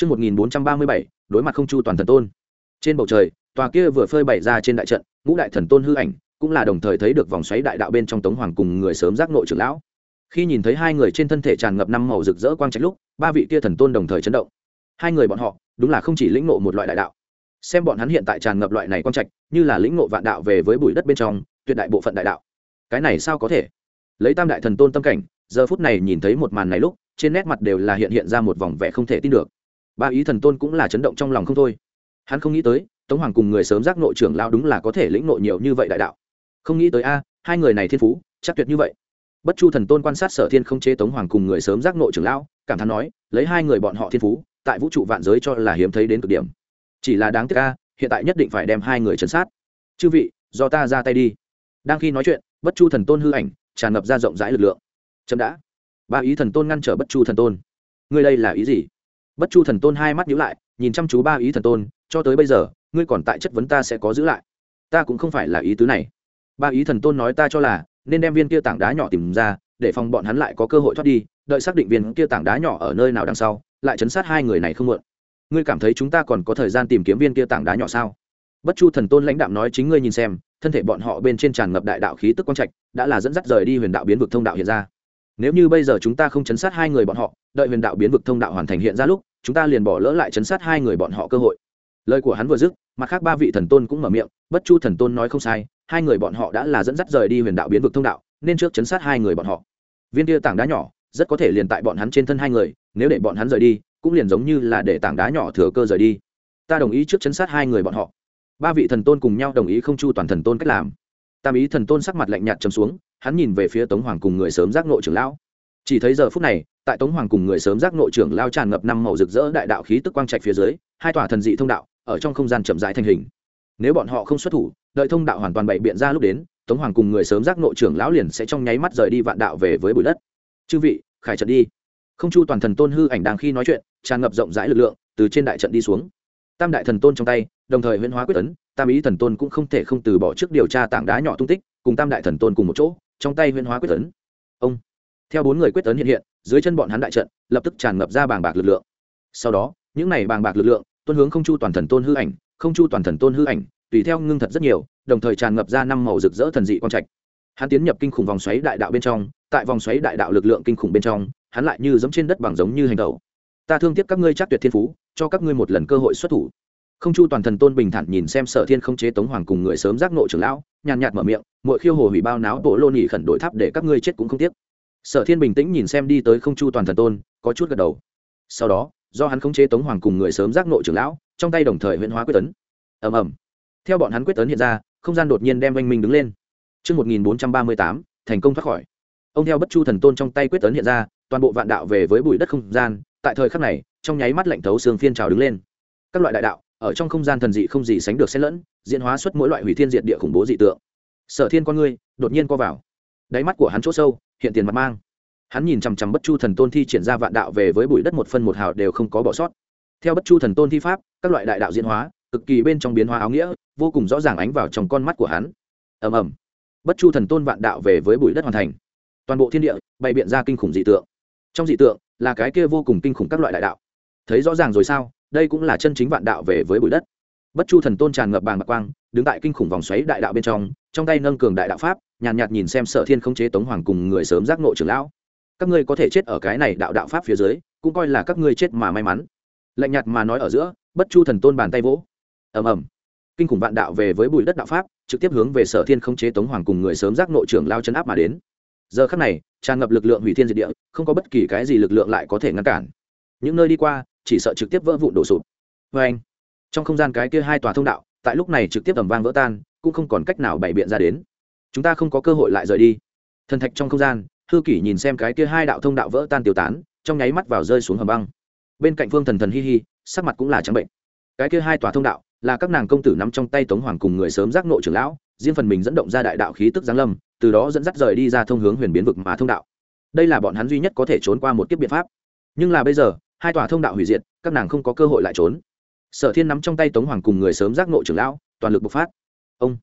Trước 1437, đối mặt không chu toàn thần tôn. Trên bầu trời, tòa kia vừa phơi bày ra trên đại trận, ngũ đại thần tôn hư ảnh, cũng là đồng thời thấy được vòng xoáy đại đạo bên trong tống hoàng cùng người sớm giác nội trưởng lão. Khi nhìn thấy hai người trên thân thể tràn ngập năm màu rực rỡ quang trạch lúc, ba vị kia thần tôn đồng thời chấn động. Hai người bọn họ, đúng là không chỉ lĩnh ngộ một loại đại đạo. Xem bọn hắn hiện tại tràn ngập loại này quang trạch, như là lĩnh ngộ vạn đạo về với bụi đất bên trong, tuyệt đại bộ phận đại đạo. Cái này sao có thể? Lấy Tam đại thần tôn tâm cảnh, giờ phút này nhìn thấy một màn này lúc, trên nét mặt đều là hiện hiện ra một vòng vẻ không thể tin được ba ý thần tôn cũng là chấn động trong lòng không thôi. Hắn không nghĩ tới, tống hoàng cùng người sớm giác nội trưởng lao đúng là có thể lĩnh nội nhiều như vậy đại đạo. Không nghĩ tới a, hai người này thiên phú, chắc tuyệt như vậy. Bất chu thần tôn quan sát sở thiên không chế tống hoàng cùng người sớm giác nội trưởng lão, cảm thán nói, lấy hai người bọn họ thiên phú, tại vũ trụ vạn giới cho là hiếm thấy đến cực điểm. Chỉ là đáng tiếc a, hiện tại nhất định phải đem hai người chấn sát. Chư vị, do ta ra tay đi. Đang khi nói chuyện, bất chu thần tôn hư ảnh, tràn ngập ra rộng rãi lực lượng. Chậm đã. Ba ý thần tôn ngăn trở bất chu thần tôn. Ngươi đây là ý gì? Bất chu thần tôn hai mắt nhíu lại, nhìn chăm chú ba ý thần tôn, cho tới bây giờ, ngươi còn tại chất vấn ta sẽ có giữ lại. Ta cũng không phải là ý tứ này. Ba ý thần tôn nói ta cho là, nên đem viên kia tảng đá nhỏ tìm ra, để phòng bọn hắn lại có cơ hội thoát đi, đợi xác định viên kia tảng đá nhỏ ở nơi nào đằng sau, lại chấn sát hai người này không muộn ngươi cảm thấy chúng ta còn có thời gian tìm kiếm viên kia tảng đá nhỏ sao? Bất chu thần tôn lãnh đạo nói chính ngươi nhìn xem, thân thể bọn họ bên trên tràn ngập đại đạo khí tức quang trạch, đã là dẫn dắt rời đi huyền đạo biến vực thông đạo hiện ra nếu như bây giờ chúng ta không chấn sát hai người bọn họ, đợi huyền đạo biến vực thông đạo hoàn thành hiện ra lúc, chúng ta liền bỏ lỡ lại chấn sát hai người bọn họ cơ hội. Lời của hắn vừa dứt, mặt khác ba vị thần tôn cũng mở miệng, bất chu thần tôn nói không sai, hai người bọn họ đã là dẫn dắt rời đi huyền đạo biến vực thông đạo, nên trước chấn sát hai người bọn họ. Viên kia tảng đá nhỏ, rất có thể liền tại bọn hắn trên thân hai người, nếu để bọn hắn rời đi, cũng liền giống như là để tảng đá nhỏ thừa cơ rời đi. Ta đồng ý trước chấn sát hai người bọn họ. Ba vị thần tôn cùng nhau đồng ý không chu toàn thần tôn cách làm tam ý thần tôn sắc mặt lạnh nhạt chấm xuống, hắn nhìn về phía tống hoàng cùng người sớm giác nội trưởng lão. Chỉ thấy giờ phút này, tại tống hoàng cùng người sớm giác nội trưởng lao tràn ngập năm màu rực rỡ đại đạo khí tức quang trạch phía dưới, hai tòa thần dị thông đạo, ở trong không gian chậm rãi thành hình. Nếu bọn họ không xuất thủ, đợi thông đạo hoàn toàn bày biện ra lúc đến, tống hoàng cùng người sớm giác nội trưởng lão liền sẽ trong nháy mắt rời đi vạn đạo về với bụi đất. Chư vị, khải trận đi. Không chu toàn thần tôn hư ảnh đang khi nói chuyện, tràn ngập rộng rãi lực lượng, từ trên đại trận đi xuống. Tam đại thần tôn trong tay, đồng thời huyễn hóa quyết tấn tam ý thần tôn cũng không thể không từ bỏ trước điều tra tảng đá nhỏ tung tích, cùng tam đại thần tôn cùng một chỗ, trong tay huyên hóa quyết tấn. ông, theo bốn người quyết tấn hiện hiện, dưới chân bọn hắn đại trận, lập tức tràn ngập ra bàng bạc lực lượng. Sau đó, những này bàng bạc lực lượng, tuân hướng không chu toàn thần tôn hư ảnh, không chu toàn thần tôn hư ảnh, tùy theo ngưng thật rất nhiều, đồng thời tràn ngập ra năm màu rực rỡ thần dị quang trạch. Hắn tiến nhập kinh khủng vòng xoáy đại đạo bên trong, tại vòng xoáy đại đạo lực lượng kinh khủng bên trong, hắn lại như giống trên đất bằng giống như hành tẩu. Ta thương tiếc các ngươi chắc tuyệt thiên phú, cho các ngươi một lần cơ hội xuất thủ không chu toàn thần tôn bình thản nhìn xem sở thiên không chế tống hoàng cùng người sớm giác nộ trưởng lão nhàn nhạt mở miệng mỗi khiêu hồ hủy bao náo bộ lô nhị khẩn đội tháp để các ngươi chết cũng không tiếc. Sở thiên bình tĩnh nhìn xem đi tới không chu toàn thần tôn có chút gật đầu. Sau đó do hắn không chế tống hoàng cùng người sớm giác nộ trưởng lão trong tay đồng thời huyện hóa quyết tấn ầm ầm. Theo bọn hắn quyết tấn hiện ra không gian đột nhiên đem oanh minh đứng lên. Trước 1438, thành công thoát khỏi. Ông theo bất chu thần tôn trong tay quyết tấn hiện ra, toàn bộ vạn đạo về với bụi đất không gian, tại thời khắc này, trong nháy mắt lạnh thấu xương phiên trào đứng lên. Các loại đại đạo, ở trong không gian thần dị không gì sánh được xen lẫn, diễn hóa xuất mỗi loại hủy thiên diệt địa khủng bố dị tượng. Sở Thiên con ngươi, đột nhiên co vào. Đáy mắt của hắn chỗ sâu, hiện tiền mặt mang. Hắn nhìn chằm chằm bất chu thần tôn thi triển ra vạn đạo về với bụi đất một phân một hào đều không có bỏ sót. Theo bất chu thần tôn thi pháp các loại đại đạo diễn hóa cực kỳ bên trong biến hóa áo nghĩa vô cùng rõ ràng ánh vào trong con mắt của hắn. Ầm ầm. Bất chu thần tôn vạn đạo về với bụi đất hoàn thành. Toàn bộ thiên địa bày biện ra kinh khủng dị tượng. Trong dị tượng là cái kia vô cùng kinh khủng các loại đại đạo. Thấy rõ ràng rồi sao? Đây cũng là chân chính vạn đạo về với bụi đất. Bất chu thần tôn tràn ngập bàng bạc quang đứng tại kinh khủng vòng xoáy đại đạo bên trong trong tay nâng cường đại đạo pháp nhàn nhạt, nhạt nhìn xem sở thiên không chế tống hoàng cùng người sớm giác ngộ trưởng lão. Các ngươi có thể chết ở cái này đạo đạo pháp phía dưới cũng coi là các ngươi chết mà may mắn. Lạnh nhạt mà nói ở giữa bất chu thần tôn bàn tay vỗ. Ầm ầm. Kinh khủng vạn đạo về với bụi đất đạo pháp trực tiếp hướng về sở thiên không chế tống hoàng cùng người sớm giác nội trưởng lao chấn áp mà đến. Giờ khắc này tràn ngập lực lượng hủy thiên diệt địa không có bất kỳ cái gì lực lượng lại có thể ngăn cản. Những nơi đi qua chỉ sợ trực tiếp vỡ vụn đổ sụp. Vê anh, trong không gian cái kia hai tòa thông đạo, tại lúc này trực tiếp tầm vang vỡ tan, cũng không còn cách nào bày biện ra đến. Chúng ta không có cơ hội lại rời đi. Thần thạch trong không gian, hư kỷ nhìn xem cái kia hai đạo thông đạo vỡ tan tiêu tán, trong nháy mắt vào rơi xuống hầm băng. Bên cạnh phương thần thần hi hi, sắc mặt cũng là trắng bệnh. Cái kia hai tòa thông đạo, là các nàng công tử nắm trong tay tống hoàng cùng người sớm giác nội trưởng lão, riêng phần mình dẫn động ra đại đạo khí tức giáng lâm, từ đó dẫn dắt rời đi ra thông hướng huyền biến vực mà thông đạo. Đây là bọn hắn duy nhất có thể trốn qua một kiếp biện pháp. Nhưng là bây giờ hai tòa thông đạo hủy diệt, các nàng không có cơ hội lại trốn. Sở thiên nắm trong tay tống hoàng cùng người sớm giác nộ trưởng lão, toàn lực bộc phát. Ông,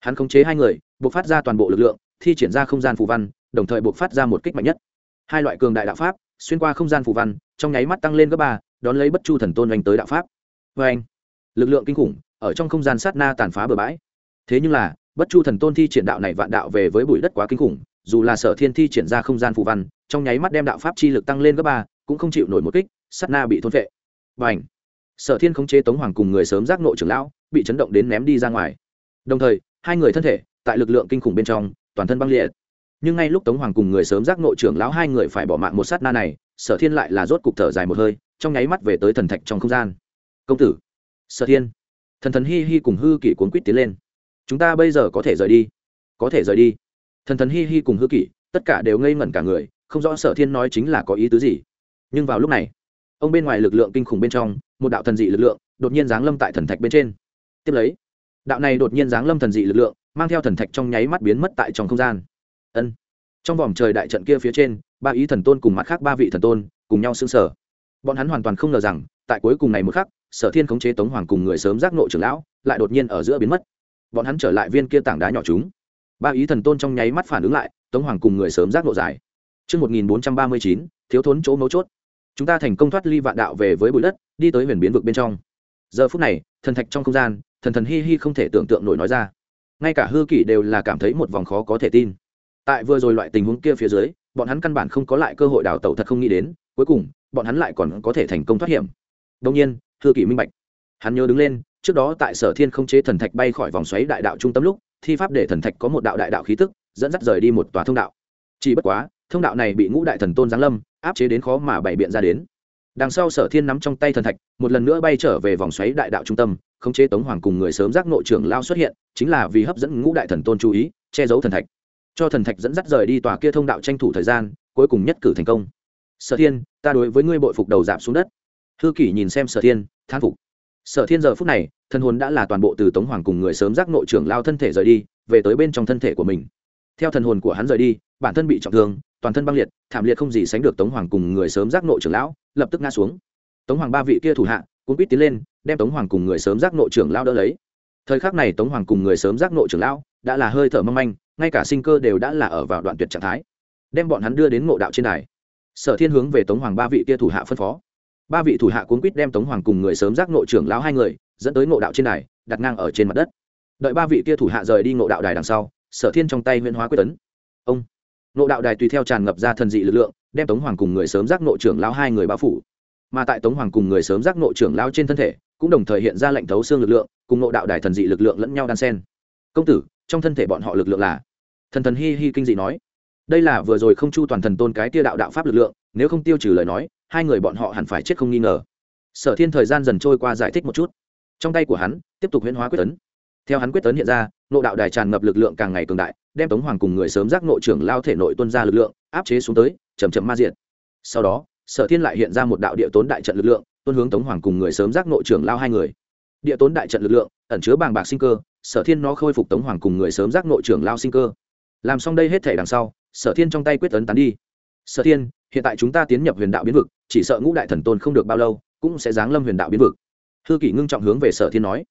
hắn khống chế hai người, bộc phát ra toàn bộ lực lượng, thi triển ra không gian phù văn, đồng thời bộc phát ra một kích mạnh nhất. Hai loại cường đại đạo pháp, xuyên qua không gian phù văn, trong nháy mắt tăng lên gấp ba, đón lấy bất chu thần tôn oanh tới đạo pháp. Vê anh lực lượng kinh khủng, ở trong không gian sát na tàn phá bừa bãi. Thế nhưng là, bất chu thần tôn thi triển đạo này vạn đạo về với bụi đất quá kinh khủng, dù là sở thiên thi triển ra không gian phù văn, trong nháy mắt đem đạo pháp chi lực tăng lên gấp ba cũng không chịu nổi một kích, sát na bị thôn vệ và sở thiên khống chế tống hoàng cùng người sớm giác nội trưởng lão, bị chấn động đến ném đi ra ngoài. Đồng thời, hai người thân thể, tại lực lượng kinh khủng bên trong, toàn thân băng liệt. Nhưng ngay lúc tống hoàng cùng người sớm giác nội trưởng lão hai người phải bỏ mạng một sát na này, sở thiên lại là rốt cục thở dài một hơi, trong nháy mắt về tới thần thạch trong không gian. Công tử! Sở thiên! Thần thần hi hi cùng hư kỷ cuốn quýt tiến lên. Chúng ta bây giờ có thể rời đi. Có thể rời đi. Thần thần hi hi cùng hư kỷ, tất cả đều ngây ngẩn cả người, không rõ sở thiên nói chính là có ý tứ gì nhưng vào lúc này ông bên ngoài lực lượng kinh khủng bên trong một đạo thần dị lực lượng đột nhiên giáng lâm tại thần thạch bên trên. Tiếp lấy đạo này đột nhiên giáng lâm thần dị lực lượng mang theo thần thạch trong nháy mắt biến mất tại trong không gian. Ân. Trong vòng trời đại trận kia phía trên ba ý thần tôn cùng mặt khác ba vị thần tôn cùng nhau xương sở bọn hắn hoàn toàn không ngờ rằng tại cuối cùng này một khắc sở thiên khống chế tống hoàng cùng người sớm giác nộ trưởng lão lại đột nhiên ở giữa biến mất. Bọn hắn trở lại viên kia tảng đá nhỏ chúng. Ba ý thần tôn trong nháy mắt phản ứng lại tống hoàng cùng người sớm giác nộ dài Trước 1439, thiếu thốn chỗ mấu chốt. Chúng ta thành công thoát ly vạn đạo về với bụi đất, đi tới huyền biến vực bên trong. Giờ phút này, thần thạch trong không gian, thần thần hi hi không thể tưởng tượng nổi nói ra. Ngay cả hư kỷ đều là cảm thấy một vòng khó có thể tin. Tại vừa rồi loại tình huống kia phía dưới, bọn hắn căn bản không có lại cơ hội đào tẩu thật không nghĩ đến, cuối cùng, bọn hắn lại còn có thể thành công thoát hiểm. Đương nhiên, hư kỷ minh bạch. Hắn nhớ đứng lên, trước đó tại Sở Thiên không chế thần thạch bay khỏi vòng xoáy đại đạo trung tâm lúc, thi pháp để thần thạch có một đạo đại đạo khí tức, dẫn dắt rời đi một tòa thông đạo. Chỉ bất quá, thông đạo này bị ngũ đại thần tôn giáng lâm áp chế đến khó mà bày biện ra đến. Đằng sau sở thiên nắm trong tay thần thạch, một lần nữa bay trở về vòng xoáy đại đạo trung tâm, khống chế tống hoàng cùng người sớm giác nội trưởng lao xuất hiện, chính là vì hấp dẫn ngũ đại thần tôn chú ý, che giấu thần thạch. Cho thần thạch dẫn dắt rời đi tòa kia thông đạo tranh thủ thời gian, cuối cùng nhất cử thành công. Sở thiên, ta đối với ngươi bội phục đầu giảm xuống đất. Hư kỷ nhìn xem sở thiên, thán phục. Sở thiên giờ phút này, thân hồn đã là toàn bộ từ tống hoàng cùng người sớm giác nội trưởng lao thân thể rời đi, về tới bên trong thân thể của mình. Theo thần hồn của hắn rời đi, bản thân bị trọng thương toàn thân băng liệt, thảm liệt không gì sánh được tống hoàng cùng người sớm giác nội trưởng lão, lập tức ngã xuống. Tống hoàng ba vị kia thủ hạ cũng quýt tiến lên, đem tống hoàng cùng người sớm giác nội trưởng lão đỡ lấy. Thời khắc này tống hoàng cùng người sớm giác nội trưởng lão đã là hơi thở mong manh, ngay cả sinh cơ đều đã là ở vào đoạn tuyệt trạng thái. Đem bọn hắn đưa đến ngộ đạo trên đài. Sở thiên hướng về tống hoàng ba vị kia thủ hạ phân phó. Ba vị thủ hạ cuốn quýt đem tống hoàng cùng người sớm giác nội trưởng lão hai người dẫn tới ngộ đạo trên đài, đặt ngang ở trên mặt đất. Đợi ba vị kia thủ hạ rời đi ngộ đạo đài đằng sau, sở thiên trong tay huyễn hóa quyết tấn nộ đạo đài tùy theo tràn ngập ra thần dị lực lượng, đem tống hoàng cùng người sớm giác nội trưởng lao hai người bao phủ. Mà tại tống hoàng cùng người sớm giác nội trưởng lao trên thân thể, cũng đồng thời hiện ra lệnh thấu xương lực lượng, cùng nộ đạo đài thần dị lực lượng lẫn nhau đan sen công tử, trong thân thể bọn họ lực lượng là? Thần thần hi hi kinh dị nói. Đây là vừa rồi không chu toàn thần tôn cái tia đạo đạo pháp lực lượng, nếu không tiêu trừ lời nói, hai người bọn họ hẳn phải chết không nghi ngờ. Sở thiên thời gian dần trôi qua giải thích một chút. Trong tay của hắn, tiếp tục huyễn hóa quyết tấn theo hắn quyết tấn hiện ra nộ đạo đài tràn ngập lực lượng càng ngày cường đại, đem tống hoàng cùng người sớm giác nội trưởng lao thể nội tuân ra lực lượng, áp chế xuống tới chầm chậm ma diện sau đó, sở thiên lại hiện ra một đạo địa tốn đại trận lực lượng, tuân hướng tống hoàng cùng người sớm giác nội trưởng lao hai người. Địa tốn đại trận lực lượng, ẩn chứa bàng bạc sinh cơ, sở thiên nó khôi phục tống hoàng cùng người sớm giác nội trưởng lao sinh cơ. Làm xong đây hết thể đằng sau, sở thiên trong tay quyết tấn tán đi. Sở thiên, hiện tại chúng ta tiến nhập huyền đạo biến vực, chỉ sợ ngũ đại thần tôn không được bao lâu, cũng sẽ giáng lâm huyền đạo biến vực. Hư kỷ ngưng trọng hướng về sở thiên nói.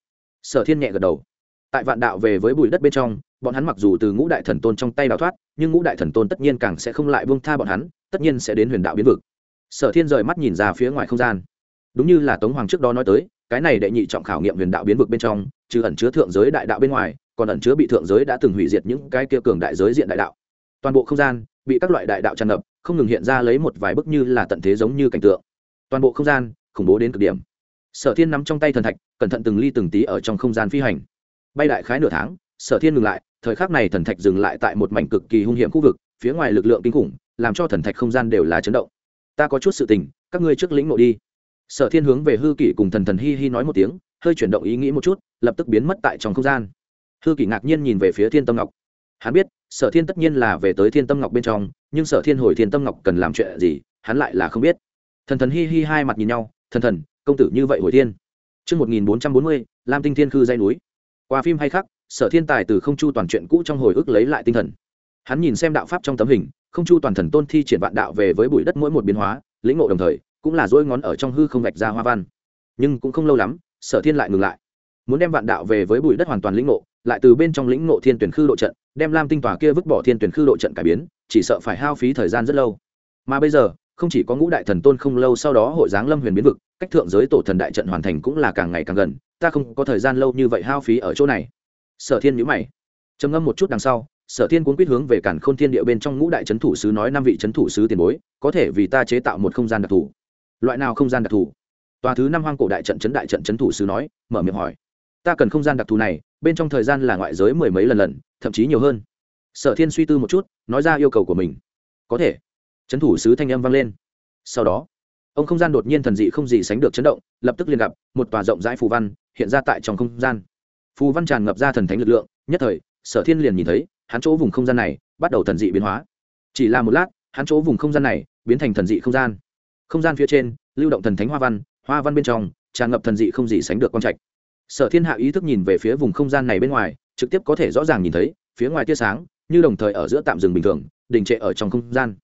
Sở thiên nhẹ gật đầu tại vạn đạo về với bụi đất bên trong, bọn hắn mặc dù từ ngũ đại thần tôn trong tay đào thoát, nhưng ngũ đại thần tôn tất nhiên càng sẽ không lại buông tha bọn hắn, tất nhiên sẽ đến huyền đạo biến vực. Sở thiên rời mắt nhìn ra phía ngoài không gian. Đúng như là tống hoàng trước đó nói tới, cái này đệ nhị trọng khảo nghiệm huyền đạo biến vực bên trong, trừ ẩn chứa thượng giới đại đạo bên ngoài, còn ẩn chứa bị thượng giới đã từng hủy diệt những cái kia cường đại giới diện đại đạo. Toàn bộ không gian bị các loại đại đạo tràn ngập, không ngừng hiện ra lấy một vài bức như là tận thế giống như cảnh tượng. Toàn bộ không gian khủng bố đến cực điểm. Sở thiên nắm trong tay thần thạch, cẩn thận từng ly từng tí ở trong không gian phi hành bay đại khái nửa tháng sở thiên ngừng lại thời khắc này thần thạch dừng lại tại một mảnh cực kỳ hung hiểm khu vực phía ngoài lực lượng kinh khủng làm cho thần thạch không gian đều là chấn động. Ta có chút sự tình các ngươi trước lĩnh nội đi. Sở thiên hướng về hư kỷ cùng thần thần hi hi nói một tiếng hơi chuyển động ý nghĩ một chút lập tức biến mất tại trong không gian. Hư kỷ ngạc nhiên nhìn về phía thiên tâm ngọc. Hắn biết sở thiên tất nhiên là về tới thiên tâm ngọc bên trong nhưng sở thiên hồi thiên tâm ngọc cần làm chuyện gì hắn lại là không biết. Thần thần hi hi hai mặt nhìn nhau thần thần công tử như vậy hồi thiên. Trước 1440, Lam Tinh Thiên Khư dây núi qua phim hay khác sở thiên tài từ không chu toàn chuyện cũ trong hồi ức lấy lại tinh thần. Hắn nhìn xem đạo pháp trong tấm hình, không chu toàn thần tôn thi triển vạn đạo về với bụi đất mỗi một biến hóa, lĩnh ngộ đồng thời, cũng là dỗi ngón ở trong hư không gạch ra hoa văn. Nhưng cũng không lâu lắm, sở thiên lại ngừng lại. Muốn đem vạn đạo về với bụi đất hoàn toàn lĩnh ngộ, lại từ bên trong lĩnh ngộ thiên tuyển khư độ trận, đem lam tinh tỏa kia vứt bỏ thiên tuyển khư độ trận cải biến, chỉ sợ phải hao phí thời gian rất lâu. Mà bây giờ không chỉ có ngũ đại thần tôn không lâu sau đó hội giáng lâm huyền biến vực, cách thượng giới tổ thần đại trận hoàn thành cũng là càng ngày càng gần, ta không có thời gian lâu như vậy hao phí ở chỗ này. Sở thiên nhữ mày. Trầm ngâm một chút đằng sau, sở thiên cuốn quýt hướng về cản khôn thiên địa bên trong ngũ đại trấn thủ sứ nói năm vị trấn thủ sứ tiền bối, có thể vì ta chế tạo một không gian đặc thù. Loại nào không gian đặc thù? Tòa thứ năm hoang cổ đại trận trấn đại trận trấn thủ sứ nói, mở miệng hỏi. Ta cần không gian đặc thù này, bên trong thời gian là ngoại giới mười mấy lần lần, thậm chí nhiều hơn. Sở thiên suy tư một chút, nói ra yêu cầu của mình. Có thể trấn thủ sứ thanh âm vang lên. Sau đó, ông không gian đột nhiên thần dị không gì sánh được chấn động, lập tức liên gặp một tòa rộng rãi phù văn hiện ra tại trong không gian. Phù văn tràn ngập ra thần thánh lực lượng, nhất thời, sở thiên liền nhìn thấy, hắn chỗ vùng không gian này bắt đầu thần dị biến hóa. Chỉ là một lát, hắn chỗ vùng không gian này biến thành thần dị không gian. Không gian phía trên, lưu động thần thánh hoa văn hoa văn bên trong tràn ngập thần dị không gì sánh được con trạch. Sở thiên hạ ý thức nhìn về phía vùng không gian này bên ngoài, trực tiếp có thể rõ ràng nhìn thấy, phía ngoài tia sáng như đồng thời ở giữa tạm dừng bình thường, đình trệ ở trong không gian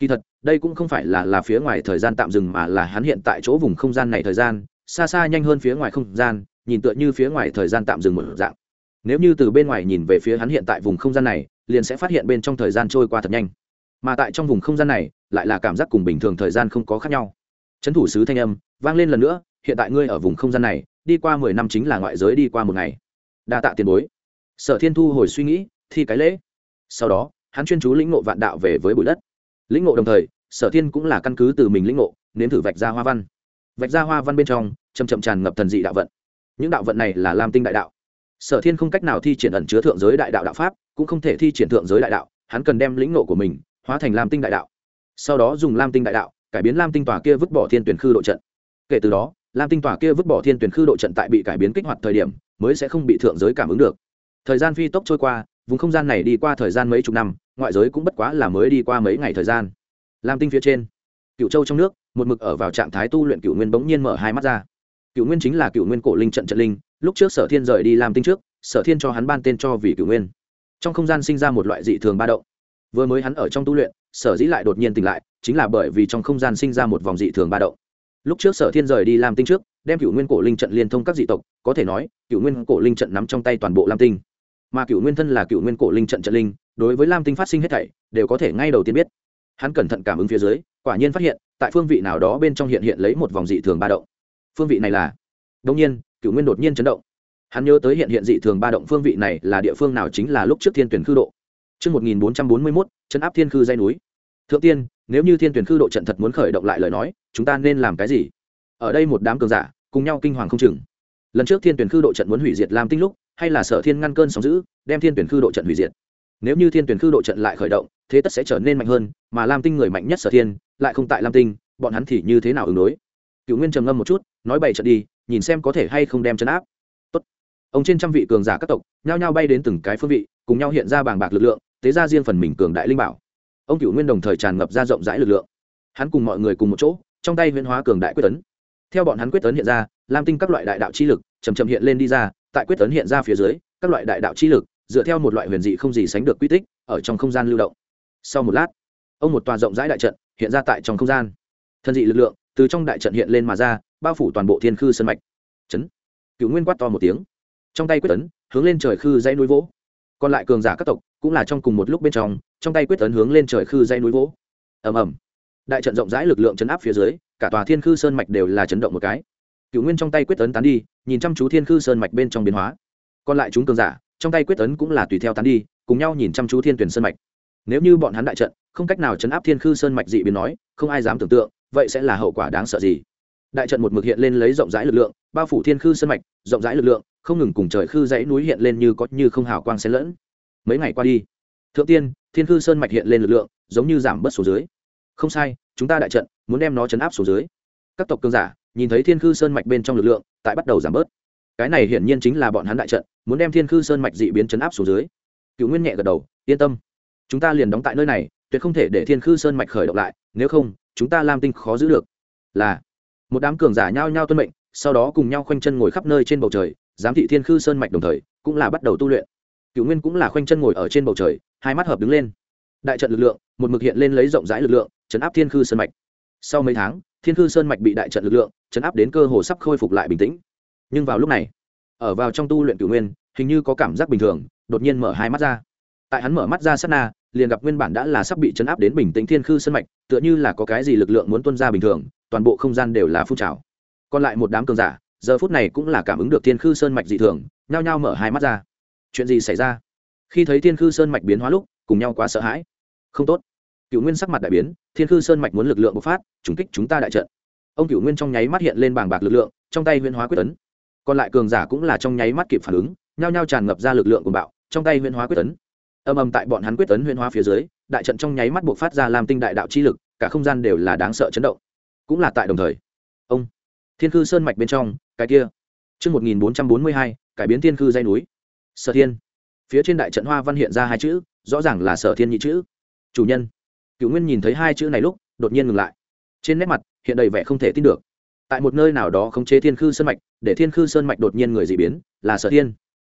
kỳ thật, đây cũng không phải là là phía ngoài thời gian tạm dừng mà là hắn hiện tại chỗ vùng không gian này thời gian, xa xa nhanh hơn phía ngoài không gian, nhìn tựa như phía ngoài thời gian tạm dừng một dạng. Nếu như từ bên ngoài nhìn về phía hắn hiện tại vùng không gian này, liền sẽ phát hiện bên trong thời gian trôi qua thật nhanh. Mà tại trong vùng không gian này, lại là cảm giác cùng bình thường thời gian không có khác nhau. Trấn thủ sứ thanh âm, vang lên lần nữa, hiện tại ngươi ở vùng không gian này, đi qua mười năm chính là ngoại giới đi qua một ngày. Đa tạ tiền bối. Sở thiên thu hồi suy nghĩ, thi cái lễ. Sau đó, hắn chuyên chú lĩnh ngộ vạn đạo về với bụi đất lĩnh ngộ đồng thời, sở thiên cũng là căn cứ từ mình lĩnh ngộ, nếm thử vạch ra hoa văn. Vạch ra hoa văn bên trong chầm chậm tràn ngập thần dị đạo vận. Những đạo vận này là lam tinh đại đạo. Sở thiên không cách nào thi triển ẩn chứa thượng giới đại đạo đạo pháp, cũng không thể thi triển thượng giới đại đạo, hắn cần đem lĩnh ngộ của mình hóa thành lam tinh đại đạo. Sau đó dùng lam tinh đại đạo, cải biến lam tinh tòa kia vứt bỏ thiên tuyển khư độ trận. Kể từ đó, lam tinh tòa kia vứt bỏ thiên tuyển khư độ trận tại bị cải biến kích hoạt thời điểm, mới sẽ không bị thượng giới cảm ứng được. Thời gian phi tốc trôi qua, vùng không gian này đi qua thời gian mấy chục năm ngoại giới cũng bất quá là mới đi qua mấy ngày thời gian. Lam tinh phía trên cựu châu trong nước, một mực ở vào trạng thái tu luyện cựu nguyên bỗng nhiên mở hai mắt ra. Cựu nguyên chính là cựu nguyên cổ linh trận trận linh, lúc trước sở thiên rời đi làm tinh trước, sở thiên cho hắn ban tên cho vì cựu nguyên. Trong không gian sinh ra một loại dị thường ba động. Vừa mới hắn ở trong tu luyện, sở dĩ lại đột nhiên tỉnh lại, chính là bởi vì trong không gian sinh ra một vòng dị thường ba động. Lúc trước sở thiên rời đi làm tinh trước, đem cựu nguyên cổ linh trận liên thông các dị tộc, có thể nói cựu nguyên cổ linh trận nắm trong tay toàn bộ lam tinh mà cựu nguyên thân là cựu nguyên cổ linh trận trận linh đối với lam tinh phát sinh hết thảy đều có thể ngay đầu tiên biết hắn cẩn thận cảm ứng phía dưới quả nhiên phát hiện tại phương vị nào đó bên trong hiện hiện lấy một vòng dị thường ba động phương vị này là đông nhiên cựu nguyên đột nhiên chấn động hắn nhớ tới hiện hiện dị thường ba động phương vị này là địa phương nào chính là lúc trước thiên tuyển khư độ Trước 1441, chấn áp thiên khư dây núi. Thượng tiên, nếu như thiên tuyển khư độ trận thật muốn khởi động lại lời nói, chúng ta nên làm cái gì? Ở đây một đám cường giả, cùng nhau kinh hoàng không chừng. Lần trước thiên tuyển khư độ trận muốn hủy diệt Lam Tinh lúc, hay là Sở Thiên ngăn cơn sóng dữ, đem thiên tuyển khư độ trận hủy diệt. Nếu như thiên tuyển khư độ trận lại khởi động, thế tất sẽ trở nên mạnh hơn, mà Lam Tinh người mạnh nhất Sở Thiên, lại không tại Lam Tinh, bọn hắn thì như thế nào ứng đối? Cựu Nguyên trầm ngâm một chút, nói bày trận đi, nhìn xem có thể hay không đem chấn áp Tốt. ông trên trăm vị cường giả các tộc nhao nhao bay đến từng cái phương vị cùng nhau hiện ra bàng bạc lực lượng tế ra riêng phần mình cường đại linh bảo ông cửu nguyên đồng thời tràn ngập ra rộng rãi lực lượng hắn cùng mọi người cùng một chỗ trong tay huyễn hóa cường đại quyết tấn theo bọn hắn quyết tấn hiện ra lam tinh các loại đại đạo chi lực chầm chậm hiện lên đi ra tại quyết tấn hiện ra phía dưới, các loại đại đạo chi lực, dựa theo một loại huyền dị không gì sánh được quy tích, ở trong không gian lưu động. Sau một lát, ông một tòa rộng rãi đại trận hiện ra tại trong không gian. Thân dị lực lượng từ trong đại trận hiện lên mà ra, bao phủ toàn bộ thiên khư sân mạch. Chấn. Cựu nguyên quát to một tiếng. Trong tay quyết tấn, hướng lên trời khư dãy núi vỗ. Còn lại cường giả các tộc cũng là trong cùng một lúc bên trong trong tay quyết tấn hướng lên trời khư dãy núi vỗ. Ầm ầm. Đại trận rộng rãi lực lượng chấn áp phía dưới, cả tòa thiên khư sơn mạch đều là chấn động một cái cựu nguyên trong tay quyết tấn tán đi, nhìn chăm chú thiên khư sơn mạch bên trong biến hóa. Còn lại chúng cường giả, trong tay quyết tấn cũng là tùy theo tán đi, cùng nhau nhìn chăm chú thiên tuyển sơn mạch. Nếu như bọn hắn đại trận, không cách nào chấn áp thiên khư sơn mạch dị biến nói, không ai dám tưởng tượng, vậy sẽ là hậu quả đáng sợ gì? Đại trận một mực hiện lên lấy rộng rãi lực lượng, bao phủ thiên khư sơn mạch, rộng rãi lực lượng, không ngừng cùng trời khư dãy núi hiện lên như có như không hào quang xen lẫn. Mấy ngày qua đi, thượng tiên, thiên khư sơn mạch hiện lên lực lượng, giống như giảm bớt số dưới. Không sai, chúng ta đại trận, muốn đem nó chấn áp số dưới các tộc cương giả, nhìn thấy thiên khư sơn mạch bên trong lực lượng, tại bắt đầu giảm bớt. Cái này hiển nhiên chính là bọn hắn đại trận, muốn đem thiên khư sơn mạch dị biến chấn áp xuống dưới. Cựu nguyên nhẹ gật đầu, yên tâm. Chúng ta liền đóng tại nơi này, tuyệt không thể để thiên khư sơn mạch khởi động lại, nếu không, chúng ta làm tinh khó giữ được. Là, một đám cường giả nhao nhao tuân mệnh, sau đó cùng nhau khoanh chân ngồi khắp nơi trên bầu trời, giám thị thiên khư sơn mạch đồng thời, cũng là bắt đầu tu luyện. Cựu nguyên cũng là khoanh chân ngồi ở trên bầu trời, hai mắt hợp đứng lên. Đại trận lực lượng, một mực hiện lên lấy rộng rãi lực lượng, chấn áp thiên khư sơn mạch. Sau mấy tháng thiên khư sơn mạch bị đại trận lực lượng chấn áp đến cơ hồ sắp khôi phục lại bình tĩnh. Nhưng vào lúc này, ở vào trong tu luyện cửu nguyên, hình như có cảm giác bình thường, đột nhiên mở hai mắt ra. Tại hắn mở mắt ra sát na, liền gặp nguyên bản đã là sắp bị chấn áp đến bình tĩnh thiên khư sân mạch, tựa như là có cái gì lực lượng muốn tuân ra bình thường, toàn bộ không gian đều là phun trào. Còn lại một đám cường giả, giờ phút này cũng là cảm ứng được thiên khư sơn mạch dị thường, nhao nhao mở hai mắt ra. Chuyện gì xảy ra? Khi thấy thiên khư sơn mạch biến hóa lúc, cùng nhau quá sợ hãi. Không tốt cựu nguyên sắc mặt đại biến thiên khư sơn mạch muốn lực lượng bộc phát trùng kích chúng ta đại trận ông cựu nguyên trong nháy mắt hiện lên bàng bạc lực lượng trong tay huyễn hóa quyết tấn còn lại cường giả cũng là trong nháy mắt kịp phản ứng nhao nhao tràn ngập ra lực lượng của bạo trong tay huyễn hóa quyết tấn âm âm tại bọn hắn quyết tấn huyễn hóa phía dưới đại trận trong nháy mắt bộc phát ra làm tinh đại đạo chi lực cả không gian đều là đáng sợ chấn động cũng là tại đồng thời ông thiên khư sơn mạch bên trong cái kia Trước 1442, cải biến thiên khư dây núi. Sở thiên. Phía trên đại trận hoa văn hiện ra hai chữ, rõ ràng là sở thiên nhị chữ. Chủ nhân. Cửu Nguyên nhìn thấy hai chữ này lúc, đột nhiên ngừng lại. Trên nét mặt hiện đầy vẻ không thể tin được. Tại một nơi nào đó khống chế thiên khư sơn mạch, để thiên khư sơn mạch đột nhiên người dị biến, là sở thiên,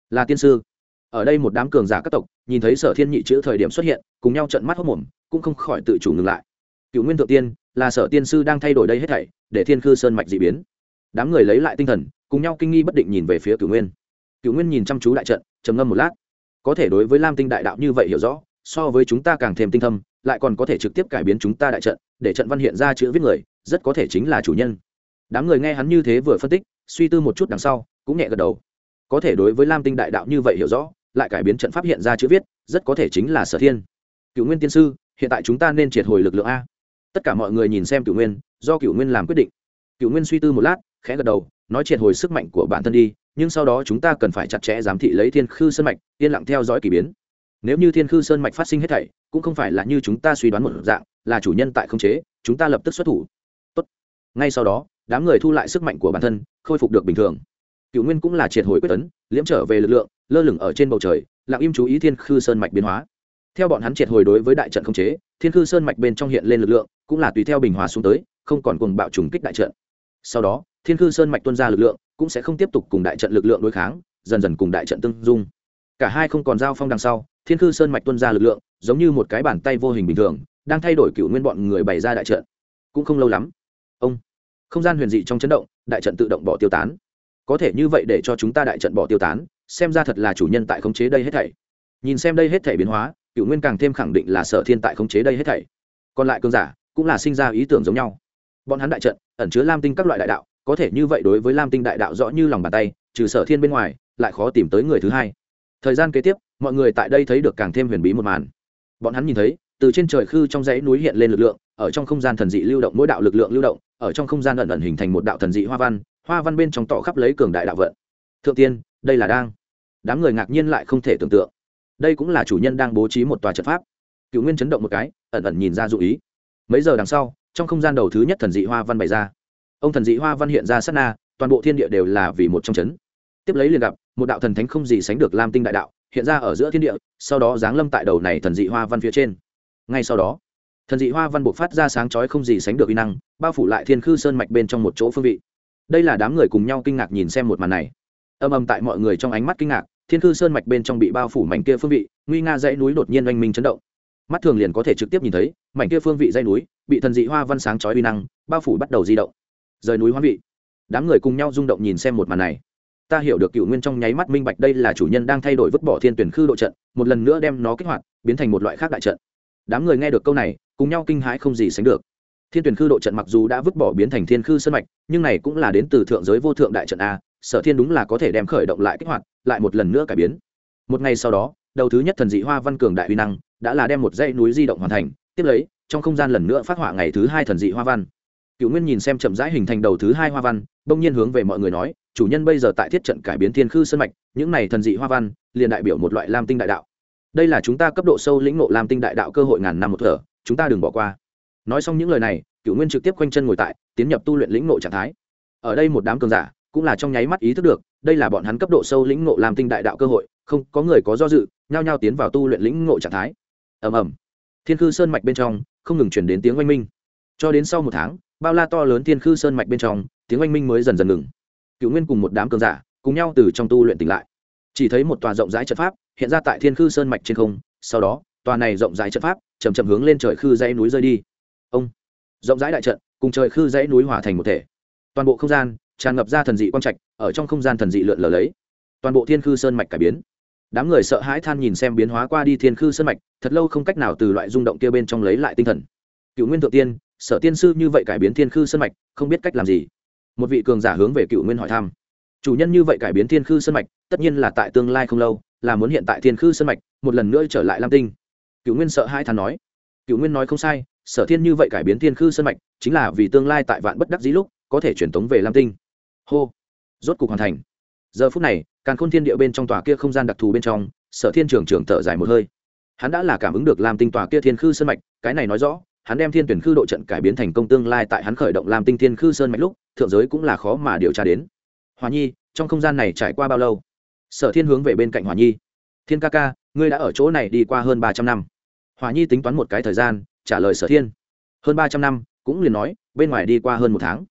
là tiên sư. Ở đây một đám cường giả các tộc, nhìn thấy sở thiên nhị chữ thời điểm xuất hiện, cùng nhau trợn mắt hốc mồm, cũng không khỏi tự chủ ngừng lại. Cửu Nguyên thượng tiên, là sở tiên sư đang thay đổi đây hết thảy, để thiên khư sơn mạch dị biến đám người lấy lại tinh thần cùng nhau kinh nghi bất định nhìn về phía cửu nguyên cửu nguyên nhìn chăm chú đại trận trầm ngâm một lát có thể đối với lam tinh đại đạo như vậy hiểu rõ so với chúng ta càng thêm tinh thâm lại còn có thể trực tiếp cải biến chúng ta đại trận, để trận văn hiện ra chữ viết người, rất có thể chính là chủ nhân. Đám người nghe hắn như thế vừa phân tích, suy tư một chút đằng sau, cũng nhẹ gật đầu. Có thể đối với lam tinh đại đạo như vậy hiểu rõ, lại cải biến trận pháp hiện ra chữ viết, rất có thể chính là sở thiên. Cựu nguyên tiên sư, hiện tại chúng ta nên triệt hồi lực lượng a. Tất cả mọi người nhìn xem cựu nguyên, do cựu nguyên làm quyết định. Cựu nguyên suy tư một lát, khẽ gật đầu, nói triệt hồi sức mạnh của bản thân đi, nhưng sau đó chúng ta cần phải chặt chẽ giám thị lấy thiên khư sơn mạch, yên lặng theo dõi k ỳ biến. Nếu như thiên khư sơn mạch phát sinh hết thảy cũng không phải là như chúng ta suy đoán một dạng, là chủ nhân tại không chế, chúng ta lập tức xuất thủ. Tốt. ngay sau đó, đám người thu lại sức mạnh của bản thân, khôi phục được bình thường. Cựu nguyên cũng là triệt hồi quyết tấn, liễm trở về lực lượng, lơ lửng ở trên bầu trời, lặng im chú ý thiên khư sơn mạch biến hóa. Theo bọn hắn triệt hồi đối với đại trận không chế, thiên khư sơn mạch bên trong hiện lên lực lượng, cũng là tùy theo bình hòa xuống tới, không còn cùng bạo trùng kích đại trận. Sau đó, thiên khư sơn mạch tuân ra lực lượng, cũng sẽ không tiếp tục cùng đại trận lực lượng đối kháng, dần dần cùng đại trận tương dung. Cả hai không còn giao phong đằng sau, thiên khư sơn mạch tuân ra lực lượng giống như một cái bàn tay vô hình bình thường, đang thay đổi cựu nguyên bọn người bày ra đại trận. Cũng không lâu lắm, ông, không gian huyền dị trong chấn động, đại trận tự động bỏ tiêu tán. Có thể như vậy để cho chúng ta đại trận bỏ tiêu tán, xem ra thật là chủ nhân tại khống chế đây hết thảy. Nhìn xem đây hết thảy biến hóa, cựu nguyên càng thêm khẳng định là sở thiên tại khống chế đây hết thảy. Còn lại cơn giả cũng là sinh ra ý tưởng giống nhau. Bọn hắn đại trận, ẩn chứa lam tinh các loại đại đạo, có thể như vậy đối với lam tinh đại đạo rõ như lòng bàn tay, trừ sở thiên bên ngoài, lại khó tìm tới người thứ hai. Thời gian kế tiếp, mọi người tại đây thấy được càng thêm huyền bí một màn bọn hắn nhìn thấy, từ trên trời khư trong dãy núi hiện lên lực lượng, ở trong không gian thần dị lưu động, mỗi đạo lực lượng lưu động, ở trong không gian ẩn ẩn hình thành một đạo thần dị hoa văn hoa văn bên trong tỏ khắp lấy cường đại đạo vận. Thượng tiên, đây là đang. Đám người ngạc nhiên lại không thể tưởng tượng. Đây cũng là chủ nhân đang bố trí một tòa trận pháp. Cựu nguyên chấn động một cái, ẩn ẩn nhìn ra dụ ý. Mấy giờ đằng sau, trong không gian đầu thứ nhất thần dị hoa văn bày ra. Ông thần dị hoa văn hiện ra sát na, toàn bộ thiên địa đều là vì một trong chấn tiếp lấy liền gặp, một đạo thần thánh không gì sánh được lam tinh đại đạo, hiện ra ở giữa thiên địa, sau đó giáng lâm tại đầu này thần dị hoa văn phía trên. Ngay sau đó, thần dị hoa văn buộc phát ra sáng chói không gì sánh được uy năng, bao phủ lại thiên khư sơn mạch bên trong một chỗ phương vị. Đây là đám người cùng nhau kinh ngạc nhìn xem một màn này. Âm âm tại mọi người trong ánh mắt kinh ngạc, thiên khư sơn mạch bên trong bị bao phủ mảnh kia phương vị, nguy nga dãy núi đột nhiên oanh minh chấn động. Mắt thường liền có thể trực tiếp nhìn thấy, mảnh kia phương vị dãy núi, bị thần dị hoa văn sáng chói uy năng, bao phủ bắt đầu di động. Rời núi hoa vị. Đám người cùng nhau rung động nhìn xem một màn này ta hiểu được cựu nguyên trong nháy mắt minh bạch đây là chủ nhân đang thay đổi vứt bỏ thiên tuyển khư độ trận, một lần nữa đem nó kích hoạt, biến thành một loại khác đại trận. Đám người nghe được câu này, cùng nhau kinh hãi không gì sánh được. Thiên tuyển khư độ trận mặc dù đã vứt bỏ biến thành thiên khư sơn mạch, nhưng này cũng là đến từ thượng giới vô thượng đại trận a, sở thiên đúng là có thể đem khởi động lại kích hoạt, lại một lần nữa cải biến. Một ngày sau đó, đầu thứ nhất thần dị hoa văn cường đại uy năng đã là đem một dãy núi di động hoàn thành, tiếp lấy, trong không gian lần nữa phát họa ngày thứ hai thần dị hoa văn cựu nguyên nhìn xem chậm rãi hình thành đầu thứ hai hoa văn, bỗng nhiên hướng về mọi người nói, chủ nhân bây giờ tại thiết trận cải biến thiên khư sân mạch, những này thần dị hoa văn, liền đại biểu một loại lam tinh đại đạo. Đây là chúng ta cấp độ sâu lĩnh ngộ lam tinh đại đạo cơ hội ngàn năm một thở, chúng ta đừng bỏ qua. Nói xong những lời này cựu nguyên trực tiếp quanh chân ngồi tại, tiến nhập tu luyện lĩnh ngộ trạng thái. Ở đây một đám cường giả, cũng là trong nháy mắt ý thức được, đây là bọn hắn cấp độ sâu lĩnh ngộ lam tinh đại đạo cơ hội, không có người có do dự, nhao nhao tiến vào tu luyện lĩnh ngộ trạng thái. Ầm ầm. Thiên khư sơn mạch bên trong, không ngừng chuyển đến tiếng oanh minh. Cho đến sau một tháng bao la to lớn thiên khư sơn mạch bên trong, tiếng oanh minh mới dần dần ngừng. Cựu nguyên cùng một đám cường giả cùng nhau từ trong tu luyện tỉnh lại. Chỉ thấy một tòa rộng rãi trận pháp hiện ra tại thiên khư sơn mạch trên không, sau đó, tòa này rộng rãi trận pháp chầm chậm hướng lên trời khư dãy núi rơi đi. Ông, rộng rãi đại trận cùng trời khư dãy núi hòa thành một thể. Toàn bộ không gian tràn ngập ra thần dị quang trạch, ở trong không gian thần dị lượn lờ lấy. Toàn bộ thiên khư sơn mạch cải biến. Đám người sợ hãi than nhìn xem biến hóa qua đi thiên khư sơn mạch, thật lâu không cách nào từ loại rung động kia bên trong lấy lại tinh thần. Cựu nguyên thượng tiên sở tiên sư như vậy cải biến thiên khư sân mạch, không biết cách làm gì. Một vị cường giả hướng về cựu nguyên hỏi thăm. Chủ nhân như vậy cải biến thiên khư sân mạch, tất nhiên là tại tương lai không lâu, là muốn hiện tại thiên khư sân mạch, một lần nữa trở lại lam tinh. Cựu nguyên sợ hai thằng nói. Cựu nguyên nói không sai, sở thiên như vậy cải biến thiên khư sân mạch, chính là vì tương lai tại vạn bất đắc dĩ lúc, có thể truyền tống về lam tinh. Hô. Rốt cục hoàn thành. Giờ phút này càng khôn thiên địa bên trong tòa kia không gian đặc thù bên trong, sở thiên trường trường thở dài một hơi. Hắn đã là cảm ứng được lam tinh tòa kia thiên khư sân mạch, cái này nói rõ hắn đem thiên tuyển khư độ trận cải biến thành công tương lai tại hắn khởi động làm tinh thiên khư sơn mạch lúc, thượng giới cũng là khó mà điều tra đến. Hòa nhi, trong không gian này trải qua bao lâu? Sở thiên hướng về bên cạnh hòa nhi. Thiên ca ca, ngươi đã ở chỗ này đi qua hơn ba trăm năm. Hòa nhi tính toán một cái thời gian, trả lời sở thiên. Hơn ba trăm năm, cũng liền nói, bên ngoài đi qua hơn một tháng.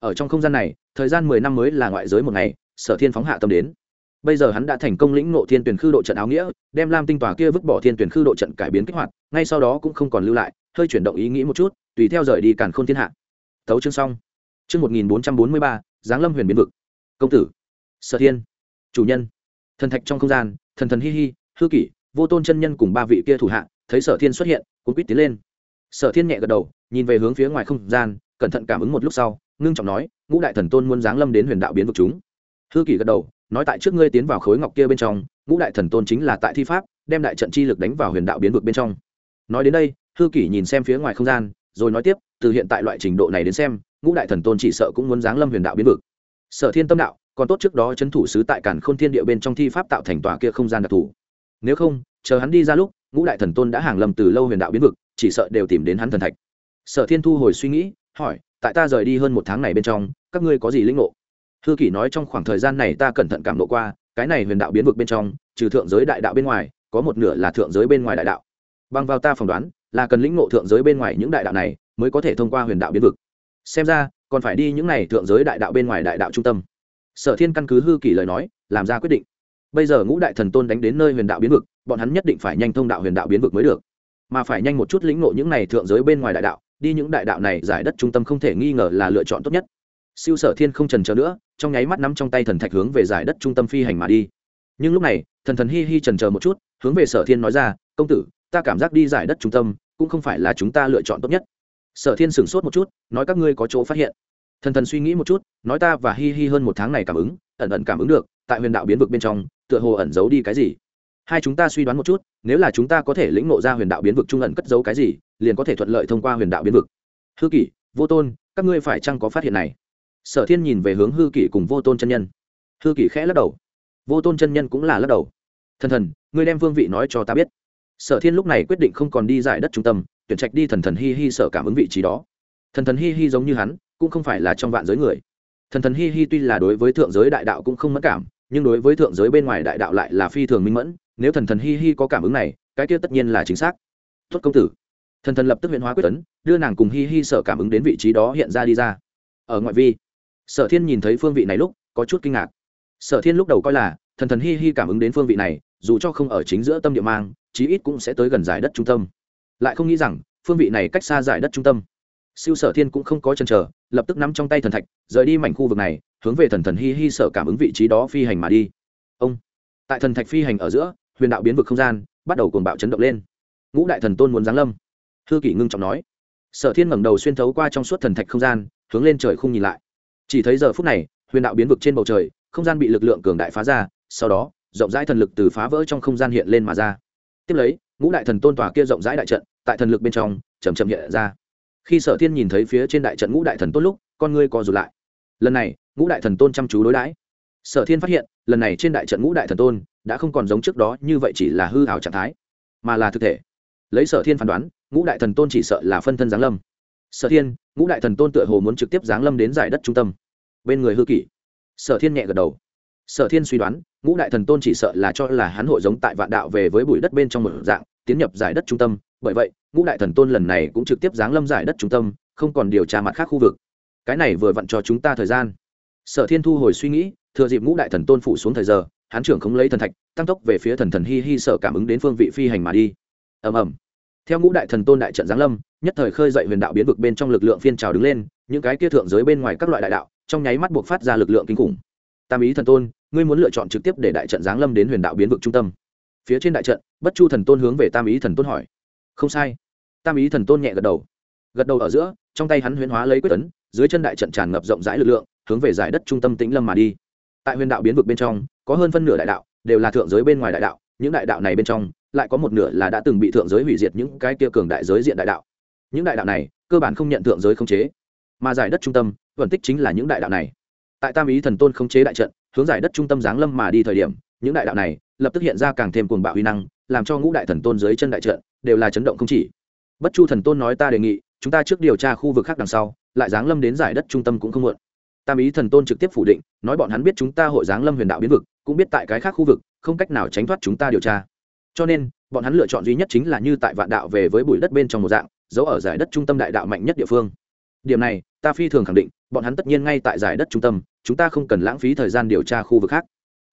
Ở trong không gian này, thời gian mười năm mới là ngoại giới một ngày, sở thiên phóng hạ tâm đến bây giờ hắn đã thành công lĩnh ngộ thiên tuyển khư độ trận áo nghĩa, đem lam tinh tòa kia vứt bỏ thiên tuyển khư độ trận cải biến kích hoạt, ngay sau đó cũng không còn lưu lại, hơi chuyển động ý nghĩ một chút, tùy theo rời đi càn khôn thiên hạ. Thấu chương xong. Chương một nghìn bốn trăm bốn mươi ba, giáng lâm huyền biến vực. Công tử, sở thiên, chủ nhân. Thần thạch trong không gian, thần thần hi hi, hư kỷ, vô tôn chân nhân cùng ba vị kia thủ hạ, thấy sở thiên xuất hiện cũng quýt tiến lên. Sở thiên nhẹ gật đầu, nhìn về hướng phía ngoài không gian, cẩn thận cảm ứng một lúc sau, ngưng trọng nói, ngũ đại thần tôn muốn giáng lâm đến huyền đạo biến vực chúng. Hư kỷ gật đầu nói tại trước ngươi tiến vào khối ngọc kia bên trong, ngũ đại thần tôn chính là tại thi pháp, đem đại trận chi lực đánh vào huyền đạo biến vực bên trong. Nói đến đây, hư kỷ nhìn xem phía ngoài không gian, rồi nói tiếp, từ hiện tại loại trình độ này đến xem, ngũ đại thần tôn chỉ sợ cũng muốn giáng lâm huyền đạo biến vực. Sở thiên tâm đạo, còn tốt trước đó c h ấ n thủ sứ tại cản k h ô n thiên địa bên trong thi pháp tạo thành tòa kia không gian đặc thù. Nếu không, chờ hắn đi ra lúc, ngũ đại thần tôn đã hàng lâm từ lâu huyền đạo biến vực, chỉ sợ đều tìm đến hắn thần thạch. Sở thiên thu hồi suy nghĩ, hỏi, tại ta rời đi hơn một tháng này bên trong, các ngươi có gì lĩnh ngộ? Thư kỷ nói trong khoảng thời gian này ta cẩn thận cảm nộ qua, cái này huyền đạo biến vực bên trong, trừ thượng giới đại đạo bên ngoài, có một nửa là thượng giới bên ngoài đại đạo. Bằng vào ta phỏng đoán, là cần lĩnh ngộ thượng giới bên ngoài những đại đạo này mới có thể thông qua huyền đạo biến vực. Xem ra, còn phải đi những n à y thượng giới đại đạo bên ngoài đại đạo trung tâm. Sở thiên căn cứ hư kỷ lời nói, làm ra quyết định. Bây giờ ngũ đại thần tôn đánh đến nơi huyền đạo biến vực, bọn hắn nhất định phải nhanh thông đạo huyền đạo biến vực mới được. Mà phải nhanh một chút lĩnh ngộ những n à y thượng giới bên ngoài đại đạo, đi những đại đạo này giải đất trung tâm không thể nghi ngờ là lựa chọn tốt nhất. Siêu sở thiên không trần trờ nữa trong nháy mắt nắm trong tay thần thạch hướng về giải đất trung tâm phi hành mà đi. Nhưng lúc này, thần thần hi hi trần chờ một chút, hướng về sở thiên nói ra, công tử, ta cảm giác đi giải đất trung tâm cũng không phải là chúng ta lựa chọn tốt nhất. Sở thiên sửng sốt một chút, nói, các ngươi có chỗ phát hiện. Thần thần suy nghĩ một chút, nói, ta và hi hi hơn một tháng này cảm ứng, ẩn ẩn cảm ứng được, tại huyền đạo biến vực bên trong, tựa hồ ẩn giấu đi cái gì. Hai chúng ta suy đoán một chút, nếu là chúng ta có thể lĩnh ngộ ra huyền đạo biến vực trung ẩn cất giấu cái gì, liền có thể thuận lợi thông qua huyền đạo biến vực. Hư kỷ, vô tôn, các ngươi phải chăng có phát hiện này? Sở thiên nhìn về hướng hư kỷ cùng vô tôn chân nhân. Hư kỷ khẽ lắc đầu. Vô tôn chân nhân cũng là lắc đầu. Thần thần, ngươi đem vương vị nói cho ta biết. Sở thiên lúc này quyết định không còn đi giải đất trung tâm, tuyển trạch đi thần thần hi hi sở cảm ứng vị trí đó. Thần thần hi hi giống như hắn, cũng không phải là trong vạn giới người. Thần thần hi hi tuy là đối với thượng giới đại đạo cũng không mất cảm, nhưng đối với thượng giới bên ngoài đại đạo lại là phi thường minh mẫn, nếu thần thần hi hi có cảm ứng này, cái kia tất nhiên là chính xác. Tuất công tử. Thần thần lập tức huyện hóa quyết tấn, đưa nàng cùng hi hi sở cảm ứng đến vị trí đó hiện ra đi ra. Ở ngoại vi sở thiên nhìn thấy phương vị này lúc, có chút kinh ngạc. Sở thiên lúc đầu coi là, thần thần hi hi cảm ứng đến phương vị này, dù cho không ở chính giữa tâm địa mang, chí ít cũng sẽ tới gần giải đất trung tâm. Lại không nghĩ rằng, phương vị này cách xa giải đất trung tâm. Siêu sở thiên cũng không có chần chờ, lập tức nắm trong tay thần thạch, rời đi mảnh khu vực này, hướng về thần thần hi hi sở cảm ứng vị trí đó phi hành mà đi. Ông, tại thần thạch phi hành ở giữa, huyền đạo biến vực không gian, bắt đầu cuồng bạo chấn động lên. Ngũ đại thần tôn muốn giáng lâm. Hư kỷ ngưng trọng nói. Sở thiên ngẩng đầu xuyên thấu qua trong suốt thần thạch không gian, hướng lên trời không nhìn lại chỉ thấy giờ phút này, huyền đạo biến vực trên bầu trời, không gian bị lực lượng cường đại phá ra, sau đó, rộng rãi thần lực từ phá vỡ trong không gian hiện lên mà ra. Tiếp lấy, ngũ đại thần tôn tòa kia rộng rãi đại trận, tại thần lực bên trong chầm chậm hiện ra. Khi sở thiên nhìn thấy phía trên đại trận ngũ đại thần tôn lúc, con ngươi co rụt lại. Lần này, ngũ đại thần tôn chăm chú đối đãi. Sở thiên phát hiện, lần này trên đại trận ngũ đại thần tôn, đã không còn giống trước đó như vậy chỉ là hư hào trạng thái, mà là thực thể. Lấy sở thiên phán đoán, ngũ đại thần tôn chỉ sợ là phân thân giáng lâm sở thiên, ngũ đại thần tôn tựa hồ muốn trực tiếp giáng lâm đến giải đất trung tâm. Bên người hư kỷ, sở thiên nhẹ gật đầu. Sở thiên suy đoán, ngũ đại thần tôn chỉ sợ là cho là hắn hội giống tại vạn đạo về với bụi đất bên trong một dạng, tiến nhập giải đất trung tâm. Bởi vậy, ngũ đại thần tôn lần này cũng trực tiếp giáng lâm giải đất trung tâm, không còn điều tra mặt khác khu vực. Cái này vừa vặn cho chúng ta thời gian. Sở thiên thu hồi suy nghĩ, thừa dịp ngũ đại thần tôn phụ xuống thời giờ hán trưởng không lấy thần thạch, tăng tốc về phía thần thần hi hi sợ cảm ứng đến phương vị phi hành mà đi. Ầm ầm theo ngũ đại thần tôn đại trận giáng lâm, nhất thời khơi dậy huyền đạo biến vực bên trong lực lượng phiên trào đứng lên, những cái kia thượng giới bên ngoài các loại đại đạo, trong nháy mắt buộc phát ra lực lượng kinh khủng. Tam ý thần tôn, ngươi muốn lựa chọn trực tiếp để đại trận giáng lâm đến huyền đạo biến vực trung tâm. Phía trên đại trận, bất chu thần tôn hướng về tam ý thần tôn hỏi. Không sai. Tam ý thần tôn nhẹ gật đầu. Gật đầu ở giữa, trong tay hắn huyễn hóa lấy quyết tấn, dưới chân đại trận tràn ngập rộng rãi lực lượng, hướng về giải đất trung tâm tĩnh lâm mà đi. Tại huyền đạo biến vực bên trong, có hơn phân nửa đại đạo đều là thượng giới bên ngoài đại đạo, những đại đạo này bên trong lại có một nửa là đã từng bị thượng giới hủy diệt những cái kia cường đại giới diện đại đạo. Những đại đạo này, cơ bản không nhận thượng giới khống chế, mà giải đất trung tâm vận tích chính là những đại đạo này. Tại tam ý thần tôn khống chế đại trận, hướng giải đất trung tâm giáng lâm mà đi thời điểm, những đại đạo này lập tức hiện ra càng thêm cuồng bạo uy năng, làm cho ngũ đại thần tôn dưới chân đại trận đều là chấn động không chỉ. Bất chu thần tôn nói ta đề nghị, chúng ta trước điều tra khu vực khác đằng sau, lại giáng lâm đến giải đất trung tâm cũng không muộn. Tam ý thần tôn trực tiếp phủ định, nói bọn hắn biết chúng ta hội giáng lâm huyền đạo biến vực, cũng biết tại cái khác khu vực, không cách nào tránh thoát chúng ta điều tra cho nên, bọn hắn lựa chọn duy nhất chính là như tại vạn đạo về với bụi đất bên trong một dạng, giấu ở giải đất trung tâm đại đạo mạnh nhất địa phương. Điểm này, ta phi thường khẳng định, bọn hắn tất nhiên ngay tại giải đất trung tâm, chúng ta không cần lãng phí thời gian điều tra khu vực khác.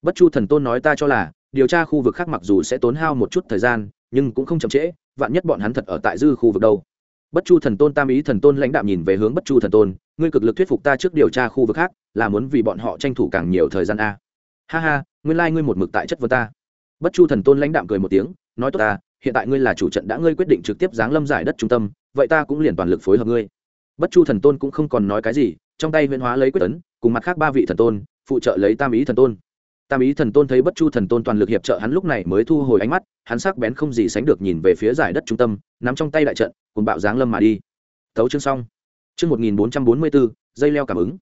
Bất chu thần tôn nói ta cho là, điều tra khu vực khác mặc dù sẽ tốn hao một chút thời gian, nhưng cũng không chậm trễ, vạn nhất bọn hắn thật ở tại dư khu vực đâu. Bất chu thần tôn tam ý thần tôn lãnh đạo nhìn về hướng bất chu thần tôn, ngươi cực lực thuyết phục ta trước điều tra khu vực khác, là muốn vì bọn họ tranh thủ càng nhiều thời gian a. Ha ha, nguyên lai、like、ngươi một mực tại chất vấn ta bất chu thần tôn lãnh đạm cười một tiếng, nói tốt ta, hiện tại ngươi là chủ trận đã ngươi quyết định trực tiếp giáng lâm giải đất trung tâm, vậy ta cũng liền toàn lực phối hợp ngươi. Bất chu thần tôn cũng không còn nói cái gì, trong tay huyễn hóa lấy quyết tấn, cùng mặt khác ba vị thần tôn, phụ trợ lấy tam ý thần tôn. Tam ý thần tôn thấy bất chu thần tôn toàn lực hiệp trợ hắn lúc này mới thu hồi ánh mắt, hắn sắc bén không gì sánh được nhìn về phía giải đất trung tâm, nắm trong tay đại trận, cùng bạo giáng lâm mà đi. Thấu chương xong. Chương một nghìn bốn trăm bốn mươi bốn, dây leo cảm ứng.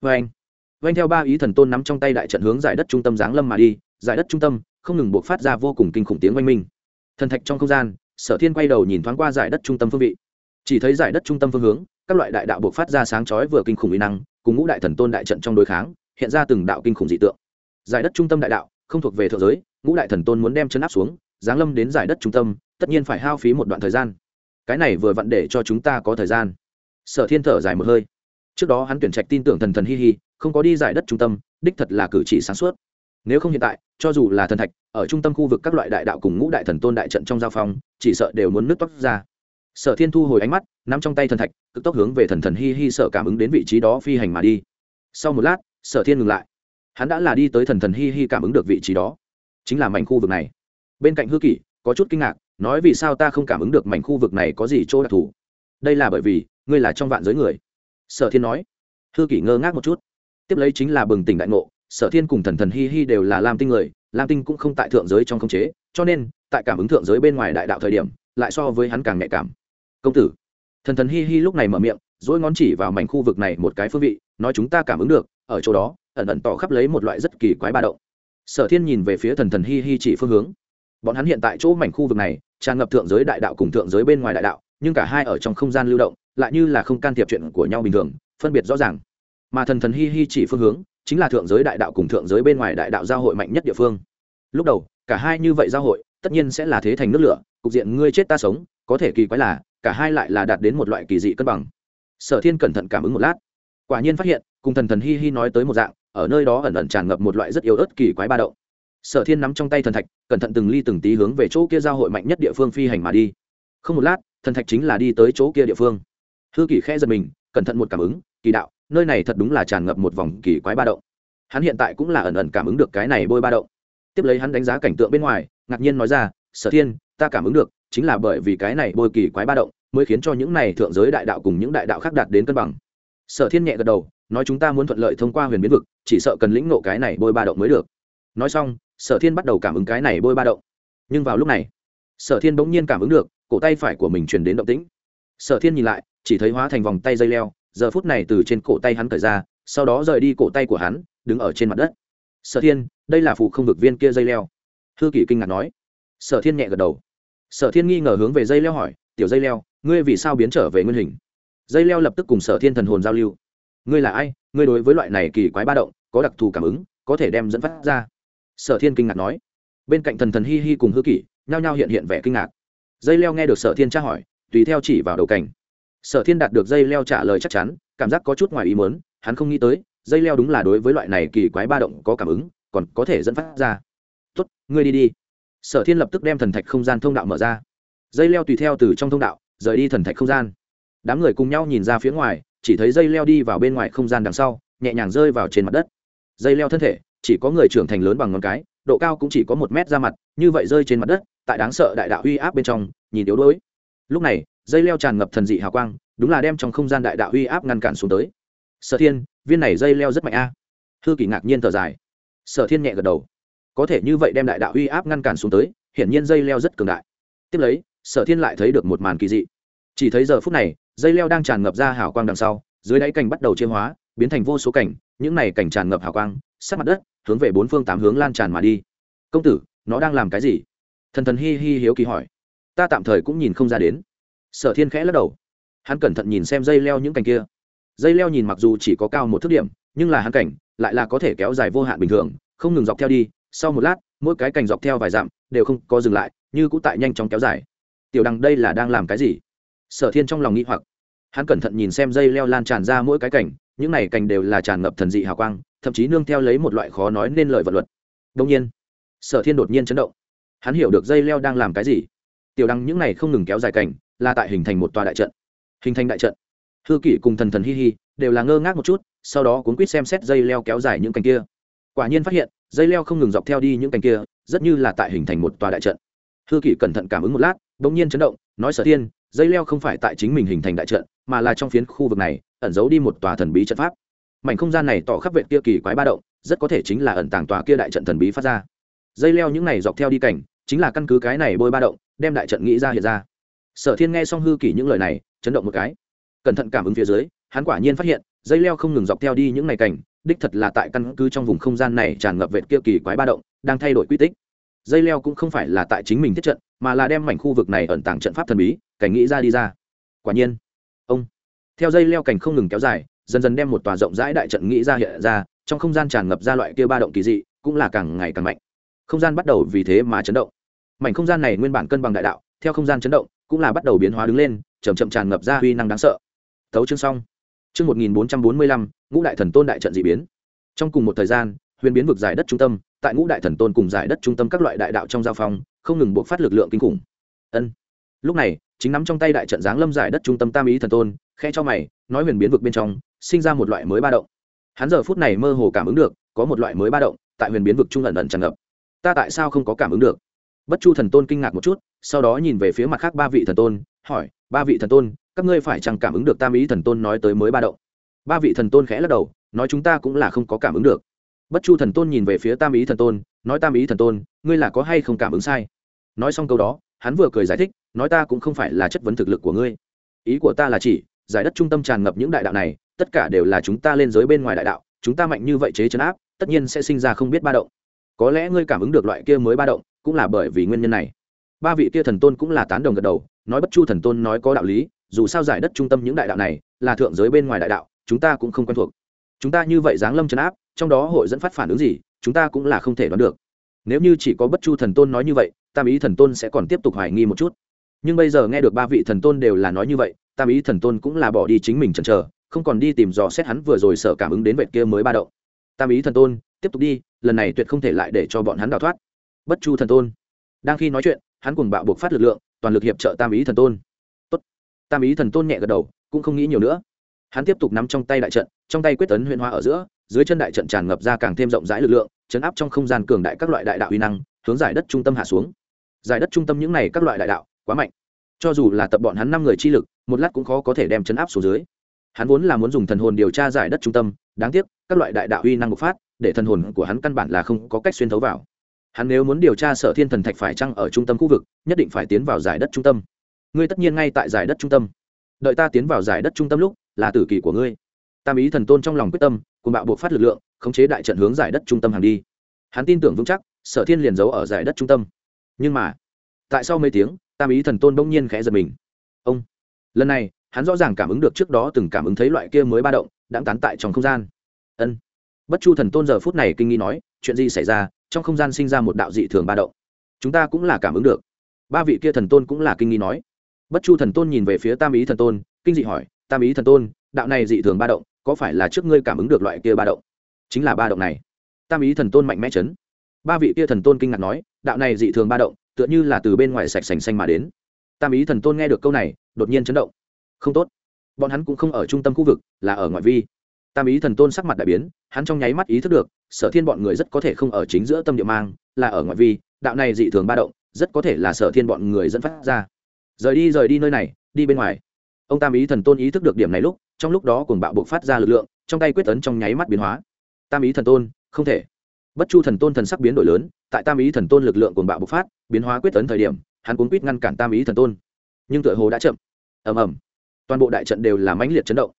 Vê anh vanh theo ba ý thần tôn nắm trong tay đại trận hướng giải đất trung tâm giáng lâm mà đi, giải đất trung tâm không ngừng buộc phát ra vô cùng kinh khủng tiếng oanh minh. Thần thạch trong không gian, sở thiên quay đầu nhìn thoáng qua giải đất trung tâm phương vị. Chỉ thấy giải đất trung tâm phương hướng, các loại đại đạo buộc phát ra sáng chói vừa kinh khủng uy năng, cùng ngũ đại thần tôn đại trận trong đối kháng, hiện ra từng đạo kinh khủng dị tượng. Giải đất trung tâm đại đạo, không thuộc về thượng giới, ngũ đại thần tôn muốn đem chân áp xuống, giáng lâm đến giải đất trung tâm, tất nhiên phải hao phí một đoạn thời gian. Cái này vừa vặn để cho chúng ta có thời gian. Sở thiên thở dài một hơi. Trước đó hắn tuyển trạch tin tưởng thần thần hi hi, không có đi giải đất trung tâm, đích thật là cử chỉ sáng suốt nếu không hiện tại, cho dù là thần thạch, ở trung tâm khu vực các loại đại đạo cùng ngũ đại thần tôn đại trận trong giao phong, chỉ sợ đều muốn nước toát ra. Sở thiên thu hồi ánh mắt n ắ m trong tay thần thạch, cực tốc hướng về thần thần hi hi sợ cảm ứng đến vị trí đó phi hành mà đi. Sau một lát, sở thiên ngừng lại. Hắn đã là đi tới thần thần hi hi cảm ứng được vị trí đó. Chính là mảnh khu vực này. Bên cạnh hư kỷ, có chút kinh ngạc, nói vì sao ta không cảm ứng được mảnh khu vực này có gì chỗ đặc thù? Đây là bởi vì, ngươi là trong vạn giới người. Sở thiên nói. Hư kỷ ngơ ngác một chút. Tiếp lấy chính là bừng tỉnh đại ngộ sở thiên cùng thần thần hi hi đều là lam tinh người, lam tinh cũng không tại thượng giới trong khống chế, cho nên, tại cảm ứng thượng giới bên ngoài đại đạo thời điểm, lại so với hắn càng nhạy cảm. Công tử. Thần thần hi hi lúc này mở miệng dỗi ngón chỉ vào mảnh khu vực này một cái phương vị, nói chúng ta cảm ứng được, ở chỗ đó, ẩn ẩn tỏ khắp lấy một loại rất kỳ quái ba động. Sở thiên nhìn về phía thần thần hi hi chỉ phương hướng. Bọn hắn hiện tại chỗ mảnh khu vực này, tràn ngập thượng giới đại đạo cùng thượng giới bên ngoài đại đạo, nhưng cả hai ở trong không gian lưu động, lại như là không can thiệp chuyện của nhau bình thường, phân biệt rõ ràng. Mà thần thần hi hi chỉ phương hướng chính là thượng giới đại đạo cùng thượng giới bên ngoài đại đạo giao hội mạnh nhất địa phương. Lúc đầu, cả hai như vậy giao hội, tất nhiên sẽ là thế thành nước lửa, cục diện ngươi chết ta sống, có thể kỳ quái là, cả hai lại là đạt đến một loại kỳ dị cân bằng. Sở thiên cẩn thận cảm ứng một lát, quả nhiên phát hiện, cùng thần thần hi hi nói tới một dạng, ở nơi đó ẩn ẩn tràn ngập một loại rất yếu ớt kỳ quái ba động. Sở thiên nắm trong tay thần thạch, cẩn thận từng ly từng tí hướng về chỗ kia giao hội mạnh nhất địa phương phi hành mà đi. Không một lát, thần thạch chính là đi tới chỗ kia địa phương. Hư kỳ khẽ giật mình, cẩn thận một cảm ứng, kỳ đạo nơi này thật đúng là tràn ngập một vòng kỳ quái ba động. Hắn hiện tại cũng là ẩn ẩn cảm ứng được cái này bôi ba động. Tiếp lấy hắn đánh giá cảnh tượng bên ngoài, ngạc nhiên nói ra, sở thiên, ta cảm ứng được, chính là bởi vì cái này bôi kỳ quái ba động mới khiến cho những này thượng giới đại đạo cùng những đại đạo khác đạt đến cân bằng. Sở thiên nhẹ gật đầu, nói, chúng ta muốn thuận lợi thông qua huyền biến vực, chỉ sợ cần lĩnh nộ cái này bôi ba động mới được. Nói xong, sở thiên bắt đầu cảm ứng cái này bôi ba động. Nhưng vào lúc này, sở thiên bỗng nhiên cảm ứng được, cổ tay phải của mình truyền đến động tĩnh. Sở thiên nhìn lại, chỉ thấy hóa thành vòng tay dây leo giờ phút này từ trên cổ tay hắn cởi ra, sau đó rời đi cổ tay của hắn, đứng ở trên mặt đất. Sở thiên, đây là phụ không vực viên kia dây leo. Thư kỷ kinh ngạc nói. Sở thiên nhẹ gật đầu. Sở thiên nghi ngờ hướng về dây leo hỏi, tiểu dây leo, ngươi vì sao biến trở về nguyên hình? Dây leo lập tức cùng sở thiên thần hồn giao lưu. Ngươi là ai? Ngươi đối với loại này kỳ quái ba động, có đặc thù cảm ứng, có thể đem dẫn phát ra. Sở thiên kinh ngạc nói. Bên cạnh thần thần hi hi cùng hư kỷ, nhao nhao hiện hiện vẻ kinh ngạc. Dây leo nghe được sở thiên tra hỏi, tùy theo chỉ vào đầu cảnh sở thiên đạt được dây leo trả lời chắc chắn, cảm giác có chút ngoài ý mớn hắn không nghĩ tới, dây leo đúng là đối với loại này kỳ quái ba động có cảm ứng, còn có thể dẫn phát ra. Tốt, ngươi đi đi. Sở thiên lập tức đem thần thạch không gian thông đạo mở ra. Dây leo tùy theo từ trong thông đạo, rời đi thần thạch không gian. Đám người cùng nhau nhìn ra phía ngoài, chỉ thấy dây leo đi vào bên ngoài không gian đằng sau, nhẹ nhàng rơi vào trên mặt đất. Dây leo thân thể, chỉ có người trưởng thành lớn bằng ngón cái, độ cao cũng chỉ có một mét ra mặt, như vậy rơi trên mặt đất, tại đáng sợ đại đạo uy áp bên trong, nhìn yếu đuối. Lúc này dây leo tràn ngập thần dị hào quang, đúng là đem trong không gian đại đạo uy áp ngăn cản xuống tới. Sở thiên, viên này dây leo rất mạnh a. À. hư kỷ ngạc nhiên thở dài. Sở thiên nhẹ gật đầu. Có thể như vậy đem đại đạo uy áp ngăn cản xuống tới, hiển nhiên dây leo rất cường đại. Tiếp lấy, sở thiên lại thấy được một màn kỳ dị. Chỉ thấy giờ phút này, dây leo đang tràn ngập ra hào quang đằng sau, dưới đáy cành bắt đầu chiêm hóa, biến thành vô số cảnh những này cảnh tràn ngập hào quang, sát mặt đất, hướng về bốn phương tám hướng lan tràn mà đi. Công tử, nó đang làm cái gì? Thần thần hi hi hiếu kỳ hỏi. Ta tạm thời cũng nhìn không ra đến sở thiên khẽ lắc đầu. Hắn cẩn thận nhìn xem dây leo những cành kia. Dây leo nhìn mặc dù chỉ có cao một thước điểm, nhưng là hắn cảnh lại là có thể kéo dài vô hạn bình thường, không ngừng dọc theo đi, sau một lát, mỗi cái cành dọc theo vài dặm đều không có dừng lại, như cũng tại nhanh chóng kéo dài. Tiểu đằng đây là đang làm cái gì? Sở thiên trong lòng nghĩ hoặc. Hắn cẩn thận nhìn xem dây leo lan tràn ra mỗi cái cảnh những này cành đều là tràn ngập thần dị hào quang, thậm chí nương theo lấy một loại khó nói nên lời vật luật. Đông nhiên, sở thiên đột nhiên chấn động. Hắn hiểu được dây leo đang làm cái gì. Tiểu đăng những này không ngừng kéo dài cảnh là tại hình thành một tòa đại trận. Hình thành đại trận. Hư kỷ cùng thần thần hi hi đều là ngơ ngác một chút sau đó cuốn quýt xem xét dây leo kéo dài những cành kia. Quả nhiên phát hiện dây leo không ngừng dọc theo đi những cành kia rất như là tại hình thành một tòa đại trận. Hư kỷ cẩn thận cảm ứng một lát đ ỗ n g nhiên chấn động nói sở tiên, dây leo không phải tại chính mình hình thành đại trận mà là trong phiến khu vực này ẩn giấu đi một tòa thần bí trận pháp. Mảnh không gian này tỏ khắp vệ kia kỳ quái ba động rất có thể chính là ẩn tàng tòa kia đại trận thần bí phát ra. Dây leo những này dọc theo đi cảnh chính là căn cứ cái này bôi ba động đem đại trận nghĩ ra hiện ra sở thiên nghe xong hư kỷ những lời này, chấn động một cái. Cẩn thận cảm ứng phía dưới, hắn quả nhiên phát hiện, dây leo không ngừng dọc theo đi những ngày cảnh, đích thật là tại căn cứ trong vùng không gian này tràn ngập vệt kia kỳ quái ba động, đang thay đổi quy tích. Dây leo cũng không phải là tại chính mình thiết trận, mà là đem mảnh khu vực này ẩn tàng trận pháp thần bí, cảnh nghĩ ra đi ra. Quả nhiên, ông, theo dây leo cảnh không ngừng kéo dài, dần dần đem một tòa rộng rãi đại trận nghĩ ra hiện ra, trong không gian tràn ngập ra loại kia ba động kỳ dị, cũng là càng ngày càng mạnh. Không gian bắt đầu vì thế mà chấn động. Mảnh không gian này nguyên bản cân bằng đại đạo, theo không gian chấn động cũng là bắt đầu biến hóa đứng lên chầm chậm tràn ngập ra uy năng đáng sợ. Thấu chương xong. Chương một nghìn bốn trăm bốn mươi lăm, ngũ đại thần tôn đại trận d ị biến. Trong cùng một thời gian, huyền biến vực giải đất trung tâm, tại ngũ đại thần tôn cùng giải đất trung tâm các loại đại đạo trong giao phong, không ngừng buộc phát lực lượng kinh khủng. Ân. Lúc này, chính nắm trong tay đại trận giáng lâm giải đất trung tâm tam ý thần tôn khe cho mày, nói huyền biến vực bên trong, sinh ra một loại mới ba động. Hắn giờ phút này mơ hồ cảm ứng được, có một loại mới ba động tại huyền biến vực trung ẩn ẩn tràn ngập. Ta tại sao không có cảm ứng được? Bất chu thần tôn kinh ngạc một chút, sau đó nhìn về phía mặt khác ba vị thần tôn, hỏi, ba vị thần tôn, các ngươi phải chẳng cảm ứng được tam ý thần tôn nói tới mới ba động? Ba vị thần tôn khẽ lắc đầu, nói chúng ta cũng là không có cảm ứng được. Bất chu thần tôn nhìn về phía tam ý thần tôn, nói, tam ý thần tôn, ngươi là có hay không cảm ứng sai? Nói xong câu đó, hắn vừa cười giải thích, nói ta cũng không phải là chất vấn thực lực của ngươi. Ý của ta là chỉ, giải đất trung tâm tràn ngập những đại đạo này, tất cả đều là chúng ta lên giới bên ngoài đại đạo, chúng ta mạnh như vậy chế chấn áp, tất nhiên sẽ sinh ra không biết ba động. Có lẽ ngươi cảm ứng được loại kia mới ba động cũng là bởi vì nguyên nhân này. Ba vị kia thần tôn cũng là tán đồng gật đầu, nói bất chu thần tôn nói có đạo lý, dù sao giải đất trung tâm những đại đạo này, là thượng giới bên ngoài đại đạo, chúng ta cũng không quen thuộc. Chúng ta như vậy giáng lâm chấn áp, trong đó hội dẫn phát phản ứng gì, chúng ta cũng là không thể đoán được. Nếu như chỉ có bất chu thần tôn nói như vậy, tam ý thần tôn sẽ còn tiếp tục hoài nghi một chút. Nhưng bây giờ nghe được ba vị thần tôn đều là nói như vậy, tam ý thần tôn cũng là bỏ đi chính mình chần chờ, không còn đi tìm dò xét hắn vừa rồi sợ cảm ứng đến vệ kia mới ba động. Tam ý thần tôn, tiếp tục đi, lần này tuyệt không thể lại để cho bọn hắn đào thoát bất chu thần tôn. Đang khi nói chuyện, hắn cùng bạo buộc phát lực lượng, toàn lực hiệp trợ tam ý thần tôn. Tốt. tam ý thần tôn nhẹ gật đầu, cũng không nghĩ nhiều nữa. Hắn tiếp tục nắm trong tay đại trận, trong tay quyết tấn huyền hóa ở giữa, dưới chân đại trận tràn ngập ra càng thêm rộng rãi lực lượng, chấn áp trong không gian cường đại các loại đại đạo uy năng, hướng giải đất trung tâm hạ xuống. Giải đất trung tâm những này các loại đại đạo, quá mạnh. Cho dù là tập bọn hắn năm người chi lực, một lát cũng khó có thể đem chấn áp xuống dưới. Hắn vốn là muốn dùng thần hồn điều tra giải đất trung tâm, đáng tiếc, các loại đại đạo uy năng bộc phát, để thần hồn của hắn căn bản là không có cách xuyên thấu vào hắn nếu muốn điều tra sở thiên thần thạch phải chăng ở trung tâm khu vực, nhất định phải tiến vào giải đất trung tâm. Ngươi tất nhiên ngay tại giải đất trung tâm. Đợi ta tiến vào giải đất trung tâm lúc, là tử kỳ của ngươi. Tam ý thần tôn trong lòng quyết tâm, cùng bạo buộc phát lực lượng, khống chế đại trận hướng giải đất trung tâm hàng đi. Hắn tin tưởng vững chắc, sở thiên liền giấu ở giải đất trung tâm. Nhưng mà, tại sau mấy tiếng, tam ý thần tôn bỗng nhiên khẽ giật mình. Ông! Lần này, hắn rõ ràng cảm ứng được trước đó từng cảm ứng thấy loại kia mới ba động đang tán tại trong không gian. Ân! Bất chu thần tôn giờ phút này kinh nghi nói, chuyện gì xảy ra trong không gian sinh ra một đạo dị thường ba động. Chúng ta cũng là cảm ứng được. Ba vị kia thần tôn cũng là kinh nghi nói. Bất chu thần tôn nhìn về phía tam ý thần tôn, kinh dị hỏi, tam ý thần tôn, đạo này dị thường ba động, có phải là trước ngươi cảm ứng được loại kia ba động? Chính là ba động này. Tam ý thần tôn mạnh mẽ chấn. Ba vị kia thần tôn kinh ngạc nói, đạo này dị thường ba động, tựa như là từ bên ngoài sạch sành xanh mà đến. Tam ý thần tôn nghe được câu này, đột nhiên chấn động. Không tốt. Bọn hắn cũng không ở trung tâm khu vực, là ở ngoại vi tam ý thần tôn sắc mặt đại biến, hắn trong nháy mắt ý thức được, sở thiên bọn người rất có thể không ở chính giữa tâm địa mang, là ở ngoại vi, đạo này dị thường ba động, rất có thể là sở thiên bọn người dẫn phát ra. Rời đi rời đi nơi này, đi bên ngoài. Ông tam ý thần tôn ý thức được điểm này lúc, trong lúc đó cùng bạo buộc phát ra lực lượng, trong tay quyết tấn trong nháy mắt biến hóa. Tam ý thần tôn, không thể. Bất chu thần tôn thần sắc biến đổi lớn, tại tam ý thần tôn lực lượng cuồng bạo bộc phát, biến hóa quyết tấn thời điểm, hắn cuốn quýt ngăn cản tam ý thần tôn. Nhưng tựa hồ đã chậm. Ầm ầm. Toàn bộ đại trận đều là mãnh liệt chấn động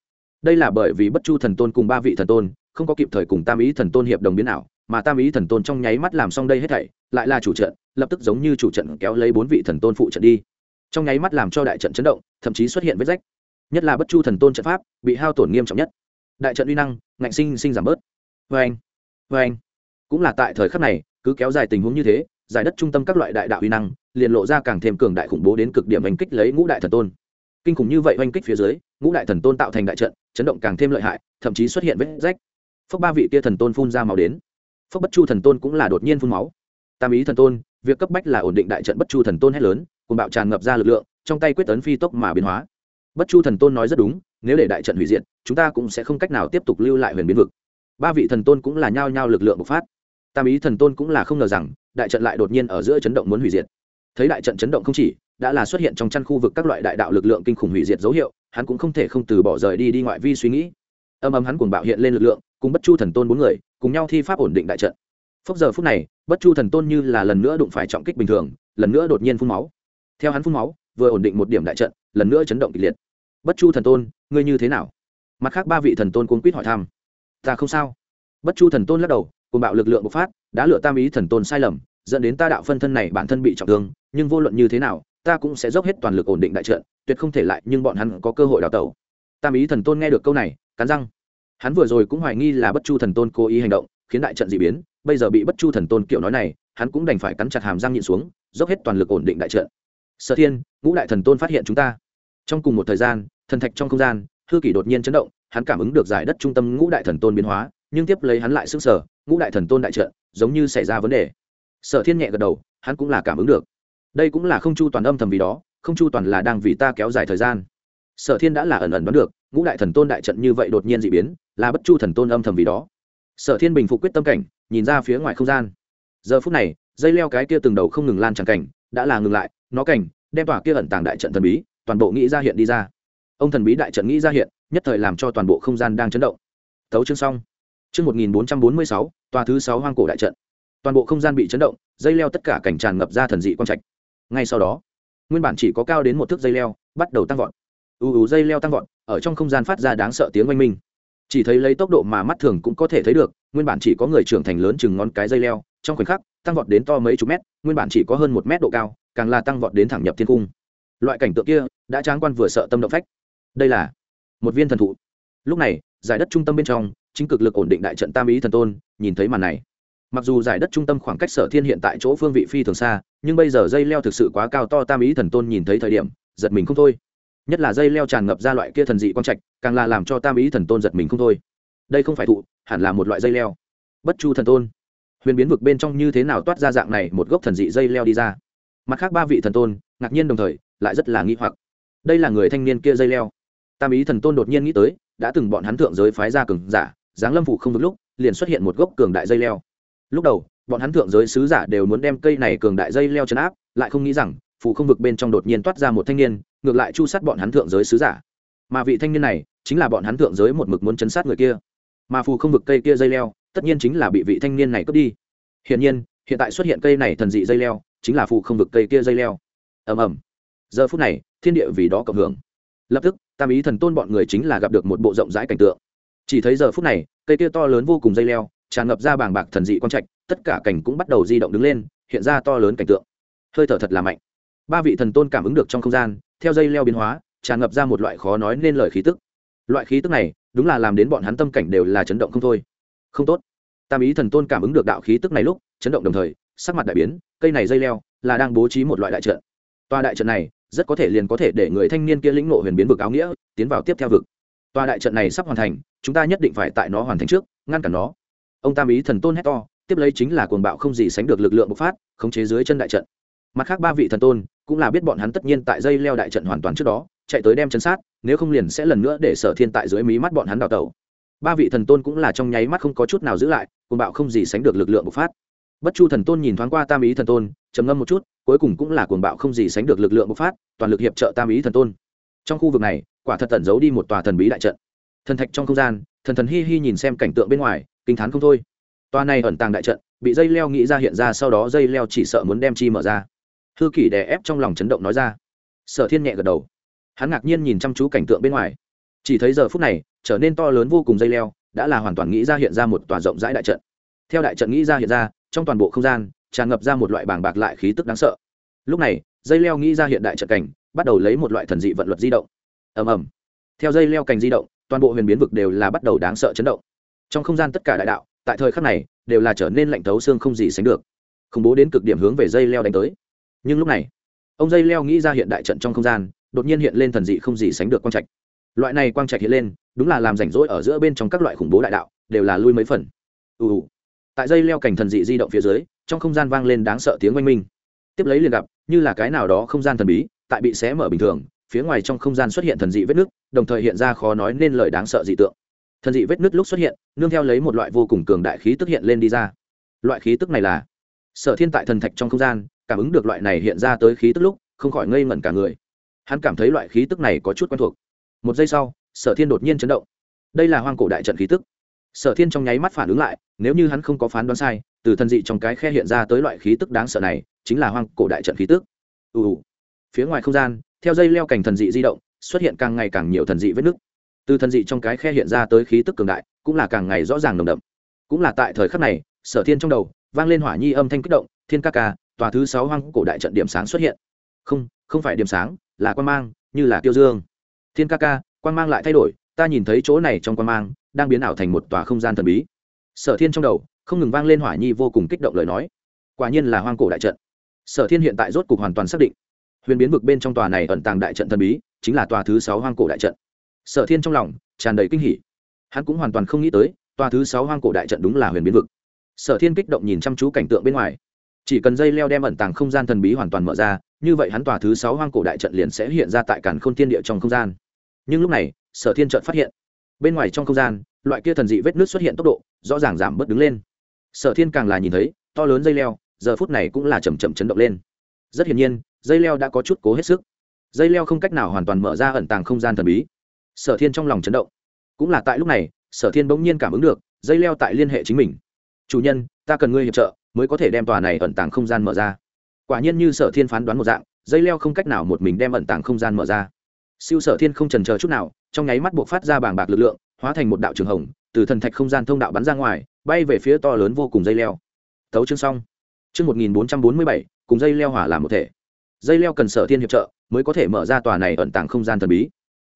đây là bởi vì bất chu thần tôn cùng ba vị thần tôn không có kịp thời cùng tam ý thần tôn hiệp đồng biến ảo, mà tam ý thần tôn trong nháy mắt làm xong đây hết thảy, lại là chủ trận, lập tức giống như chủ trận kéo lấy bốn vị thần tôn phụ trận đi. Trong nháy mắt làm cho đại trận chấn động, thậm chí xuất hiện vết rách. Nhất là bất chu thần tôn trận pháp, bị hao tổn nghiêm trọng nhất. Đại trận uy năng, ngạnh sinh sinh giảm bớt. Vê anh vê anh. Cũng là tại thời khắc này, cứ kéo dài tình huống như thế, giải đất trung tâm các loại đại đạo uy năng, liền lộ ra càng thêm cường đại khủng bố đến cực điểm đánh kích lấy ngũ đại thần tôn kinh khủng như vậy oanh kích phía dưới, ngũ đại thần tôn tạo thành đại trận, chấn động càng thêm lợi hại, thậm chí xuất hiện vết rách. Phốc ba vị kia thần tôn phun ra máu đến. Phốc bất chu thần tôn cũng là đột nhiên phun máu. Tam ý thần tôn, việc cấp bách là ổn định đại trận bất chu thần tôn hét lớn cùng bạo tràn ngập ra lực lượng, trong tay quyết tấn phi tốc mà biến hóa. Bất chu thần tôn nói rất đúng, nếu để đại trận hủy diệt, chúng ta cũng sẽ không cách nào tiếp tục lưu lại huyền biến vực. Ba vị thần tôn cũng là nhao nhao lực lượng bộc phát. Tam ý thần tôn cũng là không ngờ rằng, đại trận lại đột nhiên ở giữa chấn động muốn hủy diệt. Thấy đại trận chấn động không chỉ đã là xuất hiện trong chăn khu vực các loại đại đạo lực lượng kinh khủng hủy diệt dấu hiệu, hắn cũng không thể không từ bỏ rời đi đi ngoại vi suy nghĩ. Âm âm hắn cuồng bạo hiện lên lực lượng, cùng bất chu thần tôn bốn người, cùng nhau thi pháp ổn định đại trận. Phốc giờ phút này, bất chu thần tôn như là lần nữa đụng phải trọng kích bình thường, lần nữa đột nhiên phun máu. Theo hắn phun máu, vừa ổn định một điểm đại trận, lần nữa chấn động kịch liệt. Bất chu thần tôn, ngươi như thế nào? Mặt khác ba vị thần tôn cuốn quýt hỏi thăm. Ta không sao. Bất chu thần tôn lắc đầu cùng bạo lực lượng bộc phát, đã lựa tam ý thần tôn sai lầm, dẫn đến ta đạo phân thân này bản thân bị trọng thương, nhưng vô luận như thế nào ta cũng sẽ dốc hết toàn lực ổn định đại trận, tuyệt không thể lại nhưng bọn hắn có cơ hội đào tẩu. Tam ý thần tôn nghe được câu này, cắn răng. Hắn vừa rồi cũng hoài nghi là bất chu thần tôn cố ý hành động, khiến đại trận d ị biến, bây giờ bị bất chu thần tôn kiểu nói này, hắn cũng đành phải cắn chặt hàm răng nhịn xuống, dốc hết toàn lực ổn định đại trận. Sở thiên, ngũ đại thần tôn phát hiện chúng ta. Trong cùng một thời gian, thần thạch trong không gian, hư kỷ đột nhiên chấn động, hắn cảm ứng được giải đất trung tâm ngũ đại thần tôn biến hóa, nhưng tiếp lấy hắn lại s ư n g sở ngũ đại thần tôn đại trận, giống như xảy ra vấn đề. Sở thiên nhẹ gật đầu, hắn cũng là cảm ứng được đây cũng là không chu toàn âm thầm vì đó, không chu toàn là đang vì ta kéo dài thời gian. Sở thiên đã là ẩn ẩn đoán được, ngũ đại thần tôn đại trận như vậy đột nhiên d ị biến, là bất chu thần tôn âm thầm vì đó. Sở thiên bình phục quyết tâm cảnh, nhìn ra phía ngoài không gian. Giờ phút này, dây leo cái kia từng đầu không ngừng lan tràn cảnh, đã là ngừng lại, nó cảnh, đem tỏa kia ẩn tàng đại trận thần bí, toàn bộ nghĩ ra hiện đi ra. Ông thần bí đại trận nghĩ ra hiện, nhất thời làm cho toàn bộ không gian đang chấn động. Thấu chương xong. Chương một nghìn bốn trăm bốn mươi sáu, tòa thứ sáu hoang cổ đại trận. Toàn bộ không gian bị chấn động, dây leo tất cả cảnh tràn ngập ra thần dị quang trạch ngay sau đó, nguyên bản chỉ có cao đến một thước dây leo, bắt đầu tăng vọt. Ù ù dây leo tăng vọt, ở trong không gian phát ra đáng sợ tiếng oanh minh. Chỉ thấy lấy tốc độ mà mắt thường cũng có thể thấy được, nguyên bản chỉ có người trưởng thành lớn chừng ngón cái dây leo, trong khoảnh khắc, tăng vọt đến to mấy chục mét, nguyên bản chỉ có hơn một mét độ cao, càng là tăng vọt đến thẳng nhập thiên cung. Loại cảnh tượng kia, đã tráng quan vừa sợ tâm động phách. Đây là một viên thần thụ. Lúc này, giải đất trung tâm bên trong, chính cực lực ổn định đại trận tam ý thần tôn, nhìn thấy màn này mặc dù giải đất trung tâm khoảng cách sở thiên hiện tại chỗ phương vị phi thường xa, nhưng bây giờ dây leo thực sự quá cao to tam ý thần tôn nhìn thấy thời điểm, giật mình không thôi. Nhất là dây leo tràn ngập ra loại kia thần dị quang trạch, càng là làm cho tam ý thần tôn giật mình không thôi. Đây không phải thụ, hẳn là một loại dây leo. Bất chu thần tôn. Huyền biến vực bên trong như thế nào toát ra dạng này một gốc thần dị dây leo đi ra? Mặt khác ba vị thần tôn, ngạc nhiên đồng thời, lại rất là nghi hoặc. Đây là người thanh niên kia dây leo. Tam ý thần tôn đột nhiên nghĩ tới, đã từng bọn hắn thượng giới phái ra cường giả giáng lâm phủ không vững lúc, liền xuất hiện một gốc cường đại dây leo lúc đầu, bọn hắn thượng giới sứ giả đều muốn đem cây này cường đại dây leo chấn áp, lại không nghĩ rằng, phù không vực bên trong đột nhiên toát ra một thanh niên, ngược lại chu sát bọn hắn thượng giới sứ giả. Mà vị thanh niên này, chính là bọn hắn thượng giới một mực muốn chấn sát người kia. Mà phù không vực cây kia dây leo, tất nhiên chính là bị vị thanh niên này cướp đi. Hiển nhiên, hiện tại xuất hiện cây này thần dị dây leo, chính là phù không vực cây kia dây leo. Ầm ầm. Giờ phút này, thiên địa vì đó cộng hưởng. Lập tức, tam ý thần tôn bọn người chính là gặp được một bộ rộng rãi cảnh tượng. Chỉ thấy giờ phút này, cây kia to lớn vô cùng dây leo tràn ngập ra bàng bạc thần dị quang trạch, tất cả cảnh cũng bắt đầu di động đứng lên, hiện ra to lớn cảnh tượng. Hơi thở thật là mạnh. Ba vị thần tôn cảm ứng được trong không gian, theo dây leo biến hóa, tràn ngập ra một loại khó nói nên lời khí tức. Loại khí tức này, đúng là làm đến bọn hắn tâm cảnh đều là chấn động không thôi. Không tốt. Tam ý thần tôn cảm ứng được đạo khí tức này lúc, chấn động đồng thời, sắc mặt đại biến, cây này dây leo là đang bố trí một loại đại trận. Tòa đại trận này, rất có thể liền có thể để người thanh niên kia lĩnh ngộ huyền biến vực áo nghĩa, tiến vào tiếp theo vực. Tòa đại trận này sắp hoàn thành, chúng ta nhất định phải tại nó hoàn thành trước, ngăn cản nó ông tam ý thần tôn hét to, tiếp lấy chính là cuồng bạo không gì sánh được lực lượng bộc phát, khống chế dưới chân đại trận. Mặt khác ba vị thần tôn cũng là biết bọn hắn tất nhiên tại dây leo đại trận hoàn toàn trước đó, chạy tới đem chân sát, nếu không liền sẽ lần nữa để sở thiên tại dưới mí mắt bọn hắn đào tẩu. Ba vị thần tôn cũng là trong nháy mắt không có chút nào giữ lại, cuồng bạo không gì sánh được lực lượng bộc phát. Bất chu thần tôn nhìn thoáng qua tam ý thần tôn, trầm ngâm một chút, cuối cùng cũng là cuồng bạo không gì sánh được lực lượng bộc phát, toàn lực hiệp trợ tam ý thần tôn. Trong khu vực này, quả thật tẩn giấu đi một tòa thần bí đại trận. Thần thạch trong không gian, thần thần hi hi nhìn xem cảnh tượng bên ngoài kinh t h á n không thôi. Toa này ẩn tàng đại trận, bị dây leo nghĩ ra hiện ra, sau đó dây leo chỉ sợ muốn đem chi mở ra. Hư kỷ đè ép trong lòng chấn động nói ra. Sở thiên nhẹ gật đầu. Hắn ngạc nhiên nhìn chăm chú cảnh tượng bên ngoài. Chỉ thấy giờ phút này, trở nên to lớn vô cùng dây leo, đã là hoàn toàn nghĩ ra hiện ra một tòa rộng rãi đại trận. Theo đại trận nghĩ ra hiện ra, trong toàn bộ không gian, tràn ngập ra một loại bàng bạc lại khí tức đáng sợ. Lúc này, dây leo nghĩ ra hiện đại trận cảnh, bắt đầu lấy một loại thần dị vận luật di động. Ầm ầm. Theo dây leo cành di động, toàn bộ huyền biến vực đều là bắt đầu đáng sợ chấn động trong không gian tất cả đại đạo, tại thời khắc này, đều là trở nên lạnh thấu xương không gì sánh được. Khủng bố đến cực điểm hướng về dây leo đánh tới. Nhưng lúc này, ông dây leo nghĩ ra hiện đại trận trong không gian, đột nhiên hiện lên thần dị không gì sánh được quang trạch. Loại này quang trạch hiện lên, đúng là làm rảnh rỗi ở giữa bên trong các loại khủng bố đại đạo, đều là lui mấy phần. Ù tại dây leo cảnh thần dị di động phía dưới, trong không gian vang lên đáng sợ tiếng oanh minh. Tiếp lấy liền gặp, như là cái nào đó không gian thần bí, tại bị xé mở bình thường, phía ngoài trong không gian xuất hiện thần dị vết nứt, đồng thời hiện ra khó nói nên lời đáng sợ dị tượng thần dị vết nứt lúc xuất hiện, nương theo lấy một loại vô cùng cường đại khí tức hiện lên đi ra. Loại khí tức này là sở thiên tại thần thạch trong không gian, cảm ứng được loại này hiện ra tới khí tức lúc, không khỏi ngây ngẩn cả người. Hắn cảm thấy loại khí tức này có chút quen thuộc. Một giây sau, sở thiên đột nhiên chấn động. Đây là hoang cổ đại trận khí tức. Sở thiên trong nháy mắt phản ứng lại, nếu như hắn không có phán đoán sai, từ thần dị trong cái khe hiện ra tới loại khí tức đáng sợ này, chính là hoang cổ đại trận khí tức. Ù ù. Phía ngoài không gian, theo dây leo cành thần dị di động, xuất hiện càng ngày càng nhiều thần dị vết nứt từ thần dị trong cái khe hiện ra tới khí tức cường đại, cũng là càng ngày rõ ràng nồng đậm. Cũng là tại thời khắc này, sở thiên trong đầu, vang lên hỏa nhi âm thanh kích động, thiên ca ca, tòa thứ sáu hoang cổ đại trận điểm sáng xuất hiện. Không không phải điểm sáng, là quan mang, như là tiêu dương. Thiên ca ca, quan mang lại thay đổi, ta nhìn thấy chỗ này trong quan mang, đang biến ảo thành một tòa không gian thần bí. Sở thiên trong đầu, không ngừng vang lên hỏa nhi vô cùng kích động lời nói. Quả nhiên là hoang cổ đại trận. Sở thiên hiện tại rốt cục hoàn toàn xác định, huyền biến vực bên trong tòa này ẩn tàng đại trận thần bí, chính là tòa thứ sáu hoang cổ đại trận sở thiên trong lòng tràn đầy kinh hỉ. Hắn cũng hoàn toàn không nghĩ tới, tòa thứ sáu hoang cổ đại trận đúng là huyền biến vực. Sở thiên kích động nhìn chăm chú cảnh tượng bên ngoài. Chỉ cần dây leo đem ẩn tàng không gian thần bí hoàn toàn mở ra, như vậy hắn tòa thứ sáu hoang cổ đại trận liền sẽ hiện ra tại cản k h ô n thiên địa trong không gian. Nhưng lúc này, sở thiên trợt phát hiện, bên ngoài trong không gian, loại kia thần dị vết nước xuất hiện tốc độ, rõ ràng giảm bớt đứng lên. Sở thiên càng là nhìn thấy, to lớn dây leo, giờ phút này cũng là chầm chậm chấn động lên. Rất hiển nhiên, dây leo đã có chút cố hết sức. Dây leo không cách nào hoàn toàn mở ra ẩn tàng không gian thần bí sở thiên trong lòng chấn động. Cũng là tại lúc này, sở thiên bỗng nhiên cảm ứng được, dây leo tại liên hệ chính mình. Chủ nhân, ta cần ngươi hiệp trợ, mới có thể đem tòa này ẩn tàng không gian mở ra. Quả nhiên như sở thiên phán đoán một dạng, dây leo không cách nào một mình đem ẩn tàng không gian mở ra. Siêu sở thiên không trần chờ chút nào, trong nháy mắt buộc phát ra bảng bạc lực lượng, hóa thành một đạo trường hồng, từ thần thạch không gian thông đạo bắn ra ngoài, bay về phía to lớn vô cùng dây leo. Thấu chương xong. Chương một nghìn bốn trăm bốn mươi bảy, cùng dây leo hỏa làm một thể. Dây leo cần sở thiên hiệp trợ, mới có thể mở ra tòa này ẩn tàng không gian thần bí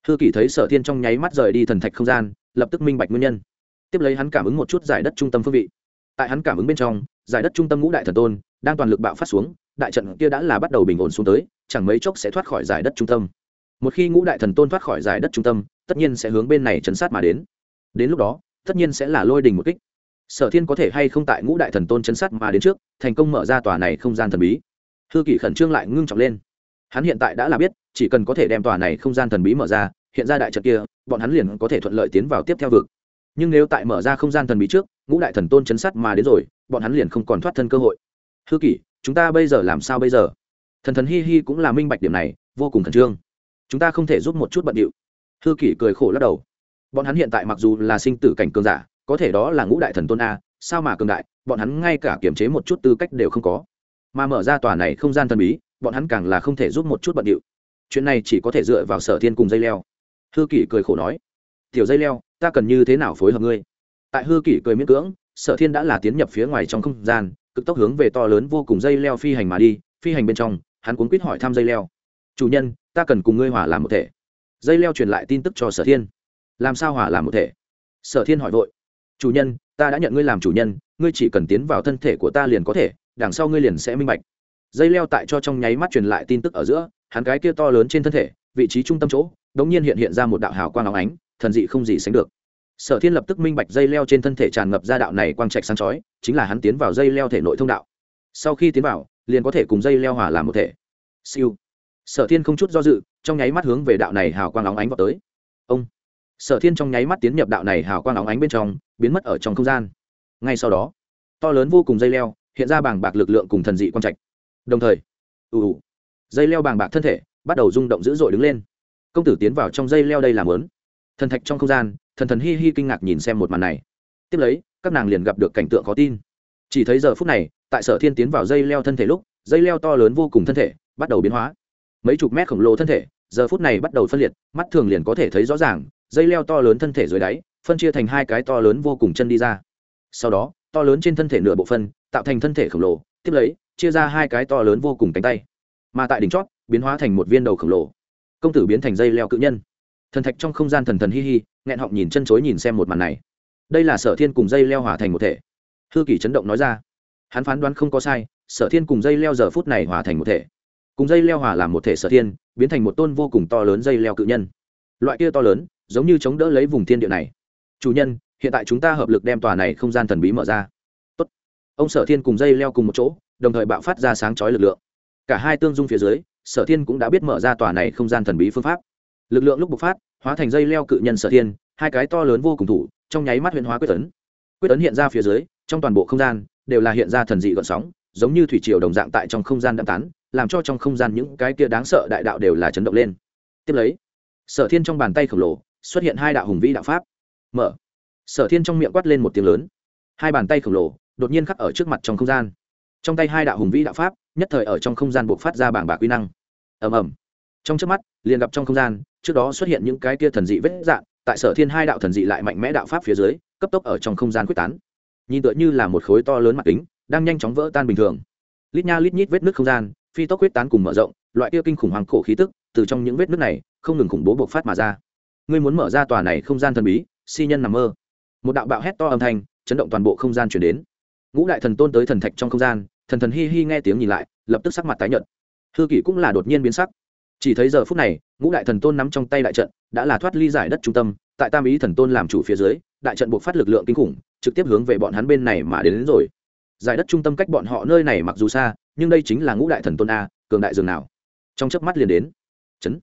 hư kỷ thấy sở thiên trong nháy mắt rời đi thần thạch không gian, lập tức minh bạch nguyên nhân. Tiếp lấy hắn cảm ứng một chút giải đất trung tâm phương vị. Tại hắn cảm ứng bên trong, giải đất trung tâm ngũ đại thần tôn, đang toàn lực bạo phát xuống, đại trận kia đã là bắt đầu bình ổn xuống tới, chẳng mấy chốc sẽ thoát khỏi giải đất trung tâm. Một khi ngũ đại thần tôn thoát khỏi giải đất trung tâm, tất nhiên sẽ hướng bên này chấn sát mà đến. Đến lúc đó, tất nhiên sẽ là lôi đình một kích. Sở thiên có thể hay không tại ngũ đại thần tôn chấn sát mà đến trước, thành công mở ra tòa này không gian thần bí. Hư kỷ khẩn trương lại ngưng trọng lên hắn hiện tại đã là biết, chỉ cần có thể đem tòa này không gian thần bí mở ra, hiện ra đại trận kia, bọn hắn liền có thể thuận lợi tiến vào tiếp theo vực. Nhưng nếu tại mở ra không gian thần bí trước, ngũ đại thần tôn chấn sát mà đến rồi, bọn hắn liền không còn thoát thân cơ hội. Hư kỷ, chúng ta bây giờ làm sao bây giờ? Thần thần hi hi cũng là minh bạch điểm này, vô cùng khẩn trương. Chúng ta không thể giúp một chút bận điệu. Hư kỷ cười khổ lắc đầu. Bọn hắn hiện tại mặc dù là sinh tử cảnh cường giả, có thể đó là ngũ đại thần tôn a, sao mà cường đại, bọn hắn ngay cả kiểm chế một chút tư cách đều không có. Mà mở ra tòa này không gian thần bí bọn hắn càng là không thể giúp một chút bận điệu. Chuyện này chỉ có thể dựa vào sở thiên cùng dây leo. Hư kỷ cười khổ nói, tiểu dây leo, ta cần như thế nào phối hợp ngươi? Tại hư kỷ cười miễn cưỡng, sở thiên đã là tiến nhập phía ngoài trong không gian, cực tốc hướng về to lớn vô cùng dây leo phi hành mà đi, phi hành bên trong, hắn cuốn quýt hỏi thăm dây leo, chủ nhân, ta cần cùng ngươi hỏa làm một thể. Dây leo truyền lại tin tức cho sở thiên. Làm sao hỏa làm một thể? Sở thiên hỏi vội, chủ nhân, ta đã nhận ngươi làm chủ nhân, ngươi chỉ cần tiến vào thân thể của ta liền có thể, đằng sau ngươi liền sẽ minh bạch dây leo tại cho trong nháy mắt truyền lại tin tức ở giữa, hắn cái kia to lớn trên thân thể, vị trí trung tâm chỗ đ ỗ n g nhiên hiện hiện ra một đạo hào quang áo ánh, thần dị không gì sánh được. Sở thiên lập tức minh bạch dây leo trên thân thể tràn ngập ra đạo này quang trạch sáng chói, chính là hắn tiến vào dây leo thể nội thông đạo. Sau khi tiến vào, liền có thể cùng dây leo hòa làm một thể. Siêu. Sở thiên không chút do dự, trong nháy mắt hướng về đạo này hào quang óng ánh vào tới. Ông. Sở thiên trong nháy mắt tiến nhập đạo này hào quang óng ánh bên trong, biến mất ở trong không gian. Ngay sau đó, to lớn vô cùng dây leo, hiện ra bàng bạc lực lượng cùng thần dị quang trạch đồng thời, ù ù, dây leo bàng bạc thân thể bắt đầu rung động dữ dội đứng lên. Công tử tiến vào trong dây leo đây làm lớn. Thần thạch trong không gian, thần thần hi hi kinh ngạc nhìn xem một màn này. Tiếp lấy, các nàng liền gặp được cảnh tượng khó tin. Chỉ thấy giờ phút này, tại sở thiên tiến vào dây leo thân thể lúc, dây leo to lớn vô cùng thân thể bắt đầu biến hóa. Mấy chục mét khổng lồ thân thể, giờ phút này bắt đầu phân liệt, mắt thường liền có thể thấy rõ ràng, dây leo to lớn thân thể dưới đáy, phân chia thành hai cái to lớn vô cùng chân đi ra. Sau đó, to lớn trên thân thể nửa bộ phân, tạo thành thân thể khổng lồ, tiếp lấy chia ra hai cái to lớn vô cùng cánh tay. Mà tại đỉnh chót, biến hóa thành một viên đầu khổng lồ. Công tử biến thành dây leo cự nhân. Thần thạch trong không gian thần thần hi hi, nghẹn họng nhìn chân chối nhìn xem một màn này. Đây là sở thiên cùng dây leo hòa thành một thể. Hư kỷ chấn động nói ra. Hắn phán đoán không có sai, sở thiên cùng dây leo giờ phút này hòa thành một thể. Cùng dây leo hòa làm một thể sở thiên, biến thành một tôn vô cùng to lớn dây leo cự nhân. Loại kia to lớn, giống như chống đỡ lấy vùng thiên địa này. Chủ nhân, hiện tại chúng ta hợp lực đem tòa này không gian thần bí mở ra. Tốt. ông sở thiên cùng dây leo cùng một chỗ đồng thời bạo phát ra sáng chói lực lượng. Cả hai tương dung phía dưới, sở thiên cũng đã biết mở ra tòa này không gian thần bí phương pháp. Lực lượng lúc bộc phát, hóa thành dây leo cự nhân sở thiên, hai cái to lớn vô cùng thủ, trong nháy mắt huyện hóa quyết tấn. Quyết tấn hiện ra phía dưới, trong toàn bộ không gian, đều là hiện ra thần dị gợn sóng, giống như thủy triều đồng dạng tại trong không gian đạm tán, làm cho trong không gian những cái kia đáng sợ đại đạo đều là chấn động lên. Tiếp lấy, sở thiên trong bàn tay khổng lồ, xuất hiện hai đạo hùng vĩ đạo pháp. Mở. Sở thiên trong miệng quát lên một tiếng lớn. Hai bàn tay khổng lồ, đột nhiên khắc ở trước mặt trong không gian trong tay hai đạo hùng vĩ đạo pháp, nhất thời ở trong không gian buộc phát ra bảng bạc quy năng. Ầm ầm. Trong trước mắt, liền gặp trong không gian, trước đó xuất hiện những cái kia thần dị vết dạng, tại sở thiên hai đạo thần dị lại mạnh mẽ đạo pháp phía dưới, cấp tốc ở trong không gian quyết tán. Nhìn tựa như là một khối to lớn mặt kính, đang nhanh chóng vỡ tan bình thường. Lít nha lít nhít vết nước không gian, phi tốc quyết tán cùng mở rộng, loại kia kinh khủng hoàng cổ khí tức, từ trong những vết nước này, không ngừng khủng bố bộc phát mà ra. Ngươi muốn mở ra tòa này không gian thần bí, si nhân nằm mơ. Một đạo bạo hét to âm thanh, chấn động toàn bộ không gian chuyển đến. Ngũ đại thần tôn tới thần thạch trong không gian thần thần hi hi nghe tiếng nhìn lại lập tức sắc mặt tái nhợt. Hư kỷ cũng là đột nhiên biến sắc. Chỉ thấy giờ phút này ngũ đại thần tôn nắm trong tay đại trận đã là thoát ly giải đất trung tâm tại tam ý thần tôn làm chủ phía dưới đại trận buộc phát lực lượng kinh khủng trực tiếp hướng về bọn hắn bên này mà đến, đến rồi. Giải đất trung tâm cách bọn họ nơi này mặc dù xa nhưng đây chính là ngũ đại thần tôn a cường đại dường nào. Trong chớp mắt liền đến. Chấn.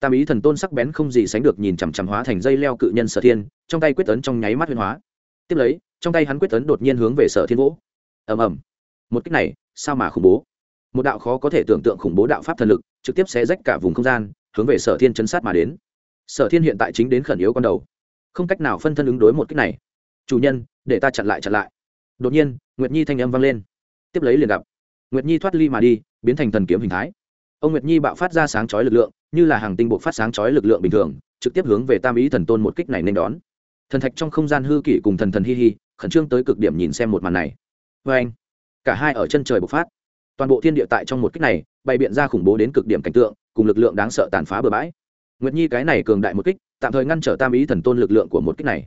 Tam ý thần tôn sắc bén không gì sánh được nhìn chằm chằm hóa thành dây leo cự nhân sở thiên trong tay quyết tấn trong nháy mắt huyền hóa. Tiếp lấy trong tay hắn quyết tấn đột nhiên hướng về sở thiên vỗ. Ầm ầm một cách này, sao mà khủng bố? Một đạo khó có thể tưởng tượng khủng bố đạo pháp thần lực, trực tiếp sẽ rách cả vùng không gian, hướng về sở thiên chấn sát mà đến. Sở thiên hiện tại chính đến khẩn yếu con đầu. Không cách nào phân thân ứng đối một cách này. Chủ nhân, để ta chặn lại chặn lại. Đột nhiên, nguyệt nhi thanh âm vang lên. Tiếp lấy liền gặp, nguyệt nhi thoát ly mà đi, biến thành thần kiếm hình thái. Ông nguyệt nhi bạo phát ra sáng chói lực lượng, như là hàng tinh bộ phát sáng chói lực lượng bình thường, trực tiếp hướng về tam ý thần tôn một kích này nên đón. Thần thạch trong không gian hư kỷ cùng thần thần hi hi, khẩn trương tới cực điểm nhìn xem một màn này. Vê anh cả hai ở chân trời bộc phát. Toàn bộ thiên địa tại trong một kích này, bày biện ra khủng bố đến cực điểm cảnh tượng, cùng lực lượng đáng sợ tàn phá bừa bãi. Nguyệt nhi cái này cường đại một kích, tạm thời ngăn trở tam ý thần tôn lực lượng của một kích này.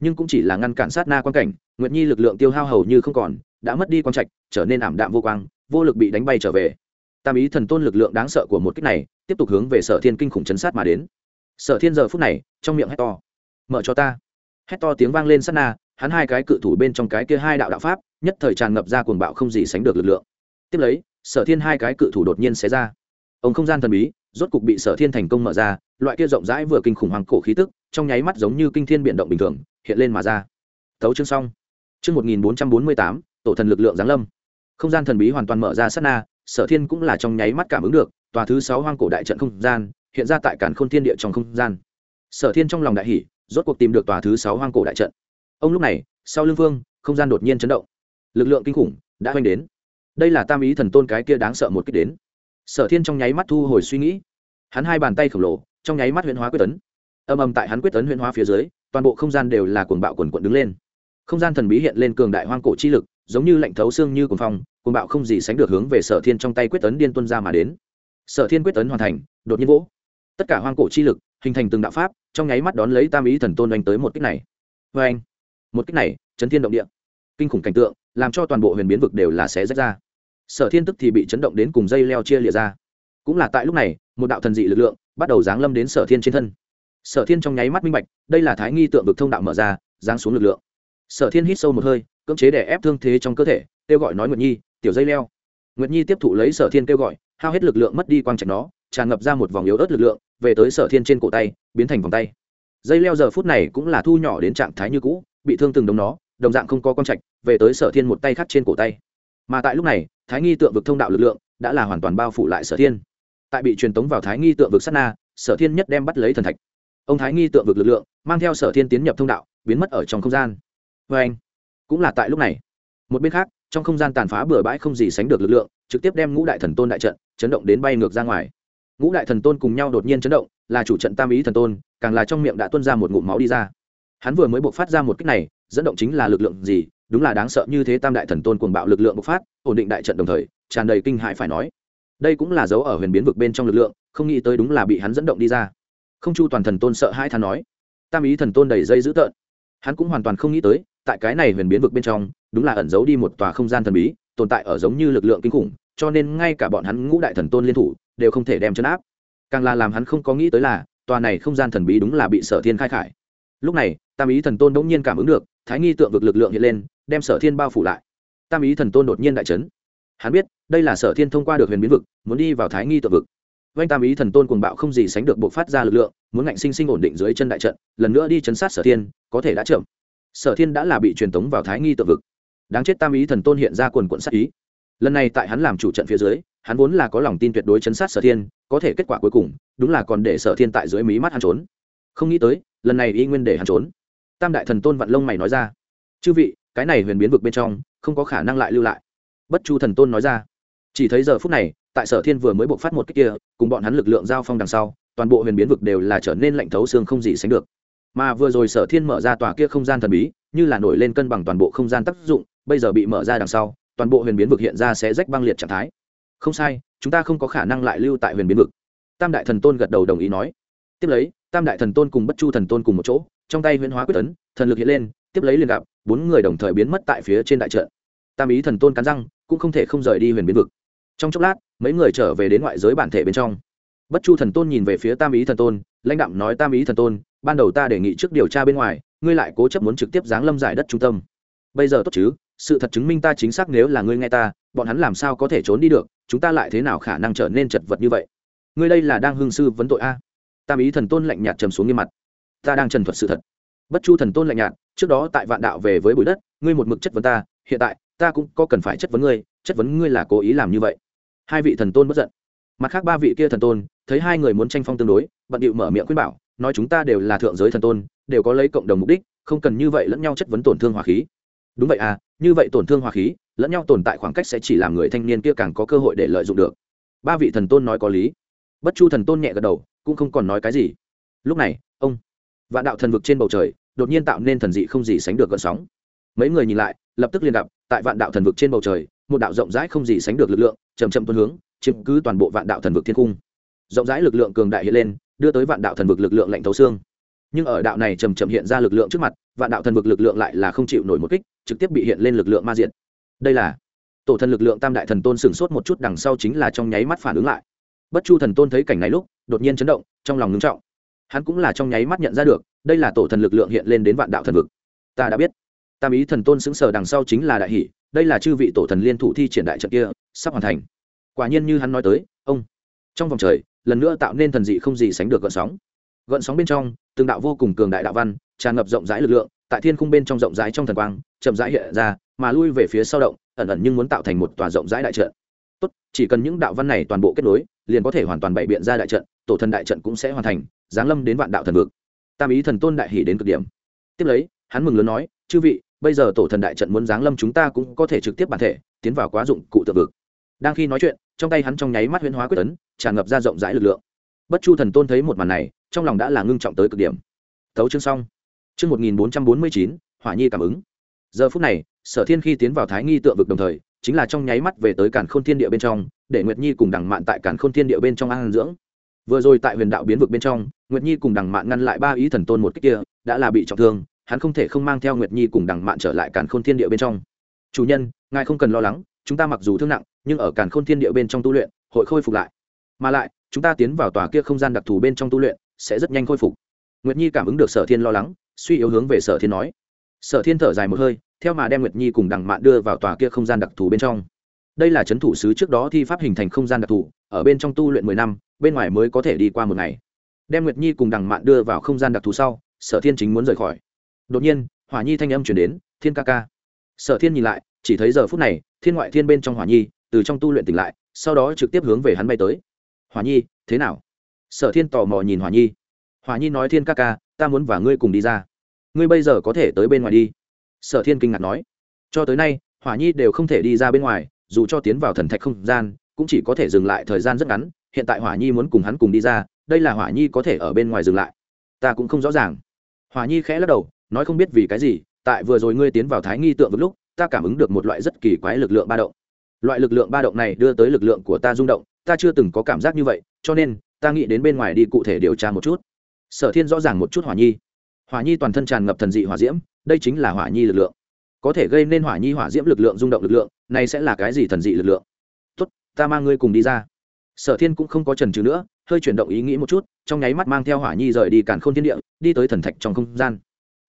Nhưng cũng chỉ là ngăn cản sát na quan cảnh, nguyệt nhi lực lượng tiêu hao hầu như không còn, đã mất đi quan trạch, trở nên ảm đạm vô quang, vô lực bị đánh bay trở về. Tam ý thần tôn lực lượng đáng sợ của một kích này, tiếp tục hướng về sở thiên kinh khủng chấn sát mà đến. Sở thiên giờ phút này, trong miệng hét to. Mở cho ta. Hét to tiếng vang lên sát na, hắn hai cái cự thủ bên trong cái kia hai đạo đạo pháp nhất thời tràn ngập ra cuồng bạo không gì sánh được lực lượng. Tiếp lấy, sở thiên hai cái cự thủ đột nhiên xé ra. Ông không gian thần bí, rốt cục bị sở thiên thành công mở ra, loại kia rộng rãi vừa kinh khủng hoàng cổ khí tức, trong nháy mắt giống như kinh thiên biện động bình thường, hiện lên mà ra. Thấu chương xong. Chương một nghìn bốn trăm bốn mươi tám, tổ thần lực lượng giáng lâm. Không gian thần bí hoàn toàn mở ra sát na, sở thiên cũng là trong nháy mắt cảm ứng được, tòa thứ sáu hoang cổ đại trận không gian, hiện ra tại cản khôn thiên địa trong không gian. Sở thiên trong lòng đại hỷ rốt cuộc tìm được tòa thứ sáu hoang cổ đại trận. Ông lúc này, sau lưng vương, không gian đột nhiên chấn động lực lượng kinh khủng đã hoành đến. Đây là tam ý thần tôn cái kia đáng sợ một kích đến. Sở thiên trong nháy mắt thu hồi suy nghĩ. Hắn hai bàn tay khổng lồ, trong nháy mắt huyễn hóa quyết tấn âm âm tại hắn quyết tấn huyễn hóa phía dưới, toàn bộ không gian đều là cuồng bạo quần quận đứng lên. Không gian thần bí hiện lên cường đại hoang cổ chi lực, giống như lạnh thấu xương như cuồng phong, cuồng bạo không gì sánh được hướng về sở thiên trong tay quyết tấn điên tuân ra mà đến. Sở thiên quyết tấn hoàn thành, đột nhiên vỗ. Tất cả hoang cổ chi lực hình thành từng đạo pháp, trong nháy mắt đón lấy tam ý thần tôn oanh tới một kích này. Vê anh một kích này, chấn thiên động địa kinh khủng cảnh tượng, làm cho toàn bộ huyền biến vực đều là xé rách ra. Sở thiên tức thì bị chấn động đến cùng dây leo chia lìa ra. Cũng là tại lúc này, một đạo thần dị lực lượng bắt đầu giáng lâm đến sở thiên trên thân. Sở thiên trong nháy mắt minh bạch, đây là thái nghi tượng vực thông đạo mở ra, giáng xuống lực lượng. Sở thiên hít sâu một hơi, cưỡng chế để ép thương thế trong cơ thể, kêu gọi nói nguyệt nhi, tiểu dây leo. Nguyệt nhi tiếp thụ lấy sở thiên kêu gọi, hao hết lực lượng mất đi quang trạch nó, tràn ngập ra một vòng yếu ớt lực lượng, về tới sở thiên trên cổ tay, biến thành vòng tay. Dây leo giờ phút này cũng là thu nhỏ đến trạng thái như cũ, bị thương từng đống nó đồng dạng không có con trạch, về tới sở thiên một tay khắc trên cổ tay. Mà tại lúc này, thái nghi tượng vực thông đạo lực lượng đã là hoàn toàn bao phủ lại sở thiên. Tại bị truyền tống vào thái nghi tượng vực sát na, sở thiên nhất đem bắt lấy thần thạch. Ông thái nghi tượng vực lực lượng mang theo sở thiên tiến nhập thông đạo, biến mất ở trong không gian. Vê anh, cũng là tại lúc này, một bên khác, trong không gian tàn phá bừa bãi không gì sánh được lực lượng, trực tiếp đem ngũ đại thần tôn đại trận chấn động đến bay ngược ra ngoài. Ngũ đại thần tôn cùng nhau đột nhiên chấn động, là chủ trận tam ý thần tôn, càng là trong miệng đã tuân ra một ngụm máu đi ra. Hắn vừa mới buộc phát ra một cách này dẫn động chính là lực lượng gì, đúng là đáng sợ như thế tam đại thần tôn cuồng bạo lực lượng bộc phát, ổn định đại trận đồng thời, tràn đầy kinh hại phải nói. Đây cũng là dấu ở huyền biến vực bên trong lực lượng, không nghĩ tới đúng là bị hắn dẫn động đi ra. Không chu toàn thần tôn sợ hai thán nói. Tam ý thần tôn đầy dây dữ tợn. Hắn cũng hoàn toàn không nghĩ tới, tại cái này huyền biến vực bên trong, đúng là ẩn giấu đi một tòa không gian thần bí, tồn tại ở giống như lực lượng kinh khủng, cho nên ngay cả bọn hắn ngũ đại thần tôn liên thủ, đều không thể đem chấn áp. Càng là làm hắn không có nghĩ tới là, tòa này không gian thần bí đúng là bị sở thiên khai khải. Lúc này, tam ý thần tôn đ ỗ n g nhiên cảm ứng được thái nghi tượng vực lực lượng hiện lên, đem sở thiên bao phủ lại. Tam ý thần tôn đột nhiên đại trấn hắn biết, đây là sở thiên thông qua được huyền biến vực, muốn đi vào thái nghi tượng vực. Vanh tam ý thần tôn cuồng bạo không gì sánh được buộc phát ra lực lượng, muốn ngạnh sinh sinh ổn định dưới chân đại trận, lần nữa đi chấn sát sở thiên, có thể đã chậm. Sở thiên đã là bị truyền tống vào thái nghi tượng vực. Đáng chết tam ý thần tôn hiện ra quần quận sát ý. Lần này tại hắn làm chủ trận phía dưới, hắn vốn là có lòng tin tuyệt đối chấn sát sở thiên, có thể kết quả cuối cùng, đúng là còn để sở thiên tại dưới mí mắt hắn trốn. Không nghĩ tới, lần này y nguyên để hắn trốn tam đại thần tôn vạn lông mày nói ra. Chư vị, cái này huyền biến vực bên trong, không có khả năng lại lưu lại. Bất chu thần tôn nói ra. Chỉ thấy giờ phút này, tại sở thiên vừa mới buộc phát một cách kia, cùng bọn hắn lực lượng giao phong đằng sau, toàn bộ huyền biến vực đều là trở nên lạnh thấu xương không gì sánh được. Mà vừa rồi sở thiên mở ra tòa kia không gian thần bí, như là nổi lên cân bằng toàn bộ không gian tác dụng, bây giờ bị mở ra đằng sau, toàn bộ huyền biến vực hiện ra sẽ rách băng liệt trạng thái. Không sai, chúng ta không có khả năng lại lưu tại huyền biến vực. Tam đại thần tôn gật đầu đồng ý nói. Tiếp lấy, tam đại thần tôn cùng bất chu thần tôn cùng một chỗ trong tay huyễn hóa quyết tấn, thần lực hiện lên, tiếp lấy liền gặp, bốn người đồng thời biến mất tại phía trên đại trận. Tam ý thần tôn cắn răng, cũng không thể không rời đi huyền biến vực. Trong chốc lát, mấy người trở về đến ngoại giới bản thể bên trong. Bất chu thần tôn nhìn về phía tam ý thần tôn, lãnh đạm nói, tam ý thần tôn, ban đầu ta đề nghị trước điều tra bên ngoài, ngươi lại cố chấp muốn trực tiếp giáng lâm giải đất trung tâm. Bây giờ tốt chứ, sự thật chứng minh ta chính xác nếu là ngươi nghe ta, bọn hắn làm sao có thể trốn đi được, chúng ta lại thế nào khả năng trở nên chật vật như vậy? Ngươi đây là đang hương sư vấn tội a? Tam ý thần tôn lạnh nhạt trầm xuống nghiêm mặt ta đang trần thuật sự thật. Bất chu thần tôn lạnh nhạt, trước đó tại vạn đạo về với bụi đất, ngươi một mực chất vấn ta, hiện tại, ta cũng có cần phải chất vấn ngươi, chất vấn ngươi là cố ý làm như vậy. Hai vị thần tôn bất giận. Mặt khác ba vị kia thần tôn, thấy hai người muốn tranh phong tương đối, bận điệu mở miệng khuyên bảo, nói chúng ta đều là thượng giới thần tôn, đều có lấy cộng đồng mục đích, không cần như vậy lẫn nhau chất vấn tổn thương hòa khí. Đúng vậy à như vậy tổn thương hòa khí, lẫn nhau tồn tại khoảng cách sẽ chỉ làm người thanh niên kia càng có cơ hội để lợi dụng được. Ba vị thần tôn nói có lý. Bất chu thần tôn nhẹ gật đầu, cũng không còn nói cái gì. Lúc này vạn đạo thần vực trên bầu trời, đột nhiên tạo nên thần dị không gì sánh được gợn sóng. Mấy người nhìn lại, lập tức liên gặp, tại vạn đạo thần vực trên bầu trời, một đạo rộng rãi không gì sánh được lực lượng chầm chậm tuân hướng, chiếm cứ toàn bộ vạn đạo thần vực thiên cung. Rộng rãi lực lượng cường đại hiện lên, đưa tới vạn đạo thần vực lực lượng lạnh thấu xương. Nhưng ở đạo này chầm chậm hiện ra lực lượng trước mặt, vạn đạo thần vực lực lượng lại là không chịu nổi một kích, trực tiếp bị hiện lên lực lượng ma diện đây là tổ thần lực lượng tam đại thần tôn sửng sốt một chút, đằng sau chính là trong nháy mắt phản ứng lại. Bất chu thần tôn thấy cảnh này lúc, đột nhiên chấn động, trong lòng ngưng trọng hắn cũng là trong nháy mắt nhận ra được, đây là tổ thần lực lượng hiện lên đến vạn đạo thần vực. Ta đã biết. Tam ý thần tôn xứng sở đằng sau chính là đại hỷ, đây là chư vị tổ thần liên thủ thi triển đại trận kia, sắp hoàn thành. Quả nhiên như hắn nói tới, ông, trong vòng trời, lần nữa tạo nên thần dị không gì sánh được gợn sóng. Gợn sóng bên trong, từng đạo vô cùng cường đại đạo văn, tràn ngập rộng rãi lực lượng, tại thiên khung bên trong rộng rãi trong thần quang, chậm rãi hiện ra, mà lui về phía sau động, ẩn ẩn nhưng muốn tạo thành một tòa rộng rãi đại trận. Tốt, chỉ cần những đạo văn này toàn bộ kết nối, liền có thể hoàn toàn bày biện ra đại trận, tổ thần đại trận cũng sẽ hoàn thành giáng lâm đến vạn đạo thần vực. Tam ý thần tôn đại hỷ đến cực điểm. Tiếp lấy, hắn mừng lớn nói, chư vị, bây giờ tổ thần đại trận muốn giáng lâm chúng ta cũng có thể trực tiếp bản thể, tiến vào quá dụng cụ tự vực. Đang khi nói chuyện, trong tay hắn trong nháy mắt huyễn hóa quyết tấn tràn ngập ra rộng rãi lực lượng. Bất chu thần tôn thấy một màn này, trong lòng đã là ngưng trọng tới cực điểm. Thấu chương xong. Chương một nghìn bốn trăm bốn mươi chín, hỏa nhi cảm ứng. Giờ phút này, sở thiên khi tiến vào thái nghi tượng vực đồng thời, chính là trong nháy mắt về tới cản khôn thiên địa bên trong, để nguyệt nhi cùng đằng mạn tại cản khôn thiên địa bên trong an dưỡng vừa rồi tại huyền đạo biến vực bên trong, nguyệt nhi cùng đằng mạn ngăn lại ba ý thần tôn một cách kia, đã là bị trọng thương, hắn không thể không mang theo nguyệt nhi cùng đằng mạn trở lại càn khôn thiên địa bên trong. Chủ nhân, ngài không cần lo lắng, chúng ta mặc dù thương nặng, nhưng ở càn khôn thiên địa bên trong tu luyện, hội khôi phục lại. Mà lại, chúng ta tiến vào tòa kia không gian đặc thù bên trong tu luyện, sẽ rất nhanh khôi phục. Nguyệt nhi cảm ứng được sở thiên lo lắng, suy yếu hướng về sở thiên nói. Sở thiên thở dài một hơi, theo mà đem nguyệt nhi cùng đằng mạn đưa vào tòa kia không gian đặc thù bên trong. Đây là c h ấ n thủ sứ trước đó thi pháp hình thành không gian đặc thù, ở bên trong tu luyện mười năm bên ngoài mới có thể đi qua một ngày. Đem nguyệt nhi cùng đằng mạn đưa vào không gian đặc thù sau, sở thiên chính muốn rời khỏi. Đột nhiên, hỏa nhi thanh âm chuyển đến, thiên ca ca. Sở thiên nhìn lại, chỉ thấy giờ phút này, thiên ngoại thiên bên trong hỏa nhi, từ trong tu luyện tỉnh lại, sau đó trực tiếp hướng về hắn bay tới. Hỏa nhi, thế nào? Sở thiên tò mò nhìn hỏa nhi. Hỏa nhi nói, thiên ca ca, ta muốn và ngươi cùng đi ra. Ngươi bây giờ có thể tới bên ngoài đi. Sở thiên kinh ngạc nói. Cho tới nay, hỏa nhi đều không thể đi ra bên ngoài, dù cho tiến vào thần thạch không gian, cũng chỉ có thể dừng lại thời gian rất ngắn hiện tại hỏa nhi muốn cùng hắn cùng đi ra, đây là hỏa nhi có thể ở bên ngoài dừng lại. Ta cũng không rõ ràng. Hỏa nhi khẽ lắc đầu, nói không biết vì cái gì, tại vừa rồi ngươi tiến vào thái nghi tượng vực lúc, ta cảm ứng được một loại rất kỳ quái lực lượng ba động. Loại lực lượng ba động này đưa tới lực lượng của ta rung động, ta chưa từng có cảm giác như vậy, cho nên, ta nghĩ đến bên ngoài đi cụ thể điều tra một chút. Sở thiên rõ ràng một chút hỏa nhi. Hỏa nhi toàn thân tràn ngập thần dị hỏa diễm, đây chính là hỏa nhi lực lượng. Có thể gây nên hỏa nhi hỏa diễm lực lượng rung động lực lượng, này sẽ là cái gì thần dị lực lượng? Tốt, ta mang ngươi cùng đi ra sở thiên cũng không có trần trừ nữa, hơi chuyển động ý nghĩ một chút, trong nháy mắt mang theo hỏa nhi rời đi càn k h ô n thiên địa, đi tới thần thạch trong không gian.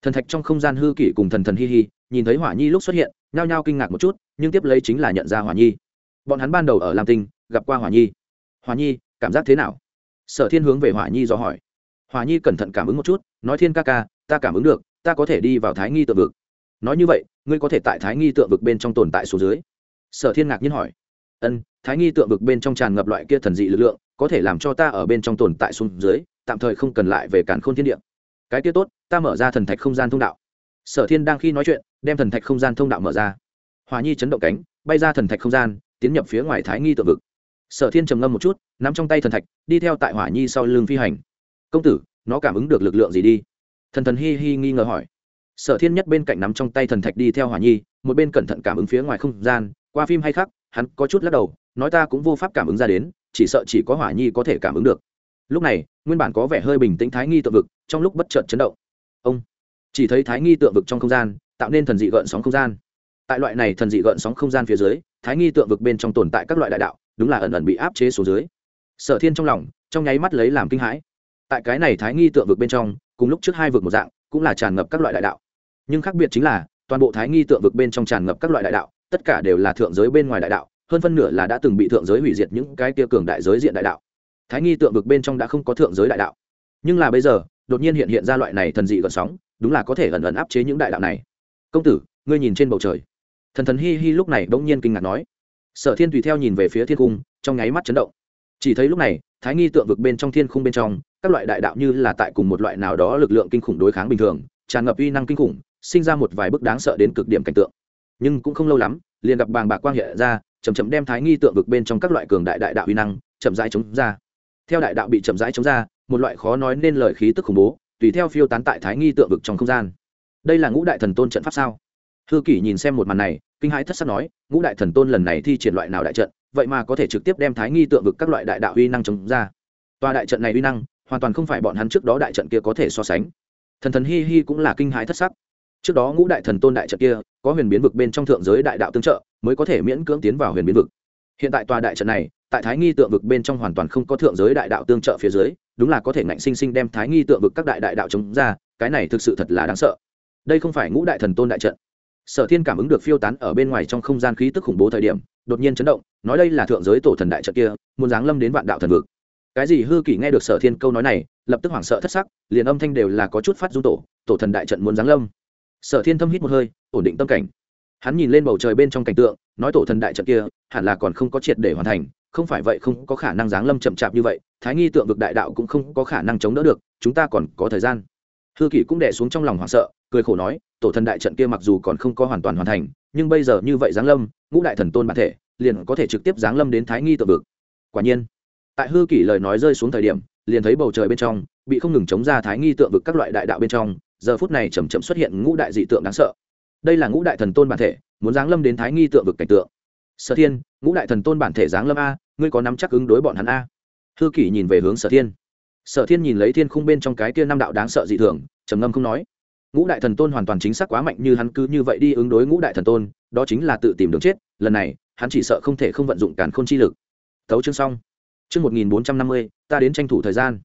Thần thạch trong không gian hư kỷ cùng thần thần hi hi, nhìn thấy hỏa nhi lúc xuất hiện, nhao nhao kinh ngạc một chút, nhưng tiếp lấy chính là nhận ra hỏa nhi. Bọn hắn ban đầu ở lam tinh, gặp qua hỏa nhi. Hỏa nhi, cảm giác thế nào? Sở thiên hướng về hỏa nhi do hỏi. Hỏa nhi cẩn thận cảm ứng một chút, nói, thiên ca ca, ta cảm ứng được, ta có thể đi vào thái nghi tượng vực. Nói như vậy, ngươi có thể tại thái nghi tượng vực bên trong tồn tại số dưới? Sở thiên ngạc nhiên hỏi. Ân thái nghi tượng vực bên trong tràn ngập loại kia thần dị lực lượng, có thể làm cho ta ở bên trong tồn tại xuống dưới, tạm thời không cần lại về cản khôn thiên địa. Cái kia tốt, ta mở ra thần thạch không gian thông đạo. Sở thiên đang khi nói chuyện, đem thần thạch không gian thông đạo mở ra. Hòa nhi chấn động cánh, bay ra thần thạch không gian, tiến nhập phía ngoài thái nghi tượng vực. Sở thiên trầm ngâm một chút n ắ m trong tay thần thạch, đi theo tại hỏa nhi sau lưng phi hành. Công tử, nó cảm ứng được lực lượng gì đi? Thần thần hi hi nghi ngờ hỏi. Sở thiên nhất bên cạnh nắm trong tay thần thạch đi theo hỏa nhi, một bên cẩn thận cảm ứng phía ngoài không gian, qua phim hay khác hắn có chút lắc đầu nói ta cũng vô pháp cảm ứng ra đến, chỉ sợ chỉ có hỏa nhi có thể cảm ứng được. Lúc này, nguyên bản có vẻ hơi bình tĩnh thái nghi tượng vực, trong lúc bất chợt chấn động. Ông, chỉ thấy thái nghi tượng vực trong không gian, tạo nên thần dị gợn sóng không gian. Tại loại này thần dị gợn sóng không gian phía dưới, thái nghi tượng vực bên trong tồn tại các loại đại đạo, đúng là ẩn ẩn bị áp chế xuống dưới. Sở thiên trong lòng, trong nháy mắt lấy làm kinh hãi. Tại cái này thái nghi tượng vực bên trong, cùng lúc trước hai vực một dạng, cũng là tràn ngập các loại đại đạo. Nhưng khác biệt chính là, toàn bộ thái nghi tượng vực bên trong tràn ngập các loại đại đạo, tất cả đều là thượng giới bên ngoài đại đạo hơn phân nửa là đã từng bị thượng giới hủy diệt những cái kia cường đại giới diện đại đạo. Thái nghi tượng vực bên trong đã không có thượng giới đại đạo. Nhưng là bây giờ, đột nhiên hiện hiện ra loại này thần dị gần sóng, đúng là có thể ẩn ẩn áp chế những đại đạo này. Công tử, ngươi nhìn trên bầu trời. Thần thần hi hi lúc này bỗng nhiên kinh ngạc nói. Sở thiên tùy theo nhìn về phía thiên cung, trong nháy mắt chấn động. Chỉ thấy lúc này, thái nghi tượng vực bên trong thiên khung bên trong, các loại đại đạo như là tại cùng một loại nào đó lực lượng kinh khủng đối kháng bình thường, tràn ngập uy năng kinh khủng, sinh ra một vài bức đáng sợ đến cực điểm cảnh tượng. Nhưng cũng không lâu lắm, liền gặp bàng bạc quang hiện ra chậm chậm đem thái nghi tượng vực bên trong các loại cường đại đại đạo uy năng chậm rãi chống ra. Theo đại đạo bị chậm rãi chống ra, một loại khó nói nên lời khí tức khủng bố, tùy theo phiêu tán tại thái nghi tượng vực trong không gian. Đây là ngũ đại thần tôn trận pháp sao? Hư kỷ nhìn xem một màn này, kinh hãi thất sắc nói, ngũ đại thần tôn lần này thi triển loại nào đại trận, vậy mà có thể trực tiếp đem thái nghi tượng vực các loại đại đạo uy năng chống ra. Tòa đại trận này uy năng, hoàn toàn không phải bọn hắn trước đó đại trận kia có thể so sánh. Thần thần hi hi cũng là kinh hãi thất sắc trước đó ngũ đại thần tôn đại trận kia, có huyền biến vực bên trong thượng giới đại đạo tương trợ, mới có thể miễn cưỡng tiến vào huyền biến vực. Hiện tại tòa đại trận này, tại thái nghi tượng vực bên trong hoàn toàn không có thượng giới đại đạo tương trợ phía dưới, đúng là có thể ngạnh sinh sinh đem thái nghi tượng vực các đại đại đạo chống ra, cái này thực sự thật là đáng sợ. Đây không phải ngũ đại thần tôn đại trận. Sở thiên cảm ứng được phiêu tán ở bên ngoài trong không gian khí tức khủng bố thời điểm, đột nhiên chấn động, nói đây là thượng giới tổ thần đại trận kia, muốn giáng lâm đến vạn đạo thần vực. Cái gì hư kỷ nghe được sở thiên câu nói này, lập tức hoảng sợ thất sắc, liền âm thanh đều là có chút phát dung tổ tổ thần đại trận muốn giáng lâm sở thiên thâm hít một hơi, ổn định tâm cảnh. Hắn nhìn lên bầu trời bên trong cảnh tượng, nói tổ thần đại trận kia, hẳn là còn không có triệt để hoàn thành, không phải vậy không có khả năng giáng lâm chậm chạp như vậy, thái nghi tượng vực đại đạo cũng không có khả năng chống đỡ được, chúng ta còn có thời gian. Hư kỷ cũng đẻ xuống trong lòng hoảng sợ, cười khổ nói, tổ thần đại trận kia mặc dù còn không có hoàn toàn hoàn thành, nhưng bây giờ như vậy giáng lâm, ngũ đại thần tôn bản thể, liền có thể trực tiếp giáng lâm đến thái nghi tượng vực. Quả nhiên, tại hư kỷ lời nói rơi xuống thời điểm, liền thấy bầu trời bên trong, bị không ngừng chống ra thái nghi tượng vực các loại đại đạo bên trong giờ phút này chầm chậm xuất hiện ngũ đại dị tượng đáng sợ. Đây là ngũ đại thần tôn bản thể, muốn giáng lâm đến thái nghi tượng vực cảnh tượng. Sở thiên, ngũ đại thần tôn bản thể giáng lâm a, ngươi có nắm chắc ứng đối bọn hắn a? Hư kỷ nhìn về hướng sở thiên. Sở thiên nhìn lấy thiên khung bên trong cái kia năm đạo đáng sợ dị thường, trầm ngâm không nói. Ngũ đại thần tôn hoàn toàn chính xác quá mạnh như hắn cứ như vậy đi ứng đối ngũ đại thần tôn, đó chính là tự tìm đường chết, lần này, hắn chỉ sợ không thể không vận dụng càn khôn chi lực. Thấu chương xong. Chương một nghìn bốn trăm năm mươi, ta đến tranh thủ thời gian.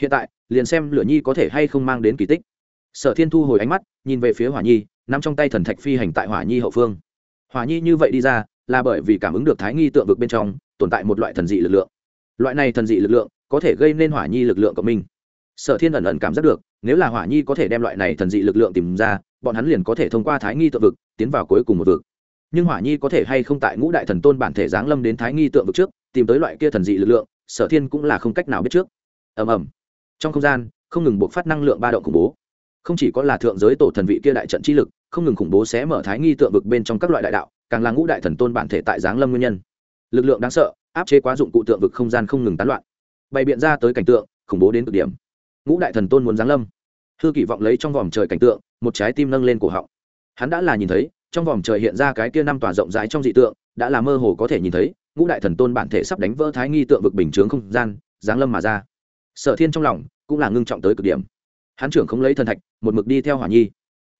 Hiện tại, liền xem lửa nhi có thể hay không mang đến kỳ tích sở thiên thu hồi ánh mắt, nhìn về phía hỏa nhi n ắ m trong tay thần thạch phi hành tại hỏa nhi hậu phương. Hỏa nhi như vậy đi ra, là bởi vì cảm ứng được thái nghi tượng vực bên trong, tồn tại một loại thần dị lực lượng. Loại này thần dị lực lượng, có thể gây nên hỏa nhi lực lượng cộng minh sở thiên ẩn ẩn cảm giác được, nếu là hỏa nhi có thể đem loại này thần dị lực lượng tìm ra, bọn hắn liền có thể thông qua thái nghi tượng vực, tiến vào cuối cùng một vực. Nhưng hỏa nhi có thể hay không tại ngũ đại thần tôn bản thể giáng lâm đến thái nghi tượng vực trước, tìm tới loại kia thần dị lực lượng, sở thiên cũng là không cách nào biết trước. Ầm ầm. Trong không gian, không ngừng buộc phát năng lượng ba động khủng bố không chỉ có là thượng giới tổ thần vị kia đại trận chi lực, không ngừng khủng bố xé mở thái nghi tượng vực bên trong các loại đại đạo, càng là ngũ đại thần tôn bản thể tại giáng lâm nguyên nhân. Lực lượng đáng sợ, áp chế quá dụng cụ tượng vực không gian không ngừng tán loạn. Bày biện ra tới cảnh tượng, khủng bố đến cực điểm. Ngũ đại thần tôn muốn giáng lâm. Hư kỳ vọng lấy trong vòm trời cảnh tượng, một trái tim nâng lên cổ họng. Hắn đã là nhìn thấy, trong vòm trời hiện ra cái kia năm tòa rộng rãi trong dị tượng, đã là mơ hồ có thể nhìn thấy, ngũ đại thần tôn bản thể sắp đánh vỡ thái nghi tượng vực bình chướng không gian, giáng lâm mà ra. Sở thiên trong lòng cũng là ngưng trọng tới cực điểm hắn trưởng không lấy thần thạch, một mực đi theo hỏa nhi.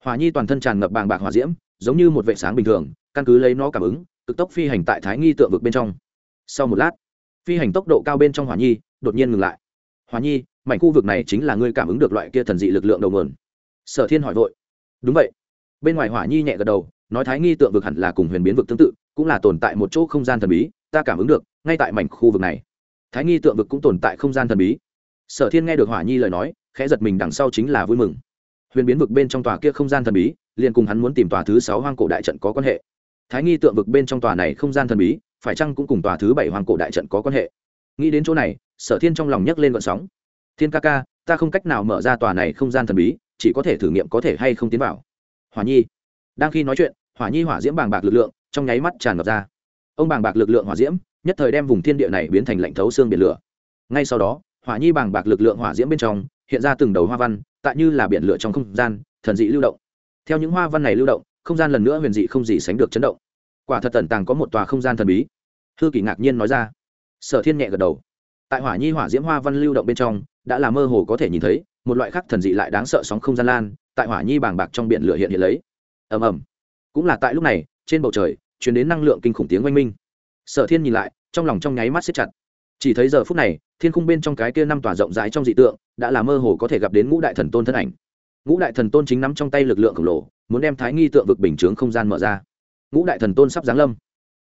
Hỏa nhi toàn thân tràn ngập bàng bạc hỏa diễm, giống như một vệ sáng bình thường, căn cứ lấy nó cảm ứng, cực tốc phi hành tại thái nghi tượng vực bên trong. Sau một lát, phi hành tốc độ cao bên trong hỏa nhi đột nhiên ngừng lại. Hỏa nhi, mảnh khu vực này chính là ngươi cảm ứng được loại kia thần dị lực lượng đầu nguồn. Sở thiên hỏi vội. Đúng vậy. Bên ngoài hỏa nhi nhẹ gật đầu, nói thái nghi tượng vực hẳn là cùng huyền biến vực tương tự, cũng là tồn tại một chỗ không gian thần bí, ta cảm ứng được, ngay tại mảnh khu vực này. Thái nghi tượng vực cũng tồn tại không gian thần bí. Sở thiên nghe được hỏa nhi lời nói khẽ giật mình đằng sau chính là vui mừng. Huyền biến vực bên trong tòa kia không gian thần bí, liền cùng hắn muốn tìm tòa thứ sáu hoang cổ đại trận có quan hệ. Thái nghi tượng vực bên trong tòa này không gian thần bí, phải chăng cũng cùng tòa thứ bảy hoang cổ đại trận có quan hệ? Nghĩ đến chỗ này, sở thiên trong lòng nhấc lên vận sóng. Thiên ca ca, ta không cách nào mở ra tòa này không gian thần bí, chỉ có thể thử nghiệm có thể hay không tiến vào. Hỏa nhi. Đang khi nói chuyện, hỏa nhi hỏa diễm bàng bạc lực lượng trong nháy mắt tràn ngập ra. Ông bàng bạc lực lượng hỏa diễm, nhất thời đem vùng thiên địa này biến thành lạnh thấu xương biển lửa. Ngay sau đó, hỏa nhi bàng bạc lực lượng hỏa diễm bên trong hiện ra từng đầu hoa văn, tại như là biển lửa trong không gian, thần dị lưu động. Theo những hoa văn này lưu động, không gian lần nữa huyền dị không gì sánh được chấn động. Quả thật tẩn tàng có một tòa không gian thần bí. Hư kỷ ngạc nhiên nói ra. Sở thiên nhẹ gật đầu. Tại hỏa nhi hỏa diễm hoa văn lưu động bên trong, đã là mơ hồ có thể nhìn thấy, một loại khác thần dị lại đáng sợ sóng không gian lan, tại hỏa nhi bàng bạc trong biển lửa hiện hiện lấy. Ầm ầm. Cũng là tại lúc này, trên bầu trời chuyển đến năng lượng kinh khủng tiếng oanh minh. Sở thiên nhìn lại, trong lòng trong nháy mắt xếp chặt chỉ thấy giờ phút này, thiên khung bên trong cái kia năm tòa rộng rãi trong dị tượng, đã là mơ hồ có thể gặp đến ngũ đại thần tôn thân ảnh. Ngũ đại thần tôn chính nắm trong tay lực lượng khổng lồ, muốn đem thái nghi tượng vực bình chướng không gian mở ra. Ngũ đại thần tôn sắp giáng lâm.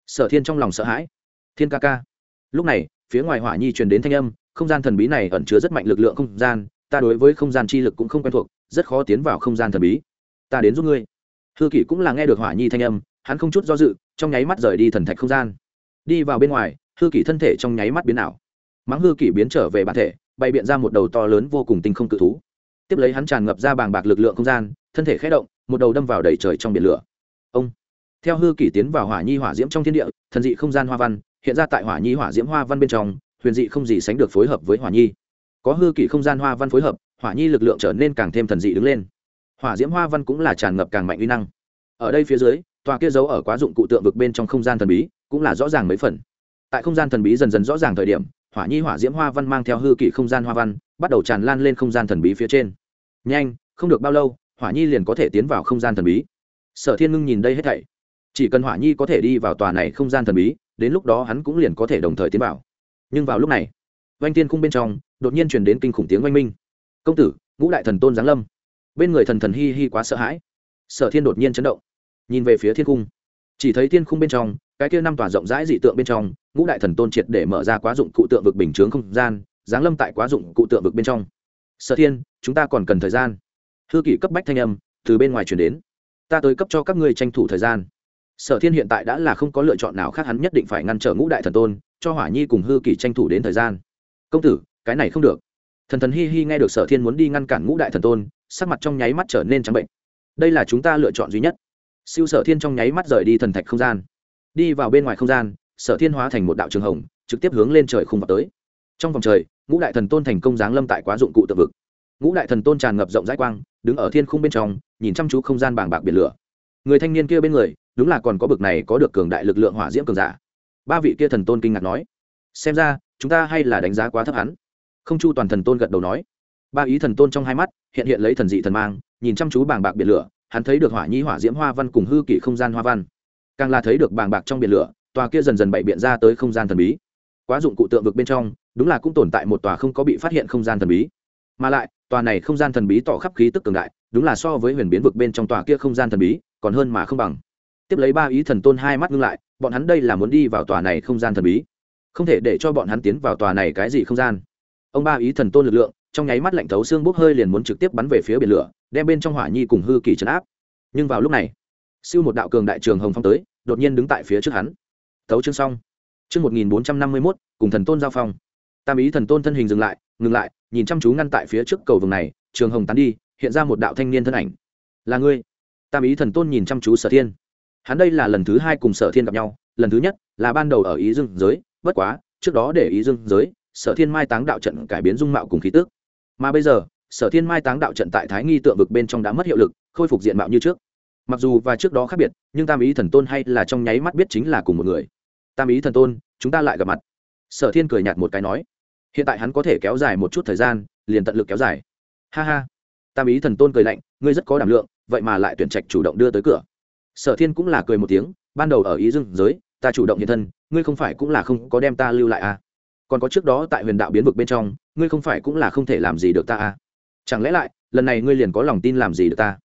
Sở thiên trong lòng sợ hãi. Thiên ca ca. Lúc này, phía ngoài hỏa nhi truyền đến thanh âm, không gian thần bí này ẩn chứa rất mạnh lực lượng không gian, ta đối với không gian chi lực cũng không quen thuộc, rất khó tiến vào không gian thần bí. Ta đến giúp ngươi. Hư kỷ cũng là nghe được hỏa nhi thanh âm, hắn không chút do dự, trong nháy mắt rời đi thần thạch không gian. Đi vào bên ngoài hư kỷ thân thể trong nháy mắt biến ảo. Mắng hư kỷ biến trở về bản thể, bày biện ra một đầu to lớn vô cùng tinh không cự thú. Tiếp lấy hắn tràn ngập ra bàng bạc lực lượng không gian, thân thể khé động, một đầu đâm vào đầy trời trong biển lửa. Ông! Theo hư kỷ tiến vào hỏa nhi hỏa diễm trong thiên địa, thần dị không gian hoa văn, hiện ra tại hỏa nhi hỏa diễm hoa văn bên trong, huyền dị không gì sánh được phối hợp với hỏa nhi. Có hư kỷ không gian hoa văn phối hợp, hỏa nhi lực lượng trở nên càng thêm thần dị đứng lên. Hỏa diễm hoa văn cũng là tràn ngập càng mạnh uy năng. Ở đây phía dưới, tòa kia giấu ở quá dụng cụ tượng vực bên trong không gian thần bí, cũng là rõ ràng mấy phần tại không gian thần bí dần dần rõ ràng thời điểm, hỏa nhi hỏa diễm hoa văn mang theo hư kỷ không gian hoa văn, bắt đầu tràn lan lên không gian thần bí phía trên. Nhanh, không được bao lâu, hỏa nhi liền có thể tiến vào không gian thần bí. Sở thiên ngưng nhìn đây hết thảy. Chỉ cần hỏa nhi có thể đi vào tòa này không gian thần bí, đến lúc đó hắn cũng liền có thể đồng thời tiến vào. Nhưng vào lúc này oanh tiên khung bên trong, đột nhiên truyền đến kinh khủng tiếng oanh minh. Công tử, ngũ đại thần tôn giáng lâm. Bên người thần thần hi hi quá sợ hãi. Sở thiên đột nhiên chấn động, nhìn về phía thiên cung chỉ thấy thiên khung bên trong cái kia năm tòa rộng rãi dị tượng bên trong, ngũ đại thần tôn triệt để mở ra quá dụng cụ tượng vực bình chướng không gian, giáng lâm tại quá dụng cụ tượng vực bên trong. Sở thiên, chúng ta còn cần thời gian. Hư kỷ cấp bách thanh âm từ bên ngoài chuyển đến. Ta tới cấp cho các ngươi tranh thủ thời gian. Sở thiên hiện tại đã là không có lựa chọn nào khác, hắn nhất định phải ngăn trở ngũ đại thần tôn, cho hỏa nhi cùng hư kỷ tranh thủ đến thời gian. Công tử, cái này không được. Thần thần hi hi nghe được sở thiên muốn đi ngăn cản ngũ đại thần tôn, sắc mặt trong nháy mắt trở nên trắng bệnh. Đây là chúng ta lựa chọn duy nhất. Siêu sở thiên trong nháy mắt rời đi thần thạch không gian đi vào bên ngoài không gian, sở thiên hóa thành một đạo trường hồng, trực tiếp hướng lên trời khung vào tới. Trong vòng trời, ngũ đại thần tôn thành công giáng lâm tại quá dụng cụ tự vực. Ngũ đại thần tôn tràn ngập rộng rãi quang, đứng ở thiên khung bên trong, nhìn chăm chú không gian bàng bạc biển lửa. Người thanh niên kia bên người, đúng là còn có bực này có được cường đại lực lượng hỏa diễm cường giả. Ba vị kia thần tôn kinh ngạc nói, xem ra, chúng ta hay là đánh giá quá thấp hắn. Không chu toàn thần tôn gật đầu nói. Ba ý thần tôn trong hai mắt, hiện hiện lấy thần dị thần mang, nhìn chăm chú bàng bạc biển lửa, hắn thấy được hỏa nhi hỏa diễm hoa văn cùng hư kỷ không gian hoa văn càng là thấy được bàng bạc trong biển lửa, tòa kia dần dần bậy biện ra tới không gian thần bí. Quá dụng cụ tượng vực bên trong, đúng là cũng tồn tại một tòa không có bị phát hiện không gian thần bí. Mà lại, tòa này không gian thần bí tỏ khắp khí tức cường đại, đúng là so với huyền biến vực bên trong tòa kia không gian thần bí, còn hơn mà không bằng. Tiếp lấy ba ý thần tôn hai mắt ngưng lại, bọn hắn đây là muốn đi vào tòa này không gian thần bí. Không thể để cho bọn hắn tiến vào tòa này cái gì không gian. Ông ba ý thần tôn lực lượng, trong nháy mắt lạnh thấu xương bốc hơi liền muốn trực tiếp bắn về phía biển lửa, đem bên trong hỏa nhi cùng hư kỳ trấn áp. Nhưng vào lúc này siêu một đạo cường đại trường hồng phong tới, đột nhiên đứng tại phía trước hắn. Tấu chương xong. Chương một nghìn bốn trăm năm mươi mốt, cùng thần tôn giao phong. Tam ý thần tôn thân hình dừng lại, ngừng lại, nhìn chăm chú ngăn tại phía trước cầu vồng này, trường hồng tán đi, hiện ra một đạo thanh niên thân ảnh. Là ngươi? Tam ý thần tôn nhìn chăm chú sở thiên. Hắn đây là lần thứ hai cùng sở thiên gặp nhau, lần thứ nhất là ban đầu ở ý dương giới, bất quá, trước đó để ý dương giới, sở thiên mai táng đạo trận cải biến dung mạo cùng khí tước mà bây giờ, sở thiên mai táng đạo trận tại thái nghi tượng vực bên trong đã mất hiệu lực, khôi phục diện mạo như trước mặc dù và trước đó khác biệt, nhưng tam ý thần tôn hay là trong nháy mắt biết chính là cùng một người. Tam ý thần tôn, chúng ta lại gặp mặt. Sở thiên cười nhạt một cái nói. Hiện tại hắn có thể kéo dài một chút thời gian, liền tận lực kéo dài. Ha ha. Tam ý thần tôn cười lạnh, ngươi rất có đảm lượng, vậy mà lại tuyển trạch chủ động đưa tới cửa. Sở thiên cũng là cười một tiếng, ban đầu ở ý dưng giới, ta chủ động hiện thân, ngươi không phải cũng là không có đem ta lưu lại à? Còn có trước đó tại huyền đạo biến vực bên trong, ngươi không phải cũng là không thể làm gì được ta à? Chẳng lẽ lại, lần này ngươi liền có lòng tin làm gì được ta?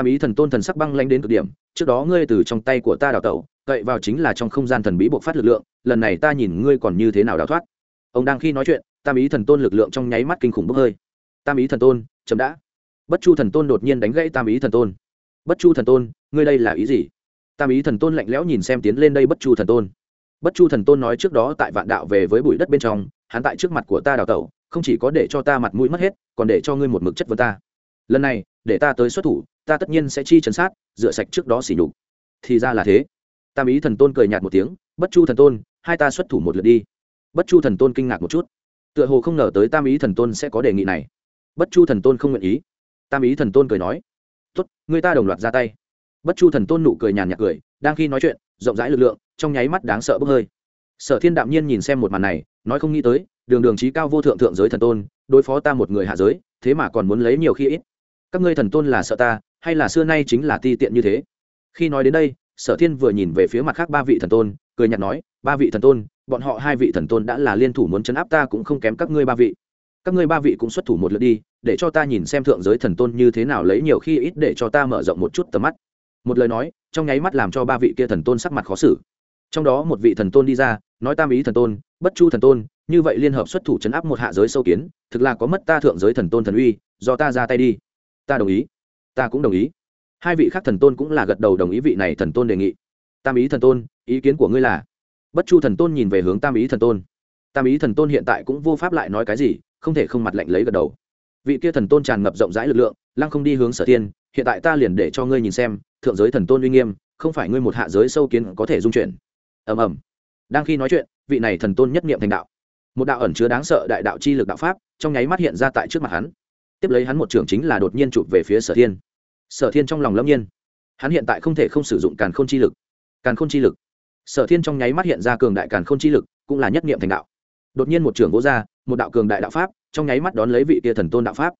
Tam ý thần tôn thần sắc băng lanh đến cực điểm, trước đó ngươi từ trong tay của ta đào tẩu, cậy vào chính là trong không gian thần bí bộc phát lực lượng, lần này ta nhìn ngươi còn như thế nào đào thoát. Ông đang khi nói chuyện, tam ý thần tôn lực lượng trong nháy mắt kinh khủng bốc hơi. Tam ý thần tôn, chấm đã. Bất chu thần tôn đột nhiên đánh gãy tam ý thần tôn. Bất chu thần tôn, ngươi đây là ý gì? Tam ý thần tôn lạnh lẽo nhìn xem tiến lên đây bất chu thần tôn. Bất chu thần tôn nói trước đó tại vạn đạo về với bụi đất bên trong, hắn tại trước mặt của ta đào tẩu, không chỉ có để cho ta mặt mũi mất hết, còn để cho ngươi một mực chất vấn ta. Lần này, để ta tới xuất thủ ta tất nhiên sẽ chi chấn sát, rửa sạch trước đó xỉ nhục. Thì ra là thế. Tam ý thần tôn cười nhạt một tiếng, bất chu thần tôn, hai ta xuất thủ một lượt đi. Bất chu thần tôn kinh ngạc một chút. Tựa hồ không ngờ tới tam ý thần tôn sẽ có đề nghị này. Bất chu thần tôn không nguyện ý. Tam ý thần tôn cười nói, tốt, người ta đồng loạt ra tay. Bất chu thần tôn nụ cười nhàn nhạt cười, đang khi nói chuyện, rộng rãi lực lượng, trong nháy mắt đáng sợ bốc hơi. Sở thiên đạm nhiên nhìn xem một màn này, nói không nghĩ tới, đường đường trí cao vô thượng thượng giới thần tôn, đối phó ta một người hạ giới, thế mà còn muốn lấy nhiều khi ít. Các ngươi thần tôn là sợ ta hay là xưa nay chính là ti tiện như thế? Khi nói đến đây, sở thiên vừa nhìn về phía mặt khác ba vị thần tôn, cười nhạt nói, ba vị thần tôn, bọn họ hai vị thần tôn đã là liên thủ muốn chấn áp ta cũng không kém các ngươi ba vị. Các ngươi ba vị cũng xuất thủ một lượt đi, để cho ta nhìn xem thượng giới thần tôn như thế nào lấy nhiều khi ít để cho ta mở rộng một chút tầm mắt. Một lời nói, trong nháy mắt làm cho ba vị kia thần tôn sắc mặt khó xử. Trong đó một vị thần tôn đi ra, nói, tam ý thần tôn, bất chu thần tôn, như vậy liên hợp xuất thủ chấn áp một hạ giới sâu kiến, thực là có mất ta thượng giới thần tôn thần uy, do ta ra tay đi. Ta đồng ý ta cũng đồng ý. Hai vị khác thần tôn cũng là gật đầu đồng ý vị này thần tôn đề nghị. Tam ý thần tôn, ý kiến của ngươi là? Bất chu thần tôn nhìn về hướng tam ý thần tôn. Tam ý thần tôn hiện tại cũng vô pháp lại nói cái gì, không thể không mặt lạnh lấy gật đầu. Vị kia thần tôn tràn ngập rộng rãi lực lượng, lăng không đi hướng sở thiên hiện tại ta liền để cho ngươi nhìn xem, thượng giới thần tôn uy nghiêm, không phải ngươi một hạ giới sâu kiến có thể dung chuyển. Ầm ầm. Đang khi nói chuyện, vị này thần tôn nhất niệm thành đạo. Một đạo ẩn chứa đáng sợ đại đạo chi lực đạo pháp, trong nháy mắt hiện ra tại trước mặt hắn tiếp lấy hắn một trưởng chính là đột nhiên chụp về phía sở thiên. Sở thiên trong lòng lâm nhiên. Hắn hiện tại không thể không sử dụng càn khôn chi lực. Càn khôn chi lực. Sở thiên trong nháy mắt hiện ra cường đại càn khôn chi lực, cũng là nhất niệm thành đạo. Đột nhiên một trưởng vỗ ra, một đạo cường đại đạo pháp, trong nháy mắt đón lấy vị tia thần tôn đạo pháp.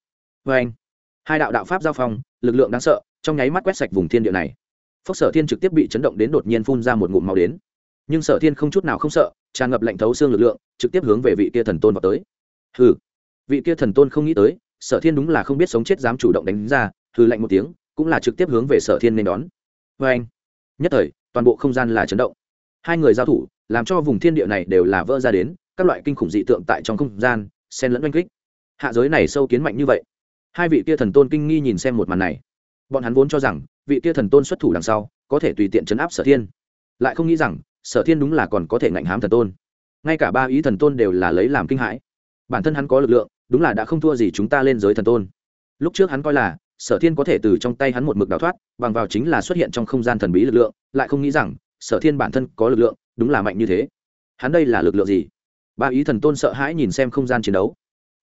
Vê anh, hai đạo đạo pháp giao phong, lực lượng đáng sợ, trong nháy mắt quét sạch vùng thiên địa này. Phốc sở thiên trực tiếp bị chấn động đến đột nhiên phun ra một ngụm màu đến. Nhưng sở thiên không chút nào không sợ, tràn ngập lạnh thấu xương lực lượng, trực tiếp hướng về vị kia thần tôn vào tới. Hừ, vị kia thần tôn không nghĩ tới sở thiên đúng là không biết sống chết dám chủ động đánh ra hư lạnh một tiếng, cũng là trực tiếp hướng về sở thiên nên đón. Vê anh, nhất thời, toàn bộ không gian là chấn động. Hai người giao thủ, làm cho vùng thiên địa này đều là vỡ ra đến, các loại kinh khủng dị tượng tại trong không gian, xen lẫn oanh kích. Hạ giới này sâu kiến mạnh như vậy. Hai vị kia thần tôn kinh nghi nhìn xem một màn này. Bọn hắn vốn cho rằng, vị kia thần tôn xuất thủ đằng sau, có thể tùy tiện chấn áp sở thiên. Lại không nghĩ rằng, sở thiên đúng là còn có thể ngạnh hám thần tôn. Ngay cả ba ý thần tôn đều là lấy làm kinh hãi. Bản thân hắn có lực lượng đúng là đã không thua gì chúng ta lên giới thần tôn. Lúc trước hắn coi là, sở thiên có thể từ trong tay hắn một mực đào thoát, bằng vào chính là xuất hiện trong không gian thần bí lực lượng, lại không nghĩ rằng, sở thiên bản thân có lực lượng, đúng là mạnh như thế. Hắn đây là lực lượng gì? Ba ý thần tôn sợ hãi nhìn xem không gian chiến đấu.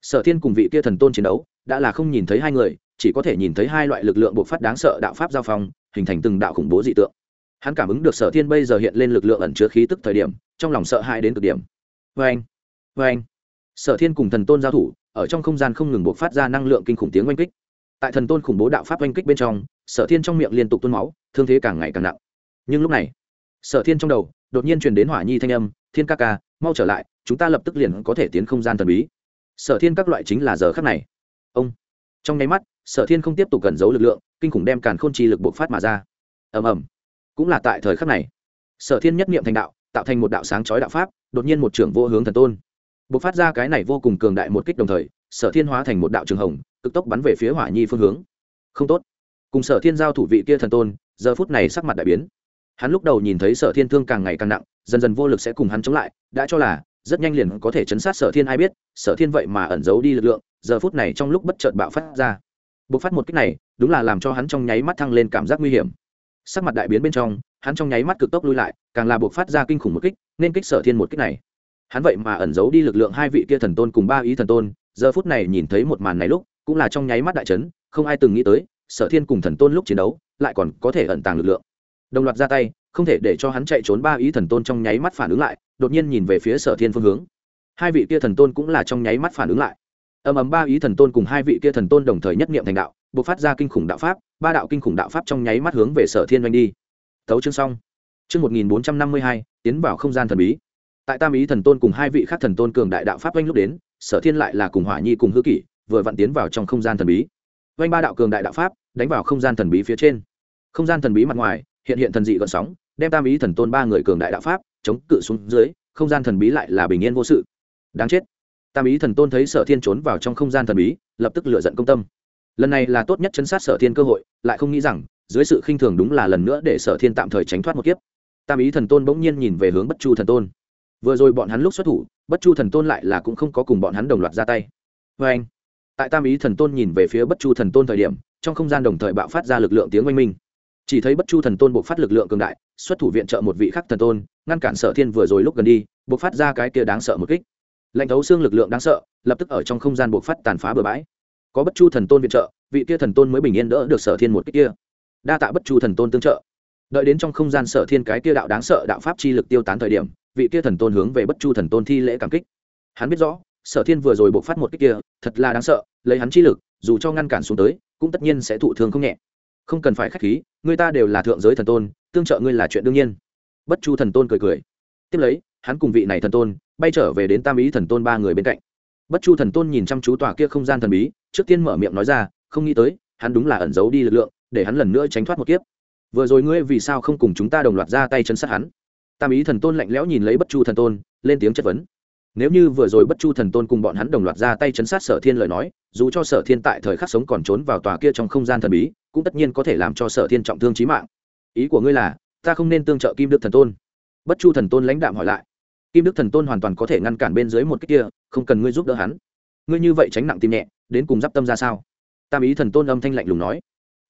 Sở thiên cùng vị kia thần tôn chiến đấu, đã là không nhìn thấy hai người, chỉ có thể nhìn thấy hai loại lực lượng bộc phát đáng sợ đạo pháp giao phong, hình thành từng đạo khủng bố dị tượng. Hắn cảm ứng được sở thiên bây giờ hiện lên lực lượng ẩn chứa khí tức thời điểm, trong lòng sợ hãi đến cực điểm. Vê anh vê anh sở thiên cùng thần tôn giao thủ ở trong không gian không ngừng buộc phát ra năng lượng kinh khủng tiếng oanh kích. Tại thần tôn khủng bố đạo pháp oanh kích bên trong, sở thiên trong miệng liên tục tuôn máu, thương thế càng ngày càng nặng. Nhưng lúc này, sở thiên trong đầu đột nhiên truyền đến hỏa nhi thanh âm, thiên ca ca, mau trở lại, chúng ta lập tức liền có thể tiến không gian thần bí. Sở thiên các loại chính là giờ khắc này. Ông. Trong nháy mắt, sở thiên không tiếp tục cần giấu lực lượng, kinh khủng đem càn khôn chi lực bộc phát mà ra. Ầm ầm. Cũng là tại thời khắc này, sở thiên nhất niệm thành đạo, tạo thành một đạo sáng chói đạo pháp, đột nhiên một trưởng vô hướng thần tôn bộc phát ra cái này vô cùng cường đại một kích đồng thời, sở thiên hóa thành một đạo trường hồng, cực tốc bắn về phía hỏa nhi phương hướng. Không tốt. Cùng sở thiên giao thủ vị kia thần tôn, giờ phút này sắc mặt đại biến. Hắn lúc đầu nhìn thấy sở thiên thương càng ngày càng nặng, dần dần vô lực sẽ cùng hắn chống lại, đã cho là, rất nhanh liền có thể chấn sát sở thiên ai biết, sở thiên vậy mà ẩn giấu đi lực lượng, giờ phút này trong lúc bất chợt bạo phát ra. Bộc phát một cách này, đúng là làm cho hắn trong nháy mắt thăng lên cảm giác nguy hiểm. Sắc mặt đại biến bên trong, hắn trong nháy mắt cực tốc lui lại, càng là bộc phát ra kinh khủng một kích, nên kích sở thiên một kích này hắn vậy mà ẩn giấu đi lực lượng hai vị kia thần tôn cùng ba ý thần tôn, giờ phút này nhìn thấy một màn này lúc, cũng là trong nháy mắt đại trấn không ai từng nghĩ tới, sở thiên cùng thần tôn lúc chiến đấu, lại còn có thể ẩn tàng lực lượng. Đồng loạt ra tay, không thể để cho hắn chạy trốn ba ý thần tôn trong nháy mắt phản ứng lại, đột nhiên nhìn về phía sở thiên phương hướng. Hai vị kia thần tôn cũng là trong nháy mắt phản ứng lại. Ầm ầm ba ý thần tôn cùng hai vị kia thần tôn đồng thời nhất niệm thành đạo b ộ c phát ra kinh khủng đạo pháp, ba đạo kinh khủng đạo pháp trong nháy mắt hướng về sở thiên oanh đi. Thấu chương xong. Chương một nghìn bốn trăm năm mươi hai, tiến vào không gian thần bí tại tam ý thần tôn cùng hai vị khác thần tôn cường đại đạo pháp oanh lúc đến, sở thiên lại là cùng hỏa nhi cùng hư kỷ, vừa vặn tiến vào trong không gian thần bí. Oanh ba đạo cường đại đạo pháp đánh vào không gian thần bí phía trên. Không gian thần bí mặt ngoài, hiện hiện thần dị gợn sóng, đem tam ý thần tôn ba người cường đại đạo pháp chống cự xuống dưới, không gian thần bí lại là bình yên vô sự. Đáng chết. Tam ý thần tôn thấy sở thiên trốn vào trong không gian thần bí, lập tức lựa giận công tâm. Lần này là tốt nhất chấn sát sở thiên cơ hội, lại không nghĩ rằng, dưới sự khinh thường đúng là lần nữa để sở thiên tạm thời tránh thoát một kiếp. Tam ý thần tôn bỗng nhiên nhìn về hướng bất chu thần tôn vừa rồi bọn hắn lúc xuất thủ, bất chu thần tôn lại là cũng không có cùng bọn hắn đồng loạt ra tay. Vê anh, tại tam ý thần tôn nhìn về phía bất chu thần tôn thời điểm, trong không gian đồng thời bạo phát ra lực lượng tiếng oanh minh. Chỉ thấy bất chu thần tôn buộc phát lực lượng cường đại, xuất thủ viện trợ một vị khắc thần tôn, ngăn cản sở thiên vừa rồi lúc gần đi buộc phát ra cái kia đáng sợ một kích. Lệnh thấu xương lực lượng đáng sợ, lập tức ở trong không gian buộc phát tàn phá bừa bãi. Có bất chu thần tôn viện trợ, vị kia thần tôn mới bình yên đỡ được sở thiên một kích kia. Đa tạ bất chu thần tôn tương trợ. Đợi đến trong không gian sở thiên cái kia đạo đáng sợ đạo pháp chi lực tiêu tán thời điểm vị kia thần tôn hướng về bất chu thần tôn thi lễ cảm kích. Hắn biết rõ, sở thiên vừa rồi buộc phát một kích kia, thật là đáng sợ, lấy hắn chi lực, dù cho ngăn cản xuống tới, cũng tất nhiên sẽ thụ thương không nhẹ. Không cần phải k h á c h khí, người ta đều là thượng giới thần tôn, tương trợ ngươi là chuyện đương nhiên. Bất chu thần tôn cười cười. Tiếp lấy, hắn cùng vị này thần tôn, bay trở về đến tam ý thần tôn ba người bên cạnh. Bất chu thần tôn nhìn chăm chú tòa kia không gian thần bí, trước tiên mở miệng nói ra, không nghĩ tới, hắn đúng là ẩn giấu đi lực lượng, để hắn lần nữa tránh thoát một kiếp. Vừa rồi ngươi vì sao không cùng chúng ta đồng loạt ra tay chấn sát hắn? Tam ý thần tôn lạnh lẽo nhìn lấy bất chu thần tôn, lên tiếng chất vấn. Nếu như vừa rồi bất chu thần tôn cùng bọn hắn đồng loạt ra tay chấn sát sở thiên lời nói, dù cho sở thiên tại thời khắc sống còn trốn vào tòa kia trong không gian thần bí, cũng tất nhiên có thể làm cho sở thiên trọng thương trí mạng. Ý của ngươi là, ta không nên tương trợ kim đức thần tôn. Bất chu thần tôn lãnh đạm hỏi lại. Kim đức thần tôn hoàn toàn có thể ngăn cản bên dưới một cách kia, không cần ngươi giúp đỡ hắn. Ngươi như vậy tránh nặng tim nhẹ, đến cùng d i p tâm ra sao? Tam ý thần tôn âm thanh lạnh lùng nói.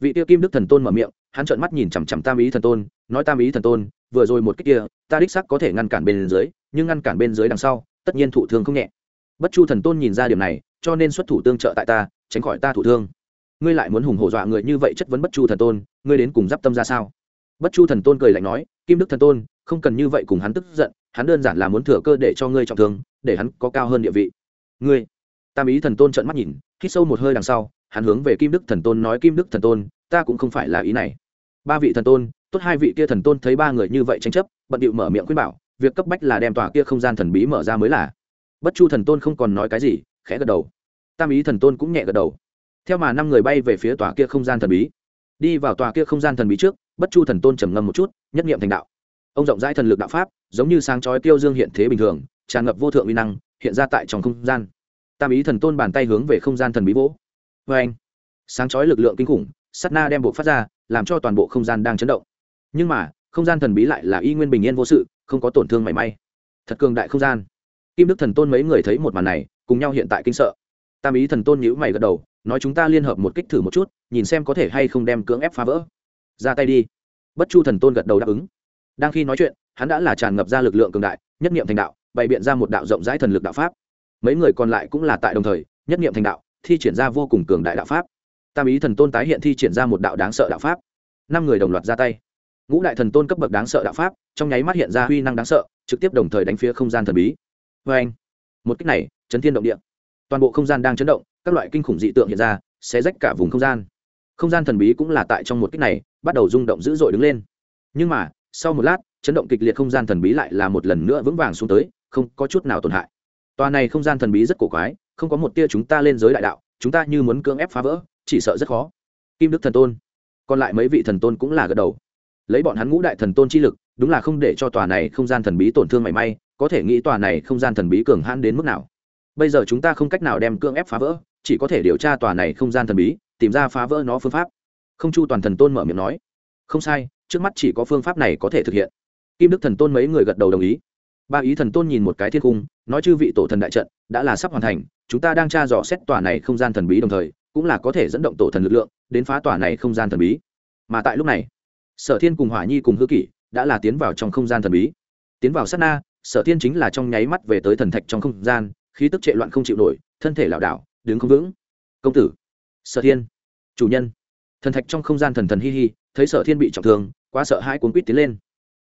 Vị tiêu kim đức thần tôn mở miệng, hắn trợn mắt nhìn chằm chằm tam ý thần tôn, nói tam ý thần tôn, vừa rồi một cách kia ta đích sắc có thể ngăn cản bên dưới, nhưng ngăn cản bên dưới đằng sau, tất nhiên thụ thương không nhẹ. Bất chu thần tôn nhìn ra điểm này, cho nên xuất thủ tương trợ tại ta, tránh khỏi ta thụ thương. Ngươi lại muốn hùng hổ dọa người như vậy chất vấn bất chu thần tôn, ngươi đến cùng d i p tâm ra sao? Bất chu thần tôn cười lạnh nói, kim đức thần tôn, không cần như vậy cùng hắn tức giận, hắn đơn giản là muốn thừa cơ để cho ngươi trọng thương, để hắn có cao hơn địa vị. Ngươi, tam ý thần tôn trợn mắt nhìn, hít sâu một hơi đằng sau, hắn hướng về kim đức thần tôn nói, kim đức thần tôn, ta cũng không phải là ý này. Ba vị thần tôn, tốt hai vị kia thần tôn thấy ba người như vậy tranh chấp bận điệu mở miệng khuyên bảo, việc cấp bách là đem tòa kia không gian thần bí mở ra mới là. Bất chu thần tôn không còn nói cái gì, khẽ gật đầu. Tam ý thần tôn cũng nhẹ gật đầu. Theo mà năm người bay về phía tòa kia không gian thần bí. Đi vào tòa kia không gian thần bí trước, bất chu thần tôn trầm ngâm một chút, nhất nghiệm thành đạo. Ông rộng rãi thần lực đạo pháp, giống như sáng chói tiêu dương hiện thế bình thường, tràn ngập vô thượng uy năng, hiện ra tại trong không gian. Tam ý thần tôn bàn tay hướng về không gian thần bí vỗ. Vê anh sáng chói lực lượng kinh khủng sắt na đem bộ phát ra, làm cho toàn bộ không gian đang chấn động. Nhưng mà không gian thần bí lại là y nguyên bình yên vô sự, không có tổn thương mảy may. Thật cường đại không gian. Kim đức thần tôn mấy người thấy một màn này, cùng nhau hiện tại kinh sợ. Tam ý thần tôn nhữ mày gật đầu, nói chúng ta liên hợp một kích thử một chút, nhìn xem có thể hay không đem cưỡng ép phá vỡ. Ra tay đi. Bất chu thần tôn gật đầu đáp ứng. Đang khi nói chuyện, hắn đã là tràn ngập ra lực lượng cường đại, nhất nghiệm thành đạo, bày biện ra một đạo rộng rãi thần lực đạo pháp. Mấy người còn lại cũng là tại đồng thời, nhất nghiệm thành đạo, thi triển ra vô cùng cường đại đạo pháp. Tam ý thần tôn tái hiện thi triển ra một đạo đáng sợ đạo pháp. Năm người đồng loạt ra tay ngũ đại thần tôn cấp bậc đáng sợ đạo pháp, trong nháy mắt hiện ra huy năng đáng sợ, trực tiếp đồng thời đánh phía không gian thần bí. Vê anh, một cách này, chấn thiên động địa. Toàn bộ không gian đang chấn động, các loại kinh khủng dị tượng hiện ra sẽ rách cả vùng không gian. Không gian thần bí cũng là tại trong một cách này, bắt đầu rung động dữ dội đứng lên. Nhưng mà, sau một lát, chấn động kịch liệt không gian thần bí lại là một lần nữa vững vàng xuống tới, không có chút nào tổn hại. Tòa này không gian thần bí rất cổ quái, không có một tia chúng ta lên giới đại đạo, chúng ta như muốn cưỡng ép phá vỡ, chỉ sợ rất khó. Kim đức thần tôn. Còn lại mấy vị thần tôn cũng là gật đầu lấy bọn hắn ngũ đại thần tôn chi lực, đúng là không để cho tòa này không gian thần bí tổn thương mảy may, có thể nghĩ tòa này không gian thần bí cường hãn đến mức nào. Bây giờ chúng ta không cách nào đem cưỡng ép phá vỡ, chỉ có thể điều tra tòa này không gian thần bí, tìm ra phá vỡ nó phương pháp. Không chu toàn thần tôn mở miệng nói. Không sai, trước mắt chỉ có phương pháp này có thể thực hiện. Kim đức thần tôn mấy người gật đầu đồng ý. Ba ý thần tôn nhìn một cái thiên cung, nói chư vị tổ thần đại trận đã là sắp hoàn thành, chúng ta đang tra dò xét tòa này không gian thần bí đồng thời, cũng là có thể dẫn động tổ thần lực lượng đến phá tòa này không gian thần bí. Mà tại lúc này sở thiên cùng hỏa nhi cùng hư kỷ đã là tiến vào trong không gian thần bí. Tiến vào sát na, sở thiên chính là trong nháy mắt về tới thần thạch trong không gian, khí tức trệ loạn không chịu nổi, thân thể lảo đảo, đứng không vững. Công tử, sở thiên, chủ nhân. Thần thạch trong không gian thần thần hi hi, thấy sở thiên bị trọng thương, quá sợ hãi cuốn quýt tiến lên.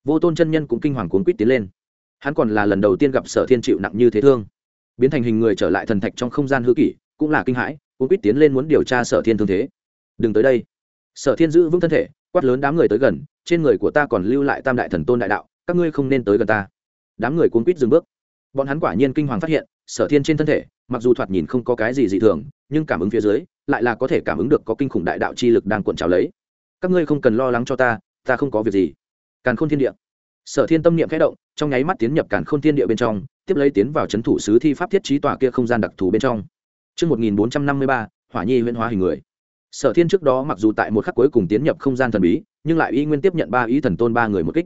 Vô tôn chân nhân cũng kinh hoàng cuốn quýt tiến lên. Hắn còn là lần đầu tiên gặp sở thiên chịu nặng như thế thương. Biến thành hình người trở lại thần thạch trong không gian hư kỷ cũng là kinh hãi cuốn quýt tiến lên muốn điều tra sở thiên thương thế. Đừng tới đây. Sở thiên giữ vững thân thể quát lớn đám người tới gần trên người của ta còn lưu lại tam đại thần tôn đại đạo các ngươi không nên tới gần ta. Đám người cuốn quýt dừng bước. Bọn hắn quả nhiên kinh hoàng phát hiện sở thiên trên thân thể mặc dù thoạt nhìn không có cái gì dị thường nhưng cảm ứng phía dưới lại là có thể cảm ứng được có kinh khủng đại đạo chi lực đang cuộn trào lấy. Các ngươi không cần lo lắng cho ta ta không có việc gì. Càn khôn thiên địa. Sở thiên tâm niệm khẽ động trong nháy mắt tiến nhập càn khôn thiên địa bên trong tiếp lấy tiến vào c h ấ n thủ sứ thi pháp thiết trí tòa kia không gian đặc thù bên trong. Trước 1453, hỏa nhi huyễn hóa hình người. Sở thiên trước đó mặc dù tại một khắc cuối cùng tiến nhập không gian thần bí, nhưng lại y nguyên tiếp nhận ba ý thần tôn ba người một kích.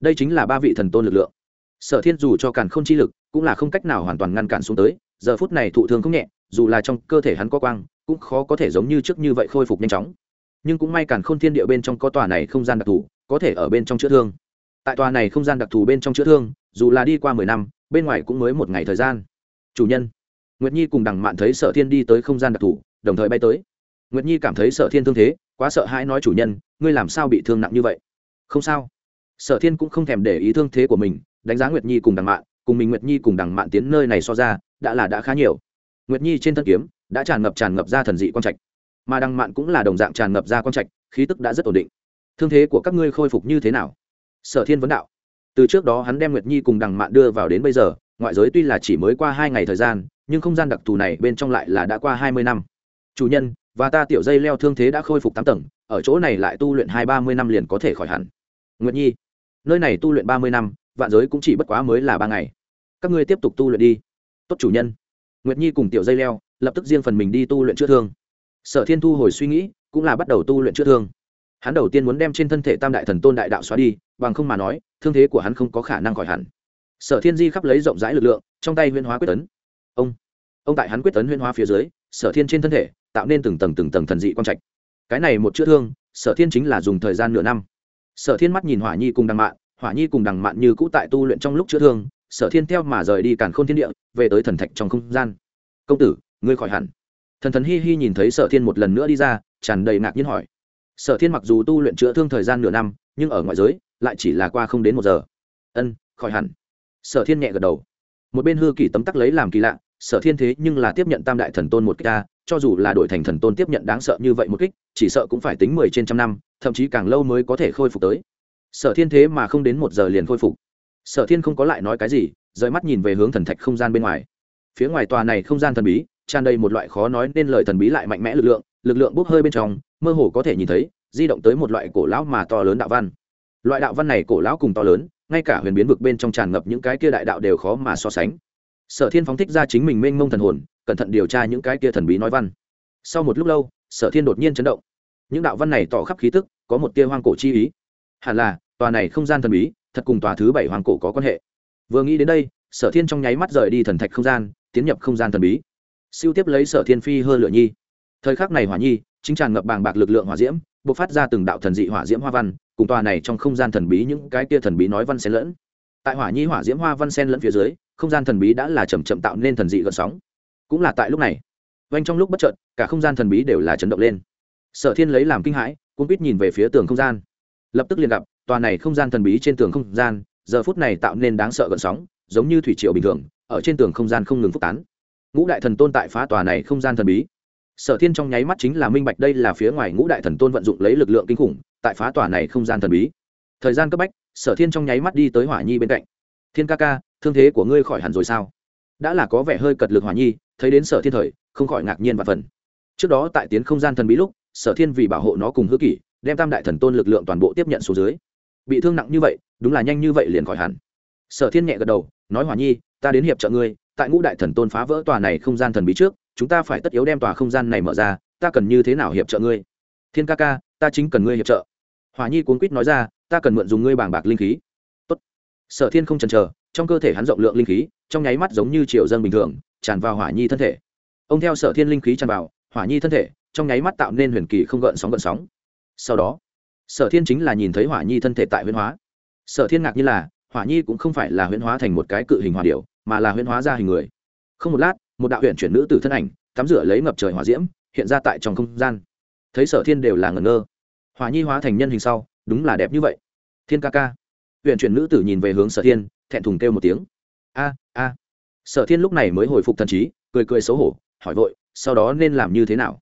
Đây chính là ba vị thần tôn lực lượng. Sở thiên dù cho càn không chi lực, cũng là không cách nào hoàn toàn ngăn cản xuống tới, giờ phút này thụ thương không nhẹ, dù là trong cơ thể hắn có quang, cũng khó có thể giống như trước như vậy khôi phục nhanh chóng. Nhưng cũng may càn k h ô n thiên địa bên trong có tòa này không gian đặc thù, có thể ở bên trong chữa thương. Tại tòa này không gian đặc thù bên trong chữa thương, dù là đi qua mười năm, bên ngoài cũng mới một ngày thời gian. Chủ nhân, nguyệt nhi cùng đằng mạn thấy sở thiên đi tới không gian đặc thù, đồng thời bay tới nguyệt nhi cảm thấy sở thiên thương thế, quá sợ hãi nói chủ nhân, ngươi làm sao bị thương nặng như vậy? Không sao. Sở thiên cũng không thèm để ý thương thế của mình, đánh giá nguyệt nhi cùng đằng mạn, cùng mình nguyệt nhi cùng đằng mạn tiến nơi này so ra, đã là đã khá nhiều. Nguyệt nhi trên thân kiếm, đã tràn ngập tràn ngập ra thần dị quang trạch. Mà đằng mạn cũng là đồng dạng tràn ngập ra quang trạch, khí tức đã rất ổn định. Thương thế của các ngươi khôi phục như thế nào? Sở thiên vấn đạo. Từ trước đó hắn đem nguyệt nhi cùng đằng mạn đưa vào đến bây giờ, ngoại giới tuy là chỉ mới qua hai ngày thời gian, nhưng không gian đặc thù này bên trong lại là đã qua hai mươi năm. Chủ nhân và ta tiểu dây leo thương thế đã khôi phục tám tầng, ở chỗ này lại tu luyện hai ba mươi năm liền có thể khỏi hẳn. Nguyệt nhi, nơi này tu luyện ba mươi năm, vạn giới cũng chỉ bất quá mới là ba ngày. Các ngươi tiếp tục tu luyện đi. Tốt chủ nhân. Nguyệt nhi cùng tiểu dây leo, lập tức riêng phần mình đi tu luyện chữa thương. Sở thiên thu hồi suy nghĩ, cũng là bắt đầu tu luyện chữa thương. Hắn đầu tiên muốn đem trên thân thể tam đại thần tôn đại đạo xóa đi, bằng không mà nói, thương thế của hắn không có khả năng khỏi hẳn. Sở thiên di khắp lấy rộng rãi lực lượng, trong tay huyên hóa quyết tấn. Ông ông tại hắn quyết tấn huyên hóa phía dưới, sở thiên trên thân thể tạo nên từng tầng từng tầng thần dị quang trạch. Cái này một chữa thương, sở thiên chính là dùng thời gian nửa năm. Sở thiên mắt nhìn hỏa nhi cùng đằng mạn, hỏa nhi cùng đằng mạn như cũ tại tu luyện trong lúc chữa thương, sở thiên theo mà rời đi càn khôn thiên địa, về tới thần thạch trong không gian. Công tử, ngươi khỏi hẳn. Thần thần hi hi nhìn thấy sở thiên một lần nữa đi ra, tràn đầy ngạc nhiên hỏi. Sở thiên mặc dù tu luyện chữa thương thời gian nửa năm, nhưng ở ngoại giới, lại chỉ là qua không đến một giờ. Ân, khỏi hẳn. Sở thiên nhẹ gật đầu. Một bên hư kỳ tấm tắc lấy làm kỳ lạ, sở thiên thế nhưng là tiếp nhận tam đại thần tôn một ca ta cho dù là đổi thành thần tôn tiếp nhận đáng sợ như vậy một kích, chỉ sợ cũng phải tính mười trên trăm năm, thậm chí càng lâu mới có thể khôi phục tới. Sở thiên thế mà không đến một giờ liền khôi phục. Sở thiên không có lại nói cái gì, rời mắt nhìn về hướng thần thạch không gian bên ngoài. Phía ngoài tòa này không gian thần bí, tràn đầy một loại khó nói nên lời thần bí lại mạnh mẽ lực lượng lực lượng bốc hơi bên trong, mơ hồ có thể nhìn thấy, di động tới một loại cổ lão mà to lớn đạo văn. Loại đạo văn này cổ lão cùng to lớn, ngay cả huyền biến vực bên trong tràn ngập những cái kia đại đạo đều khó mà so sánh. Sở thiên phóng thích ra chính mình mênh mông thần hồn cẩn thận điều tra những cái kia thần bí nói văn. Sau một lúc lâu, sở thiên đột nhiên chấn động. Những đạo văn này tỏ khắp khí tức, có một tia hoang cổ chi ý. Hẳn là, tòa này không gian thần bí, thật cùng tòa thứ bảy hoàng cổ có quan hệ. Vừa nghĩ đến đây, sở thiên trong nháy mắt rời đi thần thạch không gian, tiến nhập không gian thần bí. Siêu tiếp lấy sở thiên phi hơ lửa nhi. Thời khắc này hỏa nhi, chính tràn ngập bàng bạc lực lượng hỏa diễm b ộ c phát ra từng đạo thần dị hỏa diễm hoa văn, cùng tòa này trong không gian thần bí những cái kia thần bí nói văn xen lẫn. Tại hỏa nhi hỏa diễm hoa văn sen lẫn phía dưới, không gian thần bí đã là chầm chậm tạo nên thần dị gợn sóng cũng là tại lúc này vanh trong lúc bất chợt, cả không gian thần bí đều là chấn động lên. Sở thiên lấy làm kinh hãi cũng biết nhìn về phía tường không gian. Lập tức liền gặp, tòa này không gian thần bí trên tường không gian, giờ phút này tạo nên đáng sợ gợn sóng, giống như thủy triều bình thường, ở trên tường không gian không ngừng phúc tán. Ngũ đại thần tôn tại phá tòa này không gian thần bí. Sở thiên trong nháy mắt chính là minh bạch đây là phía ngoài ngũ đại thần tôn vận dụng lấy lực lượng kinh khủng, tại phá tòa này không gian thần bí. Thời gian cấp bách, sở thiên trong nháy mắt đi tới hỏa nhi bên cạnh. Thiên ca ca, thương thế của ngươi khỏi hẳn rồi sao? Đã là có vẻ hơi cật lực hỏa nhi thấy đến sở thiên thời, không khỏi ngạc nhiên và phần. Trước đó tại tiến không gian thần bí lúc, sở thiên vì bảo hộ nó cùng hứa kỷ, đem tam đại thần tôn lực lượng toàn bộ tiếp nhận xuống dưới. Bị thương nặng như vậy, đúng là nhanh như vậy liền khỏi hẳn. Sở thiên nhẹ gật đầu, nói, hỏa nhi, ta đến hiệp trợ ngươi, tại ngũ đại thần tôn phá vỡ tòa này không gian thần bí trước, chúng ta phải tất yếu đem tòa không gian này mở ra, ta cần như thế nào hiệp trợ ngươi? Thiên ca ca, ta chính cần ngươi hiệp trợ. Hỏa nhi cuốn quýt nói ra, ta cần mượn dùng ngươi bàng bạc linh khí. Tốt. sở thiên không chần chờ, trong cơ thể hắn rộng lượng linh khí, trong nháy mắt giống như triệu dân bình thường tràn vào hỏa nhi thân thể. Ông theo sở thiên linh khí tràn vào, hỏa nhi thân thể, trong nháy mắt tạo nên huyền kỳ không gợn sóng gợn sóng. Sau đó, sở thiên chính là nhìn thấy hỏa nhi thân thể tại huyễn hóa. Sở thiên ngạc như là, hỏa nhi cũng không phải là huyễn hóa thành một cái cự hình hỏa điệu mà là huyễn hóa ra hình người. Không một lát, một đạo huyện chuyển nữ từ thân ảnh, tắm rửa lấy ngập trời hỏa diễm, hiện ra tại trong không gian. Thấy sở thiên đều là ngẩn ngơ. Hỏa nhi hóa thành nhân hình sau, đúng là đẹp như vậy. Thiên ca ca. Huyện chuyển nữ tử nhìn về hướng sở thiên, thẹn thùng kêu một tiếng. A a sở thiên lúc này mới hồi phục thần trí, cười cười xấu hổ, hỏi vội, sau đó nên làm như thế nào?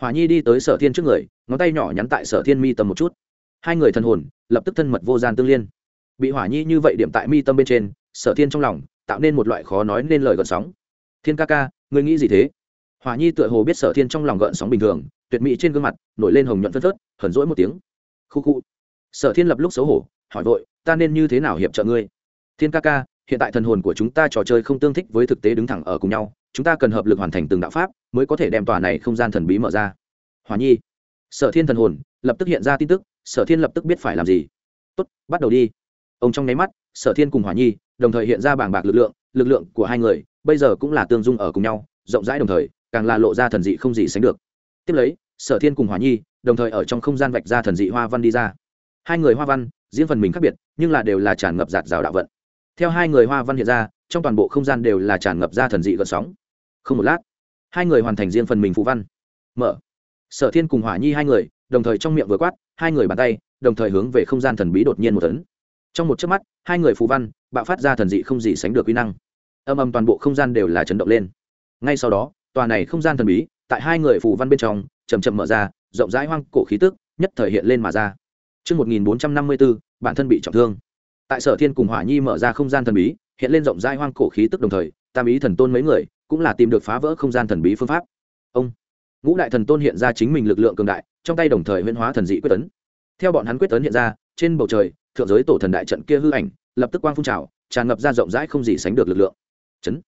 Hòa nhi đi tới sở thiên trước người, ngón tay nhỏ nhắn tại sở thiên mi tâm một chút. Hai người thân hồn, lập tức thân mật vô gian tương liên. Bị hỏa nhi như vậy điểm tại mi tâm bên trên, sở thiên trong lòng tạo nên một loại khó nói nên lời gợn sóng. Thiên ca ca, ngươi nghĩ gì thế? Hỏa nhi tựa hồ biết sở thiên trong lòng gợn sóng bình thường, tuyệt mỹ trên gương mặt, nổi lên hồng nhuận phân phớt hẩn rỗi một tiếng. Khu khu. Sở thiên lập lúc xấu hổ, hỏi vội, ta nên như thế nào hiệp trợ ngươi? Thiên ca ca hiện tại thần hồn của chúng ta trò chơi không tương thích với thực tế đứng thẳng ở cùng nhau, chúng ta cần hợp lực hoàn thành từng đạo pháp mới có thể đem tòa này không gian thần bí mở ra. Hòa nhi, sở thiên thần hồn lập tức hiện ra tin tức, sở thiên lập tức biết phải làm gì. Tốt, bắt đầu đi. Ông trong nháy mắt, sở thiên cùng hòa nhi đồng thời hiện ra bảng bạc lực lượng lực lượng của hai người bây giờ cũng là tương dung ở cùng nhau, rộng rãi đồng thời, càng là lộ ra thần dị không gì sánh được. Tiếp lấy, sở thiên cùng hòa nhi đồng thời ở trong không gian vạch ra thần dị hoa văn đi ra. Hai người hoa văn riêng phần mình khác biệt, nhưng là đều là tràn ngập giạt rào đạo vận theo hai người hoa văn hiện ra trong toàn bộ không gian đều là tràn ngập ra thần dị gợn sóng. Không một lát hai người hoàn thành riêng phần mình phù văn. Mở. Sở thiên cùng hỏa nhi hai người đồng thời trong miệng vừa quát hai người bàn tay đồng thời hướng về không gian thần bí đột nhiên một tấn trong một chớp mắt hai người phù văn bạo phát ra thần dị không gì sánh được uy năng. Âm âm toàn bộ không gian đều là chấn động lên. Ngay sau đó tòa này không gian thần bí tại hai người phù văn bên trong chầm chậm mở ra rộng rãi hoang cổ khí tức nhất thời hiện lên mà ra. Trước 1454, bản thân bị trọng thương. Tại Sở Thiên cùng Hỏa Nhi mở ra không gian thần bí, hiện lên rộng rãi hoang cổ khí tức đồng thời, Tam ý thần tôn mấy người cũng là tìm được phá vỡ không gian thần bí phương pháp. Ông ngũ đại thần tôn hiện ra chính mình lực lượng cường đại trong tay đồng thời huyễn hóa thần dị quyết tấn. Theo bọn hắn quyết tấn hiện ra trên bầu trời thượng giới tổ thần đại trận kia hư ảnh lập tức quang phun trào tràn ngập ra rộng rãi không gì sánh được lực lượng. Chấn.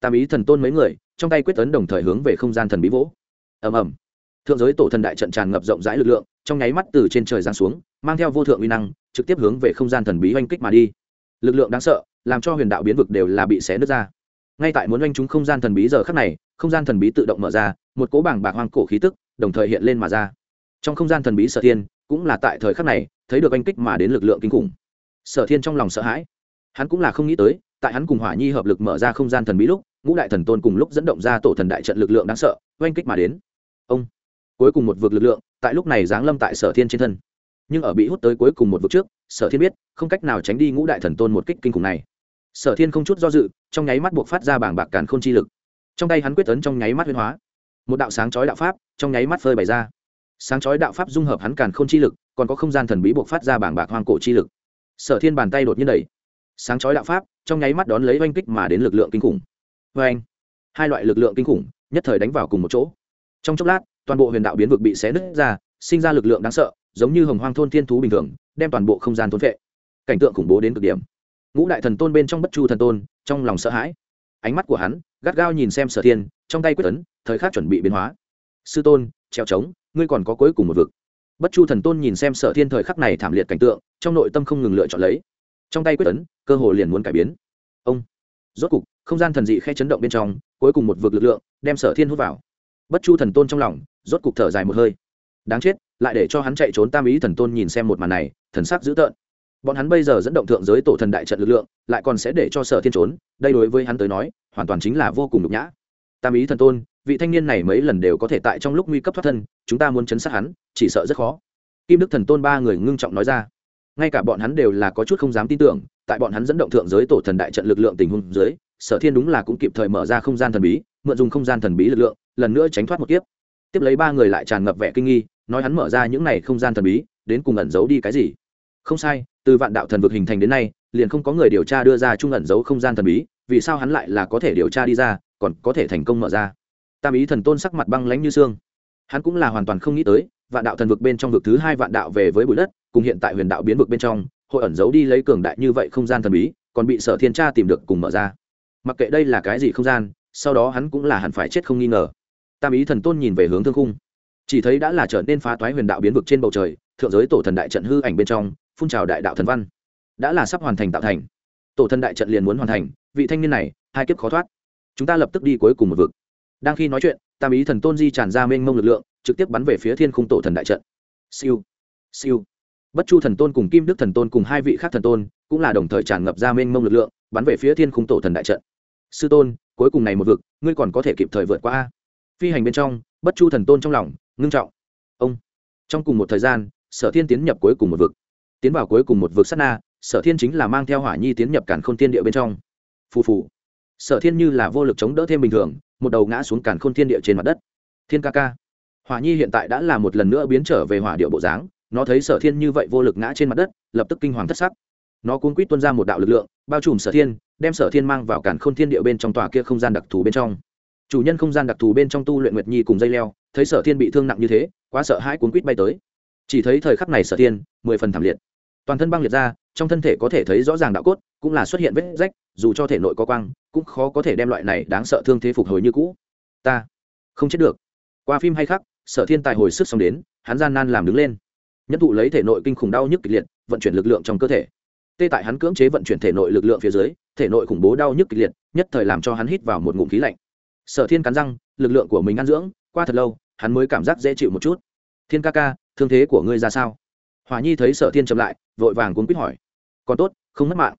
Tam ý thần tôn mấy người trong tay quyết tấn đồng thời hướng về không gian thần bí vỗ. Ầm ầm thượng giới tổ thần đại trận tràn ngập rộng rãi lực lượng, trong nháy mắt từ trên trời giáng xuống, mang theo vô thượng uy năng, trực tiếp hướng về không gian thần bí oanh kích mà đi. Lực lượng đáng sợ, làm cho huyền đạo biến vực đều là bị xé nứt ra. Ngay tại muốn oanh chúng không gian thần bí giờ khắc này, không gian thần bí tự động mở ra, một cỗ bảng bạc hoang cổ khí tức, đồng thời hiện lên mà ra. Trong không gian thần bí sở thiên, cũng là tại thời khắc này, thấy được oanh kích mà đến lực lượng kinh khủng. Sở thiên trong lòng sợ hãi. Hắn cũng là không nghĩ tới, tại hắn cùng hỏa nhi hợp lực mở ra không gian thần bí lúc, ngũ đại thần tôn cùng lúc dẫn động ra tổ thần đại trận lực lượng đáng sợ, oanh kích mà đến. Ông! Cuối cùng một vực lực lượng, tại lúc này giáng lâm tại sở thiên trên thân. Nhưng ở bị hút tới cuối cùng một vực trước, sở thiên biết, không cách nào tránh đi ngũ đại thần tôn một kích kinh khủng này. Sở thiên không chút do dự, trong nháy mắt buộc phát ra bảng bạc càn k h ô n chi lực. Trong tay hắn quyết tấn trong nháy mắt huyên hóa. Một đạo sáng chói đạo pháp trong nháy mắt phơi bày ra. Sáng chói đạo pháp dung hợp hắn càn k h ô n chi lực, còn có không gian thần bí buộc phát ra bảng bạc hoang cổ chi lực. Sở thiên bàn tay đột nhiên đẩy. Sáng chói đạo pháp trong nháy mắt đón lấy oanh kích mà đến lực lượng kinh khủng. Vê anh hai loại lực lượng kinh khủng, nhất thời đánh vào cùng một chỗ. Trong chốc lát toàn bộ huyền đạo biến vực bị xé nứt ra, sinh ra lực lượng đáng sợ, giống như hồng hoang thôn thiên thú bình thường, đem toàn bộ không gian thôn vệ cảnh tượng khủng bố đến cực điểm. Ngũ đại thần tôn bên trong bất chu thần tôn, trong lòng sợ hãi. Ánh mắt của hắn gắt gao nhìn xem sở thiên, trong tay quyết tấn thời khắc chuẩn bị biến hóa. Sư tôn treo trống, ngươi còn có cuối cùng một vực. Bất chu thần tôn nhìn xem sở thiên thời khắc này thảm liệt cảnh tượng, trong nội tâm không ngừng lựa chọn lấy. Trong tay quyết tấn cơ hồ liền muốn cải biến. Ông. Rốt cục, không gian thần dị khe chấn động bên trong, cuối cùng một vực lực lượng đem sở thiên hút vào bất chu thần tôn trong lòng, rốt cục thở dài một hơi. Đáng chết, lại để cho hắn chạy trốn tam ý thần tôn nhìn xem một màn này, thần sắc dữ tợn. Bọn hắn bây giờ dẫn động thượng giới tổ thần đại trận lực lượng, lại còn sẽ để cho sở thiên trốn, đây đối với hắn tới nói, hoàn toàn chính là vô cùng nhục nhã. Tam ý thần tôn, vị thanh niên này mấy lần đều có thể tại trong lúc nguy cấp thoát thân, chúng ta muốn chấn sát hắn, chỉ sợ rất khó. Kim đức thần tôn ba người ngưng trọng nói ra. Ngay cả bọn hắn đều là có chút không dám tin tưởng, tại bọn hắn dẫn động thượng giới tổ thần đại trận lực lượng tình huống dưới, sở thiên đúng là cũng kịp thời mở ra không gian thần bí, mượn dùng không gian thần bí lực lượng lần nữa tránh thoát một kiếp. Tiếp lấy ba người lại tràn ngập vẻ kinh nghi, nói hắn mở ra những này không gian thần bí, đến cùng ẩn giấu đi cái gì? Không sai, từ vạn đạo thần vực hình thành đến nay, liền không có người điều tra đưa ra trung ẩn giấu không gian thần bí, vì sao hắn lại là có thể điều tra đi ra, còn có thể thành công mở ra? Tam ý thần tôn sắc mặt băng lãnh như xương. Hắn cũng là hoàn toàn không nghĩ tới, vạn đạo thần vực bên trong vực thứ hai vạn đạo về với bụi đất, cùng hiện tại huyền đạo biến vực bên trong, hội ẩn giấu đi lấy cường đại như vậy không gian thần bí, còn bị sở thiên tra tìm được cùng mở ra. Mặc kệ đây là cái gì không gian, sau đó hắn cũng là hẳn phải chết không nghi ngờ tam ý thần tôn nhìn về hướng thương khung. Chỉ thấy đã là trở nên phá toái huyền đạo biến vực trên bầu trời, thượng giới tổ thần đại trận hư ảnh bên trong, phun trào đại đạo thần văn. Đã là sắp hoàn thành tạo thành. Tổ thần đại trận liền muốn hoàn thành, vị thanh niên này, hai kiếp khó thoát. Chúng ta lập tức đi cuối cùng một vực. Đang khi nói chuyện, tam ý thần tôn di tràn ra mênh mông lực lượng, trực tiếp bắn về phía thiên khung tổ thần đại trận. Siêu siêu. Bất chu thần tôn cùng kim đức thần tôn cùng hai vị khác thần tôn, cũng là đồng thời tràn ngập ra mênh mông lực lượng, bắn về phía thiên khung tổ thần đại trận. Sư tôn, cuối cùng này một vực, ngươi còn có thể kịp thời vượt qua phi hành bên trong, bất chu thần tôn trong lòng, ngưng trọng. Ông. Trong cùng một thời gian, sở thiên tiến nhập cuối cùng một vực. Tiến vào cuối cùng một vực sát na, sở thiên chính là mang theo hỏa nhi tiến nhập cản khôn thiên địa bên trong. Phù phù. Sở thiên như là vô lực chống đỡ thêm bình thường, một đầu ngã xuống cản khôn thiên địa trên mặt đất. Thiên ca ca. Hỏa nhi hiện tại đã là một lần nữa biến trở về hỏa điệu bộ dáng, nó thấy sở thiên như vậy vô lực ngã trên mặt đất, lập tức kinh hoàng thất sắc. Nó cuốn quýt tuân ra một đạo lực lượng, bao trùm sở thiên, đem sở thiên mang vào cản khôn thiên địa bên trong tòa kia không gian đặc thù bên trong chủ nhân không gian đặc thù bên trong tu luyện nguyệt nhi cùng dây leo, thấy sở thiên bị thương nặng như thế, quá sợ hãi cuốn quýt bay tới. Chỉ thấy thời khắc này sở thiên, mười phần thảm liệt. Toàn thân băng liệt ra, trong thân thể có thể thấy rõ ràng đạo cốt, cũng là xuất hiện vết rách, dù cho thể nội có quang, cũng khó có thể đem loại này đáng sợ thương thế phục hồi như cũ. Ta không chết được. Qua phim hay khác sở thiên tài hồi sức xong đến, hắn gian nan làm đứng lên. Nhất thụ lấy thể nội kinh khủng đau nhức kịch liệt, vận chuyển lực lượng trong cơ thể. Tê tại hắn cưỡng chế vận chuyển thể nội lực lượng phía dưới, thể nội khủng bố đau nhức kịch liệt, nhất thời làm cho hắn hít vào một ngụm khí lạnh sở thiên cắn răng lực lượng của mình ăn dưỡng qua thật lâu hắn mới cảm giác dễ chịu một chút. Thiên ca ca thương thế của ngươi ra sao? Hòa nhi thấy sở thiên chậm lại vội vàng cuốn quýt hỏi. Còn tốt không mất mạng.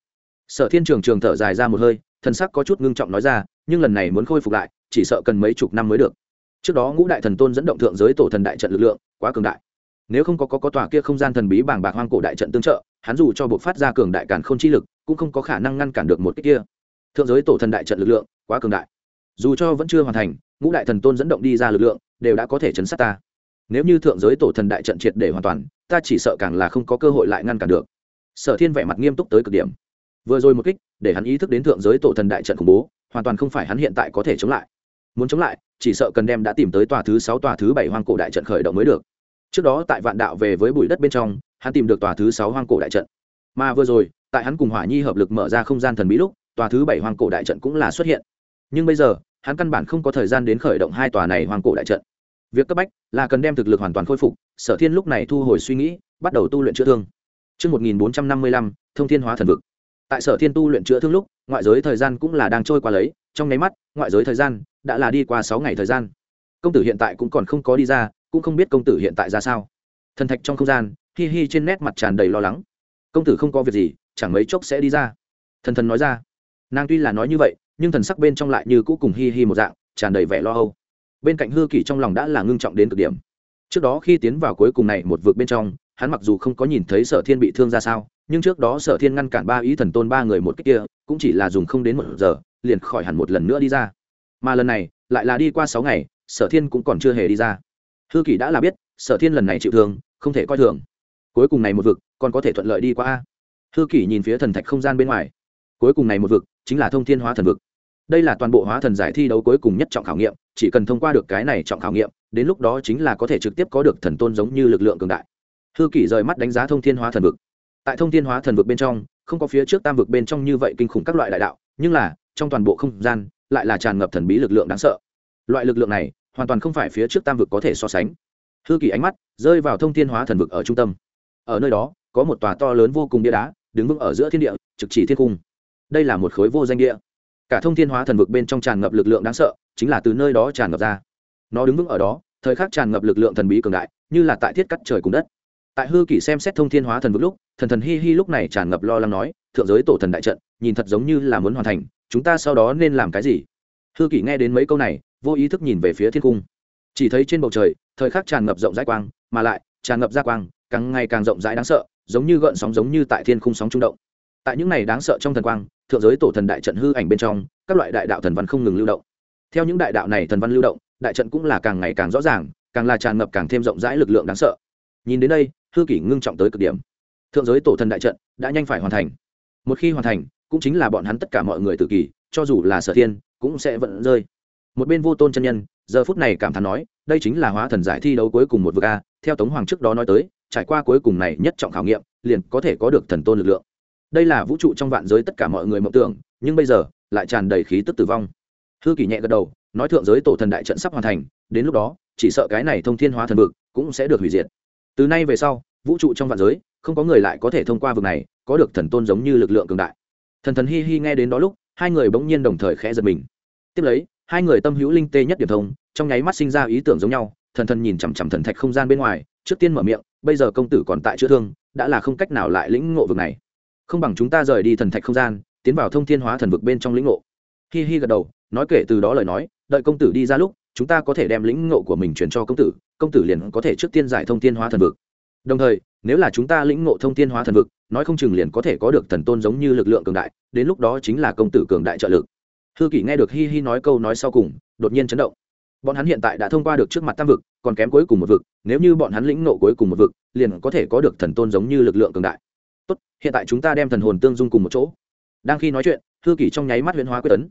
Sở thiên trường trường thở dài ra một hơi thần sắc có chút ngưng trọng nói ra nhưng lần này muốn khôi phục lại chỉ sợ cần mấy chục năm mới được. Trước đó ngũ đại thần tôn dẫn động thượng giới tổ thần đại trận lực lượng quá cường đại. Nếu không có có, có tòa kia không gian thần bí bàng bạc hoang cổ đại trận tương trợ hắn dù cho buộc phát ra cường đại cản k h ô n chi lực cũng không có khả năng ngăn cản được một cách kia. Thượng giới tổ thần đại trận lực lượng quá cường đại dù cho vẫn chưa hoàn thành, ngũ đại thần tôn dẫn động đi ra lực lượng, đều đã có thể chấn sát ta. Nếu như thượng giới tổ thần đại trận triệt để hoàn toàn, ta chỉ sợ càng là không có cơ hội lại ngăn cản được. Sở thiên vẻ mặt nghiêm túc tới cực điểm. Vừa rồi một kích, để hắn ý thức đến thượng giới tổ thần đại trận khủng bố, hoàn toàn không phải hắn hiện tại có thể chống lại. Muốn chống lại, chỉ sợ cần đem đã tìm tới tòa thứ sáu, tòa thứ bảy hoang cổ đại trận khởi động mới được. Trước đó tại vạn đạo về với bụi đất bên trong, hắn tìm được tòa thứ sáu hoang cổ đại trận. Mà vừa rồi, tại hắn cùng hỏa nhi hợp lực mở ra không gian thần bí lúc, tòa thứ bảy hoang cổ đại trận cũng là xuất hiện. Nhưng bây giờ hắn căn bản không có thời gian đến khởi động hai tòa này hoàng cổ đại trận việc cấp bách là cần đem thực lực hoàn toàn khôi phục sở thiên lúc này thu hồi suy nghĩ bắt đầu tu luyện chữa thương Trước 1455, thông thiên hóa thần vực. Tại sở thiên tu luyện chữa thương lúc, ngoại giới thời gian cũng là đang trôi qua lấy, trong nháy mắt, ngoại giới thời gian đã là đi qua sáu ngày thời gian. Công tử hiện tại cũng còn không có đi ra, cũng không biết công tử hiện tại ra sao. Thần thạch trong không gian, hi hi trên nét mặt tràn đầy lo lắng. Công tử không có việc gì, chẳng mấy chốc sẽ đi ra. Thần thần nói ra. Nàng tuy là nói như vậy, nhưng thần sắc bên trong lại như cũ cùng hi hi một dạng, tràn đầy vẻ lo âu. Bên cạnh hư kỷ trong lòng đã là ngưng trọng đến cực điểm. Trước đó khi tiến vào cuối cùng này một vực bên trong hắn mặc dù không có nhìn thấy sở thiên bị thương ra sao nhưng trước đó sở thiên ngăn cản ba ý thần tôn ba người một cách kia cũng chỉ là dùng không đến một giờ liền khỏi hẳn một lần nữa đi ra. Mà lần này lại là đi qua sáu ngày sở thiên cũng còn chưa hề đi ra. Hư kỷ đã là biết sở thiên lần này chịu thương không thể coi thường. Cuối cùng này một vực còn có thể thuận lợi đi qua a. Hư kỷ nhìn phía thần thạch không gian bên ngoài cuối cùng này một vực chính là thông thiên hóa thần vực. Đây là toàn bộ hóa thần giải thi đấu cuối cùng nhất trọng khảo nghiệm, chỉ cần thông qua được cái này trọng khảo nghiệm, đến lúc đó chính là có thể trực tiếp có được thần tôn giống như lực lượng cường đại. Hư kỷ rời mắt đánh giá thông thiên hóa thần vực. Tại thông thiên hóa thần vực bên trong, không có phía trước tam vực bên trong như vậy kinh khủng các loại đại đạo, nhưng là, trong toàn bộ không gian, lại là tràn ngập thần bí lực lượng đáng sợ. Loại lực lượng này, hoàn toàn không phải phía trước tam vực có thể so sánh. Hư kỷ ánh mắt rơi vào thông thiên hóa thần vực ở trung tâm. Ở nơi đó, có một tòa to lớn vô cùng bia đá, đứng vững ở giữa thiên địa, trực chỉ thiên cung đây là một khối vô danh địa. Cả thông thiên hóa thần vực bên trong tràn ngập lực lượng đáng sợ, chính là từ nơi đó tràn ngập ra. Nó đứng vững ở đó, thời khắc tràn ngập lực lượng thần bí cường đại, như là tại thiết cắt trời cùng đất. Tại hư kỷ xem xét thông thiên hóa thần vực lúc, thần thần hi hi lúc này tràn ngập lo lắng nói, thượng giới tổ thần đại trận, nhìn thật giống như là muốn hoàn thành, chúng ta sau đó nên làm cái gì? Hư kỷ nghe đến mấy câu này, vô ý thức nhìn về phía thiên cung. Chỉ thấy trên bầu trời, thời khắc tràn ngập rộng rãi quang, mà lại, tràn ngập ra quang, càng ngày càng rộng rãi đáng sợ, giống như gợn sóng giống như tại thiên khung sóng trung động tại những này đáng sợ trong thần quang, thượng giới tổ thần đại trận hư ảnh bên trong, các loại đại đạo thần văn không ngừng lưu động. Theo những đại đạo này thần văn lưu động, đại trận cũng là càng ngày càng rõ ràng, càng là tràn ngập càng thêm rộng rãi lực lượng đáng sợ. Nhìn đến đây, hư kỷ ngưng trọng tới cực điểm. Thượng giới tổ thần đại trận đã nhanh phải hoàn thành. Một khi hoàn thành, cũng chính là bọn hắn tất cả mọi người tự kỷ cho dù là sở thiên, cũng sẽ vẫn rơi. Một bên vô tôn chân nhân, giờ phút này cảm thán nói, đây chính là hóa thần giải thi đấu cuối cùng một vực a, theo tống hoàng trước đó nói tới, trải qua cuối cùng này nhất trọng khảo nghiệm, liền có thể có được thần tôn lực lượng đây là vũ trụ trong vạn giới tất cả mọi người mộng tưởng, nhưng bây giờ, lại tràn đầy khí tức tử vong. Hư kỷ nhẹ gật đầu, nói thượng giới tổ thần đại trận sắp hoàn thành, đến lúc đó, chỉ sợ cái này thông thiên hóa thần vực cũng sẽ được hủy diệt. Từ nay về sau, vũ trụ trong vạn giới, không có người lại có thể thông qua vực này, có được thần tôn giống như lực lượng cường đại. Thần thần hi hi nghe đến đó lúc, hai người bỗng nhiên đồng thời khẽ giật mình. Tiếp lấy, hai người tâm hữu linh tê nhất điểm thông, trong nháy mắt sinh ra ý tưởng giống nhau, thần thần nhìn chằm chằm thần thạch không gian bên ngoài, trước tiên mở miệng, bây giờ công tử còn tại chữa thương, đã là không cách nào lại lĩnh ngộ vực này không bằng chúng ta rời đi thần thạch không gian, tiến vào thông thiên hóa thần vực bên trong lĩnh ngộ. Hi hi gật đầu, nói kể từ đó lời nói, đợi công tử đi ra lúc, chúng ta có thể đem lĩnh ngộ của mình chuyển cho công tử công tử liền có thể trước tiên giải thông thiên hóa thần vực. Đồng thời, nếu là chúng ta lĩnh ngộ thông thiên hóa thần vực, nói không chừng liền có thể có được thần tôn giống như lực lượng cường đại, đến lúc đó chính là công tử cường đại trợ lực. Hư kỷ nghe được hi hi nói câu nói sau cùng, đột nhiên chấn động. Bọn hắn hiện tại đã thông qua được trước mặt tam vực, còn kém cuối cùng một vực, nếu như bọn hắn lĩnh nộ cuối cùng một vực, liền có thể có được thần tôn giống như lực lượng cường đại tốt, hiện tại chúng ta đem thần hồn tương dung cùng một chỗ. Đang khi nói chuyện, hư kỷ trong nháy mắt huyễn hóa quyết tấn.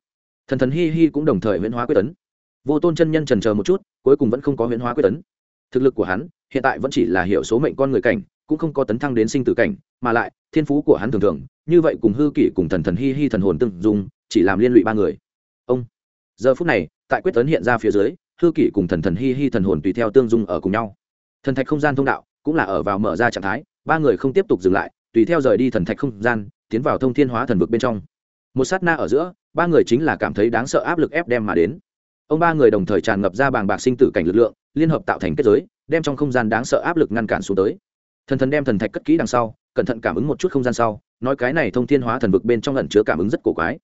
Thần thần hi hi cũng đồng thời huyễn hóa quyết tấn. Vô tôn chân nhân trần chờ một chút, cuối cùng vẫn không có huyễn hóa quyết tấn. Thực lực của hắn hiện tại vẫn chỉ là hiểu số mệnh con người cảnh, cũng không có tấn thăng đến sinh tử cảnh, mà lại, thiên phú của hắn thường thường, như vậy cùng hư kỷ cùng thần thần hi hi thần hồn tương dung, chỉ làm liên lụy ba người. Ông. Giờ phút này, tại quyết tấn hiện ra phía dưới, hư kỷ cùng thần thần hi hi thần hồn tùy theo tương dung ở cùng nhau. Thần thạch không gian thông đạo cũng là ở vào mở ra trạng thái, ba người không tiếp tục dừng lại tùy theo rời đi thần thạch không gian, tiến vào thông thiên hóa thần vực bên trong. Một sát na ở giữa, ba người chính là cảm thấy đáng sợ áp lực ép đem mà đến. Ông ba người đồng thời tràn ngập ra bàng bạc sinh tử cảnh lực lượng, liên hợp tạo thành kết giới, đem trong không gian đáng sợ áp lực ngăn cản xuống tới. Thần thần đem thần thạch cất kỹ đằng sau, cẩn thận cảm ứng một chút không gian sau, nói cái này thông thiên hóa thần vực bên trong ẩn chứa cảm ứng rất cổ quái.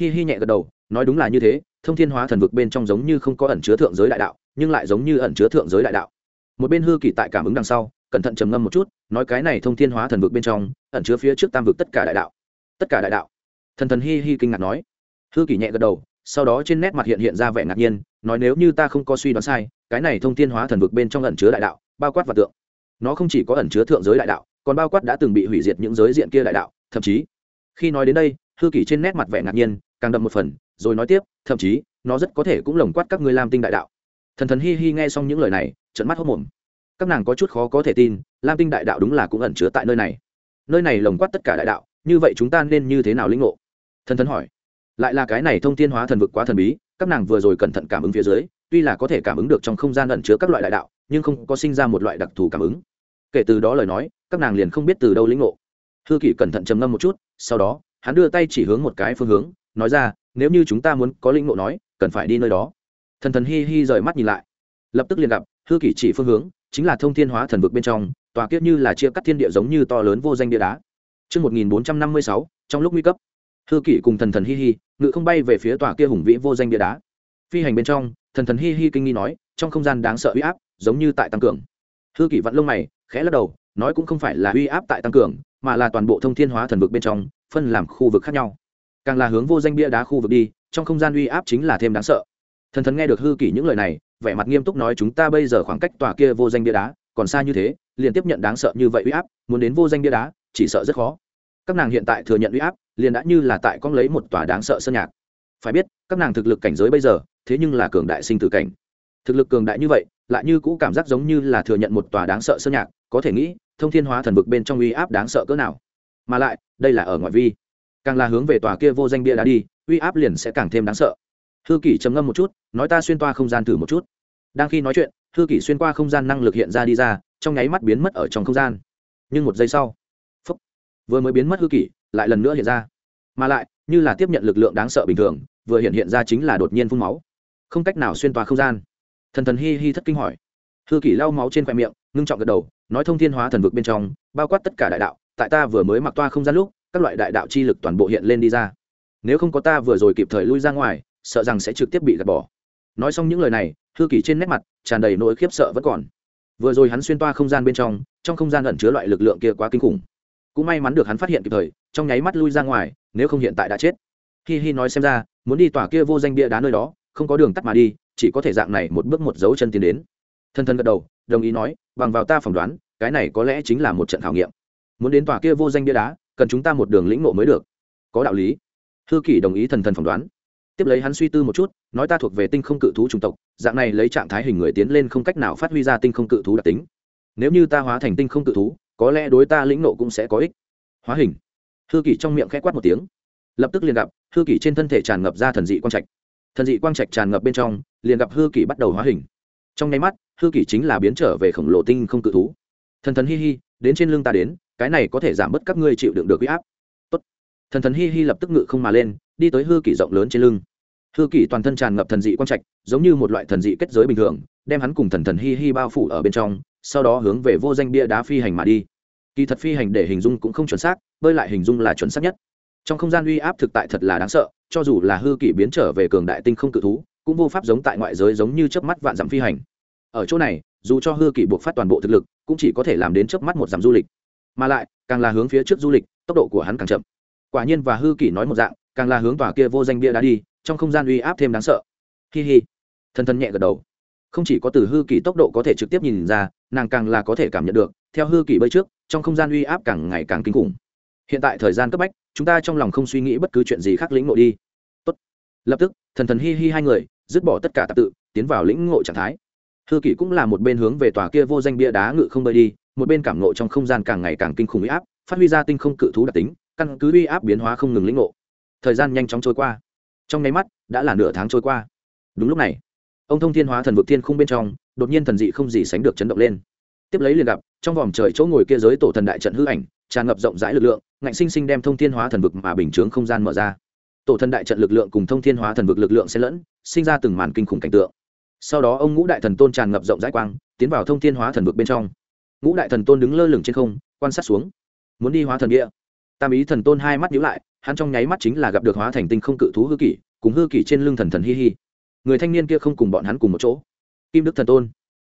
Hi hi nhẹ gật đầu, nói đúng là như thế, thông thiên hóa thần vực bên trong giống như không có ẩn chứa thượng giới đại đạo, nhưng lại giống như ẩn chứa thượng giới đại đạo. Một bên hư kỳ tại cảm ứng đằng sau, cẩn thận trầm ngâm một chút nói cái này thông thiên hóa thần vực bên trong, ẩn chứa phía trước tam vực tất cả đại đạo. Tất cả đại đạo. Thần thần hi hi kinh ngạc nói. Hư kỳ nhẹ gật đầu, sau đó trên nét mặt hiện hiện ra vẻ ngạc nhiên, nói nếu như ta không có suy đoán sai, cái này thông thiên hóa thần vực bên trong ẩn chứa đại đạo, bao quát và tượng. Nó không chỉ có ẩn chứa thượng giới đại đạo, còn bao quát đã từng bị hủy diệt những giới diện kia đại đạo, thậm chí, khi nói đến đây, hư kỷ trên nét mặt vẻ ngạc nhiên, càng đậm một phần, rồi nói tiếp, thậm chí, nó rất có thể cũng lồng quát các ngươi lam tinh đại đạo. Thần thần hi hi nghe xong những lời này trận mắt hốc mồm các nàng có chút khó có thể tin, lam tinh đại đạo đúng là cũng ẩn chứa tại nơi này. Nơi này lồng quát tất cả đại đạo, như vậy chúng ta nên như thế nào lĩnh ngộ? Thần thần hỏi. Lại là cái này thông tin hóa thần vực quá thần bí, các nàng vừa rồi cẩn thận cảm ứng phía dưới, tuy là có thể cảm ứng được trong không gian ẩn chứa các loại đại đạo, nhưng không có sinh ra một loại đặc thù cảm ứng. Kể từ đó lời nói, các nàng liền không biết từ đâu lĩnh ngộ. Hư kỷ cẩn thận trầm ngâm một chút, sau đó, hắn đưa tay chỉ hướng một cái phương hướng, nói ra, nếu như chúng ta muốn có lĩnh ngộ nói, cần phải đi nơi đó. Thần thần hi hi rời mắt nhìn lại. Lập tức liền gặp, hư kỷ chỉ phương hướng chính là thông thiên hóa thần vực bên trong tòa kiết như là chia cắt thiên địa giống như to lớn vô danh địa đá. Trước 1456, trong lúc nguy cấp, hư kỷ cùng thần thần hi hi ngự không bay về phía tòa kia hùng vĩ vô danh địa đá. Phi hành bên trong thần thần hi hi kinh nghi nói trong không gian đáng sợ uy áp giống như tại tăng cường. Hư kỷ vặn lông mày khẽ lắc đầu nói cũng không phải là uy áp tại tăng cường mà là toàn bộ thông thiên hóa thần vực bên trong phân làm khu vực khác nhau. Càng là hướng vô danh bia đá khu vực đi trong không gian uy áp chính là thêm đáng sợ. Thần thần nghe được hư kỷ những lời này vẻ mặt nghiêm túc nói chúng ta bây giờ khoảng cách tòa kia vô danh bia đá còn xa như thế, liền tiếp nhận đáng sợ như vậy uy áp, muốn đến vô danh bia đá, chỉ sợ rất khó. Các nàng hiện tại thừa nhận uy áp, liền đã như là tại con lấy một tòa đáng sợ sơn nhạc. Phải biết, các nàng thực lực cảnh giới bây giờ, thế nhưng là cường đại sinh tử cảnh. Thực lực cường đại như vậy, lại như cũ cảm giác giống như là thừa nhận một tòa đáng sợ sơn nhạc, có thể nghĩ, thông thiên hóa thần vực bên trong uy áp đáng sợ cỡ nào. Mà lại, đây là ở ngoại vi. Càng là hướng về tòa kia vô danh bia đá đi, uy áp liền sẽ càng thêm đáng sợ hư kỷ trầm ngâm một chút nói ta xuyên toa không gian thử một chút. Đang khi nói chuyện hư kỷ xuyên qua không gian năng lực hiện ra đi ra trong nháy mắt biến mất ở trong không gian. Nhưng một giây sau phúc, vừa mới biến mất hư kỷ lại lần nữa hiện ra. Mà lại như là tiếp nhận lực lượng đáng sợ bình thường vừa hiện hiện ra chính là đột nhiên phun máu. Không cách nào xuyên toa không gian. Thần thần hi hi thất kinh hỏi. Hư kỷ lau máu trên khoe miệng ngưng trọng gật đầu nói thông thiên hóa thần vực bên trong bao quát tất cả đại đạo tại ta vừa mới mặc toa không gian lúc các loại đại đạo chi lực toàn bộ hiện lên đi ra. Nếu không có ta vừa rồi kịp thời lui ra ngoài sợ rằng sẽ trực tiếp bị gạt bỏ. Nói xong những lời này, hư kỷ trên nét mặt tràn đầy nỗi khiếp sợ vẫn còn. Vừa rồi hắn xuyên toa không gian bên trong trong không gian ẩn chứa loại lực lượng kia quá kinh khủng. Cũng may mắn được hắn phát hiện kịp thời, trong nháy mắt lui ra ngoài, nếu không hiện tại đã chết. Hi hi nói xem ra, muốn đi tòa kia vô danh bia đá nơi đó, không có đường tắt mà đi, chỉ có thể dạng này một bước một dấu chân tiến đến. Thân thân gật đầu, đồng ý nói, bằng vào ta phỏng đoán, cái này có lẽ chính là một trận khảo nghiệm. Muốn đến tòa kia vô danh bia đá, cần chúng ta một đường lĩnh ngộ mới được. Có đạo lý. Thư kỷ đồng ý thần thần phỏng đoán tiếp lấy hắn suy tư một chút, nói ta thuộc về tinh không cự thú chủng tộc, dạng này lấy trạng thái hình người tiến lên không cách nào phát huy ra tinh không cự thú đặc tính. Nếu như ta hóa thành tinh không cự thú, có lẽ đối ta lĩnh nộ cũng sẽ có ích. Hóa hình. Hư kỷ trong miệng k h ẽ quát một tiếng. Lập tức liền gặp, hư kỷ trên thân thể tràn ngập ra thần dị quang trạch. Thần dị quang trạch tràn ngập bên trong, liền gặp hư kỷ bắt đầu hóa hình. Trong nháy mắt, hư kỷ chính là biến trở về khổng lồ tinh không cự thú. Thần thần hi hi, đến trên lưng ta đến, cái này có thể giảm bớt các ngươi chịu đựng được huy áp thần thần hi hi lập tức ngự không mà lên, đi tới hư kỷ rộng lớn trên lưng. Hư kỷ toàn thân tràn ngập thần dị quang trạch, giống như một loại thần dị kết giới bình thường, đem hắn cùng thần thần hi hi bao phủ ở bên trong, sau đó hướng về vô danh bia đá phi hành mà đi. Kỳ thật phi hành để hình dung cũng không chuẩn xác, bơi lại hình dung là chuẩn xác nhất. Trong không gian uy áp thực tại thật là đáng sợ, cho dù là hư kỷ biến trở về cường đại tinh không cự thú, cũng vô pháp giống tại ngoại giới giống như chớp mắt vạn dặm phi hành. Ở chỗ này, dù cho hư kỷ buộc phát toàn bộ thực lực, cũng chỉ có thể làm đến chớp mắt một dặm du lịch. Mà lại, càng là hướng phía trước du lịch, tốc độ của hắn càng chậm quả nhiên và hư kỷ nói một dạng, càng là hướng tòa kia vô danh bia đá đi, trong không gian uy áp thêm đáng sợ. Hi hi. Thần thần nhẹ gật đầu. Không chỉ có từ hư kỷ tốc độ có thể trực tiếp nhìn ra, nàng càng là có thể cảm nhận được, theo hư kỷ bơi trước, trong không gian uy áp càng ngày càng kinh khủng. Hiện tại thời gian cấp bách, chúng ta trong lòng không suy nghĩ bất cứ chuyện gì khác lĩnh ngộ đi. Tốt. lập tức, thần thần hi hi hai người, dứt bỏ tất cả tạp tự, tiến vào lĩnh ngộ trạng thái. Hư kỷ cũng là một bên hướng về tòa kia vô danh bia đá ngự không bơi đi, một bên cảm ngộ trong không gian càng ngày càng kinh khủng uy áp, phát huy ra tinh không cự thú đặc tính căn cứ uy áp biến hóa không ngừng lĩnh ngộ. Thời gian nhanh chóng trôi qua. Trong nháy mắt, đã là nửa tháng trôi qua. Đúng lúc này, ông thông thiên hóa thần vực thiên khung bên trong, đột nhiên thần dị không gì sánh được chấn động lên. Tiếp lấy liền gặp, trong vòng trời chỗ ngồi kia giới tổ thần đại trận hư ảnh, tràn ngập rộng rãi lực lượng, ngạnh sinh sinh đem thông thiên hóa thần vực mà bình chướng không gian mở ra. Tổ thần đại trận lực lượng cùng thông thiên hóa thần vực lực lượng xen lẫn, sinh ra từng màn kinh khủng cảnh tượng. Sau đó ông ngũ đại thần tôn tràn ngập rộng rãi quang, tiến vào thông thiên hóa thần vực bên trong. Ngũ đại thần tôn đứng lơ lửng trên không, quan sát xuống. Muốn đi hóa thần địa tam ý thần tôn hai mắt nhíu lại, hắn trong nháy mắt chính là gặp được hóa thành tinh không cự thú hư kỷ, cùng hư kỷ trên lưng thần thần hi hi. Người thanh niên kia không cùng bọn hắn cùng một chỗ. Kim đức thần tôn.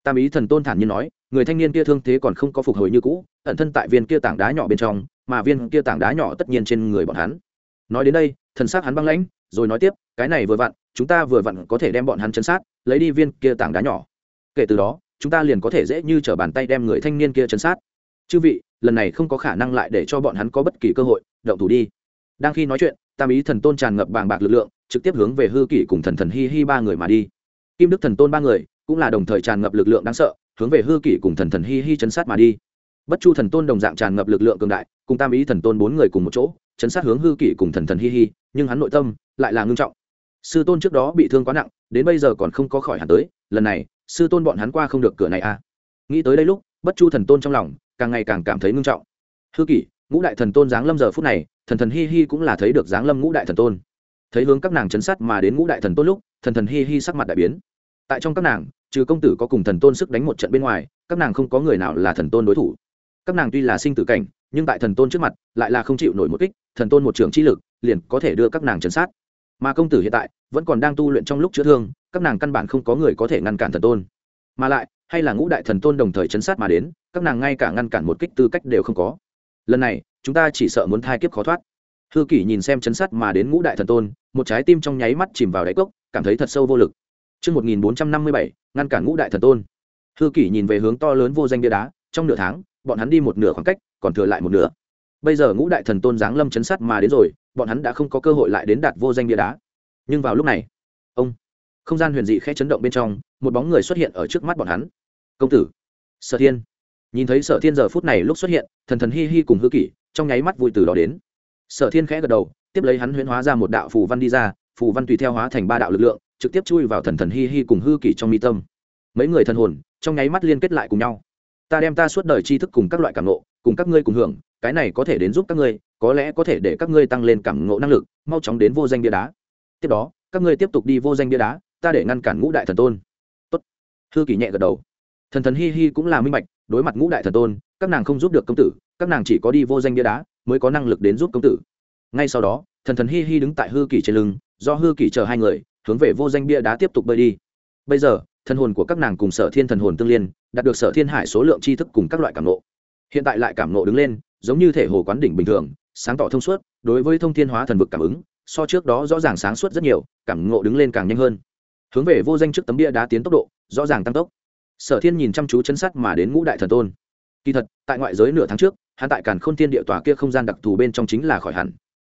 Tam ý thần tôn thản nhiên nói, người thanh niên kia thương thế còn không có phục hồi như cũ, ẩn thân tại viên kia tảng đá nhỏ bên trong, mà viên kia tảng đá nhỏ tất nhiên trên người bọn hắn. Nói đến đây, thần xác hắn băng lãnh, rồi nói tiếp, cái này vừa vặn, chúng ta vừa vặn có thể đem bọn hắn chấn sát, lấy đi viên kia tảng đá nhỏ. Kể từ đó, chúng ta liền có thể dễ như t r ở bàn tay đem người thanh niên kia chấn sát. Chư vị lần này không có khả năng lại để cho bọn hắn có bất kỳ cơ hội, động thủ đi. Đang khi nói chuyện, tam ý thần tôn tràn ngập bàng bạc lực lượng, trực tiếp hướng về hư kỷ cùng thần thần hi hi ba người mà đi. Kim đức thần tôn ba người cũng là đồng thời tràn ngập lực lượng đáng sợ, hướng về hư kỷ cùng thần thần hi hi chấn sát mà đi. Bất chu thần tôn đồng dạng tràn ngập lực lượng cường đại, cùng tam ý thần tôn bốn người cùng một chỗ, chấn sát hướng hư kỷ cùng thần thần hi hi, nhưng hắn nội tâm lại là ngưng trọng. Sư tôn trước đó bị thương quá nặng, đến bây giờ còn không có khỏi hẳn tới, lần này, sư tôn bọn hắn qua không được cửa này à. Nghĩ tới đây lúc, bất chu thần tôn trong lòng càng ngày càng cảm thấy ngưng trọng. Hư kỷ, ngũ đại thần tôn giáng lâm giờ phút này, thần thần hi hi cũng là thấy được giáng lâm ngũ đại thần tôn. Thấy hướng các nàng chấn sát mà đến ngũ đại thần tôn lúc, thần thần hi hi sắc mặt đại biến. Tại trong các nàng, trừ công tử có cùng thần tôn sức đánh một trận bên ngoài, các nàng không có người nào là thần tôn đối thủ. Các nàng tuy là sinh tử cảnh, nhưng tại thần tôn trước mặt lại là không chịu nổi một kích, thần tôn một trường chi lực liền có thể đưa các nàng chấn sát. Mà công tử hiện tại vẫn còn đang tu luyện trong lúc chữa thương, các nàng căn bản không có người có thể ngăn cản thần tôn. Mà lại hay là ngũ đại thần tôn đồng thời chấn sát mà đến các nàng ngay cả ngăn cản một kích tư cách đều không có lần này chúng ta chỉ sợ muốn thai kiếp khó thoát hư kỷ nhìn xem chấn sát mà đến ngũ đại thần tôn một trái tim trong nháy mắt chìm vào đáy cốc cảm thấy thật sâu vô lực Trước 1457, ngăn cản ngũ đại thần tôn. Hư kỷ nhìn về hướng to lớn vô danh bia đá, trong nửa tháng, bọn hắn đi một nửa khoảng cách, còn thừa lại một nửa. Bây giờ ngũ đại thần tôn giáng lâm chấn sát mà đến rồi, bọn hắn đã không có cơ hội lại đến đạt vô danh bia đá. Nhưng vào lúc này, ông, không gian huyền dị khẽ chấn động bên trong, một bóng người xuất hiện ở trước mắt bọn hắn. Công tử, Sở Thiên. Nhìn thấy Sở Thiên giờ phút này lúc xuất hiện, thần thần hi hi cùng hư kỷ, trong nháy mắt vui từ đó đến. Sở Thiên khẽ gật đầu, tiếp lấy hắn huyễn hóa ra một đạo phù văn đi ra, phù văn tùy theo hóa thành ba đạo lực lượng, trực tiếp chui vào thần thần hi hi cùng hư kỷ trong mi tâm mấy người thần hồn trong nháy mắt liên kết lại cùng nhau ta đem ta suốt đời tri thức cùng các loại cảm nộ cùng các ngươi cùng hưởng cái này có thể đến giúp các ngươi có lẽ có thể để các ngươi tăng lên cảm ngộ năng lực mau chóng đến vô danh bia đá tiếp đó các ngươi tiếp tục đi vô danh bia đá ta để ngăn cản ngũ đại thần tôn. Tốt. hư kỷ nhẹ gật đầu. Thần thần hi hi cũng là minh bạch, đối mặt ngũ đại thần tôn, các nàng không giúp được công tử, các nàng chỉ có đi vô danh bia đá, mới có năng lực đến giúp công tử. Ngay sau đó, thần thần hi hi đứng tại hư kỷ trên lưng, do hư kỷ chờ hai người, hướng về vô danh bia đá tiếp tục bơi đi. Bây giờ, thần hồn của các nàng cùng sở thiên thần hồn tương liên, đạt được sở thiên hải số lượng tri thức cùng các loại cảm nộ hiện tại lại cảm nộ đứng lên, giống như thể hồ quán đỉnh bình thường, sáng tỏ thông suốt, đối với thông thiên hóa thần vực cảm ứng, so trước đó rõ ràng sáng suốt rất nhiều, cảm ngộ đứng lên càng nhanh hơn hướng về vô danh trước tấm bia đá tiến tốc độ, rõ ràng tăng tốc. Sở thiên nhìn chăm chú chân sắt mà đến ngũ đại thần tôn. Kỳ thật, tại ngoại giới nửa tháng trước, hắn tại càn k h ô n thiên địa tòa kia không gian đặc thù bên trong chính là khỏi hẳn.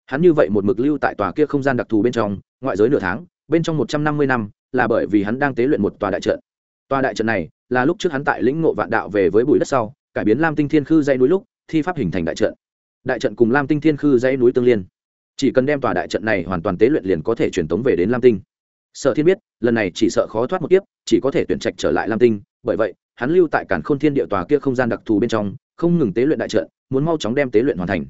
Hắn như vậy một mực lưu tại tòa kia không gian đặc thù bên trong, ngoại giới nửa tháng, bên trong một trăm năm mươi năm, là bởi vì hắn đang tế luyện một tòa đại trận. Tòa đại trận này, là lúc trước hắn tại lĩnh ngộ vạn đạo về với bụi đất sau, cải biến lam tinh thiên khư dây núi lúc, thi pháp hình thành đại trận. Đại trận cùng lam tinh thiên khư dây núi tương liên. Chỉ cần đem tòa đại trận này hoàn toàn tế luyện liền có thể truyền tống về đến lam tinh sở thiên biết, lần này chỉ sợ khó thoát một kiếp, chỉ có thể tuyển trạch trở lại lam tinh. Bởi vậy, hắn lưu tại cản khôn thiên địa tòa kia không gian đặc thù bên trong, không ngừng tế luyện đại trận, muốn mau chóng đem tế luyện hoàn thành.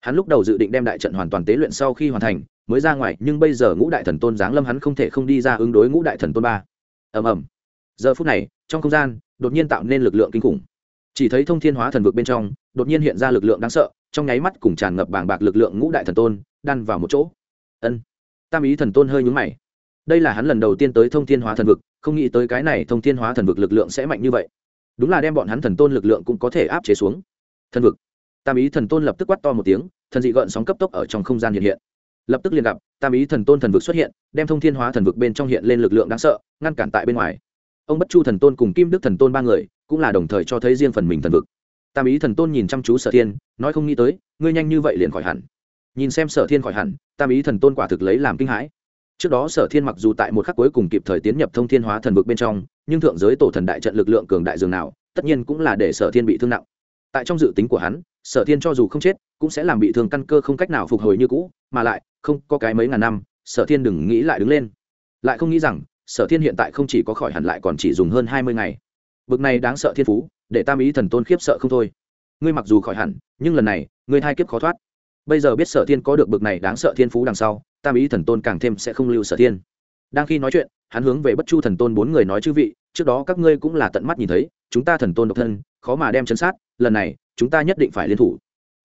Hắn lúc đầu dự định đem đại trận hoàn toàn tế luyện sau khi hoàn thành, mới ra ngoài, nhưng bây giờ ngũ đại thần tôn giáng lâm hắn không thể không đi ra ứng đối ngũ đại thần tôn ba. Ầm ầm. Giờ phút này, trong không gian, đột nhiên tạo nên lực lượng kinh khủng. Chỉ thấy thông thiên hóa thần vực bên trong, đột nhiên hiện ra lực lượng đáng sợ, trong nháy mắt cùng tràn ngập bàng bạc lực lượng ngũ đại thần tôn, đan vào một chỗ. Ân. Tam ý thần tôn hơi nhúng mày đây là hắn lần đầu tiên tới thông thiên hóa thần vực, không nghĩ tới cái này thông thiên hóa thần vực lực lượng sẽ mạnh như vậy. Đúng là đem bọn hắn thần tôn lực lượng cũng có thể áp chế xuống. Thần vực. Tam ý thần tôn lập tức quát to một tiếng, thần dị gợn sóng cấp tốc ở trong không gian hiện hiện. Lập tức liền gặp, tam ý thần tôn thần vực xuất hiện, đem thông thiên hóa thần vực bên trong hiện lên lực lượng đáng sợ, ngăn cản tại bên ngoài. Ông bất chu thần tôn cùng kim đức thần tôn ba người, cũng là đồng thời cho thấy riêng phần mình thần vực. Tam ý thần tôn nhìn chăm chú sở thiên, nói không nghĩ tới, ngươi nhanh như vậy liền khỏi hẳn. Nhìn xem sở thiên khỏi hẳn, tam ý thần tôn quả thực lấy làm kinh hãi trước đó sở thiên mặc dù tại một khắc cuối cùng kịp thời tiến nhập thông thiên hóa thần vực bên trong, nhưng thượng giới tổ thần đại trận lực lượng cường đại dường nào, tất nhiên cũng là để sở thiên bị thương nặng. Tại trong dự tính của hắn, sở thiên cho dù không chết, cũng sẽ làm bị thương căn cơ không cách nào phục hồi như cũ, mà lại, không có cái mấy ngàn năm, sở thiên đừng nghĩ lại đứng lên. Lại không nghĩ rằng, sở thiên hiện tại không chỉ có khỏi hẳn lại còn chỉ dùng hơn hai mươi ngày. Bực này đáng sợ thiên phú, để tam ý thần tôn khiếp sợ không thôi. Ngươi mặc dù khỏi hẳn, nhưng lần này, ngươi thai kiếp khó thoát bây giờ biết sở thiên có được bực này đáng sợ thiên phú đằng sau, tam ý thần tôn càng thêm sẽ không lưu sở thiên. Đang khi nói chuyện, hắn hướng về bất chu thần tôn bốn người nói chư vị, trước đó các ngươi cũng là tận mắt nhìn thấy, chúng ta thần tôn độc thân, khó mà đem chấn sát, lần này, chúng ta nhất định phải liên thủ.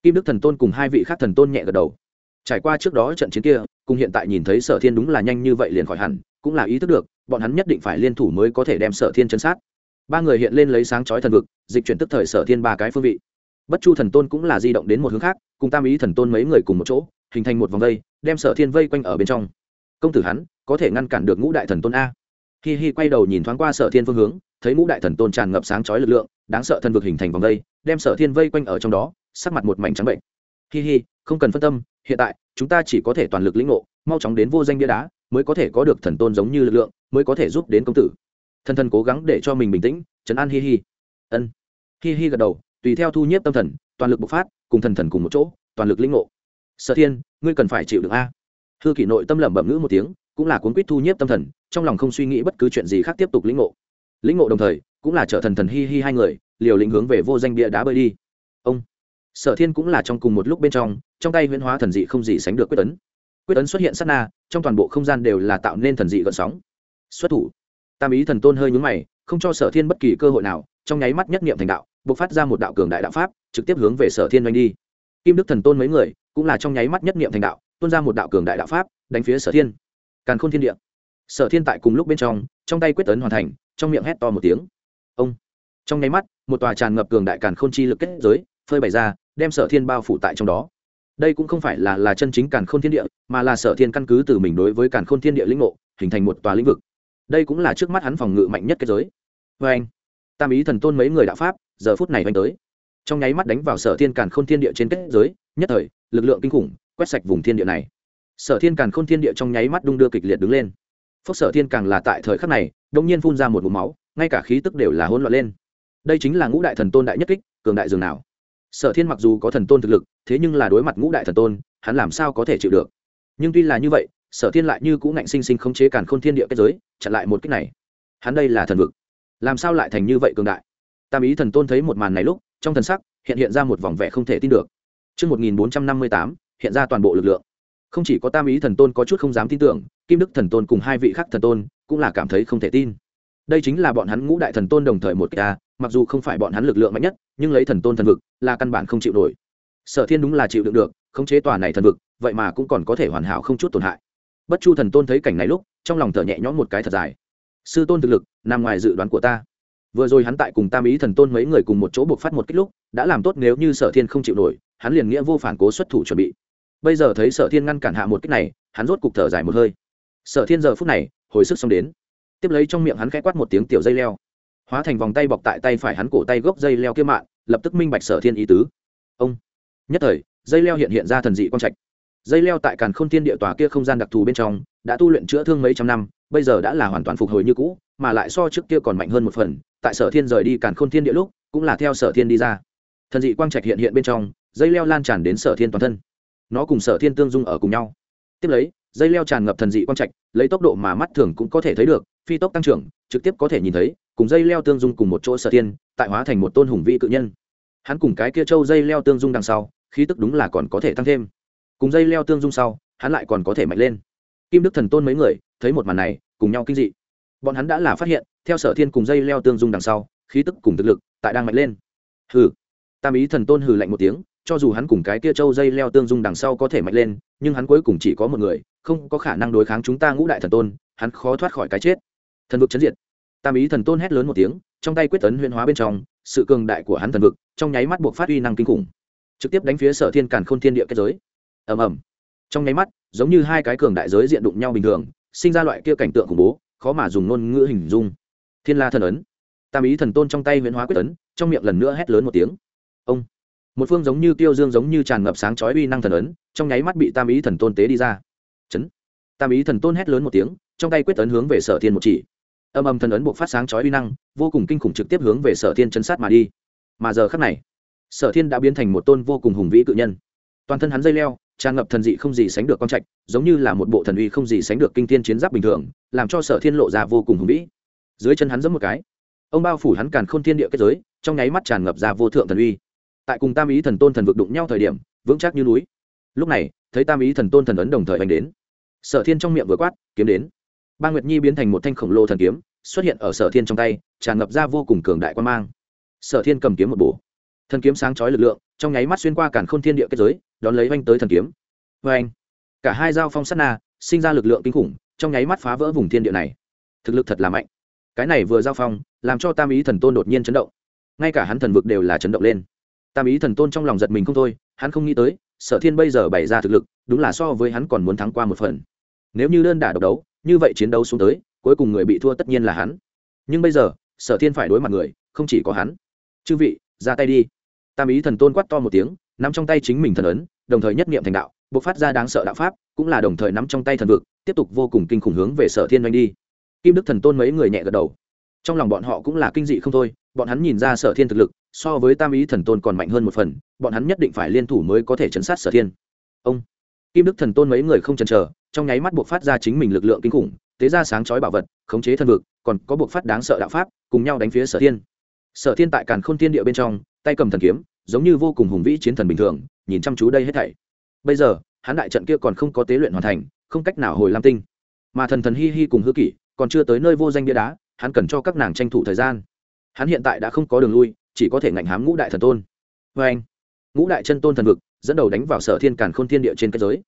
Kim đức thần tôn cùng hai vị khác thần tôn nhẹ gật đầu. Trải qua trước đó trận chiến kia, cùng hiện tại nhìn thấy sở thiên đúng là nhanh như vậy liền khỏi hẳn, cũng là ý thức được, bọn hắn nhất định phải liên thủ mới có thể đem sở thiên chấn sát. Ba người hiện lên lấy sáng chói thần vực, dịch chuyển tức thời sở thiên ba cái phương vị bất chu thần tôn cũng là di động đến một hướng khác, cùng tam ý thần tôn mấy người cùng một chỗ, hình thành một vòng vây, đem sở thiên vây quanh ở bên trong. Công tử hắn, có thể ngăn cản được ngũ đại thần tôn a. Hi hi quay đầu nhìn thoáng qua sở thiên phương hướng, thấy ngũ đại thần tôn tràn ngập sáng chói lực lượng, đáng sợ thần vực hình thành vòng vây, đem sở thiên vây quanh ở trong đó, sắc mặt một mảnh trắng bệnh. Hi hi, không cần phân tâm, hiện tại, chúng ta chỉ có thể toàn lực lĩnh ngộ, mau chóng đến vô danh bia đá, mới có thể có được thần tôn giống như lực lượng, mới có thể giúp đến công tử. Thần thần cố gắng để cho mình bình tĩnh, trấn an hi hi. Ân. Hi hi gật đầu tùy theo thu nhiếp tâm thần, toàn lực bộc phát, cùng thần thần cùng một chỗ, toàn lực lĩnh ngộ. Sở thiên, ngươi cần phải chịu được a. Hư kỷ nội tâm lẩm bẩm ngữ một tiếng, cũng là cuốn quýt thu nhiếp tâm thần, trong lòng không suy nghĩ bất cứ chuyện gì khác tiếp tục lĩnh ngộ. Lĩnh ngộ đồng thời, cũng là trợ thần thần hi hi hai người, liều lĩnh hướng về vô danh bia đá bơi đi. Ông. Sở thiên cũng là trong cùng một lúc bên trong trong tay huyễn hóa thần dị không gì sánh được quyết tấn quyết tấn xuất hiện sát na, trong toàn bộ không gian đều là tạo nên thần dị gợn sóng. Xuất thủ. Tam ý thần tôn hơi nhúng mày, không cho sở thiên bất kỳ cơ hội nào, trong nháy mắt nhất niệm thành đạo bộc phát ra một đạo cường đại đạo pháp, trực tiếp hướng về sở thiên oanh đi. Kim đức thần tôn mấy người, cũng là trong nháy mắt nhất niệm thành đạo, tuôn ra một đạo cường đại đạo pháp, đánh phía sở thiên. Càn khôn thiên địa. Sở thiên tại cùng lúc bên trong trong tay quyết tấn hoàn thành, trong miệng hét to một tiếng. Ông. Trong nháy mắt, một tòa tràn ngập cường đại càn khôn chi lực kết giới, phơi bày ra, đem sở thiên bao phủ tại trong đó. Đây cũng không phải là là chân chính càn khôn thiên địa, mà là sở thiên căn cứ từ mình đối với càn khôn thiên địa lĩnh ngộ, hình thành một tòa lĩnh vực. Đây cũng là trước mắt hắn phòng ngự mạnh nhất kết giới. Vê anh tam ý thần tôn mấy người đạo pháp giờ phút này oanh tới. Trong nháy mắt đánh vào sở thiên càn khôn thiên địa trên kết giới, nhất thời, lực lượng kinh khủng quét sạch vùng thiên địa này. Sở thiên càn khôn thiên địa trong nháy mắt đung đưa kịch liệt đứng lên. Phốc sở thiên càng là tại thời khắc này đông nhiên phun ra một mũ máu, ngay cả khí tức đều là hỗn loạn lên. Đây chính là ngũ đại thần tôn đại nhất kích, cường đại dường nào. Sở thiên mặc dù có thần tôn thực lực, thế nhưng là đối mặt ngũ đại thần tôn, hắn làm sao có thể chịu được? Nhưng tuy là như vậy, sở thiên lại như cũ ngạnh sinh sinh khống chế càn khôn thiên địa kết giới, chặn lại một kích này. Hắn đây là thần vực. Làm sao lại thành như vậy cường đại? Tam ý thần tôn thấy một màn này lúc trong thần sắc hiện hiện ra một vòng vẻ không thể tin được Trước 1458, hiện ra toàn bộ lực lượng. Không chỉ có tam ý thần tôn có chút không dám tin tưởng, kim đức thần tôn cùng hai vị khác thần tôn cũng là cảm thấy không thể tin. Đây chính là bọn hắn ngũ đại thần tôn đồng thời một ca, mặc dù không phải bọn hắn lực lượng mạnh nhất, nhưng lấy thần tôn thần vực là căn bản không chịu nổi. Sở Thiên đúng là chịu đựng được, khống chế tòa này thần vực, vậy mà cũng còn có thể hoàn hảo không chút tổn hại. Bất Chu thần tôn thấy cảnh này lúc, trong lòng thở nhẹ nhõm một cái thật dài. Sư tôn thực lực nằm ngoài dự đoán của ta vừa rồi hắn tại cùng tam ý thần tôn mấy người cùng một chỗ buộc phát một kích lúc, đã làm tốt nếu như sở thiên không chịu nổi, hắn liền nghĩa vô phản cố xuất thủ chuẩn bị. Bây giờ thấy sở thiên ngăn cản hạ một kích này, hắn rốt cục thở dài một hơi. Sở thiên giờ phút này, hồi sức xong đến. Tiếp lấy trong miệng hắn khẽ quát một tiếng tiểu dây leo. Hóa thành vòng tay bọc tại tay phải hắn cổ tay gốc dây leo kia mạng lập tức minh bạch sở thiên ý tứ. Ông. Nhất thời, dây leo hiện hiện ra thần dị quang trạch. Dây leo tại càn k h ô n thiên địa tòa kia không gian đặc thù bên trong, đã tu luyện chữa thương mấy trăm năm, bây giờ đã là hoàn toàn phục hồi như cũ, mà lại so trước kia còn mạnh hơn một phần tại sở thiên rời đi càn k h ô n thiên địa lúc, cũng là theo sở thiên đi ra. Thần dị quang trạch hiện hiện bên trong, dây leo lan tràn đến sở thiên toàn thân. Nó cùng sở thiên tương dung ở cùng nhau. Tiếp lấy, dây leo tràn ngập thần dị quang trạch, lấy tốc độ mà mắt thường cũng có thể thấy được, phi tốc tăng trưởng, trực tiếp có thể nhìn thấy, cùng dây leo tương dung cùng một chỗ sở thiên, tại hóa thành một tôn hùng vị cự nhân. Hắn cùng cái kia trâu dây leo tương dung đằng sau, khí tức đúng là còn có thể tăng thêm. Cùng dây leo tương dung sau, hắn lại còn có thể mạnh lên. Kim đức thần tôn mấy người, thấy một màn này, cùng nhau kinh dị bọn hắn đã là phát hiện, theo sở thiên cùng dây leo tương dung đằng sau, khí tức cùng thực lực tại đang mạnh lên. Hừ. Tam ý thần tôn hừ lạnh một tiếng, cho dù hắn cùng cái kia châu dây leo tương dung đằng sau có thể mạnh lên, nhưng hắn cuối cùng chỉ có một người, không có khả năng đối kháng chúng ta ngũ đại thần tôn, hắn khó thoát khỏi cái chết. Thần vực chấn diệt. Tam ý thần tôn hét lớn một tiếng, trong tay quyết tấn huyên hóa bên trong, sự cường đại của hắn thần vực, trong nháy mắt buộc phát uy năng kinh khủng. Trực tiếp đánh phía sở thiên càn k h ô n thiên địa kết giới. Ầm ầm. Trong nháy mắt, giống như hai cái cường đại giới diện đụng nhau bình thường, sinh ra loại kia cảnh tượng khủng bố khó mà dùng ngôn ngữ hình dung. Thiên la thần ấn. Tam ý thần tôn trong tay huyễn hóa quyết tấn trong miệng lần nữa hét lớn một tiếng. Ông. Một phương giống như tiêu dương giống như tràn ngập sáng chói uy năng thần ấn, trong nháy mắt bị tam ý thần tôn tế đi ra. Chấn. Tam ý thần tôn hét lớn một tiếng, trong tay quyết tấn hướng về sở thiên một chỉ. Âm âm thần ấn buộc phát sáng chói uy năng, vô cùng kinh khủng trực tiếp hướng về sở thiên chấn sát mà đi. Mà giờ khắc này, sở thiên đã biến thành một tôn vô cùng hùng vĩ cự nhân. Toàn thân hắn dây leo tràn ngập thần dị không gì sánh được con trạch, giống như là một bộ thần uy không gì sánh được kinh thiên chiến giáp bình thường, làm cho sở thiên lộ ra vô cùng hùng vĩ. Dưới chân hắn giẫm một cái, ông bao phủ hắn càn khôn thiên địa kết giới, trong nháy mắt tràn ngập ra vô thượng thần uy. Tại cùng tam ý thần tôn thần vực đụng nhau thời điểm, vững chắc như núi. Lúc này, thấy tam ý thần tôn thần ấn đồng thời hành đến. Sở thiên trong miệng vừa quát, kiếm đến. Ba nguyệt nhi biến thành một thanh khổng lồ thần kiếm, xuất hiện ở sở thiên trong tay, tràn ngập ra vô cùng cường đại quan mang. Sở thiên cầm kiếm một bổ. Thần kiếm sáng chói lực lượng trong nháy mắt xuyên qua cản khôn thiên địa kết giới, đón lấy oanh tới thần kiếm. Vê anh cả hai dao phong sắt na, sinh ra lực lượng kinh khủng, trong nháy mắt phá vỡ vùng thiên địa này. Thực lực thật là mạnh. Cái này vừa giao phong, làm cho tam ý thần tôn đột nhiên chấn động. Ngay cả hắn thần vực đều là chấn động lên. Tam ý thần tôn trong lòng giật mình không thôi, hắn không nghĩ tới, sở thiên bây giờ bày ra thực lực, đúng là so với hắn còn muốn thắng qua một phần. Nếu như đơn đả độc đấu, như vậy chiến đấu xuống tới, cuối cùng người bị thua tất nhiên là hắn. Nhưng bây giờ, sở thiên phải đối mặt người, không chỉ có hắn. Chư vị, ra tay đi tam ý thần tôn quát to một tiếng, nắm trong tay chính mình thần ấn, đồng thời nhất niệm thành đạo b ộ c phát ra đáng sợ đạo pháp, cũng là đồng thời nắm trong tay thần vực, tiếp tục vô cùng kinh khủng hướng về sở thiên doanh đi. Kim đức thần tôn mấy người nhẹ gật đầu. Trong lòng bọn họ cũng là kinh dị không thôi, bọn hắn nhìn ra sở thiên thực lực, so với tam ý thần tôn còn mạnh hơn một phần, bọn hắn nhất định phải liên thủ mới có thể chấn sát sở thiên. Ông. Kim đức thần tôn mấy người không chần chờ, trong nháy mắt buộc phát ra chính mình lực lượng kinh khủng, tế ra sáng chói bảo vật, khống chế thân vực, còn có buộc phát đáng sợ đạo pháp, cùng nhau đánh phía sở thiên. Sở thiên tại càn khôn tiên địa bên trong tay cầm thần kiếm, giống như vô cùng hùng vĩ chiến thần bình thường, nhìn chăm chú đây hết thảy. Bây giờ, hắn đại trận kia còn không có tế luyện hoàn thành, không cách nào hồi lam tinh. Mà thần thần hi hi cùng hư kỷ, còn chưa tới nơi vô danh bia đá, hắn cần cho các nàng tranh thủ thời gian. Hắn hiện tại đã không có đường lui, chỉ có thể ngạnh hám ngũ đại thần tôn. Vê anh, ngũ đại chân tôn thần vực, dẫn đầu đánh vào sở thiên càn khôn thiên địa trên kết giới.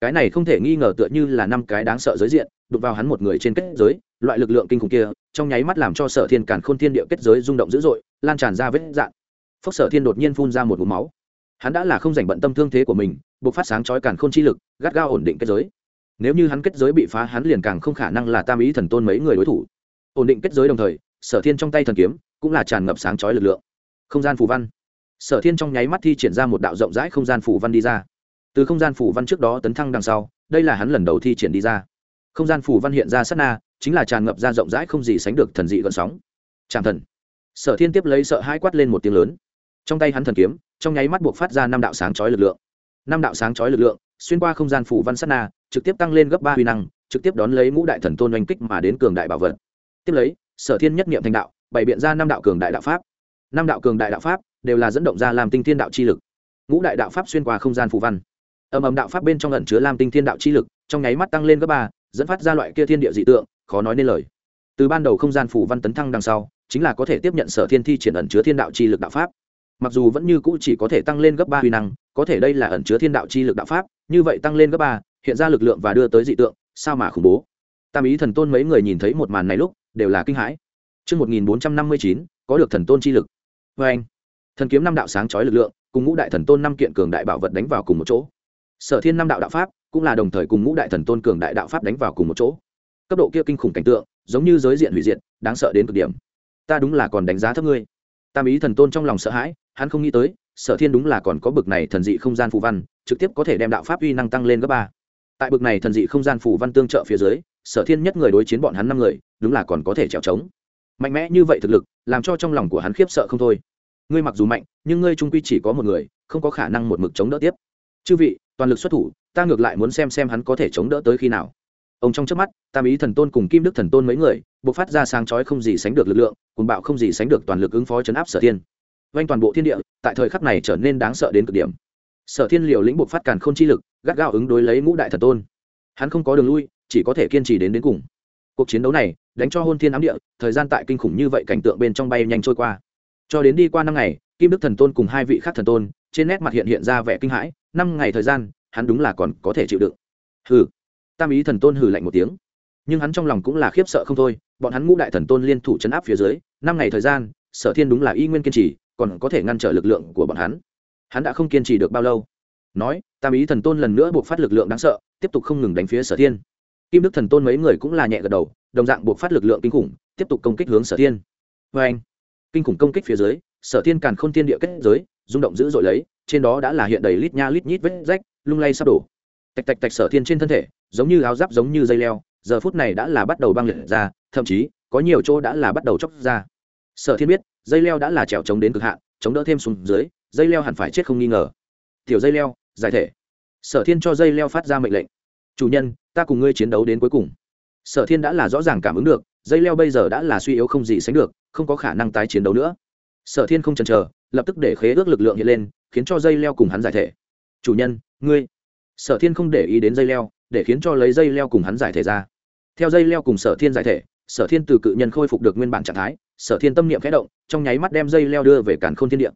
Cái này không thể nghi ngờ tựa như là năm cái đáng sợ giới diện, đụng vào hắn một người trên kết giới, loại lực lượng kinh khủng kia, trong nháy mắt làm cho sở thiên càn khôn thiên địa kết giới rung động dữ dội, lan tràn ra vết dạn phốc sở thiên đột nhiên phun ra một vùng máu. Hắn đã là không dành bận tâm thương thế của mình buộc phát sáng chói càn khôn chi lực, gắt gao ổn định kết giới. Nếu như hắn kết giới bị phá, hắn liền càng không khả năng là tam ý thần tôn mấy người đối thủ. Ổn định kết giới đồng thời, sở thiên trong tay thần kiếm cũng là tràn ngập sáng chói lực lượng. Không gian phù văn. Sở thiên trong nháy mắt thi triển ra một đạo rộng rãi không gian phù văn đi ra. Từ không gian phù văn trước đó tấn thăng đằng sau, đây là hắn lần đầu thi triển đi ra. Không gian phù văn hiện ra sát na, chính là tràn ngập ra rộng rãi không gì sánh được thần dị gợn sóng. Tràng thần. Sở thiên tiếp lấy sợ hai quát lên một tiếng lớn trong tay hắn thần kiếm, trong nháy mắt buộc phát ra năm đạo sáng chói lực lượng. Năm đạo sáng chói lực lượng, xuyên qua không gian phủ văn sát na, trực tiếp tăng lên gấp ba huy năng, trực tiếp đón lấy ngũ đại thần tôn oanh kích mà đến cường đại bảo vật. Tiếp lấy, sở thiên nhất nghiệm thành đạo, bày biện ra năm đạo cường đại đạo pháp. Năm đạo cường đại đạo pháp đều là dẫn động ra làm tinh thiên đạo chi lực. Ngũ đại đạo pháp xuyên qua không gian phù văn. Ầm ầm đạo pháp bên trong ẩn chứa lam tinh thiên đạo chi lực, trong nháy mắt tăng lên gấp ba, dẫn phát ra loại kia thiên địa dị tượng, khó nói nên lời. Từ ban đầu không gian phủ văn tấn thăng đằng sau, chính là có thể tiếp nhận sở thiên thi triển ẩn chứa thiên đạo chi lực đạo pháp mặc dù vẫn như cũ chỉ có thể tăng lên gấp ba huy năng có thể đây là ẩn chứa thiên đạo chi lực đạo pháp như vậy tăng lên gấp ba hiện ra lực lượng và đưa tới dị tượng sao mà khủng bố? Tam ý thần tôn mấy người nhìn thấy một màn này lúc đều là kinh hãi. Trước 1459, có được thần tôn chi lực. Và anh, thần kiếm năm đạo sáng chói lực lượng, cùng ngũ đại thần tôn năm kiện cường đại bảo vật đánh vào cùng một chỗ. Sở thiên năm đạo đạo pháp cũng là đồng thời cùng ngũ đại thần tôn cường đại đạo pháp đánh vào cùng một chỗ. Cấp độ kia kinh khủng cảnh tượng giống như giới diện hủy diệt đáng sợ đến cực điểm. Ta đúng là còn đánh giá thấp ngươi tam ý thần tôn trong lòng sợ hãi, hắn không nghĩ tới, sở thiên đúng là còn có bực này thần dị không gian phù văn, trực tiếp có thể đem đạo pháp uy năng tăng lên gấp ba. Tại bực này thần dị không gian phù văn tương trợ phía dưới, sở thiên nhất người đối chiến bọn hắn năm người, đúng là còn có thể trèo trống. Mạnh mẽ như vậy thực lực, làm cho trong lòng của hắn khiếp sợ không thôi. Ngươi mặc dù mạnh, nhưng ngươi trung quy chỉ có một người, không có khả năng một mực chống đỡ tiếp. Chư vị, toàn lực xuất thủ, ta ngược lại muốn xem xem hắn có thể chống đỡ tới khi nào ông trong trước mắt, tam ý thần tôn cùng kim đức thần tôn mấy người buộc phát ra sáng chói không gì sánh được lực lượng cùng bạo không gì sánh được toàn lực ứng phó chấn áp sở thiên. Vanh toàn bộ thiên địa, tại thời khắc này trở nên đáng sợ đến cực điểm. Sở thiên liều lĩnh buộc phát càn k h ô n chi lực, gắt gao ứng đối lấy ngũ đại thần tôn. Hắn không có đường lui, chỉ có thể kiên trì đến đến cùng. Cuộc chiến đấu này, đánh cho hôn thiên ám địa, thời gian tại kinh khủng như vậy cảnh tượng bên trong bay nhanh trôi qua. Cho đến đi qua năm ngày, kim đức thần tôn cùng hai vị khác thần tôn, trên nét mặt hiện hiện ra vẻ kinh hãi, năm ngày thời gian, hắn đúng là còn có thể chịu đựng. Hừ tam ý thần tôn hừ lạnh một tiếng. Nhưng hắn trong lòng cũng là khiếp sợ không thôi, bọn hắn ngũ đại thần tôn liên thủ chấn áp phía dưới, năm ngày thời gian, sở thiên đúng là y nguyên kiên trì, còn có thể ngăn trở lực lượng của bọn hắn. Hắn đã không kiên trì được bao lâu. Nói, tam ý thần tôn lần nữa buộc phát lực lượng đáng sợ, tiếp tục không ngừng đánh phía sở thiên. Kim đức thần tôn mấy người cũng là nhẹ gật đầu, đồng dạng buộc phát lực lượng kinh khủng, tiếp tục công kích hướng sở thiên. Vê anh kinh khủng công kích phía dưới, sở thiên càn k h ô n thiên địa kết giới, rung động dữ dội lấy, trên đó đã là hiện đầy lít nha lít nhít vết rách, lung lay sắp đổ tạch tạch tạch sở thiên trên thân thể, giống như áo giáp giống như dây leo, giờ phút này đã là bắt đầu băng liệt ra, thậm chí, có nhiều chỗ đã là bắt đầu chóc ra. Sở thiên biết, dây leo đã là trèo trống đến cực hạn, chống đỡ thêm xuống dưới, dây leo hẳn phải chết không nghi ngờ. Tiểu dây leo, giải thể. Sở thiên cho dây leo phát ra mệnh lệnh. Chủ nhân, ta cùng ngươi chiến đấu đến cuối cùng. Sở thiên đã là rõ ràng cảm ứng được, dây leo bây giờ đã là suy yếu không gì sánh được, không có khả năng tái chiến đấu nữa. Sở thiên không chần chờ, lập tức để khế ước lực lượng hiện lên, khiến cho dây leo cùng hắn giải thể. Chủ nhân, ngươi sở thiên không để ý đến dây leo, để khiến cho lấy dây leo cùng hắn giải thể ra. Theo dây leo cùng sở thiên giải thể, sở thiên từ cự nhân khôi phục được nguyên bản trạng thái, sở thiên tâm niệm khẽ động, trong nháy mắt đem dây leo đưa về cản k h ô n thiên địa.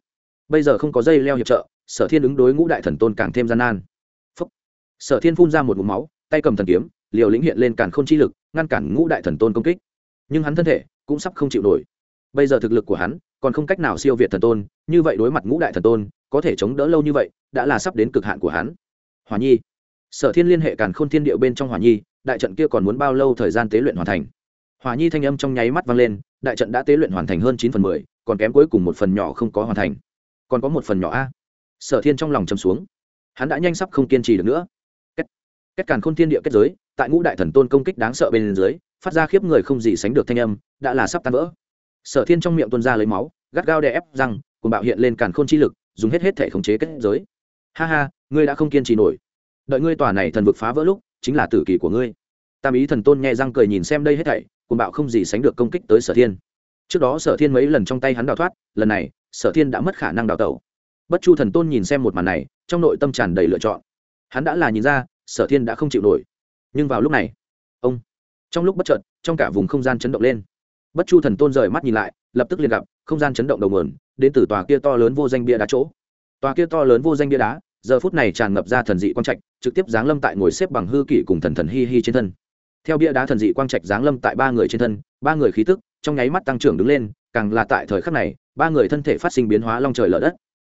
Bây giờ không có dây leo hiệp trợ, sở thiên ứng đối ngũ đại thần tôn càng thêm gian nan、Phúc. Sở thiên phun ra một mũ máu, tay cầm thần kiếm, liều lĩnh hiện lên cản k h ô n chi lực, ngăn cản ngũ đại thần tôn công kích. Nhưng hắn thân thể cũng sắp không chịu nổi. Bây giờ thực lực của hắn còn không cách nào siêu việt thần tôn, như vậy đối mặt ngũ đại thần tôn, có thể chống đỡ lâu như vậy, đã là sắp đến cực hạn của hắn hòa nhi. Sở thiên liên hệ càn khôn thiên điệu bên trong hỏa nhi đại trận kia còn muốn bao lâu thời gian tế luyện hoàn thành? Hỏa nhi thanh âm trong nháy mắt vang lên đại trận đã tế luyện hoàn thành hơn chín phần mười còn kém cuối cùng một phần nhỏ không có hoàn thành. Còn có một phần nhỏ a. Sở thiên trong lòng châm xuống. Hắn đã nhanh sắp không kiên trì được nữa. Kết, kết càn khôn thiên địa kết giới tại ngũ đại thần tôn công kích đáng sợ bên dưới phát ra khiếp người không gì sánh được thanh âm đã là sắp tan vỡ. Sở thiên trong miệng tuôn ra lấy máu gắt gao đè ép răng cùng bạo hiện lên càn khôn chi lực dùng hết hết thể khống chế kết giới. Ha ha ngươi đã không kiên trì nổi. Đợi ngươi tòa này thần vực phá vỡ lúc, chính là tử kỳ của ngươi. Tam ý thần tôn nhẹ răng cười nhìn xem đây hết thảy cùng bạo không gì sánh được công kích tới sở thiên. Trước đó sở thiên mấy lần trong tay hắn đào thoát, lần này, sở thiên đã mất khả năng đào tẩu. Bất chu thần tôn nhìn xem một màn này, trong nội tâm tràn đầy lựa chọn. Hắn đã là nhìn ra, sở thiên đã không chịu nổi. Nhưng vào lúc này, ông, trong lúc bất chợt, trong cả vùng không gian chấn động lên. Bất chu thần tôn rời mắt nhìn lại, lập tức liền gặp, không gian chấn động đầu mườn, đến từ tòa kia to lớn vô danh bia đá chỗ. Tòa kia to lớn vô danh bia đá giờ phút này tràn ngập ra thần dị quang trạch, trực tiếp giáng lâm tại ngồi xếp bằng hư kỷ cùng thần thần hi hi trên thân. Theo bia đá thần dị quang trạch giáng lâm tại ba người trên thân, ba người khí tức trong nháy mắt tăng trưởng đứng lên, càng là tại thời khắc này, ba người thân thể phát sinh biến hóa long trời lở đất.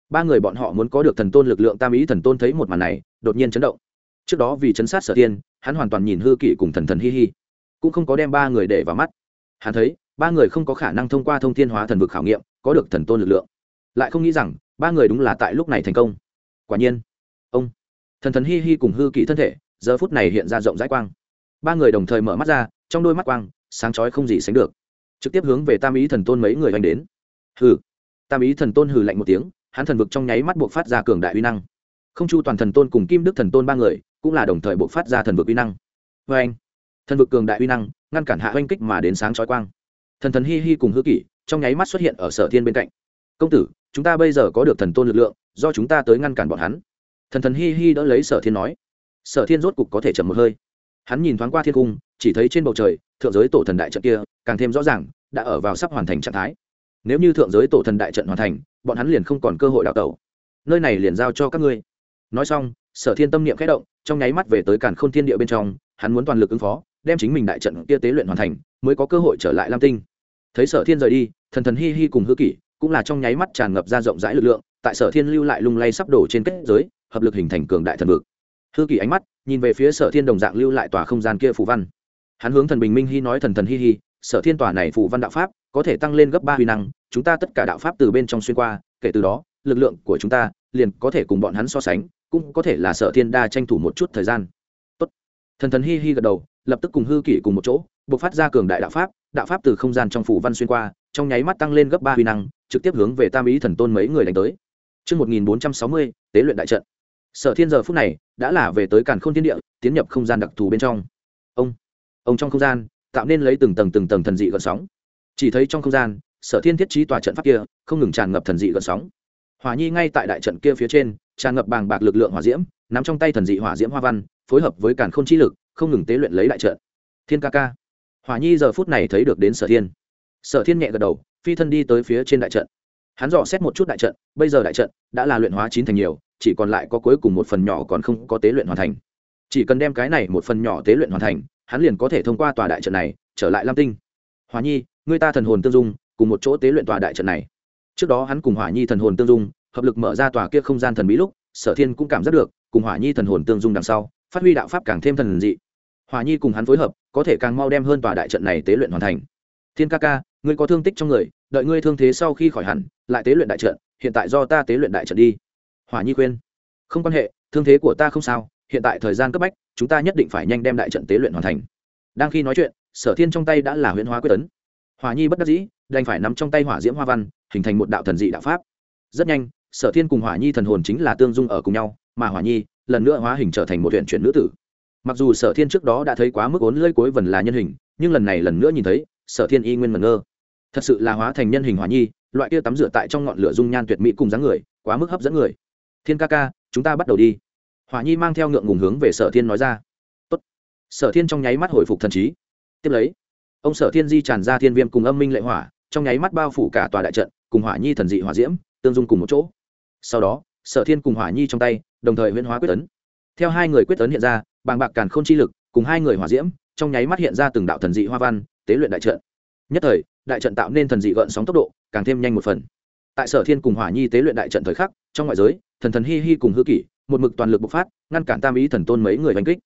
Ba người bọn họ muốn có được thần tôn lực lượng tam ý thần tôn thấy một màn này, đột nhiên chấn động. Trước đó vì chấn sát sở tiên hắn hoàn toàn nhìn hư kỷ cùng thần thần hi hi, cũng không có đem ba người để vào mắt. Hắn thấy, ba người không có khả năng thông qua thông thiên hóa thần vực khảo nghiệm, có được thần tôn lực lượng. Lại không nghĩ rằng, ba người đúng là tại lúc này thành công quả nhiên. Ông. Thần thần hi hi cùng hư kỵ thân thể, giờ phút này hiện ra rộng rãi quang. Ba người đồng thời mở mắt ra, trong đôi mắt quang, sáng chói không gì sánh được. Trực tiếp hướng về tam ý thần tôn mấy người oanh đến. Hừ. Tam ý thần tôn hừ lạnh một tiếng, hắn thần vực trong nháy mắt buộc phát ra cường đại uy năng. Không chu toàn thần tôn cùng kim đức thần tôn ba người, cũng là đồng thời buộc phát ra thần vực uy năng. Vê anh, thần vực cường đại uy năng, ngăn cản hạ oanh kích mà đến sáng chói quang. Thần thần hi hi cùng hư kỷ trong nháy mắt xuất hiện ở sở thiên bên cạnh. Công tử chúng ta bây giờ có được thần tôn lực lượng, do chúng ta tới ngăn cản bọn hắn. Thần thần hi hi đỡ lấy sở thiên nói. Sở thiên rốt cục có thể chậm một hơi. Hắn nhìn thoáng qua thiên cung, chỉ thấy trên bầu trời, thượng giới tổ thần đại trận kia, càng thêm rõ ràng, đã ở vào sắp hoàn thành trạng thái. Nếu như thượng giới tổ thần đại trận hoàn thành, bọn hắn liền không còn cơ hội đào tẩu. Nơi này liền giao cho các ngươi. Nói xong, sở thiên tâm niệm khẽ động, trong nháy mắt về tới cản khôn thiên địa bên trong, hắn muốn toàn lực ứng phó, đem chính mình đại trận kia tế luyện hoàn thành, mới có cơ hội trở lại lam tinh. Thấy sở thiên rời đi, thần thần hi hi cùng hư kỷ cũng là trong nháy mắt tràn ngập ra rộng rãi lực lượng, tại sở thiên lưu lại lung lay sắp đổ trên kết giới, hợp lực hình thành cường đại thần vực. Hư kỳ ánh mắt nhìn về phía sở thiên đồng dạng lưu lại tòa không gian kia phù văn. Hắn hướng thần bình minh hy nói, thần thần hi hi, sở thiên tòa này phù văn đạo pháp có thể tăng lên gấp ba huy năng, chúng ta tất cả đạo pháp từ bên trong xuyên qua, kể từ đó, lực lượng của chúng ta liền có thể cùng bọn hắn so sánh, cũng có thể là sở thiên đa tranh thủ một chút thời gian. Tốt. thần thần hi hi gật đầu, lập tức cùng hư kỷ cùng một chỗ buộc phát ra cường đại đạo pháp đạo pháp từ không gian trong phủ văn xuyên qua trong nháy mắt tăng lên gấp ba huy năng trực tiếp hướng về tam ý thần tôn mấy người đánh tới. Trước 1460, tế luyện đại trận. sở thiên giờ phút này đã là về tới càn khôn thiên địa tiến nhập không gian đặc thù bên trong. Ông ông trong không gian tạo nên lấy từng tầng từng tầng thần dị gợn sóng. Chỉ thấy trong không gian sở thiên thiết trí tòa trận pháp kia không ngừng tràn ngập thần dị gợn sóng. Hỏa nhi ngay tại đại trận kia phía trên tràn ngập bàng bạc lực lượng hỏa diễm nắm trong tay thần dị hỏa diễm hoa văn phối hợp với càn khôn chi lực không ngừng tế luyện lấy đại trận. Thiên ca ca hỏa nhi giờ phút này thấy được đến sở thiên. Sở thiên nhẹ gật đầu, phi thân đi tới phía trên đại trận. Hắn dò xét một chút đại trận, bây giờ đại trận đã là luyện hóa chín thành nhiều, chỉ còn lại có cuối cùng một phần nhỏ còn không có tế luyện hoàn thành. Chỉ cần đem cái này một phần nhỏ tế luyện hoàn thành, hắn liền có thể thông qua tòa đại trận này trở lại lam tinh. Hòa nhi người ta thần hồn tương dung, cùng một chỗ tế luyện tòa đại trận này. Trước đó hắn cùng hỏa nhi thần hồn tương dung, hợp lực mở ra tòa kia không gian thần bí lúc, sở thiên cũng cảm giác được, cùng hỏa nhi thần hồn tương dung đằng sau, phát huy đạo pháp càng thêm thần dị hỏa nhi cùng hắn phối hợp, có thể càng mau đem hơn tòa đại trận này tế luyện hoàn thành. Thiên ca ca, ngươi có thương tích trong người, đợi ngươi thương thế sau khi khỏi hẳn, lại tế luyện đại trận, hiện tại do ta tế luyện đại trận đi. Hỏa nhi khuyên. Không quan hệ, thương thế của ta không sao, hiện tại thời gian cấp bách, chúng ta nhất định phải nhanh đem đại trận tế luyện hoàn thành. Đang khi nói chuyện, sở thiên trong tay đã là huyễn hóa quyết tấn. Hòa nhi bất đắc dĩ, đành phải nắm trong tay hỏa diễm hoa văn, hình thành một đạo thần dị đạo pháp. Rất nhanh, sở thiên cùng hỏa nhi thần hồn chính là tương dung ở cùng nhau, mà hỏa nhi lần nữa hóa hình trở thành một huyện chuyển nữ tử mặc dù sở thiên trước đó đã thấy quá mức ốn lơi cuối vần là nhân hình, nhưng lần này lần nữa nhìn thấy, sở thiên y nguyên mẩn ngơ. Thật sự là hóa thành nhân hình hỏa nhi, loại kia tắm rửa tại trong ngọn lửa dung nhan tuyệt mỹ cùng dáng người, quá mức hấp dẫn người. Thiên ca ca, chúng ta bắt đầu đi. Hỏa nhi mang theo ngượng ngùng hướng về sở thiên nói ra. Tốt. sở thiên trong nháy mắt hồi phục thần trí. Tiếp lấy, ông sở thiên di tràn ra thiên viêm cùng âm minh lệ hỏa, trong nháy mắt bao phủ cả tòa đại trận, cùng hỏa nhi thần dị hỏa diễm, tương dung cùng một chỗ. Sau đó, sở thiên cùng hỏa nhi trong tay, đồng thời huyễn hóa quyết tấn theo hai người quyết tấn hiện ra, bàng bạc càn k h ô n chi lực, cùng hai người hỏa diễm, trong nháy mắt hiện ra từng đạo thần dị hoa văn, tế luyện đại trận. Nhất thời, đại trận tạo nên thần dị gợn sóng tốc độ, càng thêm nhanh một phần. Tại sở thiên cùng hỏa nhi tế luyện đại trận thời khắc, trong ngoại giới, thần thần hi hi cùng hư kỷ, một mực toàn lực bộc phát, ngăn cản tam ý thần tôn mấy người oanh kích.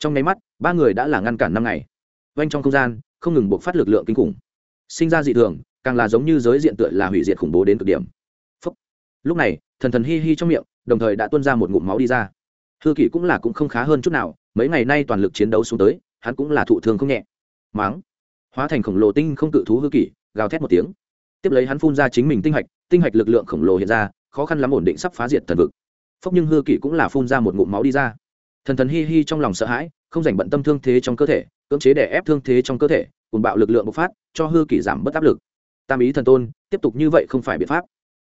Trong nháy mắt, ba người đã là ngăn cản năm ngày. Oanh trong không gian, không ngừng bộc phát lực lượng kinh khủng. Sinh ra dị thường, càng là giống như giới diện tựa là hủy diệt khủng bố đến cực điểm. Lúc này, thần thần hi hi trong miệng, đồng thời đã tuôn ra một ngụm máu đi ra hư kỷ cũng là cũng không khá hơn chút nào, mấy ngày nay toàn lực chiến đấu xuống tới, hắn cũng là thụ thương không nhẹ. Máng. Hóa thành khổng lồ tinh không cự thú hư kỷ, gào thét một tiếng. Tiếp lấy hắn phun ra chính mình tinh hạch tinh hạch lực lượng khổng lồ hiện ra, khó khăn lắm ổn định sắp phá diệt thần vực. Phốc nhưng hư kỷ cũng là phun ra một ngụm máu đi ra. Thần thần hi hi trong lòng sợ hãi, không dành bận tâm thương thế trong cơ thể, cưỡng chế để ép thương thế trong cơ thể cùng bạo lực lượng bộc phát, cho hư kỷ giảm bớt áp lực. Tam ý thần tôn, tiếp tục như vậy không phải biện pháp.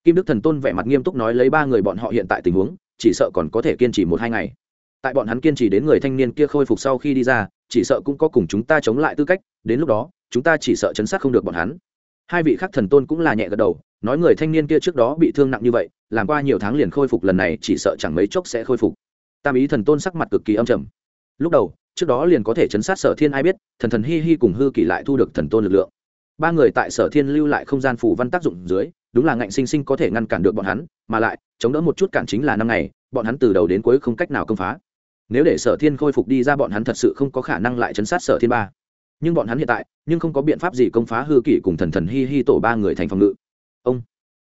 Kim đức thần tôn vẻ mặt nghiêm túc nói lấy ba người bọn họ hiện tại tình huống chỉ sợ còn có thể kiên trì một hai ngày. Tại bọn hắn kiên trì đến người thanh niên kia khôi phục sau khi đi ra, chỉ sợ cũng có cùng chúng ta chống lại tư cách, đến lúc đó, chúng ta chỉ sợ chấn sát không được bọn hắn. Hai vị khác thần tôn cũng là nhẹ gật đầu, nói người thanh niên kia trước đó bị thương nặng như vậy, làm qua nhiều tháng liền khôi phục, lần này chỉ sợ chẳng mấy chốc sẽ khôi phục. Tam ý thần tôn sắc mặt cực kỳ âm trầm. Lúc đầu, trước đó liền có thể chấn sát sở thiên ai biết, thần thần hi hi cùng hư kỳ lại thu được thần tôn lực lượng. Ba người tại sở thiên lưu lại không gian phủ văn tác dụng dưới đúng là ngạnh sinh sinh có thể ngăn cản được bọn hắn, mà lại, chống đỡ một chút cản chính là năm ngày, bọn hắn từ đầu đến cuối không cách nào công phá. Nếu để sở thiên khôi phục đi ra bọn hắn thật sự không có khả năng lại chấn sát sở thiên ba. Nhưng bọn hắn hiện tại, nhưng không có biện pháp gì công phá hư kỷ cùng thần thần hi hi tổ ba người thành phòng ngự. Ông.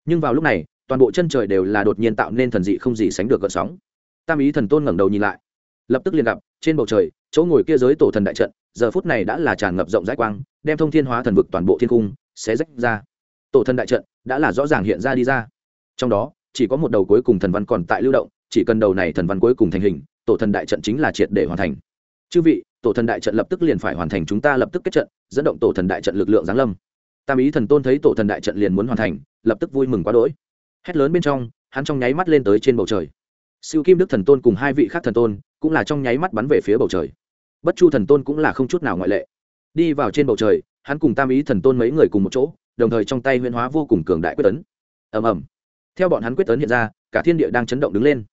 Nhưng vào lúc này, toàn bộ chân trời đều là đột nhiên tạo nên thần dị không gì sánh được gợn sóng. Tam ý thần tôn ngẩng đầu nhìn lại. Lập tức liền gặp, trên bầu trời, chỗ ngồi kia giới tổ thần đại trận, giờ phút này đã là tràn ngập rộng rãi quang, đem thông thiên hóa thần vực toàn bộ thiên cung sẽ rách ra tổ thần đại trận đã là rõ ràng hiện ra đi ra. Trong đó, chỉ có một đầu cuối cùng thần văn còn tại lưu động, chỉ cần đầu này thần văn cuối cùng thành hình, tổ thần đại trận chính là triệt để hoàn thành. Chư vị, tổ thần đại trận lập tức liền phải hoàn thành, chúng ta lập tức kết trận, dẫn động tổ thần đại trận lực lượng giáng lâm. Tam ý thần tôn thấy tổ thần đại trận liền muốn hoàn thành, lập tức vui mừng quá đỗi. Hét lớn bên trong, hắn trong nháy mắt lên tới trên bầu trời. Siêu kim đức thần tôn cùng hai vị khác thần tôn cũng là trong nháy mắt bắn về phía bầu trời. Bất chu thần tôn cũng là không chút nào ngoại lệ. Đi vào trên bầu trời, hắn cùng tam ý thần tôn mấy người cùng một chỗ đồng thời trong tay huyễn hóa vô cùng cường đại quyết tấn. Ầm ầm. Theo bọn hắn quyết tấn hiện ra, cả thiên địa đang chấn động đứng lên.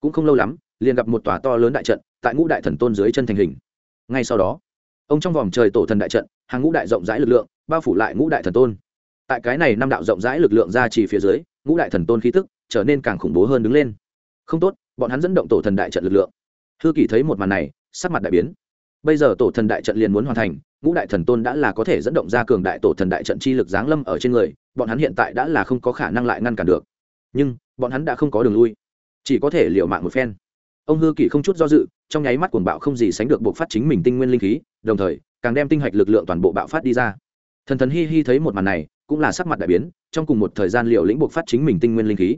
Cũng không lâu lắm, liền gặp một tòa to lớn đại trận, tại ngũ đại thần tôn dưới chân thành hình. Ngay sau đó, ông trong vòng trời tổ thần đại trận, hàng ngũ đại rộng rãi lực lượng, bao phủ lại ngũ đại thần tôn. Tại cái này năm đạo rộng rãi lực lượng ra chỉ phía dưới, ngũ đại thần tôn khí tức trở nên càng khủng bố hơn đứng lên. Không tốt, bọn hắn dẫn động tổ thần đại trận lực lượng. Hư kỳ thấy một màn này, sắc mặt đại biến. Bây giờ tổ thần đại trận liền muốn hoàn thành ngũ đại thần tôn đã là có thể dẫn động ra cường đại tổ thần đại trận chi lực giáng lâm ở trên người, bọn hắn hiện tại đã là không có khả năng lại ngăn cản được. Nhưng, bọn hắn đã không có đường lui, chỉ có thể liều mạng một phen. Ông hư kỷ không chút do dự, trong nháy mắt cuồng bạo không gì sánh được buộc phát chính mình tinh nguyên linh khí, đồng thời, càng đem tinh hạch lực lượng toàn bộ bạo phát đi ra. Thần thần hi hi thấy một màn này, cũng là sắc mặt đại biến, trong cùng một thời gian liều lĩnh buộc phát chính mình tinh nguyên linh khí.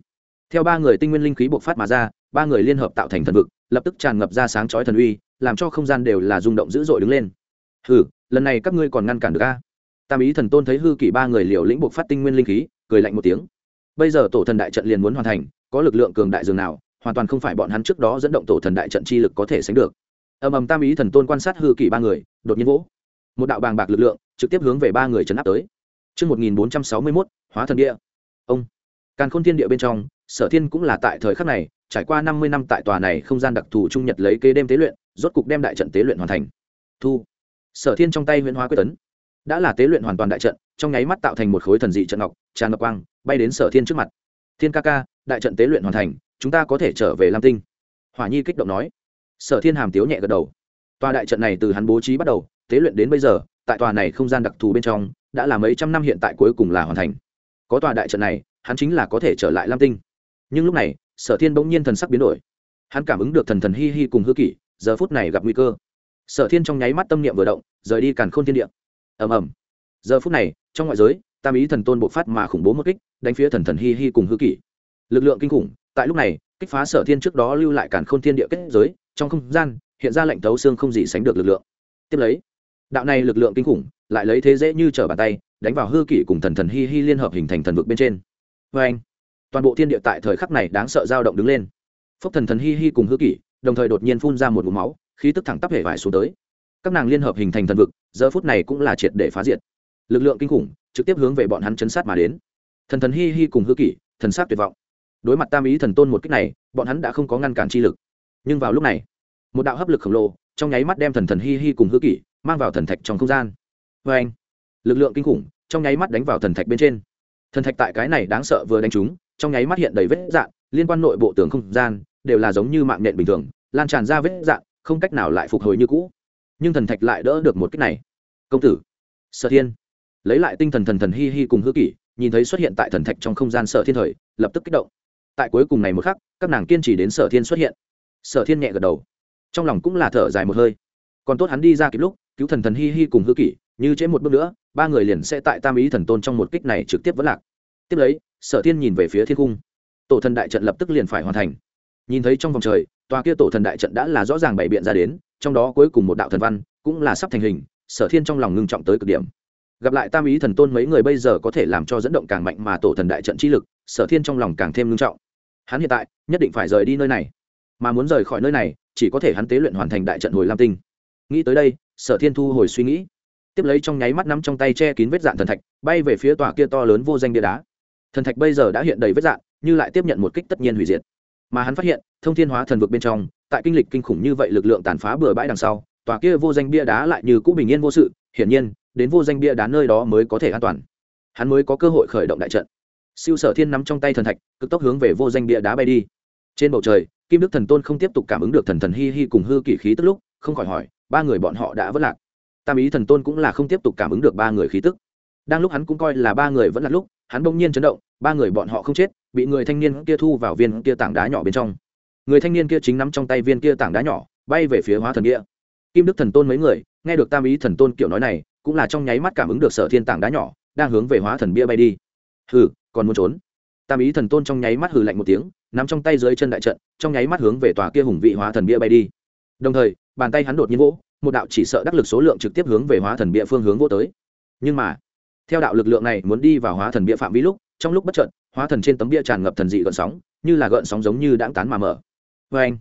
Theo ba người tinh nguyên linh khí bộc phát mà ra, ba người liên hợp tạo thành thần vực, lập tức tràn ngập ra sáng chói thần uy, làm cho không gian đều là rung động dữ dội đứng lên hừ lần này các ngươi còn ngăn cản được a tam ý thần tôn thấy hư kỷ ba người liều lĩnh buộc phát tinh nguyên linh khí cười lạnh một tiếng bây giờ tổ thần đại trận liền muốn hoàn thành có lực lượng cường đại dường nào hoàn toàn không phải bọn hắn trước đó dẫn động tổ thần đại trận chi lực có thể sánh được ầm ầm tam ý thần tôn quan sát hư kỷ ba người đột nhiên vỗ một đạo bàng bạc lực lượng trực tiếp hướng về ba người chấn áp tới Trước 1461, hóa thần địa. Ông. Càn khôn thiên địa bên trong, sở thiên cũng là tại thời khắc này, trải qua năm mươi năm tại tòa này không gian đặc thù trung nhật lấy kế đêm tế luyện, rốt cục đem đại trận tế luyện hoàn thành. Thu. Sở thiên trong tay huyễn hóa quyết tấn. Đã là tế luyện hoàn toàn đại trận, trong nháy mắt tạo thành một khối thần dị trận ngọc, tràn ngập quang, bay đến sở thiên trước mặt. Thiên ca ca, đại trận tế luyện hoàn thành, chúng ta có thể trở về Lam Tinh. Hỏa Nhi kích động nói. Sở Thiên hàm tiếu nhẹ gật đầu. Tòa đại trận này từ hắn bố trí bắt đầu, tế luyện đến bây giờ, tại tòa này không gian đặc thù bên trong, đã là mấy trăm năm hiện tại cuối cùng là hoàn thành. Có tòa đại trận này, hắn chính là có thể trở lại Lam Tinh. Nhưng lúc này, Sở Thiên bỗng nhiên thần sắc biến đổi. Hắn cảm ứng được thần thần hi hi cùng hư kỷ, giờ phút này gặp nguy cơ. Sở Thiên trong nháy mắt tâm niệm vừa động, rời đi càn khôn thiên địa. Ầm ầm. Giờ phút này, trong ngoại giới, Tam ý thần tôn bộc phát mà khủng bố một kích, đánh phía thần thần hi hi cùng hư kỷ. Lực lượng kinh khủng, tại lúc này, kích phá Sở Thiên trước đó lưu lại càn khôn thiên địa kết giới, trong không gian, hiện ra lệnh tấu xương không gì sánh được lực lượng. Tiếp lấy, đạo này lực lượng kinh khủng, lại lấy thế dễ như trở bàn tay đánh vào hư kỷ cùng thần thần hi hi liên hợp hình thành thần vực bên trên vê anh toàn bộ thiên địa tại thời khắc này đáng sợ dao động đứng lên phốc thần thần hi hi cùng hư kỷ đồng thời đột nhiên phun ra một mũ máu khí tức thẳng tắp hệ vải xuống tới. Các nàng liên hợp hình thành thần vực, giờ phút này cũng là triệt để phá diệt. Lực lượng kinh khủng, trực tiếp hướng về bọn hắn chấn sát mà đến. Thần thần hi hi cùng hư kỷ, thần sát tuyệt vọng. Đối mặt tam ý thần tôn một cách này, bọn hắn đã không có ngăn cản chi lực. Nhưng vào lúc này, một đạo hấp lực khổng lồ, trong nháy mắt đem thần thần hi hi cùng hư kỷ mang vào thần thạch trong không gian. Vê anh, lực lượng kinh khủng, trong nháy mắt đánh vào thần thạch bên trên. Thần thạch tại cái này đáng sợ vừa đánh trúng, trong nháy mắt hiện đầy vết dạn, liên quan nội bộ tường không gian, đều là giống như mạng nện bình thường, lan tràn ra vết dạn không cách nào lại phục hồi như cũ. Nhưng thần thạch lại đỡ được một cách này. Công tử, sở thiên, lấy lại tinh thần thần thần hi hi cùng hư kỷ, nhìn thấy xuất hiện tại thần thạch trong không gian sở thiên thời, lập tức kích động. Tại cuối cùng này một khắc, các nàng kiên trì đến sở thiên xuất hiện. Sở thiên nhẹ gật đầu. Trong lòng cũng là thở dài một hơi. Còn tốt hắn đi ra kịp lúc, cứu thần thần hi hi cùng hư kỷ, như trễ một bước nữa, ba người liền sẽ tại tam ý thần tôn trong một kích này trực tiếp vẫn lạc. Tiếp lấy, sở thiên nhìn về phía thiên cung. Tổ thần đại trận lập tức liền phải hoàn thành. Nhìn thấy trong vòng trời tòa kia tổ thần đại trận đã là rõ ràng bày biện ra đến, trong đó cuối cùng một đạo thần văn cũng là sắp thành hình, sở thiên trong lòng ngưng trọng tới cực điểm. Gặp lại tam ý thần tôn mấy người bây giờ có thể làm cho dẫn động càng mạnh mà tổ thần đại trận chi lực, sở thiên trong lòng càng thêm ngưng trọng. Hắn hiện tại nhất định phải rời đi nơi này, mà muốn rời khỏi nơi này, chỉ có thể hắn tế luyện hoàn thành đại trận hồi lam tinh. Nghĩ tới đây, sở thiên thu hồi suy nghĩ, tiếp lấy trong nháy mắt nắm trong tay che kín vết dạn thần thạch, bay về phía tòa kia to lớn vô danh bia đá. Thần thạch bây giờ đã hiện đầy vết dạn, như lại tiếp nhận một kích tất nhiên hủy diệt mà hắn phát hiện, thông thiên hóa thần vực bên trong, tại kinh lịch kinh khủng như vậy lực lượng tàn phá bừa bãi đằng sau, tòa kia vô danh bia đá lại như cũ bình yên vô sự, hiển nhiên, đến vô danh bia đá nơi đó mới có thể an toàn. Hắn mới có cơ hội khởi động đại trận. Siêu sở thiên nắm trong tay thần thạch, cực tốc hướng về vô danh bia đá bay đi. Trên bầu trời, kim đức thần tôn không tiếp tục cảm ứng được thần thần hi hi cùng hư kỷ khí tức lúc, không khỏi hỏi, ba người bọn họ đã vất lạc? Tam ý thần tôn cũng là không tiếp tục cảm ứng được ba người khí tức. Đang lúc hắn cũng coi là ba người vẫn là lúc hắn bỗng nhiên chấn động, ba người bọn họ không chết, bị người thanh niên kia thu vào viên kia tảng đá nhỏ bên trong. Người thanh niên kia chính nắm trong tay viên kia tảng đá nhỏ, bay về phía hóa thần địa. Kim đức thần tôn mấy người, nghe được tam ý thần tôn kiểu nói này, cũng là trong nháy mắt cảm ứng được sở thiên tảng đá nhỏ, đang hướng về hóa thần bia bay đi. Hừ, còn muốn trốn? Tam ý thần tôn trong nháy mắt hừ lạnh một tiếng, nắm trong tay dưới chân đại trận, trong nháy mắt hướng về tòa kia hùng vị hóa thần bia bay đi. Đồng thời, bàn tay hắn đột nhiên vỗ, một đạo chỉ sợ đắc lực số lượng trực tiếp hướng về hóa thần bia phương hướng vô tới. Nhưng mà theo đạo lực lượng này muốn đi vào hóa thần bia phạm vi lúc, trong lúc bất chợt, hóa thần trên tấm bia tràn ngập thần dị gợn sóng, như là gợn sóng giống như đãng tán mà mở. Vê anh,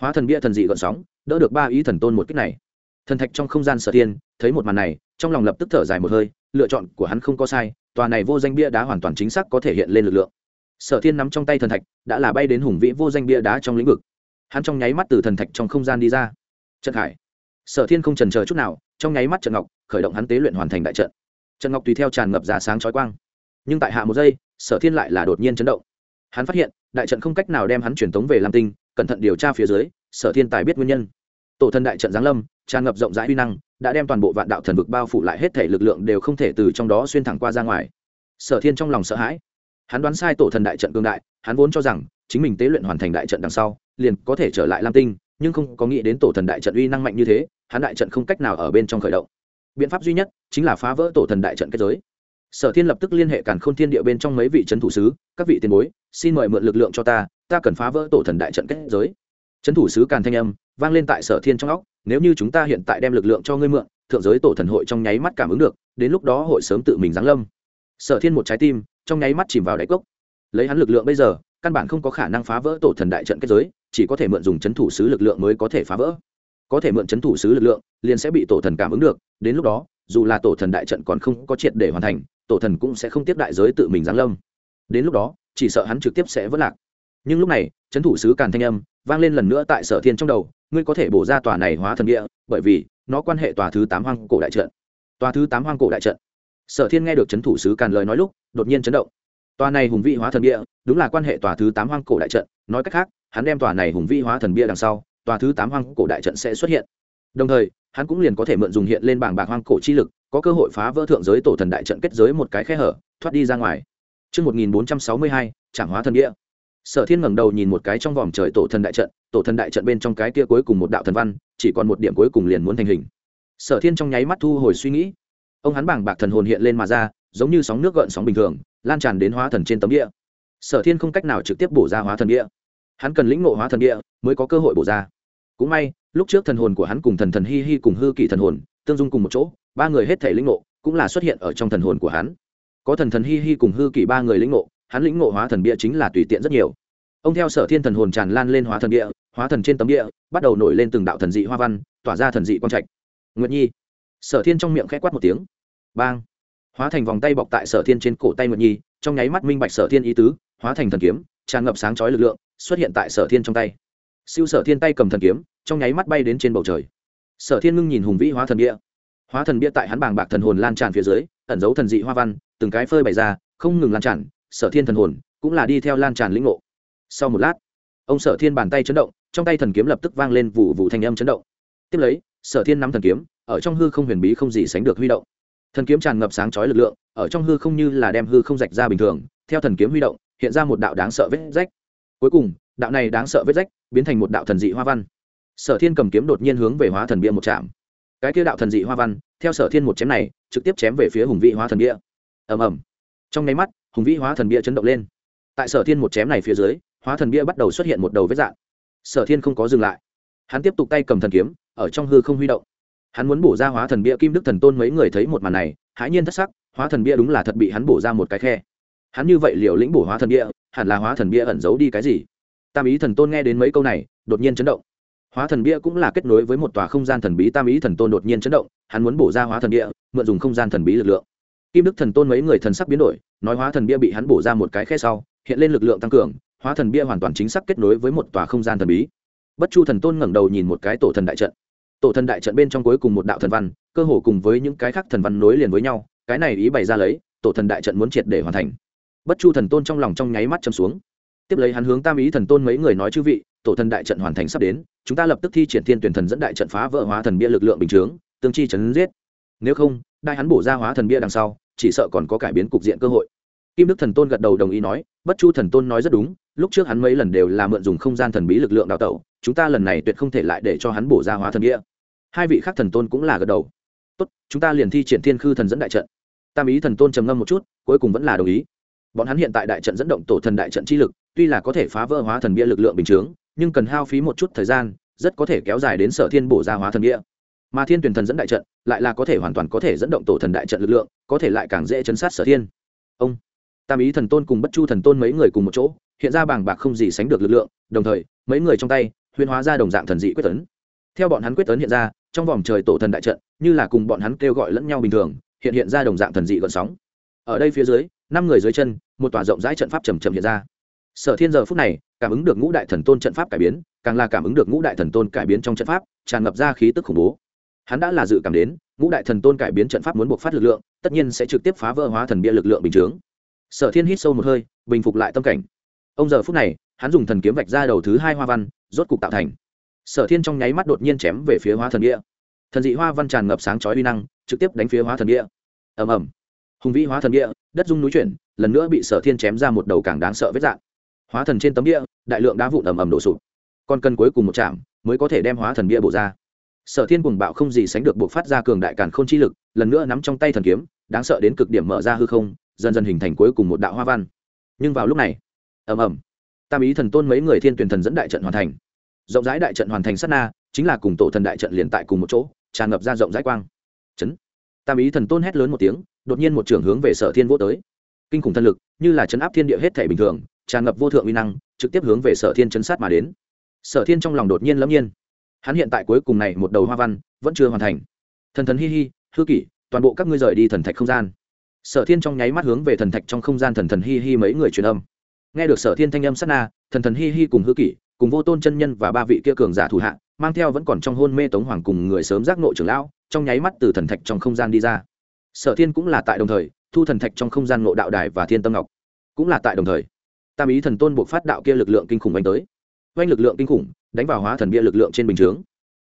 hóa thần bia thần dị gợn sóng, đỡ được ba ý thần tôn một cách này. Thần thạch trong không gian sở thiên, thấy một màn này, trong lòng lập tức thở dài một hơi, lựa chọn của hắn không có sai, tòa này vô danh bia đá hoàn toàn chính xác có thể hiện lên lực lượng. Sở thiên nắm trong tay thần thạch, đã là bay đến hùng vĩ vô danh bia đá trong lĩnh vực. Hắn trong nháy mắt từ thần thạch trong không gian đi ra. Trận hải. Sở thiên không trần chờ chút nào, trong nháy mắt trận ngọc, khởi động hắn tế luyện hoàn thành đại trận. Trần ngọc tùy theo tràn ngập ra sáng chói quang. Nhưng tại hạ một giây, sở thiên lại là đột nhiên chấn động. Hắn phát hiện, đại trận không cách nào đem hắn truyền tống về lam tinh, cẩn thận điều tra phía dưới, sở thiên tài biết nguyên nhân. Tổ thân đại trận giáng lâm, tràn ngập rộng rãi uy năng, đã đem toàn bộ vạn đạo thần vực bao phủ lại hết thể lực lượng đều không thể từ trong đó xuyên thẳng qua ra ngoài. Sở thiên trong lòng sợ hãi. Hắn đoán sai tổ thần đại trận cương đại, hắn vốn cho rằng, chính mình tế luyện hoàn thành đại trận đằng sau, liền có thể trở lại lam tinh, nhưng không có nghĩ đến tổ thần đại trận uy năng mạnh như thế, hắn đại trận không cách nào ở bên trong khởi động biện pháp duy nhất chính là phá vỡ tổ thần đại trận kết giới. Sở thiên lập tức liên hệ càn k h ô n thiên địa bên trong mấy vị c thủ sứ, các vị tiền bối, xin mời mượn lực lượng cho ta ta cần phá vỡ tổ thần đại trận kết giới. C thủ sứ càn thanh âm vang lên tại sở thiên trong óc, nếu như chúng ta hiện tại đem lực lượng cho ngươi mượn, thượng giới tổ thần hội trong nháy mắt cảm ứng được, đến lúc đó hội sớm tự mình giáng lâm. Sở thiên một trái tim trong nháy mắt chìm vào đáy cốc. Lấy hắn lực lượng bây giờ, căn bản không có khả năng phá vỡ tổ thần đại trận kết giới, chỉ có thể mượn dùng c thủ sứ lực lượng mới có thể phá vỡ có thể mượn c h ấ n thủ sứ lực lượng, liền sẽ bị tổ thần cảm ứng được, đến lúc đó, dù là tổ thần đại trận còn không có triệt để hoàn thành, tổ thần cũng sẽ không tiếp đại giới tự mình giáng lâm. Đến lúc đó, chỉ sợ hắn trực tiếp sẽ vất lạc. Nhưng lúc này, chấn thủ sứ càn thanh âm vang lên lần nữa tại sở thiên trong đầu, ngươi có thể bổ ra tòa này hóa thần địa, bởi vì nó quan hệ tòa thứ tám hoang cổ đại trận. Tòa thứ tám hoang cổ đại trận. Sở thiên nghe được chấn thủ sứ càn lời nói lúc, đột nhiên chấn động. Tòa này hùng vị hóa thần địa, đúng là quan hệ tòa thứ tám hoang cổ đại trận. Nói cách khác, hắn đem tòa này hùng vị hóa thần bia đằng sau tòa thứ tám hoang cổ đại trận sẽ xuất hiện đồng thời hắn cũng liền có thể mượn dùng hiện lên bảng bạc hoang cổ chi lực có cơ hội phá vỡ thượng giới tổ thần đại trận kết giới một cái khe hở thoát đi ra ngoài Trước 1462, trảm hóa thần địa. Sở Thiên ngẩng đầu nhìn một cái trong vòm trời tổ thần đại trận, tổ thần đại trận bên trong cái kia cuối cùng một đạo thần văn, chỉ còn một điểm cuối cùng liền muốn thành hình. Sở Thiên trong nháy mắt thu hồi suy nghĩ. Ông hắn bảng bạc thần hồn hiện lên mà ra, giống như sóng nước gợn sóng bình thường, lan tràn đến hóa thần trên tấm địa. Sở Thiên không cách nào trực tiếp bổ ra hóa thần địa. Hắn cần lĩnh ngộ hóa thần địa mới có cơ hội bổ ra. Cũng may, lúc trước thần hồn của hắn cùng thần thần hi hi cùng hư kỳ thần hồn tương dung cùng một chỗ, ba người hết thể lĩnh ngộ cũng là xuất hiện ở trong thần hồn của hắn. Có thần thần hi hi cùng hư kỷ ba người lĩnh ngộ hắn lĩnh ngộ hóa thần bia chính là tùy tiện rất nhiều. Ông theo sở thiên thần hồn tràn lan lên hóa thần địa hóa thần trên tấm địa bắt đầu nổi lên từng đạo thần dị hoa văn tỏa ra thần dị quang trạch. Nguyệt nhi. Sở thiên trong miệng k h ẽ quát một tiếng. Bang. Hóa thành vòng tay bọc tại sở thiên trên cổ tay nguyệt nhi trong nháy mắt minh bạch sở thiên ý tứ hóa thành thần kiếm tràn ngập sáng chói lực lượng xuất hiện tại sở thiên trong tay siêu sở thiên tay cầm thần kiếm, trong nháy mắt bay đến trên bầu trời. Sở thiên ngưng nhìn hùng vĩ hóa thần bia. Hóa thần bia tại hắn bàng bạc thần hồn lan tràn phía dưới, ẩn giấu thần dị hoa văn, từng cái phơi bày ra, không ngừng lan tràn, sở thiên thần hồn cũng là đi theo lan tràn lĩnh ngộ. Sau một lát, ông sở thiên bàn tay chấn động, trong tay thần kiếm lập tức vang lên vụ vụ thanh âm chấn động. Tiếp lấy, sở thiên nắm thần kiếm, ở trong hư không huyền bí không gì sánh được huy động. Thần kiếm tràn ngập sáng chói lực lượng, ở trong hư không như là đem hư không rạch ra bình thường, theo thần kiếm huy động, hiện ra một đạo đáng sợ vết rách. Cuối cùng đạo này đáng sợ vết rách, biến thành một đạo thần dị hoa văn. Sở thiên cầm kiếm đột nhiên hướng về hóa thần bia một chạm. cái kia đạo thần dị hoa văn, theo sở thiên một chém này, trực tiếp chém về phía hùng vĩ hóa thần bia. Ầm ầm. Trong nháy mắt, hùng vĩ hóa thần bia chấn động lên. Tại sở thiên một chém này phía dưới, hóa thần bia bắt đầu xuất hiện một đầu vết dạng. Sở thiên không có dừng lại. Hắn tiếp tục tay cầm thần kiếm, ở trong hư không huy động. Hắn muốn bổ ra hóa thần bia kim đức thần tôn mấy người thấy một màn này, hãi nhiên thất sắc, hóa thần bia đúng là thật bị hắn bổ ra một cái khe. Hắn như vậy liều lĩnh bổ hóa thần bia, hẳn là hóa thần bia ẩn giấu đi cái gì? Tam ý thần tôn nghe đến mấy câu này, đột nhiên chấn động. Hóa thần bia cũng là kết nối với một tòa không gian thần bí, tam ý thần tôn đột nhiên chấn động, hắn muốn bổ ra hóa thần bia, mượn dùng không gian thần bí lực lượng. Kim đức thần tôn mấy người thần sắc biến đổi, nói hóa thần bia bị hắn bổ ra một cái khe sau, hiện lên lực lượng tăng cường, hóa thần bia hoàn toàn chính xác kết nối với một tòa không gian thần bí. Bất chu thần tôn ngẩng đầu nhìn một cái tổ thần đại trận. Tổ thần đại trận bên trong cuối cùng một đạo thần văn, cơ hồ cùng với những cái khác thần văn nối liền với nhau, cái này ý bày ra lấy, tổ thần đại trận muốn triệt để hoàn thành. Bất chu thần tôn trong lòng trong nháy mắt châm xuống tiếp lấy hắn hướng tam ý thần tôn mấy người nói chư vị, tổ thần đại trận hoàn thành sắp đến, chúng ta lập tức thi triển thiên tuyển thần dẫn đại trận phá vỡ hóa thần bia lực lượng bình chướng, tương chi chấn giết. Nếu không đại hắn bổ ra hóa thần bia đằng sau, chỉ sợ còn có cải biến cục diện cơ hội. Kim đức thần tôn gật đầu đồng ý nói, bất chu thần tôn nói rất đúng, lúc trước hắn mấy lần đều là mượn dùng không gian thần bí lực lượng đào tẩu, chúng ta lần này tuyệt không thể lại để cho hắn bổ ra hóa thần bia. Hai vị khác thần tôn cũng là gật đầu. Tốt, chúng ta liền thi triển thiên khư thần dẫn đại trận. Tam ý thần tôn trầm ngâm một chút, cuối cùng vẫn là đồng ý bọn hắn hiện tại đại trận dẫn động tổ thần đại trận chi lực, tuy là có thể phá vỡ hóa thần bia lực lượng bình chướng, nhưng cần hao phí một chút thời gian, rất có thể kéo dài đến sở thiên bổ ra hóa thần bia. Mà thiên tuyển thần dẫn đại trận, lại là có thể hoàn toàn có thể dẫn động tổ thần đại trận lực lượng, có thể lại càng dễ chấn sát sở thiên. Ông, tam ý thần tôn cùng bất chu thần tôn mấy người cùng một chỗ, hiện ra bàng bạc không gì sánh được lực lượng, đồng thời, mấy người trong tay huyên hóa ra đồng dạng thần dị quyết tấn. Theo bọn hắn quyết tấn hiện ra, trong vòng trời tổ thần đại trận, như là cùng bọn hắn kêu gọi lẫn nhau bình thường, hiện hiện ra đồng dạng thần dị gợn sóng ở đây phía dưới, năm người dưới chân, một tòa rộng rãi trận pháp trầm trầm hiện ra. Sở thiên giờ phút này, cảm ứng được ngũ đại thần tôn trận pháp cải biến, càng là cảm ứng được ngũ đại thần tôn cải biến trong trận pháp, tràn ngập ra khí tức khủng bố. Hắn đã là dự cảm đến, ngũ đại thần tôn cải biến trận pháp muốn buộc phát lực lượng, tất nhiên sẽ trực tiếp phá vỡ hóa thần bia lực lượng bình chướng. Sở thiên hít sâu một hơi, bình phục lại tâm cảnh. Ông giờ phút này, hắn dùng thần kiếm vạch ra đầu thứ hai hoa văn, rốt cục tạo thành. Sở thiên trong nháy mắt đột nhiên chém về phía hóa thần bia. Thần dị hoa văn tràn ngập sáng chói uy năng, trực tiếp đánh phía hóa thần bia. Ầm ầm hùng vĩ hóa thần địa, đất dung núi chuyển lần nữa bị sở thiên chém ra một đầu càng đáng sợ vết dạng. Hóa thần trên tấm địa, đại lượng đá vụn ầm ầm đổ sụp. Còn cần cuối cùng một chạm mới có thể đem hóa thần bia bổ ra. Sở thiên cùng bạo không gì sánh được buộc phát ra cường đại càn k h ô n chi lực lần nữa nắm trong tay thần kiếm đáng sợ đến cực điểm mở ra hư không dần dần hình thành cuối cùng một đạo hoa văn. Nhưng vào lúc này ầm ầm tam ý thần tôn mấy người thiên tuyển thần dẫn đại trận hoàn thành. Rộng rãi đại trận hoàn thành sát na chính là cùng tổ thần đại trận liền tại cùng một chỗ tràn ngập ra rộng rãi quang. Chấn. Tam ý thần tôn hét lớn một tiếng đột nhiên một trưởng hướng về sở thiên vô tới. Kinh khủng thân lực, như là chấn áp thiên địa hết thể bình thường, tràn ngập vô thượng uy năng, trực tiếp hướng về sở thiên chấn sát mà đến. Sở thiên trong lòng đột nhiên lâm nhiên. Hắn hiện tại cuối cùng này một đầu hoa văn, vẫn chưa hoàn thành. Thần thần hi hi, hư kỷ, toàn bộ các ngươi rời đi thần thạch không gian. Sở thiên trong nháy mắt hướng về thần thạch trong không gian thần thần hi hi mấy người truyền âm. Nghe được sở thiên thanh âm sát na, thần thần hi hi cùng hư kỷ, cùng vô tôn chân nhân và ba vị kia cường giả thủ hạ, mang theo vẫn còn trong hôn mê tống hoàng cùng người sớm giác nội trưởng lão, trong nháy mắt từ thần thạch trong không gian đi ra sở thiên cũng là tại đồng thời, thu thần thạch trong không gian ngộ đạo đài và thiên tâm ngọc. Cũng là tại đồng thời, tam ý thần tôn buộc phát đạo kia lực lượng kinh khủng đánh tới. Oanh lực lượng kinh khủng, đánh vào hóa thần bia lực lượng trên bình chướng.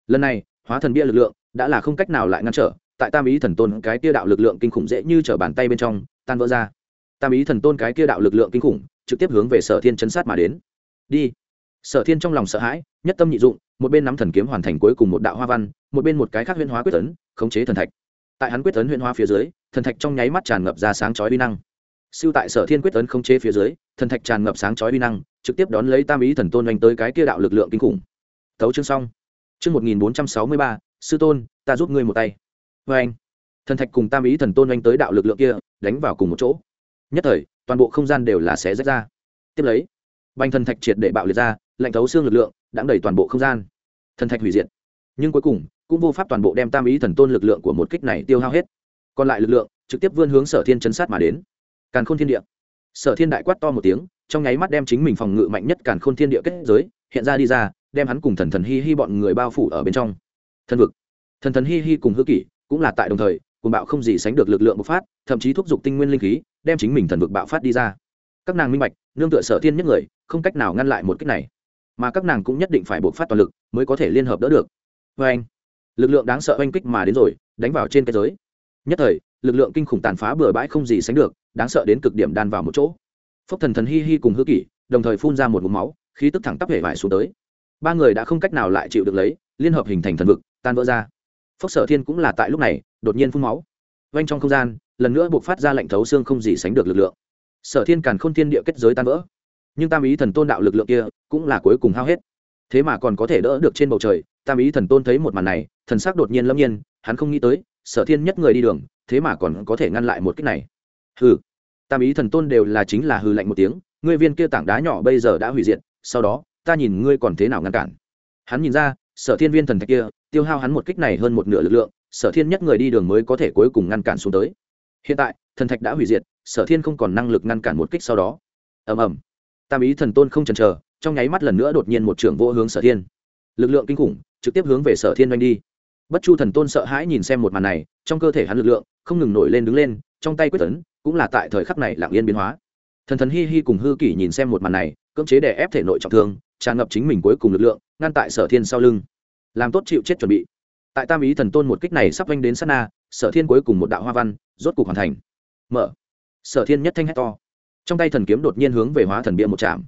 Lần này, hóa thần bia lực lượng đã là không cách nào lại ngăn trở, tại tam ý thần tôn cái kia đạo lực lượng kinh khủng dễ như trở bàn tay bên trong, tan vỡ ra. Tam ý thần tôn cái kia đạo lực lượng kinh khủng, trực tiếp hướng về sở thiên chấn sát mà đến. Đi. Sở thiên trong lòng sợ hãi, nhất tâm nhị dụng, một bên nắm thần kiếm hoàn thành cuối cùng một đạo hoa văn, một bên một cái khác huyên hóa quyết tấn, khống chế thần thạch tại hắn quyết tấn huyện hóa phía dưới, thần thạch trong nháy mắt tràn ngập ra sáng chói uy năng. Siêu tại sở thiên quyết tấn không chế phía dưới, thần thạch tràn ngập sáng chói uy năng, trực tiếp đón lấy tam ý thần tôn oanh tới cái kia đạo lực lượng kinh khủng. Thấu chương xong. Chương một nghìn bốn trăm sáu mươi ba, sư tôn, ta giúp ngươi một tay. Vê anh, thần thạch cùng tam ý thần tôn oanh tới đạo lực lượng kia, đánh vào cùng một chỗ. Nhất thời, toàn bộ không gian đều là xé rách ra. Tiếp lấy banh thần thạch triệt để bạo liệt ra, lạnh thấu xương lực lượng đã đẩy toàn bộ không gian. Thần thạch hủy diệt. Nhưng cuối cùng cũng vô pháp toàn bộ đem tam ý thần tôn lực lượng của một kích này tiêu hao hết. Còn lại lực lượng, trực tiếp vươn hướng sở thiên chấn sát mà đến. Càn khôn thiên địa. Sở thiên đại quát to một tiếng, trong nháy mắt đem chính mình phòng ngự mạnh nhất càn khôn thiên địa kết giới, hiện ra đi ra, đem hắn cùng thần thần hi hi bọn người bao phủ ở bên trong. Thân vực. Thần thần hi hi cùng hư kỷ, cũng là tại đồng thời cùng bạo không gì sánh được lực lượng bộc phát, thậm chí thúc giục tinh nguyên linh khí, đem chính mình thần vực bạo phát đi ra. Các nàng minh bạch, nương tựa sở thiên nhất người, không cách nào ngăn lại một cách này. Mà các nàng cũng nhất định phải bộc phát toàn lực, mới có thể liên hợp đỡ được. Vê anh lực lượng đáng sợ oanh kích mà đến rồi, đánh vào trên cái giới. Nhất thời, lực lượng kinh khủng tàn phá bừa bãi không gì sánh được, đáng sợ đến cực điểm đan vào một chỗ. Phốc thần thần hi hi cùng hư kỷ, đồng thời phun ra một mụm máu, khí tức thẳng tắp hệ vải xuống tới. Ba người đã không cách nào lại chịu được lấy, liên hợp hình thành thần vực, tan vỡ ra. Phốc sở thiên cũng là tại lúc này, đột nhiên phun máu. Vanh trong không gian, lần nữa buộc phát ra lệnh thấu xương không gì sánh được lực lượng. Sở thiên càn k h ô n thiên địa kết giới tan vỡ. Nhưng tam ý thần tôn đạo lực lượng kia cũng là cuối cùng hao hết. Thế mà còn có thể đỡ được trên bầu trời tam ý thần tôn thấy một màn này, thần sắc đột nhiên lâm nhiên, hắn không nghĩ tới, sở thiên nhất người đi đường, thế mà còn có thể ngăn lại một cách này. Hừ, tam ý thần tôn đều là chính là hư lạnh một tiếng, ngươi viên kia tảng đá nhỏ bây giờ đã hủy diệt, sau đó, ta nhìn ngươi còn thế nào ngăn cản. Hắn nhìn ra, sở thiên viên thần thạch kia, tiêu hao hắn một kích này hơn một nửa lực lượng, sở thiên nhất người đi đường mới có thể cuối cùng ngăn cản xuống tới. Hiện tại, thần thạch đã hủy diệt, sở thiên không còn năng lực ngăn cản một kích sau đó. Ầm ầm. Tam ý thần tôn không chần chờ, trong nháy mắt lần nữa đột nhiên một trưởng vô hướng sở thiên. Lực lượng kinh khủng trực tiếp hướng về sở thiên oanh đi. Bất chu thần tôn sợ hãi nhìn xem một màn này, trong cơ thể hắn lực lượng không ngừng nổi lên đứng lên, trong tay quyết tấn cũng là tại thời khắc này lạng yên biến hóa. Thần thần hi hi cùng hư kỷ nhìn xem một màn này, cưỡng chế để ép thể nội trọng thương, tràn ngập chính mình cuối cùng lực lượng, ngăn tại sở thiên sau lưng. Làm tốt chịu chết chuẩn bị. Tại tam ý thần tôn một kích này sắp oanh đến sát na, sở thiên cuối cùng một đạo hoa văn, rốt cục hoàn thành. Mở. Sở thiên nhất thanh hét to. Trong tay thần kiếm đột nhiên hướng về hóa thần bia một chạm.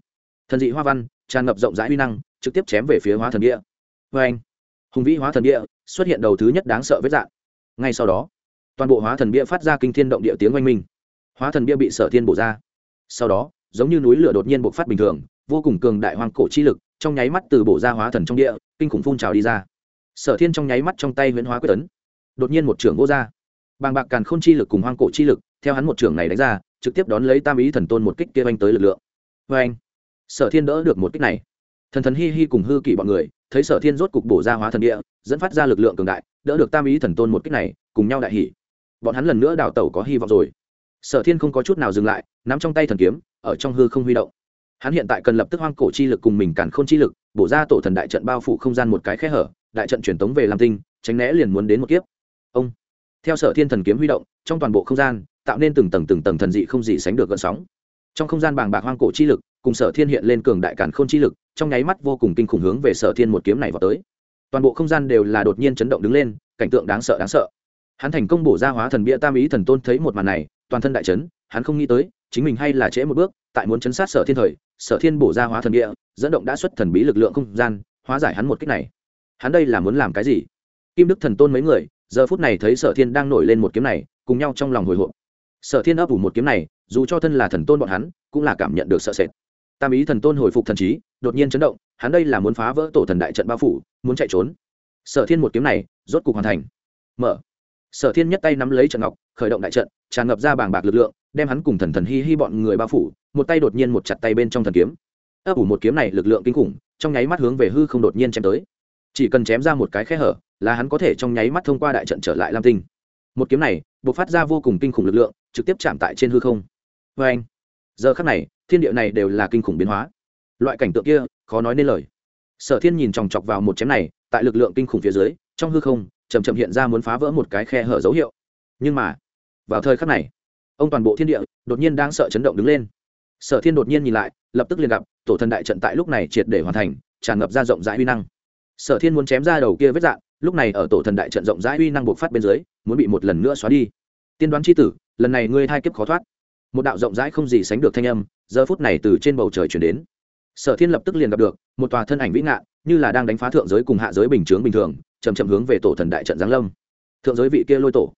Thần dị hoa văn, tràn ngập rộng rãi uy năng, trực tiếp chém về phía hóa thần bia vê anh, hùng vĩ hóa thần bia xuất hiện đầu thứ nhất đáng sợ với dạng. Ngay sau đó, toàn bộ hóa thần bia phát ra kinh thiên động địa tiếng oanh minh. Hóa thần bia bị sở thiên bổ ra. Sau đó, giống như núi lửa đột nhiên bộc phát bình thường, vô cùng cường đại hoang cổ chi lực trong nháy mắt từ bổ ra hóa thần trong địa, kinh khủng phun trào đi ra. Sở thiên trong nháy mắt trong tay huyễn hóa quyết tấn, đột nhiên một trưởng vô ra. Bàng bạc càn k h ô n chi lực cùng hoang cổ chi lực, theo hắn một trưởng này đánh ra, trực tiếp đón lấy tam ý thần tôn một kích kia oanh tới lực lượng. Vê anh, sở thiên đỡ được một kích này. Thần thần hi hi cùng hư kỷ bọn người thấy sở thiên rốt cục bổ ra hóa thần địa, dẫn phát ra lực lượng cường đại, đỡ được tam ý thần tôn một kích này, cùng nhau đại hỉ. Bọn hắn lần nữa đào tẩu có hy vọng rồi. Sở thiên không có chút nào dừng lại, nắm trong tay thần kiếm, ở trong hư không huy động. Hắn hiện tại cần lập tức hoang cổ chi lực cùng mình càn k h ô n chi lực, bổ ra tổ thần đại trận bao phủ không gian một cái khe hở, đại trận truyền tống về làm tinh, tránh né liền muốn đến một kiếp. Ông. Theo sở thiên thần kiếm huy động, trong toàn bộ không gian, tạo nên từng tầng từng tầng thần dị không gì sánh được gợn sóng. Trong không gian bàng bạc hoang cổ chi lực cùng sở thiên hiện lên cường đại cản k h ô n chi lực, trong nháy mắt vô cùng kinh khủng hướng về sở thiên một kiếm này vào tới. Toàn bộ không gian đều là đột nhiên chấn động đứng lên, cảnh tượng đáng sợ đáng sợ. Hắn thành công bổ ra hóa thần bia tam ý thần tôn thấy một màn này, toàn thân đại chấn, hắn không nghĩ tới, chính mình hay là trễ một bước, tại muốn chấn sát sở thiên thời, sở thiên bổ ra hóa thần bia, dẫn động đã xuất thần bí lực lượng không gian, hóa giải hắn một cách này. Hắn đây là muốn làm cái gì? Kim đức thần tôn mấy người, giờ phút này thấy sở thiên đang nổi lên một kiếm này, cùng nhau trong lòng hồi hộp. Sở thiên ấp ủ một kiếm này, dù cho thân là thần tôn bọn hắn, cũng là cảm nhận được sợ sệt tam ý thần tôn hồi phục thần trí, đột nhiên chấn động, hắn đây là muốn phá vỡ tổ thần đại trận bao phủ, muốn chạy trốn. Sở thiên một kiếm này, rốt cục hoàn thành. Mở. Sở thiên nhất tay nắm lấy trận ngọc, khởi động đại trận, tràn ngập ra bàng bạc lực lượng, đem hắn cùng thần thần hi hi bọn người bao phủ, một tay đột nhiên một chặt tay bên trong thần kiếm. Ấp ủ một kiếm này lực lượng kinh khủng, trong nháy mắt hướng về hư không đột nhiên chém tới. Chỉ cần chém ra một cái khe hở, là hắn có thể trong nháy mắt thông qua đại trận trở lại lam tinh. Một kiếm này buộc phát ra vô cùng kinh khủng lực lượng, trực tiếp chạm tại trên hư không. Vê anh giờ khắc này thiên địa này đều là kinh khủng biến hóa. Loại cảnh tượng kia, khó nói nên lời. Sở thiên nhìn chòng chọc vào một chém này, tại lực lượng kinh khủng phía dưới, trong hư không chầm chậm hiện ra muốn phá vỡ một cái khe hở dấu hiệu. Nhưng mà, vào thời khắc này, ông toàn bộ thiên địa, đột nhiên đang sợ chấn động đứng lên. Sở thiên đột nhiên nhìn lại, lập tức liền gặp, tổ thần đại trận tại lúc này triệt để hoàn thành, tràn ngập ra rộng rãi uy năng. Sở thiên muốn chém ra đầu kia vết dạng, lúc này ở tổ thần đại trận rộng rãi uy năng buộc phát bên dưới, muốn bị một lần nữa xóa đi. Tiên đoán c h i tử, lần này ngươi thai kiếp khó thoát một đạo rộng rãi không gì sánh được thanh âm, giờ phút này từ trên bầu trời chuyển đến. Sở thiên lập tức liền gặp được, một tòa thân ảnh vĩ ngạn, như là đang đánh phá thượng giới cùng hạ giới bình chướng bình thường chầm chậm hướng về tổ thần đại trận giáng lâm. Thượng giới vị kia lôi tổ.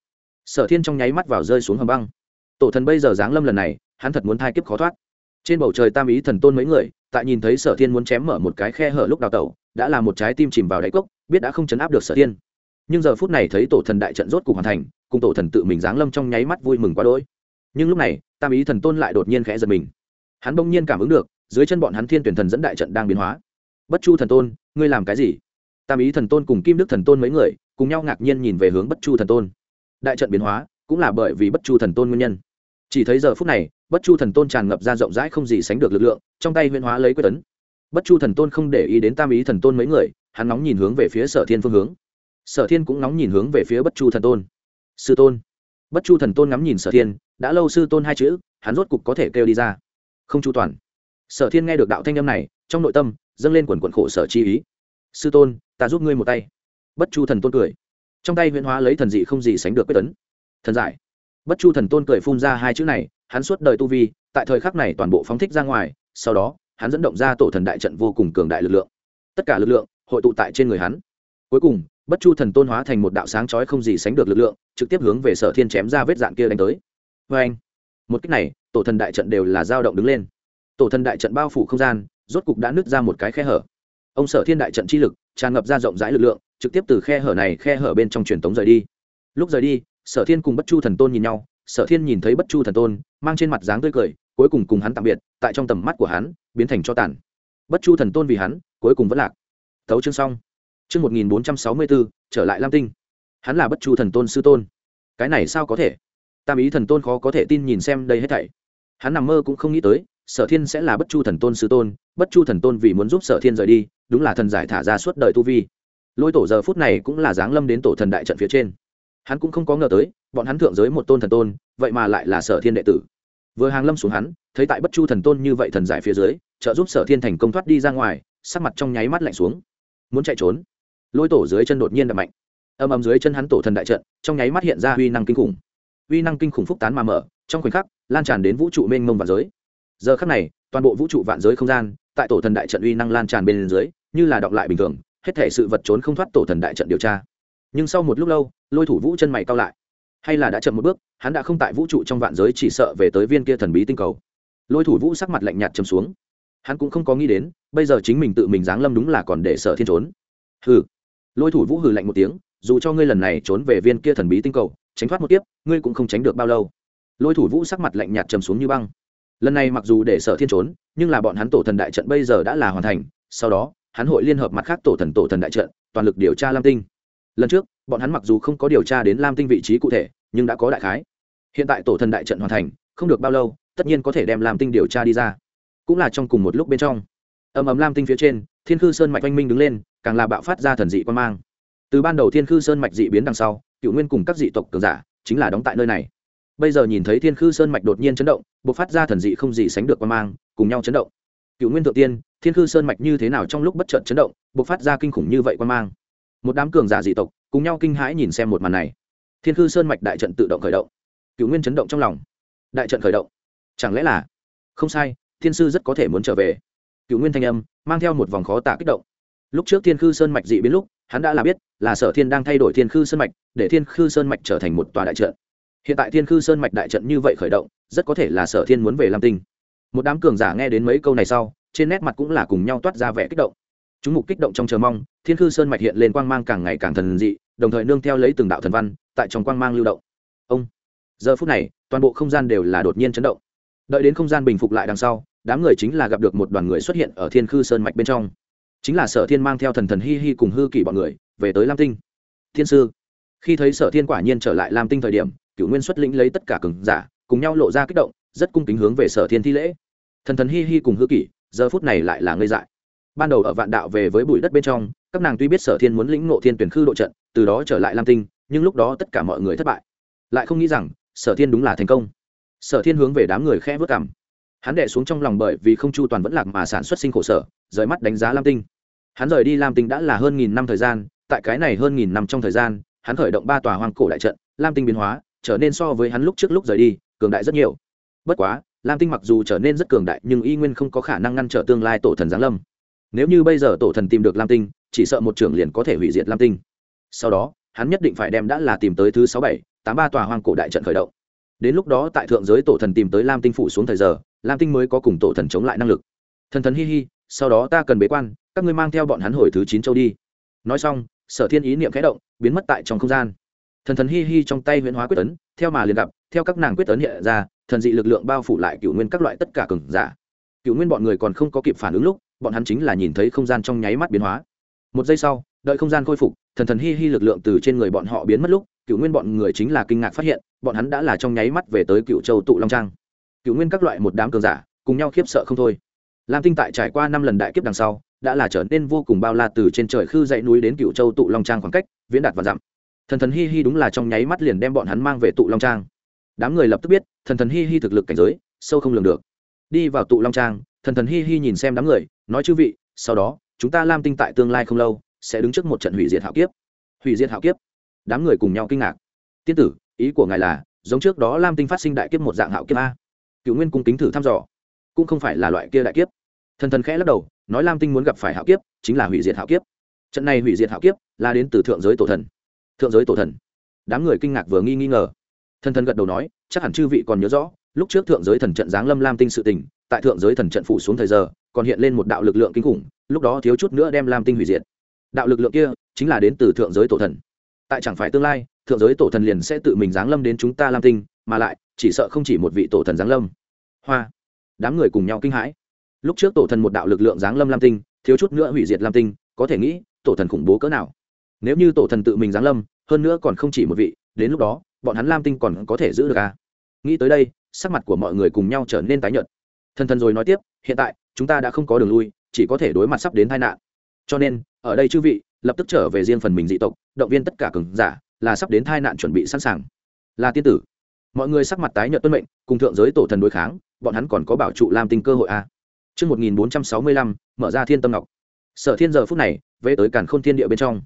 Sở thiên trong nháy mắt vào rơi xuống hầm băng. Tổ thần bây giờ giáng lâm lần này, hắn thật muốn thai kiếp khó thoát. Trên bầu trời tam ý thần tôn mấy người, tại nhìn thấy sở thiên muốn chém mở một cái khe hở lúc đào tẩu, đã là một trái tim chìm vào đáy cốc, biết đã không chấn áp được sở thiên. Nhưng giờ phút này thấy tổ thần đại trận rốt cục hoàn thành, cùng tổ thần tự mình giáng lâm trong nháy mắt vui mừng quá đỗi nhưng lúc này, tam ý thần tôn lại đột nhiên khẽ giật mình. Hắn bỗng nhiên cảm ứng được, dưới chân bọn hắn thiên tuyển thần dẫn đại trận đang biến hóa. Bất chu thần tôn, ngươi làm cái gì? Tam ý thần tôn cùng kim đức thần tôn mấy người, cùng nhau ngạc nhiên nhìn về hướng bất chu thần tôn. Đại trận biến hóa, cũng là bởi vì bất chu thần tôn nguyên nhân. Chỉ thấy giờ phút này, bất chu thần tôn tràn ngập ra rộng rãi không gì sánh được lực lượng, trong tay huyên hóa lấy quyết tấn. Bất chu thần tôn không để ý đến tam ý thần tôn mấy người, hắn nóng nhìn hướng về phía sở thiên phương hướng. Sở thiên cũng nóng nhìn hướng về phía bất chu thần tôn. Sư tôn. Bất chu thần tôn ngắm nhìn sở thiên đã lâu sư tôn hai chữ, hắn rốt cục có thể kêu đi ra. Không chu toàn. Sở thiên nghe được đạo thanh âm này, trong nội tâm, dâng lên quần quận khổ sở chi ý. Sư tôn, ta giúp ngươi một tay. Bất chu thần tôn cười. Trong tay huyễn hóa lấy thần dị không gì sánh được quyết tấn. Thần giải. Bất chu thần tôn cười phun ra hai chữ này, hắn suốt đời tu vi, tại thời khắc này toàn bộ phóng thích ra ngoài, sau đó, hắn dẫn động ra tổ thần đại trận vô cùng cường đại lực lượng. Tất cả lực lượng, hội tụ tại trên người hắn. Cuối cùng, bất chu thần tôn hóa thành một đạo sáng chói không gì sánh được lực lượng, trực tiếp hướng về sở thiên chém ra vết dạn kia đánh tới vê anh. Một cách này, tổ thần đại trận đều là dao động đứng lên. Tổ thần đại trận bao phủ không gian, rốt cục đã nứt ra một cái khe hở. Ông sở thiên đại trận chi lực, tràn ngập ra rộng rãi lực lượng, trực tiếp từ khe hở này, khe hở bên trong truyền tống rời đi. Lúc rời đi, sở thiên cùng bất chu thần tôn nhìn nhau, sở thiên nhìn thấy bất chu thần tôn, mang trên mặt dáng tươi cười, cuối cùng cùng hắn tạm biệt, tại trong tầm mắt của hắn, biến thành cho tàn. Bất chu thần tôn vì hắn, cuối cùng vẫn lạc. Thấu chương xong. Chương một nghìn bốn trăm sáu mươi bốn, trở lại lam tinh. Hắn là bất chu thần tôn sư tôn. Cái này sao có thể? Tam ý thần tôn khó có thể tin nhìn xem đây hết thảy. Hắn nằm mơ cũng không nghĩ tới, sở thiên sẽ là bất chu thần tôn sư tôn, bất chu thần tôn vì muốn giúp sở thiên rời đi, đúng là thần giải thả ra suốt đời tu vi. Lôi tổ giờ phút này cũng là giáng lâm đến tổ thần đại trận phía trên. Hắn cũng không có ngờ tới, bọn hắn thượng giới một tôn thần tôn, vậy mà lại là sở thiên đệ tử. Vừa hàng lâm xuống hắn, thấy tại bất chu thần tôn như vậy thần giải phía dưới, trợ giúp sở thiên thành công thoát đi ra ngoài, sắc mặt trong nháy mắt lạnh xuống. Muốn chạy trốn, lôi tổ dưới chân đột nhiên đập mạnh. Âm âm dưới chân hắn tổ thần đại trận, trong nháy mắt hiện ra huy năng kinh khủng uy năng kinh khủng phúc tán mà mở, trong khoảnh khắc, lan tràn đến vũ trụ mênh mông vạn giới. Giờ khắc này, toàn bộ vũ trụ vạn giới không gian, tại tổ thần đại trận uy năng lan tràn bên dưới, như là đọng lại bình thường, hết thể sự vật trốn không thoát tổ thần đại trận điều tra. Nhưng sau một lúc lâu, lôi thủ vũ chân mày cao lại. Hay là đã chậm một bước, hắn đã không tại vũ trụ trong vạn giới chỉ sợ về tới viên kia thần bí tinh cầu. Lôi thủ vũ sắc mặt lạnh nhạt chầm xuống. Hắn cũng không có nghĩ đến, bây giờ chính mình tự mình giáng lâm đúng là còn để sợ thiên trốn. Hừ. Lôi thủ vũ hừ lạnh một tiếng, dù cho ngươi lần này trốn về viên kia thần bí tinh cầu tránh thoát một tiếp ngươi cũng không tránh được bao lâu. Lôi thủ vũ sắc mặt lạnh nhạt trầm xuống như băng. Lần này mặc dù để sở thiên trốn, nhưng là bọn hắn tổ thần đại trận bây giờ đã là hoàn thành, sau đó, hắn hội liên hợp mặt khác tổ thần tổ thần đại trận, toàn lực điều tra lam tinh. Lần trước, bọn hắn mặc dù không có điều tra đến lam tinh vị trí cụ thể, nhưng đã có đại khái. Hiện tại tổ thần đại trận hoàn thành, không được bao lâu, tất nhiên có thể đem lam tinh điều tra đi ra. Cũng là trong cùng một lúc bên trong. Ầm ầm lam tinh phía trên, thiên khư sơn mạch oanh minh đứng lên, càng là bạo phát ra thần dị quan mang. Từ ban đầu thiên khư sơn mạch dị biến đằng sau cựu nguyên cùng các dị tộc cường giả, chính là đóng tại nơi này. Bây giờ nhìn thấy thiên khư sơn mạch đột nhiên chấn động b ộ c phát ra thần dị không gì sánh được quan mang, cùng nhau chấn động. Cựu nguyên thượng tiên, thiên khư sơn mạch như thế nào trong lúc bất chợt chấn động b ộ c phát ra kinh khủng như vậy quan mang. Một đám cường giả dị tộc cùng nhau kinh hãi nhìn xem một màn này. Thiên khư sơn mạch đại trận tự động khởi động. Cựu nguyên chấn động trong lòng. Đại trận khởi động. Chẳng lẽ là? Không sai, thiên sư rất có thể muốn trở về. Cựu nguyên thanh âm mang theo một vòng khó tả kích động. Lúc trước thiên khư sơn mạch dị biến lúc hắn đã là biết là sở thiên đang thay đổi thiên khư sơn mạch, để thiên khư sơn mạch trở thành một tòa đại trận. Hiện tại thiên khư sơn mạch đại trận như vậy khởi động, rất có thể là sở thiên muốn về lam tinh. Một đám cường giả nghe đến mấy câu này sau, trên nét mặt cũng là cùng nhau toát ra vẻ kích động. Chúng mục kích động trong chờ mong, thiên khư sơn mạch hiện lên quang mang càng ngày càng thần dị, đồng thời nương theo lấy từng đạo thần văn, tại trong quang mang lưu động. Ông! Giờ phút này, toàn bộ không gian đều là đột nhiên chấn động. Đợi đến không gian bình phục lại đằng sau, đám người chính là gặp được một đoàn người xuất hiện ở thiên khư sơn mạch bên trong chính là sở thiên mang theo thần thần hi hi cùng hư kỷ bọn người, về tới lam tinh. Thiên sư, khi thấy sở thiên quả nhiên trở lại lam tinh thời điểm cựu nguyên xuất lĩnh lấy tất cả cường giả, cùng nhau lộ ra kích động, rất cung kính hướng về sở thiên thi lễ. Thần thần hi hi cùng hư kỷ, giờ phút này lại là ngây dại. Ban đầu ở vạn đạo về với bụi đất bên trong, các nàng tuy biết sở thiên muốn lĩnh ngộ thiên tuyển khư độ trận, từ đó trở lại lam tinh, nhưng lúc đó tất cả mọi người thất bại. Lại không nghĩ rằng, sở thiên đúng là thành công. Sở thiên hướng về đám người khẽ vớt cảm hắn đệ xuống trong lòng bởi vì không chu toàn vẫn lạc mà sản xuất sinh khổ sở, rời mắt đánh giá lam tinh hắn rời đi lam tinh đã là hơn nghìn năm thời gian, tại cái này hơn nghìn năm trong thời gian, hắn khởi động ba tòa hoang cổ đại trận, lam tinh biến hóa, trở nên so với hắn lúc trước lúc rời đi, cường đại rất nhiều. Bất quá, lam tinh mặc dù trở nên rất cường đại, nhưng y nguyên không có khả năng ngăn trở tương lai tổ thần giáng lâm. Nếu như bây giờ tổ thần tìm được lam tinh, chỉ sợ một trưởng liền có thể hủy diệt lam tinh. Sau đó, hắn nhất định phải đem đã là tìm tới thứ sáu bảy, tám ba tòa hoang cổ đại trận khởi động. Đến lúc đó tại thượng giới tổ thần tìm tới lam tinh phủ xuống thời giờ, lam tinh mới có cùng tổ thần chống lại năng lực. Thần thần hi hi, sau đó ta cần bế quan các ngươi mang theo bọn hắn hồi thứ chín châu đi. Nói xong, sở thiên ý niệm khẽ động, biến mất tại trong không gian. Thần thần hi hi trong tay huyễn hóa quyết tấn theo mà liền gặp, theo các nàng quyết tấn hiện ra, thần dị lực lượng bao phủ lại cựu nguyên các loại tất cả cường giả. Cựu nguyên bọn người còn không có kịp phản ứng lúc, bọn hắn chính là nhìn thấy không gian trong nháy mắt biến hóa. Một giây sau, đợi không gian khôi phục, thần thần hi hi lực lượng từ trên người bọn họ biến mất lúc cựu nguyên bọn người chính là kinh ngạc phát hiện, bọn hắn đã là trong nháy mắt về tới cựu châu tụ long trang. Cựu nguyên các loại một đám cường giả, cùng nhau khiếp sợ không thôi. Lam tinh tại trải qua năm lần đại kiếp đằng sau đã là trở nên vô cùng bao la từ trên trời khư dãy núi đến cựu châu tụ long trang khoảng cách, viễn đạt và dặm. Thần thần hi hi đúng là trong nháy mắt liền đem bọn hắn mang về tụ long trang. Đám người lập tức biết, thần thần hi hi thực lực cảnh giới, sâu không lường được. Đi vào tụ long trang, thần thần hi hi nhìn xem đám người, nói chư vị, sau đó, chúng ta lam tinh tại tương lai không lâu, sẽ đứng trước một trận hủy diệt hạo kiếp. Hủy diệt hạo kiếp. Đám người cùng nhau kinh ngạc. Tiên tử, ý của ngài là, giống trước đó lam tinh phát sinh đại kiếp một dạng hạo kiếp a. Cựu nguyên cung kính thử thăm dò. Cũng không phải là loại kia đại kiếp. Thần thần khẽ lắc đầu nói lam tinh muốn gặp phải hạo kiếp chính là hủy diệt hạo kiếp trận này hủy diệt hạo kiếp là đến từ thượng giới tổ thần thượng giới tổ thần đám người kinh ngạc vừa nghi nghi ngờ thần thần gật đầu nói chắc hẳn chư vị còn nhớ rõ lúc trước thượng giới thần trận giáng lâm lam tinh sự tình tại thượng giới thần trận phủ xuống thời giờ còn hiện lên một đạo lực lượng kinh khủng lúc đó thiếu chút nữa đem lam tinh hủy diệt đạo lực lượng kia chính là đến từ thượng giới tổ thần tại chẳng phải tương lai thượng giới tổ thần liền sẽ tự mình giáng lâm đến chúng ta lam tinh mà lại chỉ sợ không chỉ một vị tổ thần giáng lâm hoa đám người cùng nhau kinh hãi lúc trước tổ thần một đạo lực lượng giáng lâm lam tinh, thiếu chút nữa hủy diệt lam tinh, có thể nghĩ, tổ thần khủng bố cỡ nào. Nếu như tổ thần tự mình giáng lâm, hơn nữa còn không chỉ một vị, đến lúc đó, bọn hắn lam tinh còn có thể giữ được à? Nghĩ tới đây, sắc mặt của mọi người cùng nhau trở nên tái nhợt. Thần thần rồi nói tiếp, hiện tại, chúng ta đã không có đường lui, chỉ có thể đối mặt sắp đến tai nạn. Cho nên, ở đây chư vị, lập tức trở về riêng phần mình dị tộc, động viên tất cả cường giả, là sắp đến tai nạn chuẩn bị sẵn sàng. Là tiên tử. Mọi người sắc mặt tái nhợt tuân mệnh, cùng thượng giới tổ thần đối kháng, bọn hắn còn có bảo trụ lam tinh cơ hội à. Trước 1465, mở ra thiên tâm ngọc. Sở thiên giờ phút này, về tới càn khôn thiên địa bên trong.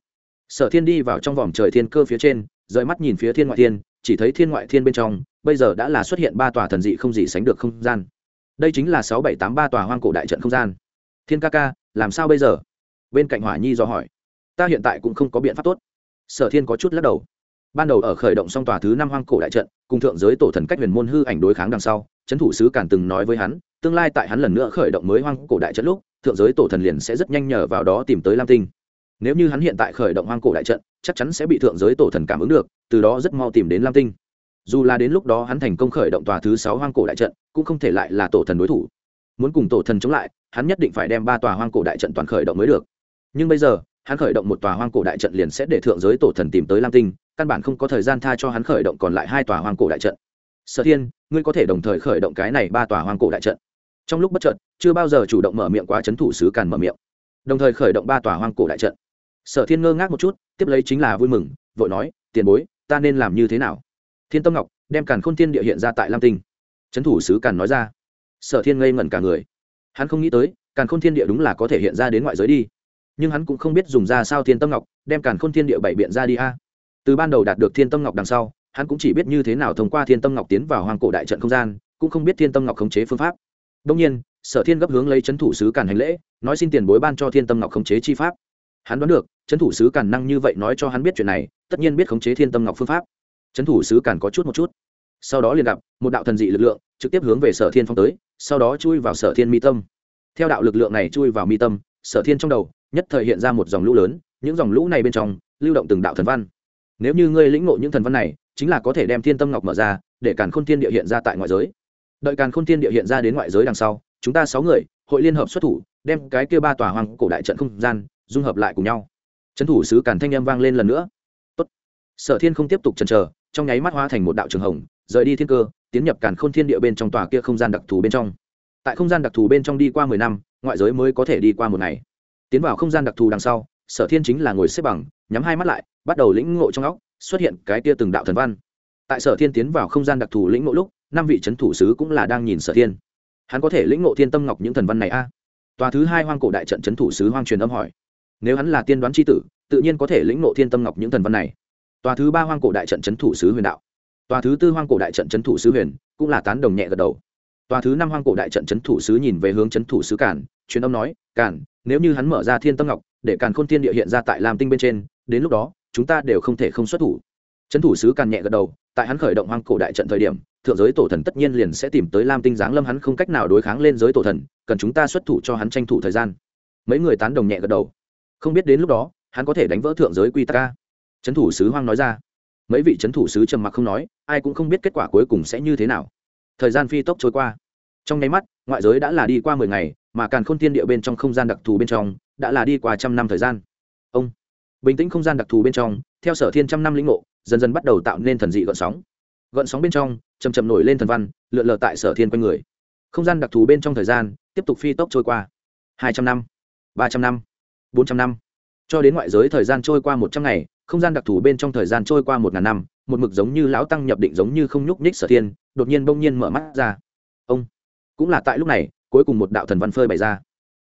Sở thiên đi vào trong vòng trời thiên cơ phía trên, rời mắt nhìn phía thiên ngoại thiên, chỉ thấy thiên ngoại thiên bên trong, bây giờ đã là xuất hiện ba tòa thần dị không gì sánh được không gian. Đây chính là sáu bảy tám ba tòa hoang cổ đại trận không gian. Thiên ca ca, làm sao bây giờ? Bên cạnh Hỏa Nhi do hỏi. Ta hiện tại cũng không có biện pháp tốt. Sở Thiên có chút lắc đầu. Ban đầu ở khởi động xong tòa thứ năm hoang cổ đại trận, cùng thượng giới tổ thần cách huyền môn hư ảnh đối kháng đằng sau, trấn thủ sứ càn từng nói với hắn, tương lai tại hắn lần nữa khởi động mới hoang cổ đại trận lúc, thượng giới tổ thần liền sẽ rất nhanh nhờ vào đó tìm tới lam tinh. Nếu như hắn hiện tại khởi động hoang cổ đại trận, chắc chắn sẽ bị thượng giới tổ thần cảm ứng được, từ đó rất mau tìm đến lam tinh. Dù là đến lúc đó hắn thành công khởi động tòa thứ sáu hoang cổ đại trận, cũng không thể lại là tổ thần đối thủ. Muốn cùng tổ thần chống lại, hắn nhất định phải đem ba tòa hoang cổ đại trận toàn khởi động mới được. Nhưng bây giờ, hắn khởi động một tòa hoang cổ đại trận liền sẽ để thượng giới tổ thần tìm tới lam tinh, căn bản không có thời gian tha cho hắn khởi động còn lại hai tòa hoang cổ đại trận. Sở thiên, ngươi có thể đồng thời khởi động cái này ba tòa hoang cổ đại trận trong lúc bất trợt chưa bao giờ chủ động mở miệng quá c h ấ n thủ sứ càn mở miệng. Đồng thời khởi động ba tòa hoang cổ đại trận. Sở thiên ngơ ngác một chút, tiếp lấy chính là vui mừng, vội nói, tiền bối, ta nên làm như thế nào? Thiên tâm ngọc đem càn khôn thiên địa hiện ra tại lam tinh. C h ấ n thủ sứ càn nói ra. Sở thiên ngây ngẩn cả người. Hắn không nghĩ tới, càn khôn thiên địa đúng là có thể hiện ra đến ngoại giới đi. Nhưng hắn cũng không biết dùng ra sao thiên tâm ngọc đem càn khôn thiên địa bảy biện ra đi a. Từ ban đầu đạt được thiên tâm ngọc đằng sau, hắn cũng chỉ biết như thế nào thông qua thiên tâm ngọc tiến vào hoang cổ đại trận không gian, cũng không biết thiên tâm ngọc khống chế phương pháp đông nhiên, sở thiên gấp hướng lấy c h ấ n thủ sứ càn hành lễ, nói xin tiền bối ban cho thiên tâm ngọc khống chế chi pháp. Hắn đoán được c h ấ n thủ sứ càn năng như vậy nói cho hắn biết chuyện này, tất nhiên biết khống chế thiên tâm ngọc phương pháp. C h ấ n thủ sứ càn có chút một chút. Sau đó liền gặp một đạo thần dị lực lượng, trực tiếp hướng về sở thiên phong tới, sau đó chui vào sở thiên mi tâm. Theo đạo lực lượng này chui vào mi tâm, sở thiên trong đầu nhất thời hiện ra một dòng lũ lớn, những dòng lũ này bên trong lưu động từng đạo thần văn. Nếu như ngươi lĩnh ngộ những thần văn này, chính là có thể đem thiên tâm ngọc mở ra, để cản khôn thiên địa hiện ra tại ngoại giới đợi càn khôn thiên địa hiện ra đến ngoại giới đằng sau, chúng ta sáu người, hội liên hợp xuất thủ, đem cái kia ba tòa hoàng cổ đại trận không gian, dung hợp lại cùng nhau. Trấn thủ sứ càn thanh â m vang lên lần nữa. Tốt. sở thiên không tiếp tục chần chờ, trong nháy mắt hóa thành một đạo trường hồng, rời đi thiên cơ, tiến nhập càn khôn thiên địa bên trong tòa kia không gian đặc thù bên trong. Tại không gian đặc thù bên trong đi qua mười năm, ngoại giới mới có thể đi qua một ngày. Tiến vào không gian đặc thù đằng sau, sở thiên chính là ngồi xếp bằng, nhắm hai mắt lại, bắt đầu lĩnh ngộ trong óc, xuất hiện cái kia từng đạo thần văn. Tại sở thiên tiến vào không gian đặc thù lĩnh ngộ lúc năm vị c thủ sứ cũng là đang nhìn sở thiên. Hắn có thể lĩnh ngộ thiên tâm ngọc những thần văn này a? À? tòa thứ hai hoang cổ đại trận c thủ sứ hoang truyền âm hỏi. Nếu hắn là tiên đoán tri tử, tự nhiên có thể lĩnh ngộ thiên tâm ngọc những thần văn này. Tòa thứ ba hoang cổ đại trận c thủ sứ huyền đạo. Tòa thứ tư hoang cổ đại trận c thủ sứ huyền cũng là tán đồng nhẹ gật đầu. Tòa thứ năm hoang cổ đại trận c thủ sứ nhìn về hướng c thủ sứ cản truyền âm nói cản nếu như hắn mở ra thiên tâm ngọc, để càn khôn thiên địa hiện ra tại lam tinh bên trên, đến lúc đó, chúng ta đều không thể không xuất thủ. Trấn thủ sứ càn nhẹ gật đầu, tại hắn khởi động hoang cổ đại trận thời điểm thượng giới tổ thần tất nhiên liền sẽ tìm tới lam tinh giáng lâm, hắn không cách nào đối kháng lên giới tổ thần, cần chúng ta xuất thủ cho hắn tranh thủ thời gian. Mấy người tán đồng nhẹ gật đầu. Không biết đến lúc đó, hắn có thể đánh vỡ thượng giới quy tắc ca trấn thủ sứ hoang nói ra. Mấy vị trấn thủ sứ trầm mặc không nói, ai cũng không biết kết quả cuối cùng sẽ như thế nào. Thời gian phi tốc trôi qua. Trong nháy mắt, ngoại giới đã là đi qua mười ngày, mà càn khôn thiên địa bên trong không gian đặc thù bên trong đã là đi qua trăm năm thời gian. Ông, bình tĩnh không gian đặc thù bên trong, theo sở thiên trăm năm lĩnh ngộ, dần dần bắt đầu tạo nên thần dị gợn sóng. Gợn sóng bên trong chầm chậm nổi lên thần văn, lượn lờ tại sở thiên quanh người. Không gian đặc thù bên trong thời gian tiếp tục phi tốc trôi qua. Hai trăm năm, ba trăm năm, bốn trăm năm. Cho đến ngoại giới thời gian trôi qua một trăm ngày, không gian đặc thù bên trong thời gian trôi qua một ngàn năm, một mực giống như lão tăng nhập định giống như không nhúc nhích sở thiên, đột nhiên bỗng nhiên mở mắt ra. Ông, cũng là tại lúc này, cuối cùng một đạo thần văn phơi bày ra.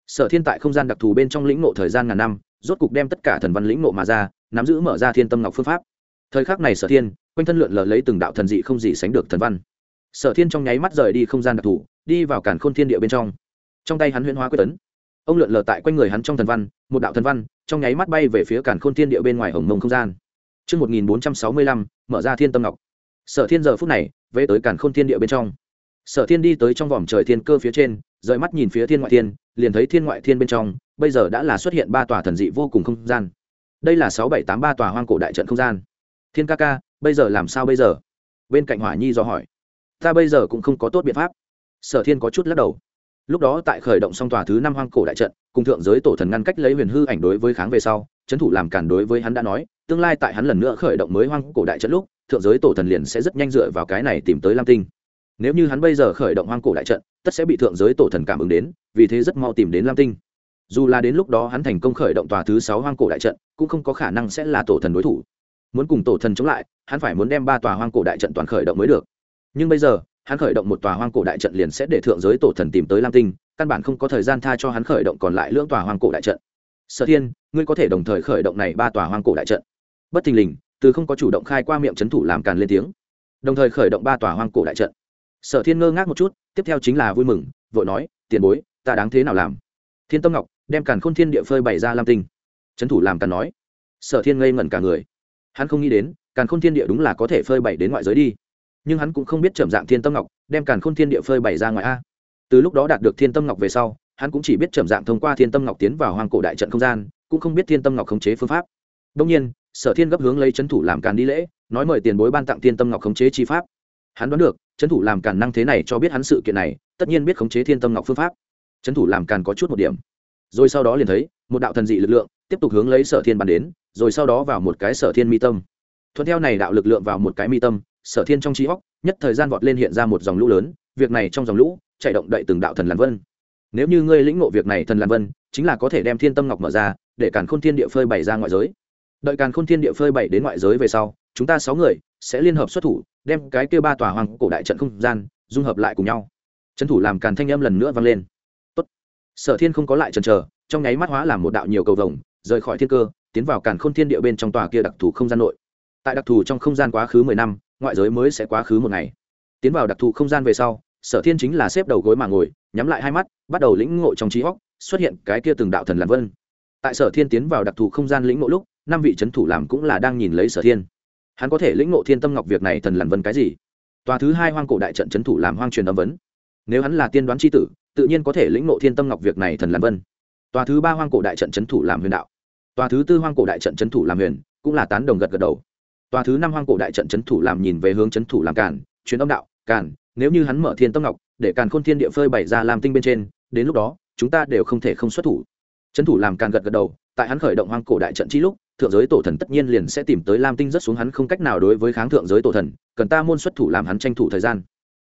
Sở thiên tại không gian đặc thù bên trong lĩnh ngộ thời gian ngàn năm, rốt cục đem tất cả thần văn lĩnh ngộ mà ra, nắm giữ mở ra thiên tâm ngọc phương pháp thời khắc này sở thiên quanh thân lượn lờ lấy từng đạo thần dị không gì sánh được thần văn sở thiên trong nháy mắt rời đi không gian đặc thù đi vào cản khôn thiên địa bên trong trong tay hắn huyễn hóa quyết tấn ông lượn lờ tại quanh người hắn trong thần văn một đạo thần văn trong nháy mắt bay về phía cản khôn thiên địa bên ngoài hồng mông không gian Trước 1465, mở ra thiên tâm ngọc. Sở thiên giờ phút này, về tới cản khôn thiên địa bên trong. Sở thiên đi tới trong vòm trời thiên cơ phía trên, rời mắt nhìn phía thiên ngoại thiên, liền thấy thiên ngoại thiên bên trong, bây giờ đã là xuất hiện ba tòa thần dị vô cùng không gian. Đây là sáu bảy tám ba tòa hoang cổ đại trận không gian thiên ca ca, bây giờ làm sao bây giờ? Bên cạnh hỏa nhi do hỏi. Ta bây giờ cũng không có tốt biện pháp. Sở thiên có chút lắc đầu. Lúc đó tại khởi động song tòa thứ năm hoang cổ đại trận, cùng thượng giới tổ thần ngăn cách lấy huyền hư ảnh đối với kháng về sau, trấn thủ làm cản đối với hắn đã nói, tương lai tại hắn lần nữa khởi động mới hoang cổ đại trận lúc, thượng giới tổ thần liền sẽ rất nhanh dựa vào cái này tìm tới lam tinh. Nếu như hắn bây giờ khởi động hoang cổ đại trận, tất sẽ bị thượng giới tổ thần cảm ứng đến, vì thế rất mau tìm đến lam tinh. Dù là đến lúc đó hắn thành công khởi động tòa thứ sáu hoang cổ đại trận, cũng không có khả năng sẽ là tổ thần đối thủ muốn cùng tổ thần chống lại, hắn phải muốn đem ba tòa hoang cổ đại trận toàn khởi động mới được. Nhưng bây giờ, hắn khởi động một tòa hoang cổ đại trận liền sẽ để thượng giới tổ thần tìm tới lam tinh, căn bản không có thời gian tha cho hắn khởi động còn lại lưỡng tòa hoang cổ đại trận. Sở thiên, ngươi có thể đồng thời khởi động này ba tòa hoang cổ đại trận. Bất thình lình, từ không có chủ động khai qua miệng c h ấ n thủ làm càn lên tiếng. Đồng thời khởi động ba tòa hoang cổ đại trận. Sở thiên ngơ ngác một chút, tiếp theo chính là vui mừng, vội nói, tiền bối, ta đáng thế nào làm? Thiên tâm ngọc đem càn khôn thiên địa phơi bày ra lam tinh. C h ấ n thủ làm càn nói. Sở thiên ngây ngẩn cả người hắn không nghĩ đến, càn khôn thiên địa đúng là có thể phơi bày đến ngoại giới đi. Nhưng hắn cũng không biết trầm dạng thiên tâm ngọc đem càn khôn thiên địa phơi bày ra ngoài a. Từ lúc đó đạt được thiên tâm ngọc về sau, hắn cũng chỉ biết trầm dạng thông qua thiên tâm ngọc tiến vào hoàng cổ đại trận không gian, cũng không biết thiên tâm ngọc khống chế phương pháp. Đông nhiên, sở thiên gấp hướng lấy trấn thủ làm càn đi lễ, nói mời tiền bối ban tặng thiên tâm ngọc khống chế chi pháp. Hắn đoán được trấn thủ làm càn năng thế này cho biết hắn sự kiện này, tất nhiên biết khống chế thiên tâm ngọc phương pháp. Trấn thủ làm càn có chút một điểm. Rồi sau đó liền thấy, một đạo thần dị lực lượng tiếp tục hướng lấy sở thiên bàn đến, rồi sau đó vào một cái sở thiên mi tâm. Thuận theo này đạo lực lượng vào một cái mi tâm, sở thiên trong trí hóc nhất thời gian vọt lên hiện ra một dòng lũ lớn, việc này trong dòng lũ, chạy động đậy từng đạo thần làn vân. Nếu như ngươi lĩnh ngộ việc này thần làn vân, chính là có thể đem thiên tâm ngọc mở ra, để càn khôn thiên địa phơi bày ra ngoại giới. Đợi càn khôn thiên địa phơi bày đến ngoại giới về sau, chúng ta sáu người sẽ liên hợp xuất thủ, đem cái kêu ba tòa hoàng cổ đại trận không gian dung hợp lại cùng nhau. Trấn thủ làm càn thanh âm lần nữa vang lên. Tốt. sở thiên không có lại chần chờ, trong nháy mắt hóa làm một đạo nhiều cầu vồng rời khỏi thiên cơ, tiến vào càn khôn thiên địa bên trong tòa kia đặc thù không gian nội. Tại đặc thù trong không gian quá khứ mười năm, ngoại giới mới sẽ quá khứ một ngày. Tiến vào đặc thù không gian về sau, sở thiên chính là xếp đầu gối mà ngồi, nhắm lại hai mắt, bắt đầu lĩnh ngộ trong trí hóc xuất hiện cái kia từng đạo thần làm vân. Tại sở thiên tiến vào đặc thù không gian lĩnh ngộ lúc, năm vị c thủ làm cũng là đang nhìn lấy sở thiên. Hắn có thể lĩnh ngộ thiên tâm ngọc việc này thần làm vân cái gì? Tòa thứ hai hoang cổ đại trận c thủ làm hoang truyền âm vấn. Nếu hắn là tiên đoán tri tử, tự nhiên có thể lĩnh ngộ thiên tâm ngọc việc này thần làm vân. Tòa thứ ba hoang cổ đại trận c thủ làm huyền đạo tòa thứ tư hoang cổ đại trận c h ấ n thủ làm huyền, cũng là tán đồng gật gật đầu. Tòa thứ năm hoang cổ đại trận c h ấ n thủ làm nhìn về hướng c h ấ n thủ làm càn chuyến âm đạo, càn, nếu như hắn mở thiên tâm ngọc, để càn khôn thiên địa phơi bày ra làm tinh bên trên, đến lúc đó, chúng ta đều không thể không xuất thủ. C thủ làm càn gật gật đầu, tại hắn khởi động hoang cổ đại trận chi lúc, thượng giới tổ thần tất nhiên liền sẽ tìm tới lam tinh rất xuống hắn không cách nào đối với kháng thượng giới tổ thần, cần ta môn xuất thủ làm hắn tranh thủ thời gian.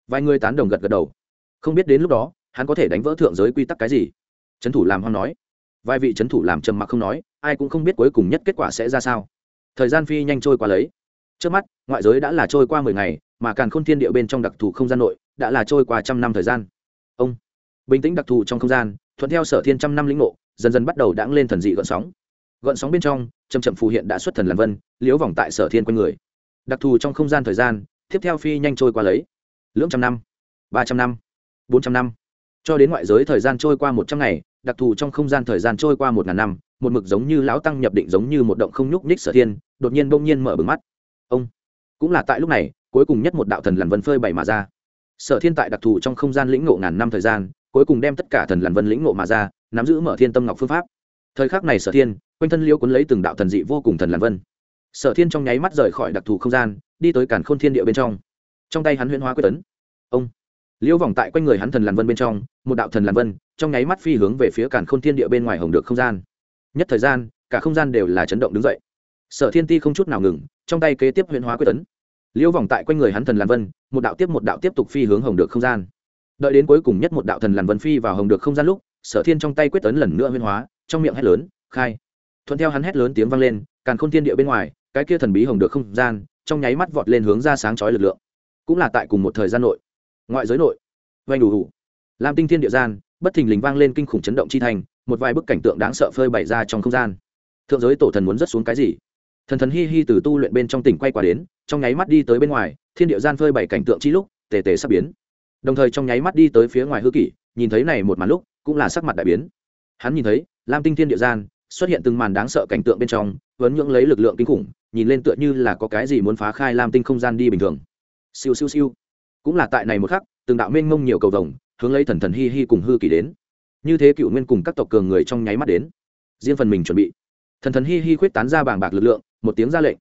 Vài người tán đồng gật gật đầu. Không biết đến lúc đó, hắn có thể đánh vỡ thượng giới quy tắc cái gì? Trấn thủ làm hoang nói vài vị trấn thủ làm trầm mặc không nói, ai cũng không biết cuối cùng nhất kết quả sẽ ra sao. Thời gian phi nhanh trôi qua lấy. Trước mắt, ngoại giới đã là trôi qua mười ngày, mà càn khôn thiên địa bên trong đặc thù không gian nội, đã là trôi qua trăm năm thời gian. Ông, bình tĩnh đặc thù trong không gian, thuận theo sở thiên trăm năm lĩnh ngộ, dần dần bắt đầu đãng lên thần dị gợn sóng. Gợn sóng bên trong chầm chậm phù hiện đã xuất thần làm vân, liếu vòng tại sở thiên quanh người. Đặc thù trong không gian thời gian, tiếp theo phi nhanh trôi qua lấy. Lưỡng trăm năm, ba trăm năm, bốn trăm năm. Cho đến ngoại giới thời gian trôi qua một trăm ngày đặc thù trong không gian thời gian trôi qua một ngàn năm, một mực giống như lão tăng nhập định giống như một động không nhúc nhích sở thiên, đột nhiên bỗng nhiên mở bừng mắt. Ông, cũng là tại lúc này, cuối cùng nhất một đạo thần lằn vân phơi bày mà ra. Sở thiên tại đặc thù trong không gian lĩnh ngộ ngàn năm thời gian, cuối cùng đem tất cả thần lằn vân lĩnh ngộ mà ra, nắm giữ mở thiên tâm ngọc phương pháp. Thời khắc này sở thiên, quanh thân liễu cuốn lấy từng đạo thần dị vô cùng thần lằn vân. Sở thiên trong nháy mắt rời khỏi đặc thù không gian, đi tới cản khôn thiên địa bên trong. Trong tay hắn huyễn hóa quyết tấn. Ông, liễu vòng tại quanh người hắn thần làn vân bên trong, một đạo thần làn vân trong nháy mắt phi hướng về phía càn khôn thiên địa bên ngoài hồng được không gian. Nhất thời gian, cả không gian đều là chấn động đứng dậy. Sở thiên ti không chút nào ngừng, trong tay kế tiếp huyễn hóa quyết tấn. Liễu vòng tại quanh người hắn thần làn vân, một đạo tiếp một đạo tiếp tục phi hướng hồng được không gian. Đợi đến cuối cùng nhất một đạo thần làn vân phi vào hồng được không gian lúc, sở thiên trong tay quyết tấn lần nữa huyễn hóa, trong miệng hét lớn, khai! Thuận theo hắn hét lớn tiếng vang lên, càn khôn thiên địa bên ngoài, cái kia thần bí hồng được không gian, trong nháy mắt vọt lên hướng ra sáng chói lực lượng. Cũng là tại cùng một thời gian nội. Ngoại giới nội. Vanh đủ đủ lam tinh thiên địa gian bất thình lình vang lên kinh khủng chấn động chi thành, một vài bức cảnh tượng đáng sợ phơi bày ra trong không gian. Thượng giới tổ thần muốn rất xuống cái gì? Thần thần hi hi từ tu luyện bên trong tỉnh quay qua đến, trong nháy mắt đi tới bên ngoài, thiên địa gian phơi bày cảnh tượng chi lúc, tề tề sắp biến. Đồng thời trong nháy mắt đi tới phía ngoài hư kỷ, nhìn thấy này một màn lúc, cũng là sắc mặt đại biến. Hắn nhìn thấy, lam tinh thiên địa gian, xuất hiện từng màn đáng sợ cảnh tượng bên trong, vẫn nhưỡng lấy lực lượng kinh khủng, nhìn lên tựa như là có cái gì muốn phá khai lam tinh không gian đi bình thường. Siêu siêu siêu. Cũng là tại này một khắc, từng đạo mênh mông nhiều cầu vồng hướng lấy thần thần hi hi cùng hư kỳ đến. Như thế cựu nguyên cùng các tộc cường người trong nháy mắt đến. Riêng phần mình chuẩn bị. Thần thần hi hi khuyết tán ra bàng bạc lực lượng, một tiếng ra lệnh.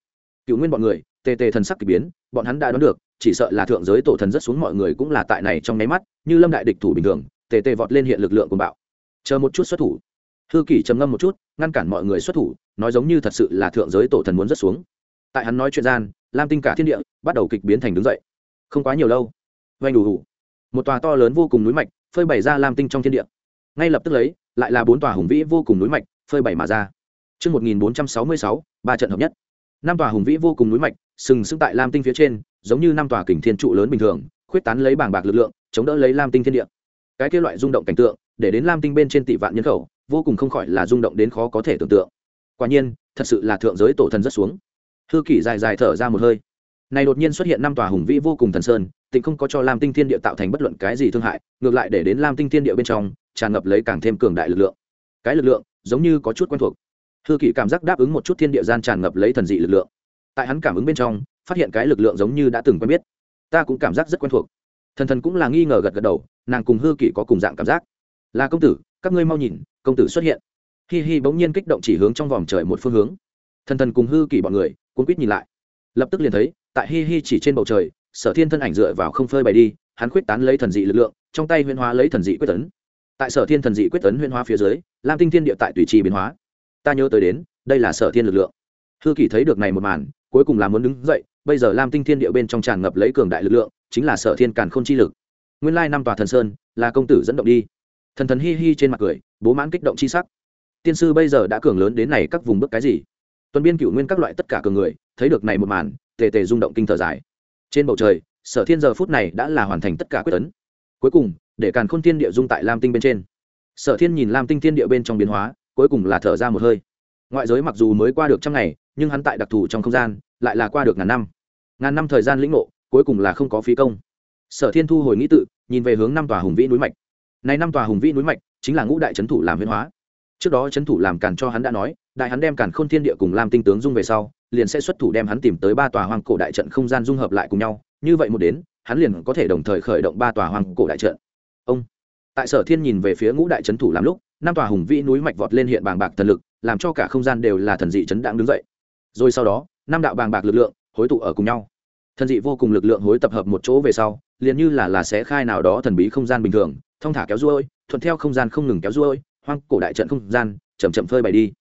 Cựu nguyên bọn người tề tề thần sắc kỳ biến, bọn hắn đã đoán được, chỉ sợ là thượng giới tổ thần rất xuống mọi người cũng là tại này trong nháy mắt, như lâm đại địch thủ bình thường tề tề vọt lên hiện lực lượng của bạo. Chờ một chút xuất thủ. Hư kỷ trầm ngâm một chút, ngăn cản mọi người xuất thủ, nói giống như thật sự là thượng giới tổ thần muốn rất xuống. Tại hắn nói chuyện gian, lam tinh cả thiên địa bắt đầu kịch biến thành đứng dậy. Không quá nhiều lâu. Vanh đủ đủ một tòa to lớn vô cùng núi mạch phơi bày ra lam tinh trong thiên địa ngay lập tức lấy lại là bốn tòa hùng vĩ vô cùng núi mạch phơi bày mà ra Trước 1466, ba trận hợp nhất. Năm tòa hùng vĩ vô cùng núi mạch, sừng sững tại Lam Tinh phía trên, giống như năm tòa kình thiên trụ lớn bình thường, khuyết tán lấy bảng bạc lực lượng, chống đỡ lấy Lam Tinh thiên địa. Cái kia loại rung động cảnh tượng, để đến Lam Tinh bên trên tỷ vạn nhân khẩu, vô cùng không khỏi là rung động đến khó có thể tưởng tượng. Quả nhiên, thật sự là thượng giới tổ thần rất xuống. Hư Kỷ dài dài thở ra một hơi. Này đột nhiên xuất hiện năm tòa hùng vĩ vô cùng thần sơn, tịnh không có cho lam tinh thiên địa tạo thành bất luận cái gì thương hại, ngược lại để đến lam tinh thiên địa bên trong, tràn ngập lấy càng thêm cường đại lực lượng. Cái lực lượng, giống như có chút quen thuộc. Hư kỷ cảm giác đáp ứng một chút thiên địa gian tràn ngập lấy thần dị lực lượng. Tại hắn cảm ứng bên trong, phát hiện cái lực lượng giống như đã từng quen biết. Ta cũng cảm giác rất quen thuộc. Thần thần cũng là nghi ngờ gật gật đầu, nàng cùng hư kỷ có cùng dạng cảm giác. Là công tử, các ngươi mau nhìn, công tử xuất hiện. Hi hi bỗng nhiên kích động chỉ hướng trong vòng trời một phương hướng. Thần thần cùng hư kỷ bọn người cuốn quýt nhìn lại. Lập tức liền thấy, tại hi hi chỉ trên bầu trời sở thiên thân ảnh dựa vào không phơi bày đi, hắn khuyết tán lấy thần dị lực lượng, trong tay huyên hóa lấy thần dị quyết tấn. Tại sở thiên thần dị quyết tấn huyên hóa phía dưới, lam tinh thiên địa tại tùy trì biến hóa. Ta nhớ tới đến, đây là sở thiên lực lượng. Hư kỷ thấy được này một màn, cuối cùng là muốn đứng dậy, bây giờ lam tinh thiên địa bên trong tràn ngập lấy cường đại lực lượng, chính là sở thiên càn k h ô n chi lực. Nguyên lai năm tòa thần sơn, là công tử dẫn động đi. Thần thần hi hi trên mặt cười, bố mãn kích động chi sắc. Tiên sư bây giờ đã cường lớn đến này các vùng bước cái gì? Tuần biên cựu nguyên các loại tất cả cường người, thấy được này một màn, tề tề rung động kinh thở dài trên bầu trời, sở thiên giờ phút này đã là hoàn thành tất cả quyết tấn. Cuối cùng, để càn khôn thiên địa dung tại lam tinh bên trên. Sở thiên nhìn lam tinh thiên địa bên trong biến hóa, cuối cùng là thở ra một hơi. Ngoại giới mặc dù mới qua được trăm ngày, nhưng hắn tại đặc thù trong không gian, lại là qua được ngàn năm. Ngàn năm thời gian lĩnh ngộ, cuối cùng là không có phí công. Sở thiên thu hồi nghĩ tự, nhìn về hướng năm tòa hùng vĩ núi mạch. Này năm tòa hùng vĩ núi mạch, chính là ngũ đại trấn thủ làm huyên hóa. Trước đó trấn thủ làm càn cho hắn đã nói, đại hắn đem càn khôn thiên địa cùng lam tinh tướng dung về sau liền sẽ xuất thủ đem hắn tìm tới ba tòa hoang cổ đại trận không gian dung hợp lại cùng nhau, như vậy một đến, hắn liền có thể đồng thời khởi động ba tòa hoàng cổ đại trận. Ông. Tại sở thiên nhìn về phía ngũ đại trấn thủ làm lúc, năm tòa hùng vĩ núi mạch vọt lên hiện bàng bạc thần lực, làm cho cả không gian đều là thần dị chấn đáng đứng dậy. Rồi sau đó, năm đạo bàng bạc lực lượng hối tụ ở cùng nhau. Thần dị vô cùng lực lượng hối tập hợp một chỗ về sau, liền như là là sẽ khai nào đó thần bí không gian bình thường thông thả kéo ruôi, thuận theo không gian không ngừng kéo ruôi, hoang cổ đại trận không gian chậm chậm phơi bày đi.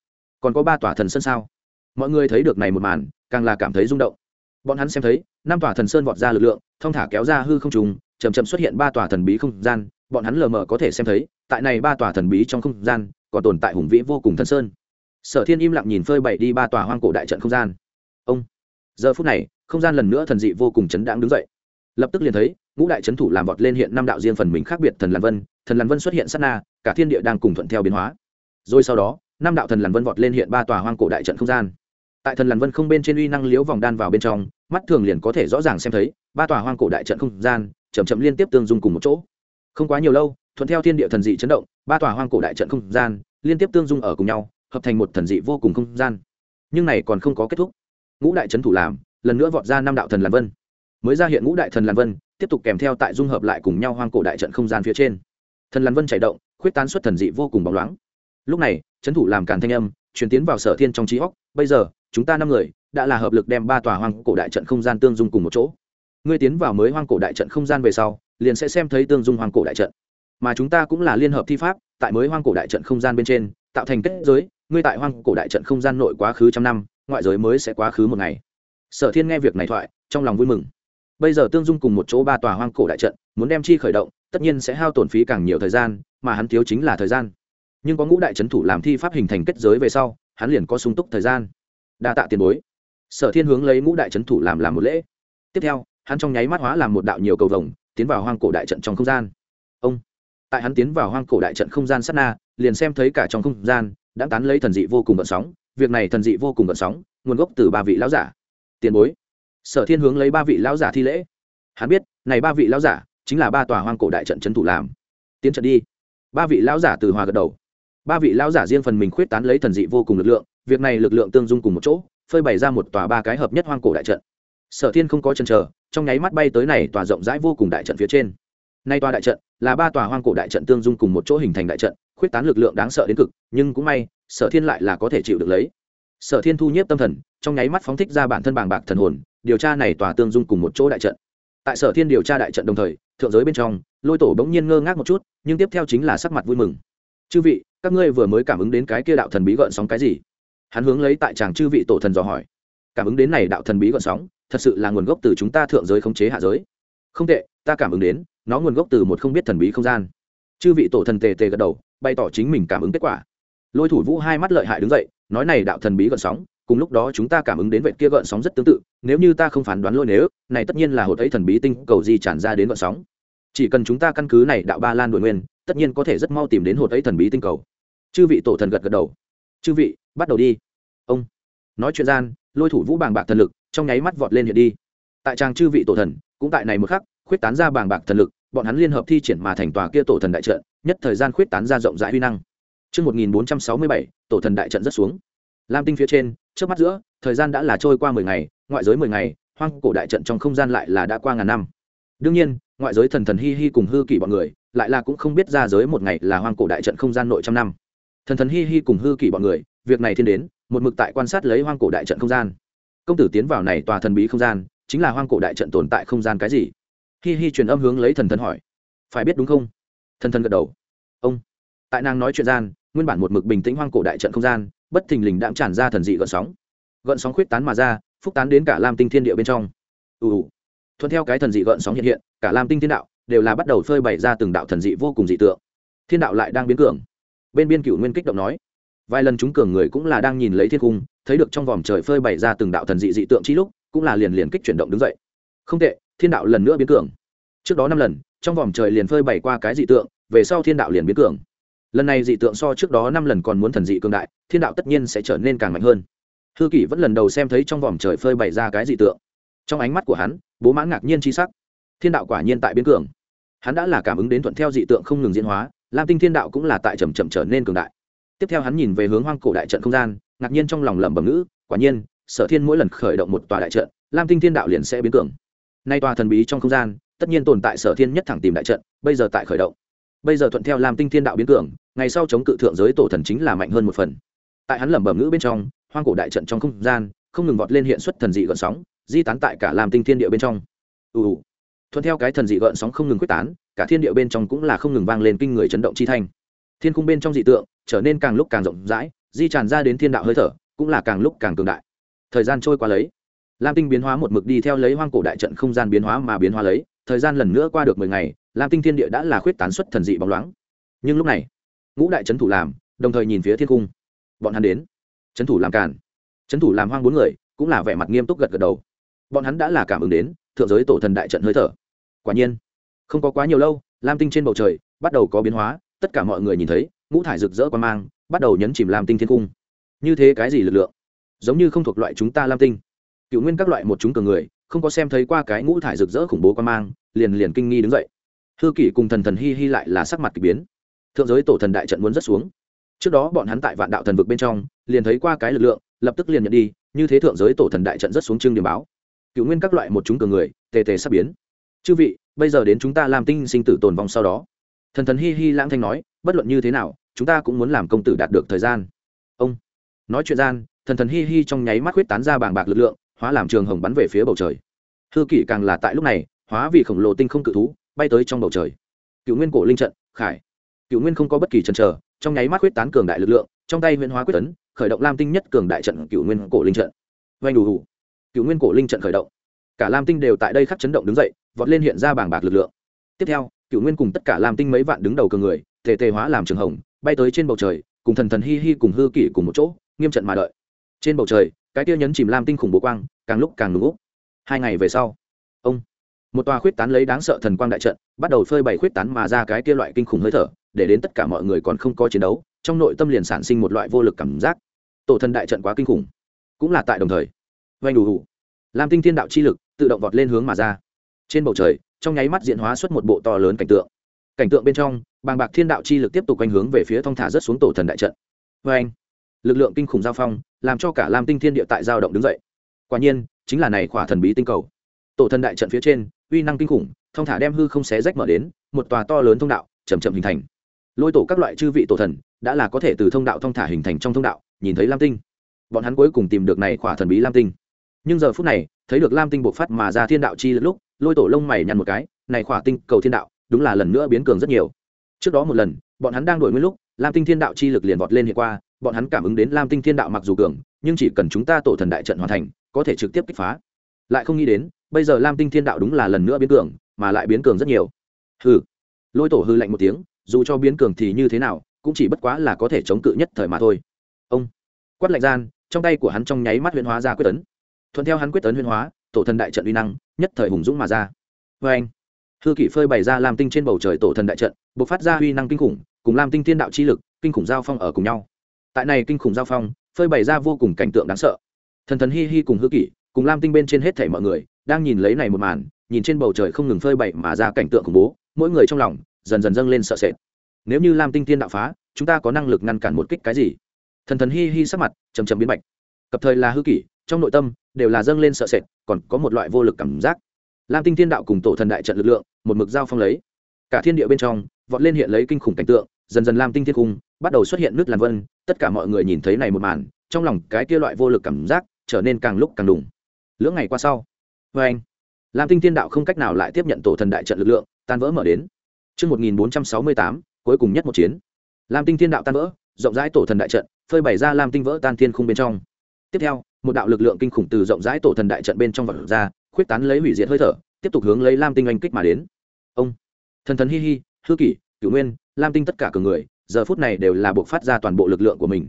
Còn có ba tòa thần sân sao? Mọi người thấy được này một màn, càng là cảm thấy rung động. Bọn hắn xem thấy, năm tòa thần sơn vọt ra lực lượng thông thả kéo ra hư không trùng, chậm chậm xuất hiện ba tòa thần bí không gian, bọn hắn lờ mờ có thể xem thấy, tại này ba tòa thần bí trong không gian, còn tồn tại hùng vĩ vô cùng thần sơn. Sở thiên im lặng nhìn phơi bày đi ba tòa hoang cổ đại trận không gian. Ông, giờ phút này, không gian lần nữa thần dị vô cùng chấn đáng đứng dậy. Lập tức liền thấy, ngũ đại trấn thủ làm vọt lên hiện năm đạo riêng phần mình khác biệt thần làn vân, thần làn vân xuất hiện sát na, cả thiên địa đang cùng thuận theo biến hóa. Rồi sau đó, năm đạo thần làn vân vọt lên hiện ba tòa hoang cổ đại trận không gian tại thần lằn vân không bên trên uy năng liếu vòng đan vào bên trong, mắt thường liền có thể rõ ràng xem thấy, ba tòa hoang cổ đại trận không gian, chậm chậm liên tiếp tương dung cùng một chỗ. Không quá nhiều lâu, thuận theo thiên địa thần dị chấn động, ba tòa hoang cổ đại trận không gian liên tiếp tương dung ở cùng nhau, hợp thành một thần dị vô cùng không gian. Nhưng này còn không có kết thúc. Ngũ đại trấn thủ làm, lần nữa vọt ra năm đạo thần làn vân. Mới ra hiện ngũ đại thần làn vân, tiếp tục kèm theo tại dung hợp lại cùng nhau hoang cổ đại trận không gian phía trên. Thần làn vân chạy động, khuyết tán xuất thần dị vô cùng bóng loáng. Lúc này trấn thủ làm càn thanh âm, truyền tiến vào sở thiên trong trí óc, bây giờ chúng ta năm người, đã là hợp lực đem ba tòa hoang cổ đại trận không gian tương dung cùng một chỗ. Ngươi tiến vào mới hoang cổ đại trận không gian về sau, liền sẽ xem thấy tương dung hoang cổ đại trận. Mà chúng ta cũng là liên hợp thi pháp, tại mới hoang cổ đại trận không gian bên trên, tạo thành kết giới, ngươi tại hoang cổ đại trận không gian nội quá khứ trăm năm, ngoại giới mới sẽ quá khứ một ngày. Sở thiên nghe việc này thoại, trong lòng vui mừng. Bây giờ tương dung cùng một chỗ ba tòa hoang cổ đại trận, muốn đem chi khởi động, tất nhiên sẽ hao tổn phí càng nhiều thời gian, mà hắn thiếu chính là thời gian. Nhưng có ngũ đại trấn thủ làm thi pháp hình thành kết giới về sau, hắn liền có sung túc thời gian đa tạ tiền bối. Sở thiên hướng lấy ngũ đại trấn thủ làm làm một lễ. Tiếp theo, hắn trong nháy mắt hóa làm một đạo nhiều cầu vồng, tiến vào hoang cổ đại trận trong không gian. Ông! Tại hắn tiến vào hoang cổ đại trận không gian sát na, liền xem thấy cả trong không gian đã tán lấy thần dị vô cùng vận sóng. Việc này thần dị vô cùng vận sóng, nguồn gốc từ ba vị lão giả. Tiền bối! Sở thiên hướng lấy ba vị lão giả thi lễ. Hắn biết, này ba vị lão giả chính là ba tòa hoang cổ đại trận trấn thủ làm. Tiến trận đi. Ba vị lão giả từ hòa gật đầu. Ba vị lão giả riêng phần mình khuyết tán lấy thần dị vô cùng lực lượng việc này lực lượng tương dung cùng một chỗ, phơi bày ra một tòa ba cái hợp nhất hoang cổ đại trận. Sở thiên không có chân chờ, trong nháy mắt bay tới này tòa rộng rãi vô cùng đại trận phía trên. Nay tòa đại trận là ba tòa hoang cổ đại trận tương dung cùng một chỗ hình thành đại trận, khuyết tán lực lượng đáng sợ đến cực, nhưng cũng may, sở thiên lại là có thể chịu được lấy. Sở thiên thu nhiếp tâm thần, trong nháy mắt phóng thích ra bản thân bàng bạc thần hồn, điều tra này tòa tương dung cùng một chỗ đại trận. Tại sở thiên điều tra đại trận đồng thời, thượng giới bên trong, lôi tổ bỗng nhiên ngơ ngác một chút, nhưng tiếp theo chính là sắc mặt vui mừng. Chư vị, các ngươi vừa mới cảm ứng đến cái kia đạo thần bí gợn sóng cái gì? Hắn hướng lấy tại chàng chư vị tổ thần dò hỏi. Cảm ứng đến này đạo thần bí gợn sóng, thật sự là nguồn gốc từ chúng ta thượng giới khống chế hạ giới. Không tệ, ta cảm ứng đến, nó nguồn gốc từ một không biết thần bí không gian. Chư vị tổ thần tề tề gật đầu, bày tỏ chính mình cảm ứng kết quả. Lôi thủ vũ hai mắt lợi hại đứng dậy, nói này đạo thần bí gợn sóng, cùng lúc đó chúng ta cảm ứng đến vậy kia gợn sóng rất tương tự, nếu như ta không phán đoán lôi nếu, này tất nhiên là hột ấy thần bí tinh cầu di tràn ra đến gợn sóng. Chỉ cần chúng ta căn cứ này đạo ba lan đội nguyên, tất nhiên có thể rất mau tìm đến hột ấy thần bí tinh cầu. Chư vị tổ thần gật gật đầu chư vị bắt đầu đi ông nói chuyện gian lôi thủ vũ bàng bạc thần lực trong nháy mắt vọt lên hiện đi tại trang chư vị tổ thần cũng tại này một khắc khuyết tán ra bàng bạc thần lực bọn hắn liên hợp thi triển mà thành tòa kia tổ thần đại trận nhất thời gian khuyết tán ra rộng rãi huy năng Trước 1467, tổ thần đại trận rất xuống. Lam tinh phía trên, trước mắt giữa, thời gian đã là trôi qua mười ngày, ngoại giới mười ngày, hoang cổ đại trận trong không gian lại là đã qua ngàn năm. Đương nhiên, ngoại giới thần thần hi hi cùng hư kỳ bọn người, lại là cũng không biết ra giới một ngày là hoang cổ đại trận không gian nội trăm năm. Thần thần hi hi cùng hư kỷ bọn người, việc này thiên đến, một mực tại quan sát lấy hoang cổ đại trận không gian. Công tử tiến vào này tòa thần bí không gian, chính là hoang cổ đại trận tồn tại không gian cái gì? Hi hi truyền âm hướng lấy thần thần hỏi. Phải biết đúng không? Thần thần gật đầu. Ông. Tại nàng nói chuyện gian, nguyên bản một mực bình tĩnh hoang cổ đại trận không gian bất thình lình đạm tràn ra thần dị gợn sóng gợn sóng khuyết tán mà ra phúc tán đến cả lam tinh thiên địa bên trong ù ù thuận theo cái thần dị gợn sóng hiện hiện cả lam tinh thiên đạo đều là bắt đầu phơi bày ra từng đạo thần dị vô cùng dị tượng thiên đạo lại đang biến cường bên biên cựu nguyên kích động nói. Vài lần chúng cường người cũng là đang nhìn lấy thiên cung, thấy được trong vòng trời phơi bày ra từng đạo thần dị dị tượng chi lúc, cũng là liền liền kích chuyển động đứng dậy. Không tệ, thiên đạo lần nữa biến cường. Trước đó năm lần, trong vòng trời liền phơi bày qua cái dị tượng, về sau thiên đạo liền biến cường. Lần này dị tượng so trước đó năm lần còn muốn thần dị cường đại, thiên đạo tất nhiên sẽ trở nên càng mạnh hơn. Hư kỷ vẫn lần đầu xem thấy trong vòng trời phơi bày ra cái dị tượng. Trong ánh mắt của hắn, bố mãn ngạc nhiên c h i sắc. Thiên đạo quả nhiên tại biến cường. Hắn đã là cảm ứng đến thuận theo dị tượng không ngừng diễn hóa lam tinh thiên đạo cũng là tại chầm chậm trở nên cường đại. Tiếp theo hắn nhìn về hướng hoang cổ đại trận không gian, ngạc nhiên trong lòng lẩm bẩm ngữ, quả nhiên, sở thiên mỗi lần khởi động một tòa đại trận, lam tinh thiên đạo liền sẽ biến cường. Nay tòa thần bí trong không gian, tất nhiên tồn tại sở thiên nhất thẳng tìm đại trận, bây giờ tại khởi động. Bây giờ thuận theo Lam tinh thiên đạo biến cường, ngày sau chống cự thượng giới tổ thần chính là mạnh hơn một phần. Tại hắn lẩm bẩm ngữ bên trong, hoang cổ đại trận trong không gian, không ngừng vọt lên hiện xuất thần dị gợn sóng, di tán tại cả Lam tinh thiên địa bên trong. Ù. Thuận theo cái thần dị gợn sóng không ngừng quyết tán cả thiên địa bên trong cũng là không ngừng vang lên kinh người chấn động chi thanh. Thiên khung bên trong dị tượng trở nên càng lúc càng rộng rãi, di tràn ra đến thiên đạo hơi thở, cũng là càng lúc càng cường đại. Thời gian trôi qua lấy, lam tinh biến hóa một mực đi theo lấy hoang cổ đại trận không gian biến hóa mà biến hóa lấy, thời gian lần nữa qua được mười ngày, lam tinh thiên địa đã là khuyết tán xuất thần dị bóng loáng. Nhưng lúc này, ngũ đại trấn thủ làm, đồng thời nhìn phía thiên cung bọn hắn đến. Trấn thủ làm càn. Trấn thủ làm hoang bốn người, cũng là vẻ mặt nghiêm túc gật gật đầu. Bọn hắn đã là cảm ứng đến, thượng giới tổ thần đại trận hơi thở. Quả nhiên không có quá nhiều lâu, lam tinh trên bầu trời bắt đầu có biến hóa, tất cả mọi người nhìn thấy, ngũ thải rực rỡ quan mang, bắt đầu nhấn chìm lam tinh thiên cung. Như thế cái gì lực lượng? Giống như không thuộc loại chúng ta lam tinh. Cựu nguyên các loại một chúng cường người, không có xem thấy qua cái ngũ thải rực rỡ khủng bố quan mang, liền liền kinh nghi đứng dậy. Hư kỷ cùng thần thần hi hi lại là sắc mặt k ỳ biến. Thượng giới tổ thần đại trận muốn rất xuống. Trước đó bọn hắn tại vạn đạo thần vực bên trong, liền thấy qua cái lực lượng, lập tức liền nhận đi, như thế thượng giới tổ thần đại trận rất xuống chương điểm báo. Cựu nguyên các loại một chúng cường người, tề tề sắp biến. Chư vị bây giờ đến chúng ta làm tinh sinh tử tồn vong sau đó. Thần thần hi hi lãng thanh nói, bất luận như thế nào, chúng ta cũng muốn làm công tử đạt được thời gian. Ông. Nói chuyện gian, thần thần hi hi trong nháy mắt huyết tán ra bàng bạc lực lượng, hóa làm trường hồng bắn về phía bầu trời. Hư kỷ càng là tại lúc này, hóa vì khổng lồ tinh không cự thú, bay tới trong bầu trời. Cựu nguyên cổ linh trận, khải. Cựu nguyên không có bất kỳ chần chờ, trong nháy mắt huyết tán cường đại lực lượng, trong tay huyễn hóa quyết tấn, khởi động lam tinh nhất cường đại trận cựu nguyên cổ linh trận. Vanh đủ đủ cựu nguyên cổ linh trận khởi động. Cả lam tinh đều tại đây khắc chấn động đứng dậy vọt lên hiện ra bảng bạc lực lượng. Tiếp theo cựu nguyên cùng tất cả làm tinh mấy vạn đứng đầu cường người, tề tề hóa làm trường hồng, bay tới trên bầu trời, cùng thần thần hi hi cùng hư kỷ cùng một chỗ, nghiêm trận mà đợi. Trên bầu trời, cái tia nhấn chìm lam tinh khủng bố quang, càng lúc càng ngưng úc hai ngày về sau, ông, một tòa khuyết tán lấy đáng sợ thần quang đại trận, bắt đầu phơi bày khuyết tán mà ra cái kia loại kinh khủng hơi thở, để đến tất cả mọi người còn không có chiến đấu, trong nội tâm liền sản sinh một loại vô lực cảm giác. Tổ thần đại trận quá kinh khủng, cũng là tại đồng thời. Vanh đủ đủ lam tinh thiên đạo chi lực tự động vọt lên hướng mà ra trên bầu trời, trong nháy mắt diện hóa xuất một bộ to lớn cảnh tượng. Cảnh tượng bên trong, bàng bạc thiên đạo chi lực tiếp tục quanh hướng về phía thong thả rất xuống tổ thần đại trận. Vê anh, lực lượng kinh khủng giao phong, làm cho cả lam tinh thiên địa tại giao động đứng dậy. Quả nhiên, chính là này khỏa thần bí tinh cầu. Tổ thần đại trận phía trên, uy năng kinh khủng, thong thả đem hư không xé rách mở đến, một tòa to lớn thông đạo chầm chậm hình thành. Lôi tổ các loại chư vị tổ thần, đã là có thể từ thông đạo thong thả hình thành trong thông đạo, nhìn thấy lam tinh. Bọn hắn cuối cùng tìm được này khỏa thần bí lam tinh nhưng giờ phút này, thấy được lam tinh bộc phát mà ra thiên đạo chi lúc, lôi tổ lông mày nhăn một cái, này khỏa tinh cầu thiên đạo, đúng là lần nữa biến cường rất nhiều. Trước đó một lần, bọn hắn đang đổi nguyên lúc, lam tinh thiên đạo chi lực liền vọt lên hiện qua, bọn hắn cảm ứng đến lam tinh thiên đạo mặc dù cường, nhưng chỉ cần chúng ta tổ thần đại trận hoàn thành, có thể trực tiếp kích phá. Lại không nghĩ đến, bây giờ lam tinh thiên đạo đúng là lần nữa biến cường, mà lại biến cường rất nhiều. Hừ. Lôi tổ hư lạnh một tiếng, dù cho biến cường thì như thế nào, cũng chỉ bất quá là có thể chống cự nhất thời mà thôi. Ông. Quát lạnh gian, trong tay của hắn trong nháy mắt huyễn hóa ra quyết tấn thuận theo hắn quyết tấn huyễn hóa, tổ thần đại trận uy năng, nhất thời hùng dũng mà ra. Vê anh, hư kỷ phơi bày ra lam tinh trên bầu trời tổ thần đại trận b ộ c phát ra uy năng kinh khủng, cùng lam tinh thiên đạo chi lực, kinh khủng giao phong ở cùng nhau. Tại này kinh khủng giao phong, phơi bày ra vô cùng cảnh tượng đáng sợ. Thần thần hi hi cùng hư kỷ, cùng lam tinh bên trên hết thảy mọi người, đang nhìn lấy này một màn, nhìn trên bầu trời không ngừng phơi bày mà ra cảnh tượng khủng bố, mỗi người trong lòng dần dần dâng lên sợ sệt. Nếu như lam tinh thiên đạo phá, chúng ta có năng lực ngăn cản một kích cái gì? Thần thần hi hi sắc mặt chầm chầm biến bạch cập thời là hư kỷ, trong nội tâm đều là dâng lên sợ sệt còn có một loại vô lực cảm giác lam tinh thiên đạo cùng tổ thần đại trận lực lượng một mực giao phong lấy cả thiên địa bên trong vọt lên hiện lấy kinh khủng cảnh tượng dần dần lam tinh thiên cung bắt đầu xuất hiện nước làn vân tất cả mọi người nhìn thấy này một màn trong lòng cái kia loại vô lực cảm giác trở nên càng lúc càng đủng lưỡng ngày qua sau vê anh lam tinh thiên đạo không cách nào lại tiếp nhận tổ thần đại trận lực lượng tan vỡ mở đến Trước 1468, cuối cùng nhất một chiến. Lam tinh thiên đạo tan vỡ, rộng rãi tổ thần đại trận, phơi bày ra lam tinh vỡ tan thiên khung bên trong. Tiếp theo, một đạo lực lượng kinh khủng từ rộng rãi tổ thần đại trận bên trong vọt ra, khuyết tán lấy hủy diệt hơi thở, tiếp tục hướng lấy lam tinh anh kích mà đến. Ông, thần thần hi hi, hư kỷ, cửu nguyên, lam tinh tất cả cường người, giờ phút này đều là buộc phát ra toàn bộ lực lượng của mình.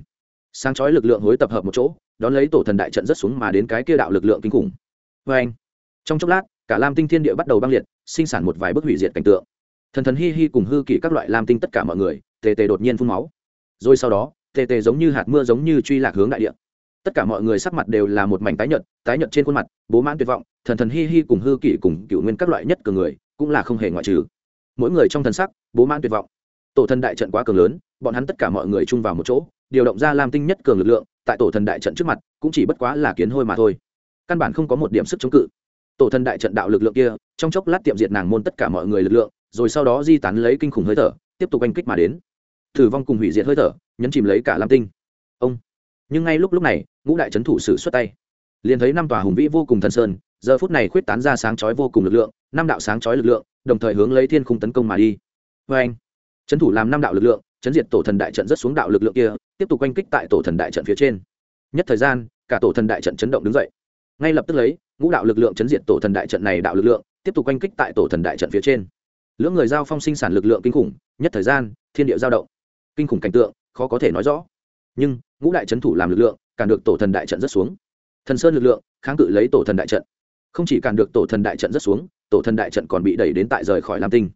Sáng chói lực lượng hối tập hợp một chỗ, đón lấy tổ thần đại trận rất xuống mà đến cái kia đạo lực lượng kinh khủng. vê anh, trong chốc lát, cả lam tinh thiên địa bắt đầu băng liệt, sinh sản một vài bức hủy diệt cảnh tượng thần thần hi hi cùng hư kỷ các loại lam tinh tất cả mọi người tề tề đột nhiên phun máu rồi sau đó tề tề giống như hạt mưa giống như truy lạc hướng đại địa tất cả mọi người sắc mặt đều là một mảnh tái nhợt tái nhợt trên khuôn mặt, bố mãn tuyệt vọng, thần thần hi hi cùng hư kỷ cùng cựu nguyên các loại nhất cường người, cũng là không hề ngoại trừ. Mỗi người trong thần sắc, bố mãn tuyệt vọng. Tổ thần đại trận quá cường lớn, bọn hắn tất cả mọi người chung vào một chỗ, điều động ra lam tinh nhất cường lực lượng, tại tổ thần đại trận trước mặt, cũng chỉ bất quá là kiến hôi mà thôi. Căn bản không có một điểm sức chống cự. Tổ thần đại trận đạo lực lượng kia, trong chốc lát tiệm diệt nàng môn tất cả mọi người lực lượng, rồi sau đó di tán lấy kinh khủng hơi thở, tiếp tục oanh kích mà đến. Thử vong cùng hủy diệt hơi thở, nhấn chìm lấy cả lam tinh. Ông. Nhưng ngay lúc lúc này ngũ đại trấn thủ sử xuất tay. Liền thấy năm tòa hùng vĩ vô cùng thần sơn, giờ phút này khuyết tán ra sáng chói vô cùng lực lượng, năm đạo sáng chói lực lượng, đồng thời hướng lấy thiên khung tấn công mà đi. Vê anh, trấn thủ làm năm đạo lực lượng, chấn diệt tổ thần đại trận rất xuống đạo lực lượng kia, tiếp tục oanh kích tại tổ thần đại trận phía trên. Nhất thời gian, cả tổ thần đại trận chấn động đứng dậy. Ngay lập tức lấy, ngũ đạo lực lượng chấn diệt tổ thần đại trận này đạo lực lượng, tiếp tục oanh kích tại tổ thần đại trận phía trên. Lưỡng người giao phong sinh sản lực lượng kinh khủng, nhất thời gian, thiên địa giao động. Kinh khủng cảnh tượng, khó có thể nói rõ. Nhưng ngũ đại trấn thủ làm lực lượng càng được tổ thần đại trận rất xuống. Thần sơn lực lượng, kháng cự lấy tổ thần đại trận. Không chỉ càng được tổ thần đại trận rất xuống, tổ thần đại trận còn bị đẩy đến tại rời khỏi lam tinh.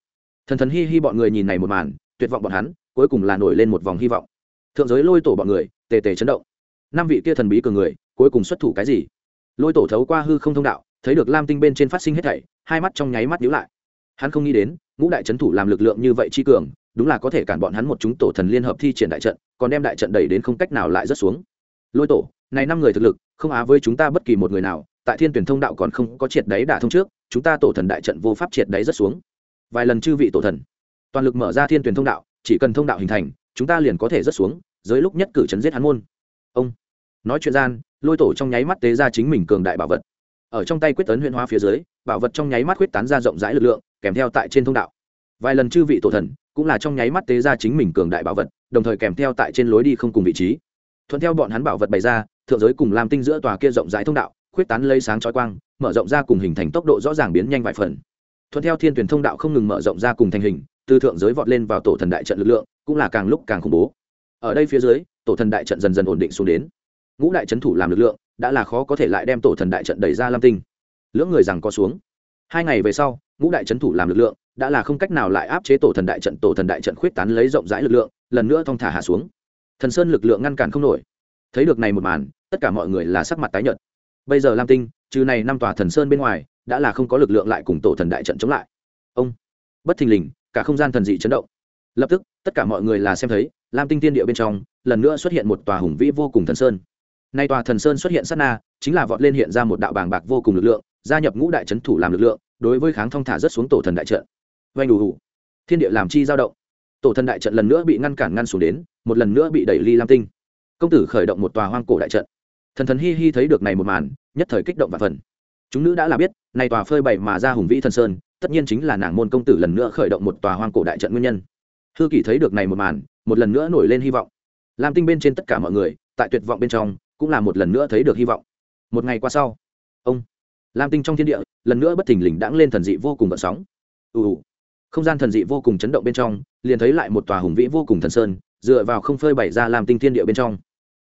Thần thần hi hi bọn người nhìn này một màn, tuyệt vọng bọn hắn, cuối cùng là nổi lên một vòng hy vọng. Thượng giới lôi tổ bọn người, tề tề chấn động. Năm vị kia thần bí cường người, cuối cùng xuất thủ cái gì? Lôi tổ thấu qua hư không thông đạo, thấy được lam tinh bên trên phát sinh hết thảy, hai mắt trong nháy mắt nhíu lại. Hắn không nghĩ đến, ngũ đại trấn thủ làm lực lượng như vậy chi cường đúng là có thể cản bọn hắn một chúng tổ thần liên hợp thi triển đại trận, còn đem đại trận đẩy đến không cách nào lại rất xuống. Lôi tổ, này năm người thực lực, không á với chúng ta bất kỳ một người nào, tại thiên tuyển thông đạo còn không có triệt đáy đả thông trước, chúng ta tổ thần đại trận vô pháp triệt đáy rất xuống. Vài lần chư vị tổ thần, toàn lực mở ra thiên tuyển thông đạo, chỉ cần thông đạo hình thành, chúng ta liền có thể rất xuống, dưới lúc nhất cử chấn giết hắn môn. Ông, nói chuyện gian, lôi tổ trong nháy mắt tế ra chính mình cường đại bảo vật. Ở trong tay quyết tấn huyện hóa phía dưới, bảo vật trong nháy mắt quyết tán ra rộng rãi lực lượng, kèm theo tại trên thông đạo. Vài lần chư vị tổ thần cũng là trong nháy mắt tế ra chính mình cường đại bảo vật, đồng thời kèm theo tại trên lối đi không cùng vị trí. Thuận theo bọn hắn bảo vật bày ra, thượng giới cùng làm tinh giữa tòa kia rộng rãi thông đạo, khuyết tán lấy sáng chói quang, mở rộng ra cùng hình thành tốc độ rõ ràng biến nhanh vài phần. Thuận theo thiên tuyển thông đạo không ngừng mở rộng ra cùng thành hình, từ thượng giới vọt lên vào tổ thần đại trận lực lượng, cũng là càng lúc càng khủng bố. Ở đây phía dưới, tổ thần đại trận dần dần ổn định xuống đến. Ngũ đại trấn thủ làm lực lượng, đã là khó có thể lại đem tổ thần đại trận đẩy ra lam tinh. Lưỡng người rằng có xuống. Hai ngày về sau, ngũ đại trấn thủ làm lực lượng đã là không cách nào lại áp chế tổ thần đại trận, tổ thần đại trận khuyết tán lấy rộng rãi lực lượng, lần nữa thong thả hạ xuống. Thần sơn lực lượng ngăn cản không nổi. Thấy được này một màn, tất cả mọi người là sắc mặt tái nhợt. Bây giờ lam tinh, trừ này năm tòa thần sơn bên ngoài, đã là không có lực lượng lại cùng tổ thần đại trận chống lại. Ông, bất thình lình, cả không gian thần dị chấn động. Lập tức, tất cả mọi người là xem thấy, lam tinh tiên địa bên trong, lần nữa xuất hiện một tòa hùng vĩ vô cùng thần sơn. Nay tòa thần sơn xuất hiện sát na, chính là vọt lên hiện ra một đạo bàng bạc vô cùng lực lượng, gia nhập ngũ đại trấn thủ làm lực lượng, đối với kháng thông thả rất xuống tổ thần đại trận vanh đủ đủ thiên địa làm chi dao động. Tổ thần đại trận lần nữa bị ngăn cản ngăn xuống đến, một lần nữa bị đẩy ly lam tinh. Công tử khởi động một tòa hoang cổ đại trận. Thần thần hi hi thấy được này một màn, nhất thời kích động và phần. Chúng nữ đã là biết, này tòa phơi bày mà ra hùng vĩ thần sơn, tất nhiên chính là nàng môn công tử lần nữa khởi động một tòa hoang cổ đại trận nguyên nhân. Hư kỷ thấy được này một màn, một lần nữa nổi lên hy vọng. Lam tinh bên trên tất cả mọi người, tại tuyệt vọng bên trong, cũng là một lần nữa thấy được hy vọng. Một ngày qua sau, ông, lam tinh trong thiên địa, lần nữa bất thình lình đãng lên thần dị vô cùng vận sóng. Ù ù không gian thần dị vô cùng chấn động bên trong, liền thấy lại một tòa hùng vĩ vô cùng thần sơn, dựa vào không phơi bày ra làm tinh thiên địa bên trong.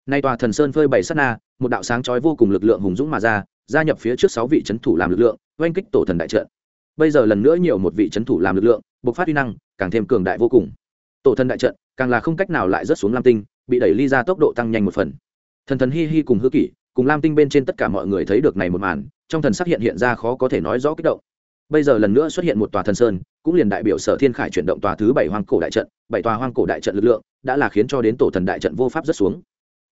Nay tòa thần sơn phơi bày sát na, một đạo sáng chói vô cùng lực lượng hùng dũng mà ra, gia nhập phía trước sáu vị c h ấ n thủ làm lực lượng, oanh kích tổ thần đại trận. Bây giờ lần nữa nhiều một vị c h ấ n thủ làm lực lượng, bộc phát uy năng, càng thêm cường đại vô cùng. Tổ thần đại trận, càng là không cách nào lại rớt xuống lam tinh, bị đẩy ly ra tốc độ tăng nhanh một phần. Thần thần hi hi cùng hư kỷ, cùng lam tinh bên trên tất cả mọi người thấy được này một màn, trong thần sắc hiện hiện ra khó có thể nói rõ kích động. Bây giờ lần nữa xuất hiện một tòa thần sơn cũng liền đại biểu sở thiên khải chuyển động tòa thứ bảy hoang cổ đại trận, bảy tòa hoang cổ đại trận lực lượng đã là khiến cho đến tổ thần đại trận vô pháp rất xuống.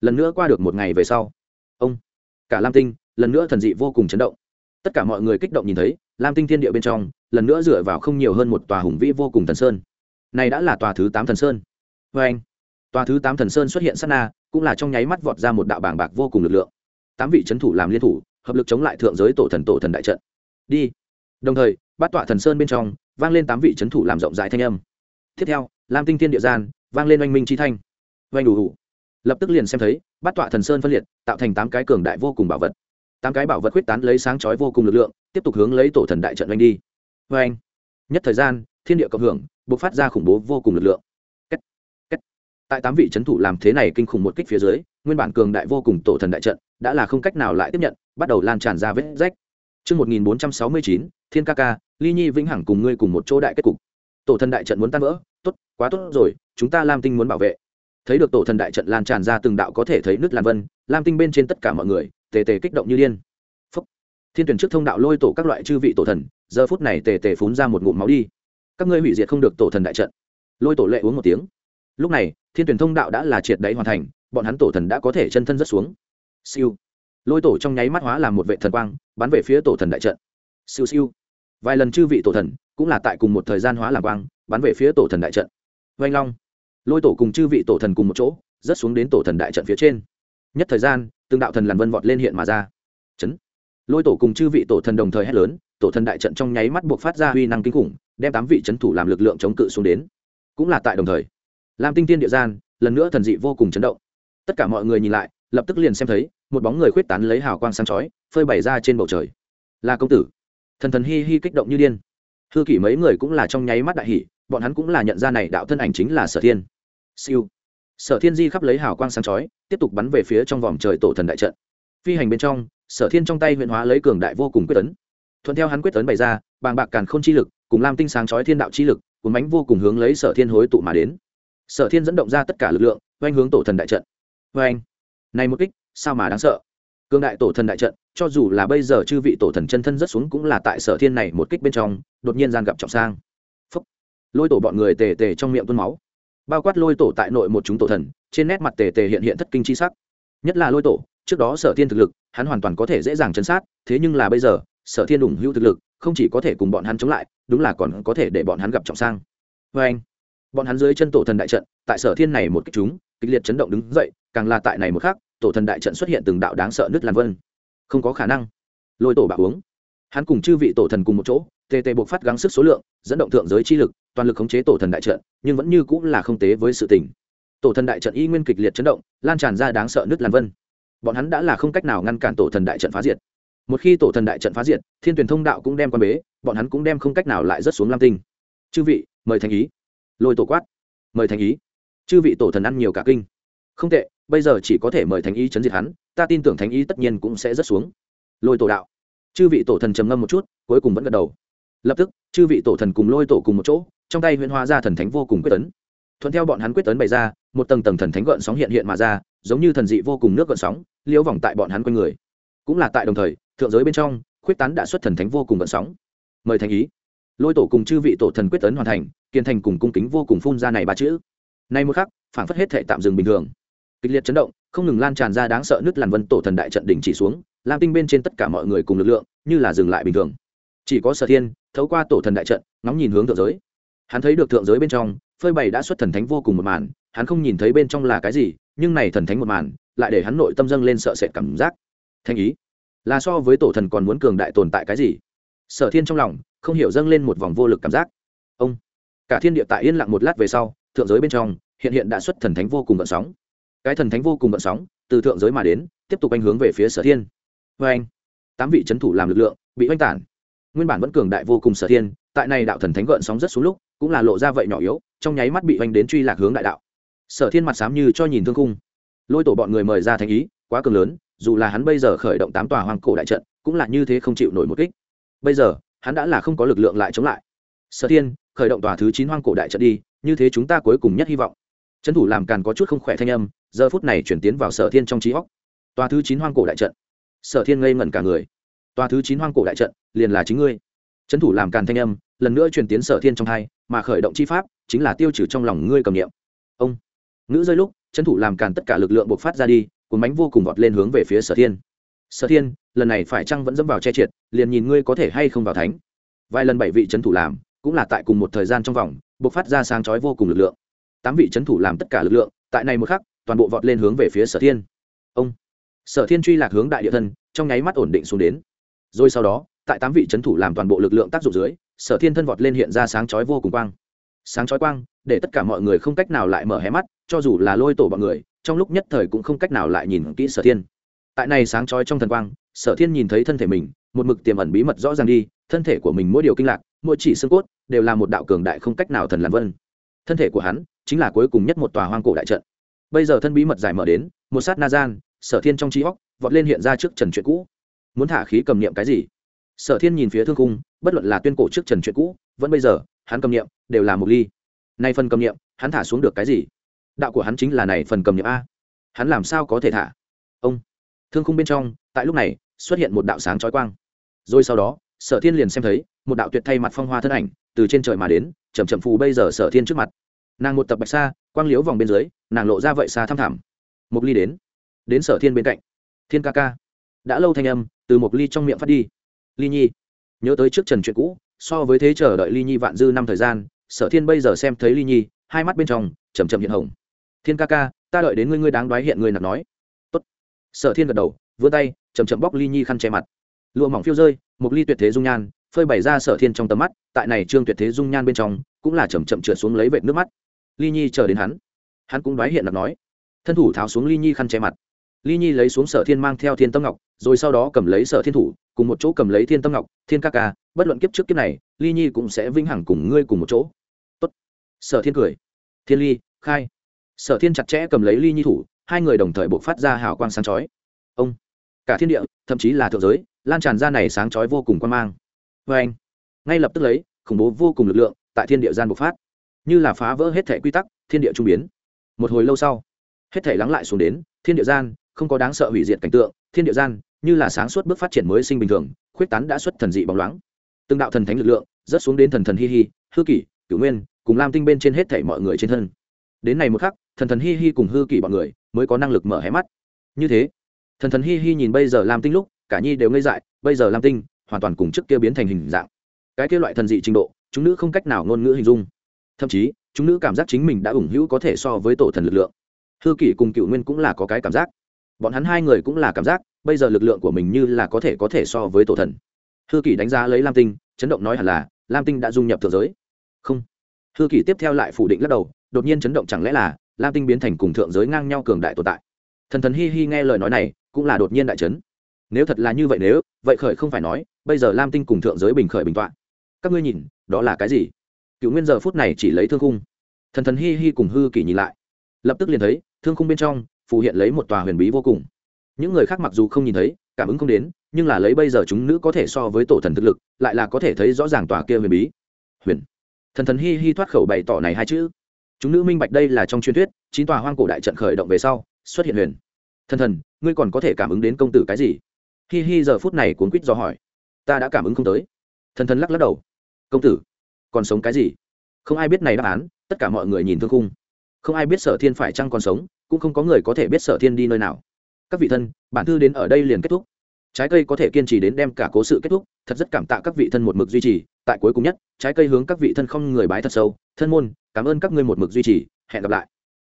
Lần nữa qua được một ngày về sau, ông, cả lam tinh, lần nữa thần dị vô cùng chấn động. Tất cả mọi người kích động nhìn thấy, lam tinh thiên địa bên trong, lần nữa dựa vào không nhiều hơn một tòa hùng vĩ vô cùng thần sơn. Này đã là tòa thứ tám thần sơn. Vê anh, tòa thứ tám thần sơn xuất hiện sát na, cũng là trong nháy mắt vọt ra một đạo bảng bạc vô cùng lực lượng. Tám vị c thủ làm liên thủ, hợp lực chống lại thượng giới tổ thần tổ thần đại trận. Đi. Đồng thời, bát tọa thần sơn bên trong vang lên tám vị c h ấ n thủ làm rộng rãi thanh âm. Tiếp theo lam tinh thiên địa gian vang lên oanh minh chi thanh. Oanh đủ hủ lập tức liền xem thấy bát tọa thần sơn phân liệt tạo thành tám cái cường đại vô cùng bảo vật. Tám cái bảo vật quyết tán lấy sáng chói vô cùng lực lượng tiếp tục hướng lấy tổ thần đại trận oanh đi. Oanh. Nhất thời gian thiên địa cộng hưởng b ộ c phát ra khủng bố vô cùng lực lượng. Kết. Kết. tại tám vị c h ấ n thủ làm thế này kinh khủng một kích phía dưới nguyên bản cường đại vô cùng tổ thần đại trận đã là không cách nào lại tiếp nhận bắt đầu lan tràn ra vết rách. Trước 1469, thiên ca ca ly nhi vĩnh hằng cùng ngươi cùng một chỗ đại kết cục. Tổ thần đại trận muốn tan vỡ, tốt, quá tốt rồi, chúng ta lam tinh muốn bảo vệ. Thấy được tổ thần đại trận lan tràn ra từng đạo có thể thấy nước lan vân, lam tinh bên trên tất cả mọi người, tề tề kích động như điên. Phúc. thiên tuyển trước thông đạo lôi tổ các loại chư vị tổ thần, giờ phút này tề tề phún ra một ngụm máu đi. Các ngươi hủy diệt không được tổ thần đại trận. Lôi tổ lệ uống một tiếng. Lúc này, thiên tuyển thông đạo đã là triệt đáy hoàn thành, bọn hắn tổ thần đã có thể chân thân rất xuống. Siêu. Lôi tổ trong nháy mắt hóa làm một vệ thần quang, bắn về phía tổ thần đại trận. Siêu siêu vài lần chư vị tổ thần cũng là tại cùng một thời gian hóa làm quang, bắn về phía tổ thần đại trận. Vanh long, lôi tổ cùng chư vị tổ thần cùng một chỗ rất xuống đến tổ thần đại trận phía trên. Nhất thời gian, từng đạo thần làn vân vọt lên hiện mà ra. Chấn. Lôi tổ cùng chư vị tổ thần đồng thời hét lớn, tổ thần đại trận trong nháy mắt buộc phát ra huy năng kinh khủng, đem tám vị c h ấ n thủ làm lực lượng chống cự xuống đến. Cũng là tại đồng thời làm tinh tiên địa gian, lần nữa thần dị vô cùng chấn động. Tất cả mọi người nhìn lại, lập tức liền xem thấy, một bóng người khuyết tán lấy hào quang sáng chói, phơi bày ra trên bầu trời. Là công tử thần thần hi hi kích động như điên. Hư kỷ mấy người cũng là trong nháy mắt đại hỷ bọn hắn cũng là nhận ra này đạo thân ảnh chính là sở thiên. Siêu. Sở thiên di khắp lấy hào quang sáng chói, tiếp tục bắn về phía trong vòng trời tổ thần đại trận. Phi hành bên trong, sở thiên trong tay huyện hóa lấy cường đại vô cùng quyết tấn thuận theo hắn quyết tấn bày ra, bàng bạc càn k h ô n chi lực, cùng lam tinh sáng chói thiên đạo chi lực, cuốn bánh vô cùng hướng lấy sở thiên hối tụ mà đến. Sở thiên dẫn động ra tất cả lực lượng oanh hướng tổ thần đại trận. Oanh này một kích, sao mà đáng sợ? Cương đại tổ thần đại trận, cho dù là bây giờ chư vị tổ thần chân thân rất xuống cũng là tại sở thiên này một kích bên trong, đột nhiên gian gặp trọng sang. Phúc. lôi tổ bọn người tề tề trong miệng tuôn máu. Bao quát lôi tổ tại nội một chúng tổ thần, trên nét mặt tề tề hiện hiện thất kinh chi sắc. Nhất là lôi tổ, trước đó sở thiên thực lực, hắn hoàn toàn có thể dễ dàng chấn sát, thế nhưng là bây giờ, sở thiên ủng hữu thực lực, không chỉ có thể cùng bọn hắn chống lại, đúng là còn có thể để bọn hắn gặp trọng sang. Vê anh. Bọn hắn dưới chân tổ thần đại trận, tại sở thiên này một kích chúng, kịch liệt chấn động đứng dậy, càng là tại này một khác tổ thần đại trận xuất hiện từng đạo đáng sợ nứt lan vân. Không có khả năng. Lôi tổ bạc uống. Hắn cùng chư vị tổ thần cùng một chỗ, tê tê buộc phát gắng sức số lượng, dẫn động thượng giới chi lực, toàn lực khống chế tổ thần đại trận, nhưng vẫn như cũng là không tế với sự tình. Tổ thần đại trận y nguyên kịch liệt chấn động, lan tràn ra đáng sợ nứt lan vân. Bọn hắn đã là không cách nào ngăn cản tổ thần đại trận phá diệt. Một khi tổ thần đại trận phá diệt, thiên tuyển thông đạo cũng đem quan bế, bọn hắn cũng đem không cách nào lại rớt xuống lam tinh. Chư vị, mời thành ý. Lôi tổ quát. Mời thành ý. Chư vị tổ thần ăn nhiều cả kinh không tệ, bây giờ chỉ có thể mời thánh ý chấn diệt hắn, ta tin tưởng thánh ý tất nhiên cũng sẽ rớt xuống. Lôi tổ đạo. Chư vị tổ thần trầm ngâm một chút, cuối cùng vẫn gật đầu. Lập tức, chư vị tổ thần cùng lôi tổ cùng một chỗ, trong tay huyễn hóa ra thần thánh vô cùng quyết tấn. Thuận theo bọn hắn quyết tấn bày ra, một tầng tầng thần thánh gợn sóng hiện hiện mà ra, giống như thần dị vô cùng nước gợn sóng, liễu vòng tại bọn hắn quanh người. Cũng là tại đồng thời, thượng giới bên trong, khuyết tán đã xuất thần thánh vô cùng gợn sóng. Mời thành ý. Lôi tổ cùng chư vị tổ thần quyết tấn hoàn thành, kiên thành cùng cung kính vô cùng phun ra này ba chữ. Nay một khắc phản phất hết thể tạm dừng bình thường kịch liệt chấn động, không ngừng lan tràn ra đáng sợ nứt làn vân tổ thần đại trận đỉnh chỉ xuống, lam tinh bên trên tất cả mọi người cùng lực lượng, như là dừng lại bình thường. Chỉ có sở thiên, thấu qua tổ thần đại trận, ngóng nhìn hướng thượng giới. Hắn thấy được thượng giới bên trong, phơi bày đã xuất thần thánh vô cùng một màn, hắn không nhìn thấy bên trong là cái gì, nhưng này thần thánh một màn, lại để hắn nội tâm dâng lên sợ sệt cảm giác. Thanh ý? Là so với tổ thần còn muốn cường đại tồn tại cái gì? Sở thiên trong lòng, không hiểu dâng lên một vòng vô lực cảm giác. Ông, cả thiên địa tại yên lặng một lát về sau, thượng giới bên trong, hiện hiện đã xuất thần thánh vô cùng vận sóng cái thần thánh vô cùng vận sóng, từ thượng giới mà đến, tiếp tục anh hướng về phía sở thiên. Vê anh, tám vị c h ấ n thủ làm lực lượng, bị oanh tản. Nguyên bản vẫn cường đại vô cùng sở thiên, tại này đạo thần thánh gợn sóng rất xuống lúc, cũng là lộ ra vậy nhỏ yếu, trong nháy mắt bị oanh đến truy lạc hướng đại đạo. Sở thiên mặt sám như cho nhìn thương cung lôi tổ bọn người mời ra thành ý, quá cường lớn, dù là hắn bây giờ khởi động tám tòa hoàng cổ đại trận, cũng là như thế không chịu nổi một kích. Bây giờ, hắn đã là không có lực lượng lại chống lại. Sở thiên, khởi động tòa thứ chín hoang cổ đại trận đi, như thế chúng ta cuối cùng nhất hy vọng trấn thủ làm càn có chút không khỏe thanh âm, giờ phút này chuyển tiến vào sở thiên trong trí óc. Tòa thứ chín hoang cổ đại trận. Sở thiên ngây ngẩn cả người. Tòa thứ chín hoang cổ đại trận, liền là chính ngươi. Trấn thủ làm càn thanh âm, lần nữa chuyển tiến sở thiên trong hai, mà khởi động chi pháp, chính là tiêu trừ trong lòng ngươi cầm niệm. Ông. Ngữ rơi lúc, trấn thủ làm càn tất cả lực lượng buộc phát ra đi, cuốn bánh vô cùng vọt lên hướng về phía sở thiên. Sở thiên, lần này phải chăng vẫn dẫm vào che triệt, liền nhìn ngươi có thể hay không vào thánh. Vài lần bảy vị trấn thủ làm, cũng là tại cùng một thời gian trong vòng buộc phát ra sáng chói vô cùng lực lượng tám vị trấn thủ làm tất cả lực lượng, tại này một khắc, toàn bộ vọt lên hướng về phía sở thiên. Ông, sở thiên truy lạc hướng đại địa thân, trong nháy mắt ổn định xuống đến. Rồi sau đó, tại tám vị trấn thủ làm toàn bộ lực lượng tác dụng dưới, sở thiên thân vọt lên hiện ra sáng chói vô cùng quang. Sáng chói quang, để tất cả mọi người không cách nào lại mở hé mắt, cho dù là lôi tổ bọn người, trong lúc nhất thời cũng không cách nào lại nhìn kỹ sở thiên. Tại này sáng chói trong thần quang, sở thiên nhìn thấy thân thể mình, một mực tiềm ẩn bí mật rõ ràng đi, thân thể của mình mỗi điều kinh lạc, mỗi chỉ xương cốt, đều là một đạo cường đại không cách nào thần làm vân. Thân thể của hắn chính là cuối cùng nhất một tòa hoang cổ đại trận. Bây giờ thân bí mật giải mở đến, một sát na gian, sở thiên trong trí óc vọt lên hiện ra trước trần chuyện cũ. Muốn thả khí cầm niệm cái gì? Sở thiên nhìn phía thương cung bất luận là tuyên cổ trước trần chuyện cũ, vẫn bây giờ, hắn cầm niệm đều là một ly. Nay phần cầm niệm, hắn thả xuống được cái gì? Đạo của hắn chính là này phần cầm niệm a. Hắn làm sao có thể thả? Ông. Thương khung bên trong, tại lúc này, xuất hiện một đạo sáng trói quang. Rồi sau đó, sở thiên liền xem thấy, một đạo tuyệt thay mặt phong hoa thân ảnh, từ trên trời mà đến chầm chậm phù bây giờ sở thiên trước mặt nàng một tập bạch xa quang liếu vòng bên dưới, nàng lộ ra vậy xa thăm thẳm. Mục ly đến. Đến sở thiên bên cạnh. Thiên ca ca. Đã lâu thanh âm, từ mục ly trong miệng phát đi. Ly nhi. Nhớ tới trước trần chuyện cũ, so với thế chờ đợi ly nhi vạn dư năm thời gian, sở thiên bây giờ xem thấy ly nhi, hai mắt bên trong chầm chầm hiện hồng. Thiên ca ca, ta đợi đến ngươi ngươi đáng đoái hiện ngươi nặc nói. Tốt. sở thiên gật đầu, vươn tay chầm chậm bóc ly nhi khăn che mặt. Lụa mỏng phiêu rơi một ly tuyệt thế dung nhan, phơi bày ra sở thiên trong tầm mắt, tại này trương tuyệt thế dung nhan bên trong, cũng là chầm chậm trượt xuống lấy vệt nước mắt ly nhi chờ đến hắn. Hắn cũng đoái hiện là nói. Thân thủ tháo xuống ly nhi khăn che mặt. Ly nhi lấy xuống sở thiên mang theo thiên tâm ngọc, rồi sau đó cầm lấy sở thiên thủ, cùng một chỗ cầm lấy thiên tâm ngọc, thiên ca ca, bất luận kiếp trước kiếp này, ly nhi cũng sẽ vĩnh hằng cùng ngươi cùng một chỗ. Tốt. sở thiên cười. Thiên ly, khai. Sở thiên chặt chẽ cầm lấy ly nhi thủ, hai người đồng thời buộc phát ra hào quang sáng chói. Ông. Cả thiên địa, thậm chí là thượng giới, lan tràn ra này sáng chói vô cùng quan mang. Vê anh ngay lập tức lấy, khủng bố vô cùng lực lượng, tại thiên địa gian bộc phát như là phá vỡ hết thể quy tắc, thiên địa trung biến. Một hồi lâu sau, hết thể lắng lại xuống đến, thiên địa gian, không có đáng sợ hủy diệt cảnh tượng, thiên địa gian, như là sáng suốt bước phát triển mới sinh bình thường, khuyết tán đã xuất thần dị bóng loáng. Từng đạo thần thánh lực lượng rất xuống đến thần thần hi hi, hư kỷ, cửu nguyên, cùng lam tinh bên trên hết thể mọi người trên thân. Đến này một khắc, thần thần hi hi cùng hư kỷ bọn người mới có năng lực mở hé mắt. Như thế, thần thần hi hi nhìn bây giờ lam tinh lúc, cả nhi đều ngây dại, bây giờ lam tinh hoàn toàn cùng trước kia biến thành hình dạng. Cái kia loại thần dị trình độ, chúng nữ không cách nào ngôn ngữ hình dung thậm chí, chúng nữ cảm giác chính mình đã ủng hữu có thể so với tổ thần lực lượng. Hư kỷ cùng cựu nguyên cũng là có cái cảm giác. Bọn hắn hai người cũng là cảm giác, bây giờ lực lượng của mình như là có thể có thể so với tổ thần. Hư kỷ đánh giá lấy lam tinh, chấn động nói hẳn là, lam tinh đã dung nhập thượng giới. Không. Hư kỷ tiếp theo lại phủ định lắc đầu, đột nhiên chấn động chẳng lẽ là, lam tinh biến thành cùng thượng giới ngang nhau cường đại tồn tại. Thần thần hi hi nghe lời nói này, cũng là đột nhiên đại chấn. Nếu thật là như vậy nếu, vậy khởi không phải nói, bây giờ lam tinh cùng thượng giới bình khởi bình tọa. Các ngươi nhìn, đó là cái gì? Cựu nguyên giờ phút này chỉ lấy thương khung. Thần thần hi hi cùng hư kỷ nhìn lại. Lập tức liền thấy, thương khung bên trong, phù hiện lấy một tòa huyền bí vô cùng. Những người khác mặc dù không nhìn thấy, cảm ứng không đến, nhưng là lấy bây giờ chúng nữ có thể so với tổ thần thực lực, lại là có thể thấy rõ ràng tòa kia huyền bí. Huyền. Thần thần hi hi thoát khẩu bày tỏ này hai chữ. Chúng nữ minh bạch đây là trong truyền thuyết, chín tòa hoang cổ đại trận khởi động về sau, xuất hiện huyền. Thần thần, ngươi còn có thể cảm ứng đến công tử cái gì? Hi hi giờ phút này cuốn quýt do hỏi. Ta đã cảm ứng không tới. Thần thần lắc lắc đầu. Công tử còn sống cái gì? Không ai biết này đáp án, tất cả mọi người nhìn thương khung. Không ai biết sở thiên phải chăng còn sống, cũng không có người có thể biết sở thiên đi nơi nào. Các vị thân, bản thư đến ở đây liền kết thúc. Trái cây có thể kiên trì đến đem cả cố sự kết thúc, thật rất cảm tạ các vị thân một mực duy trì, tại cuối cùng nhất, trái cây hướng các vị thân không người bái thật sâu. Thân môn, cảm ơn các ngươi một mực duy trì, hẹn gặp lại.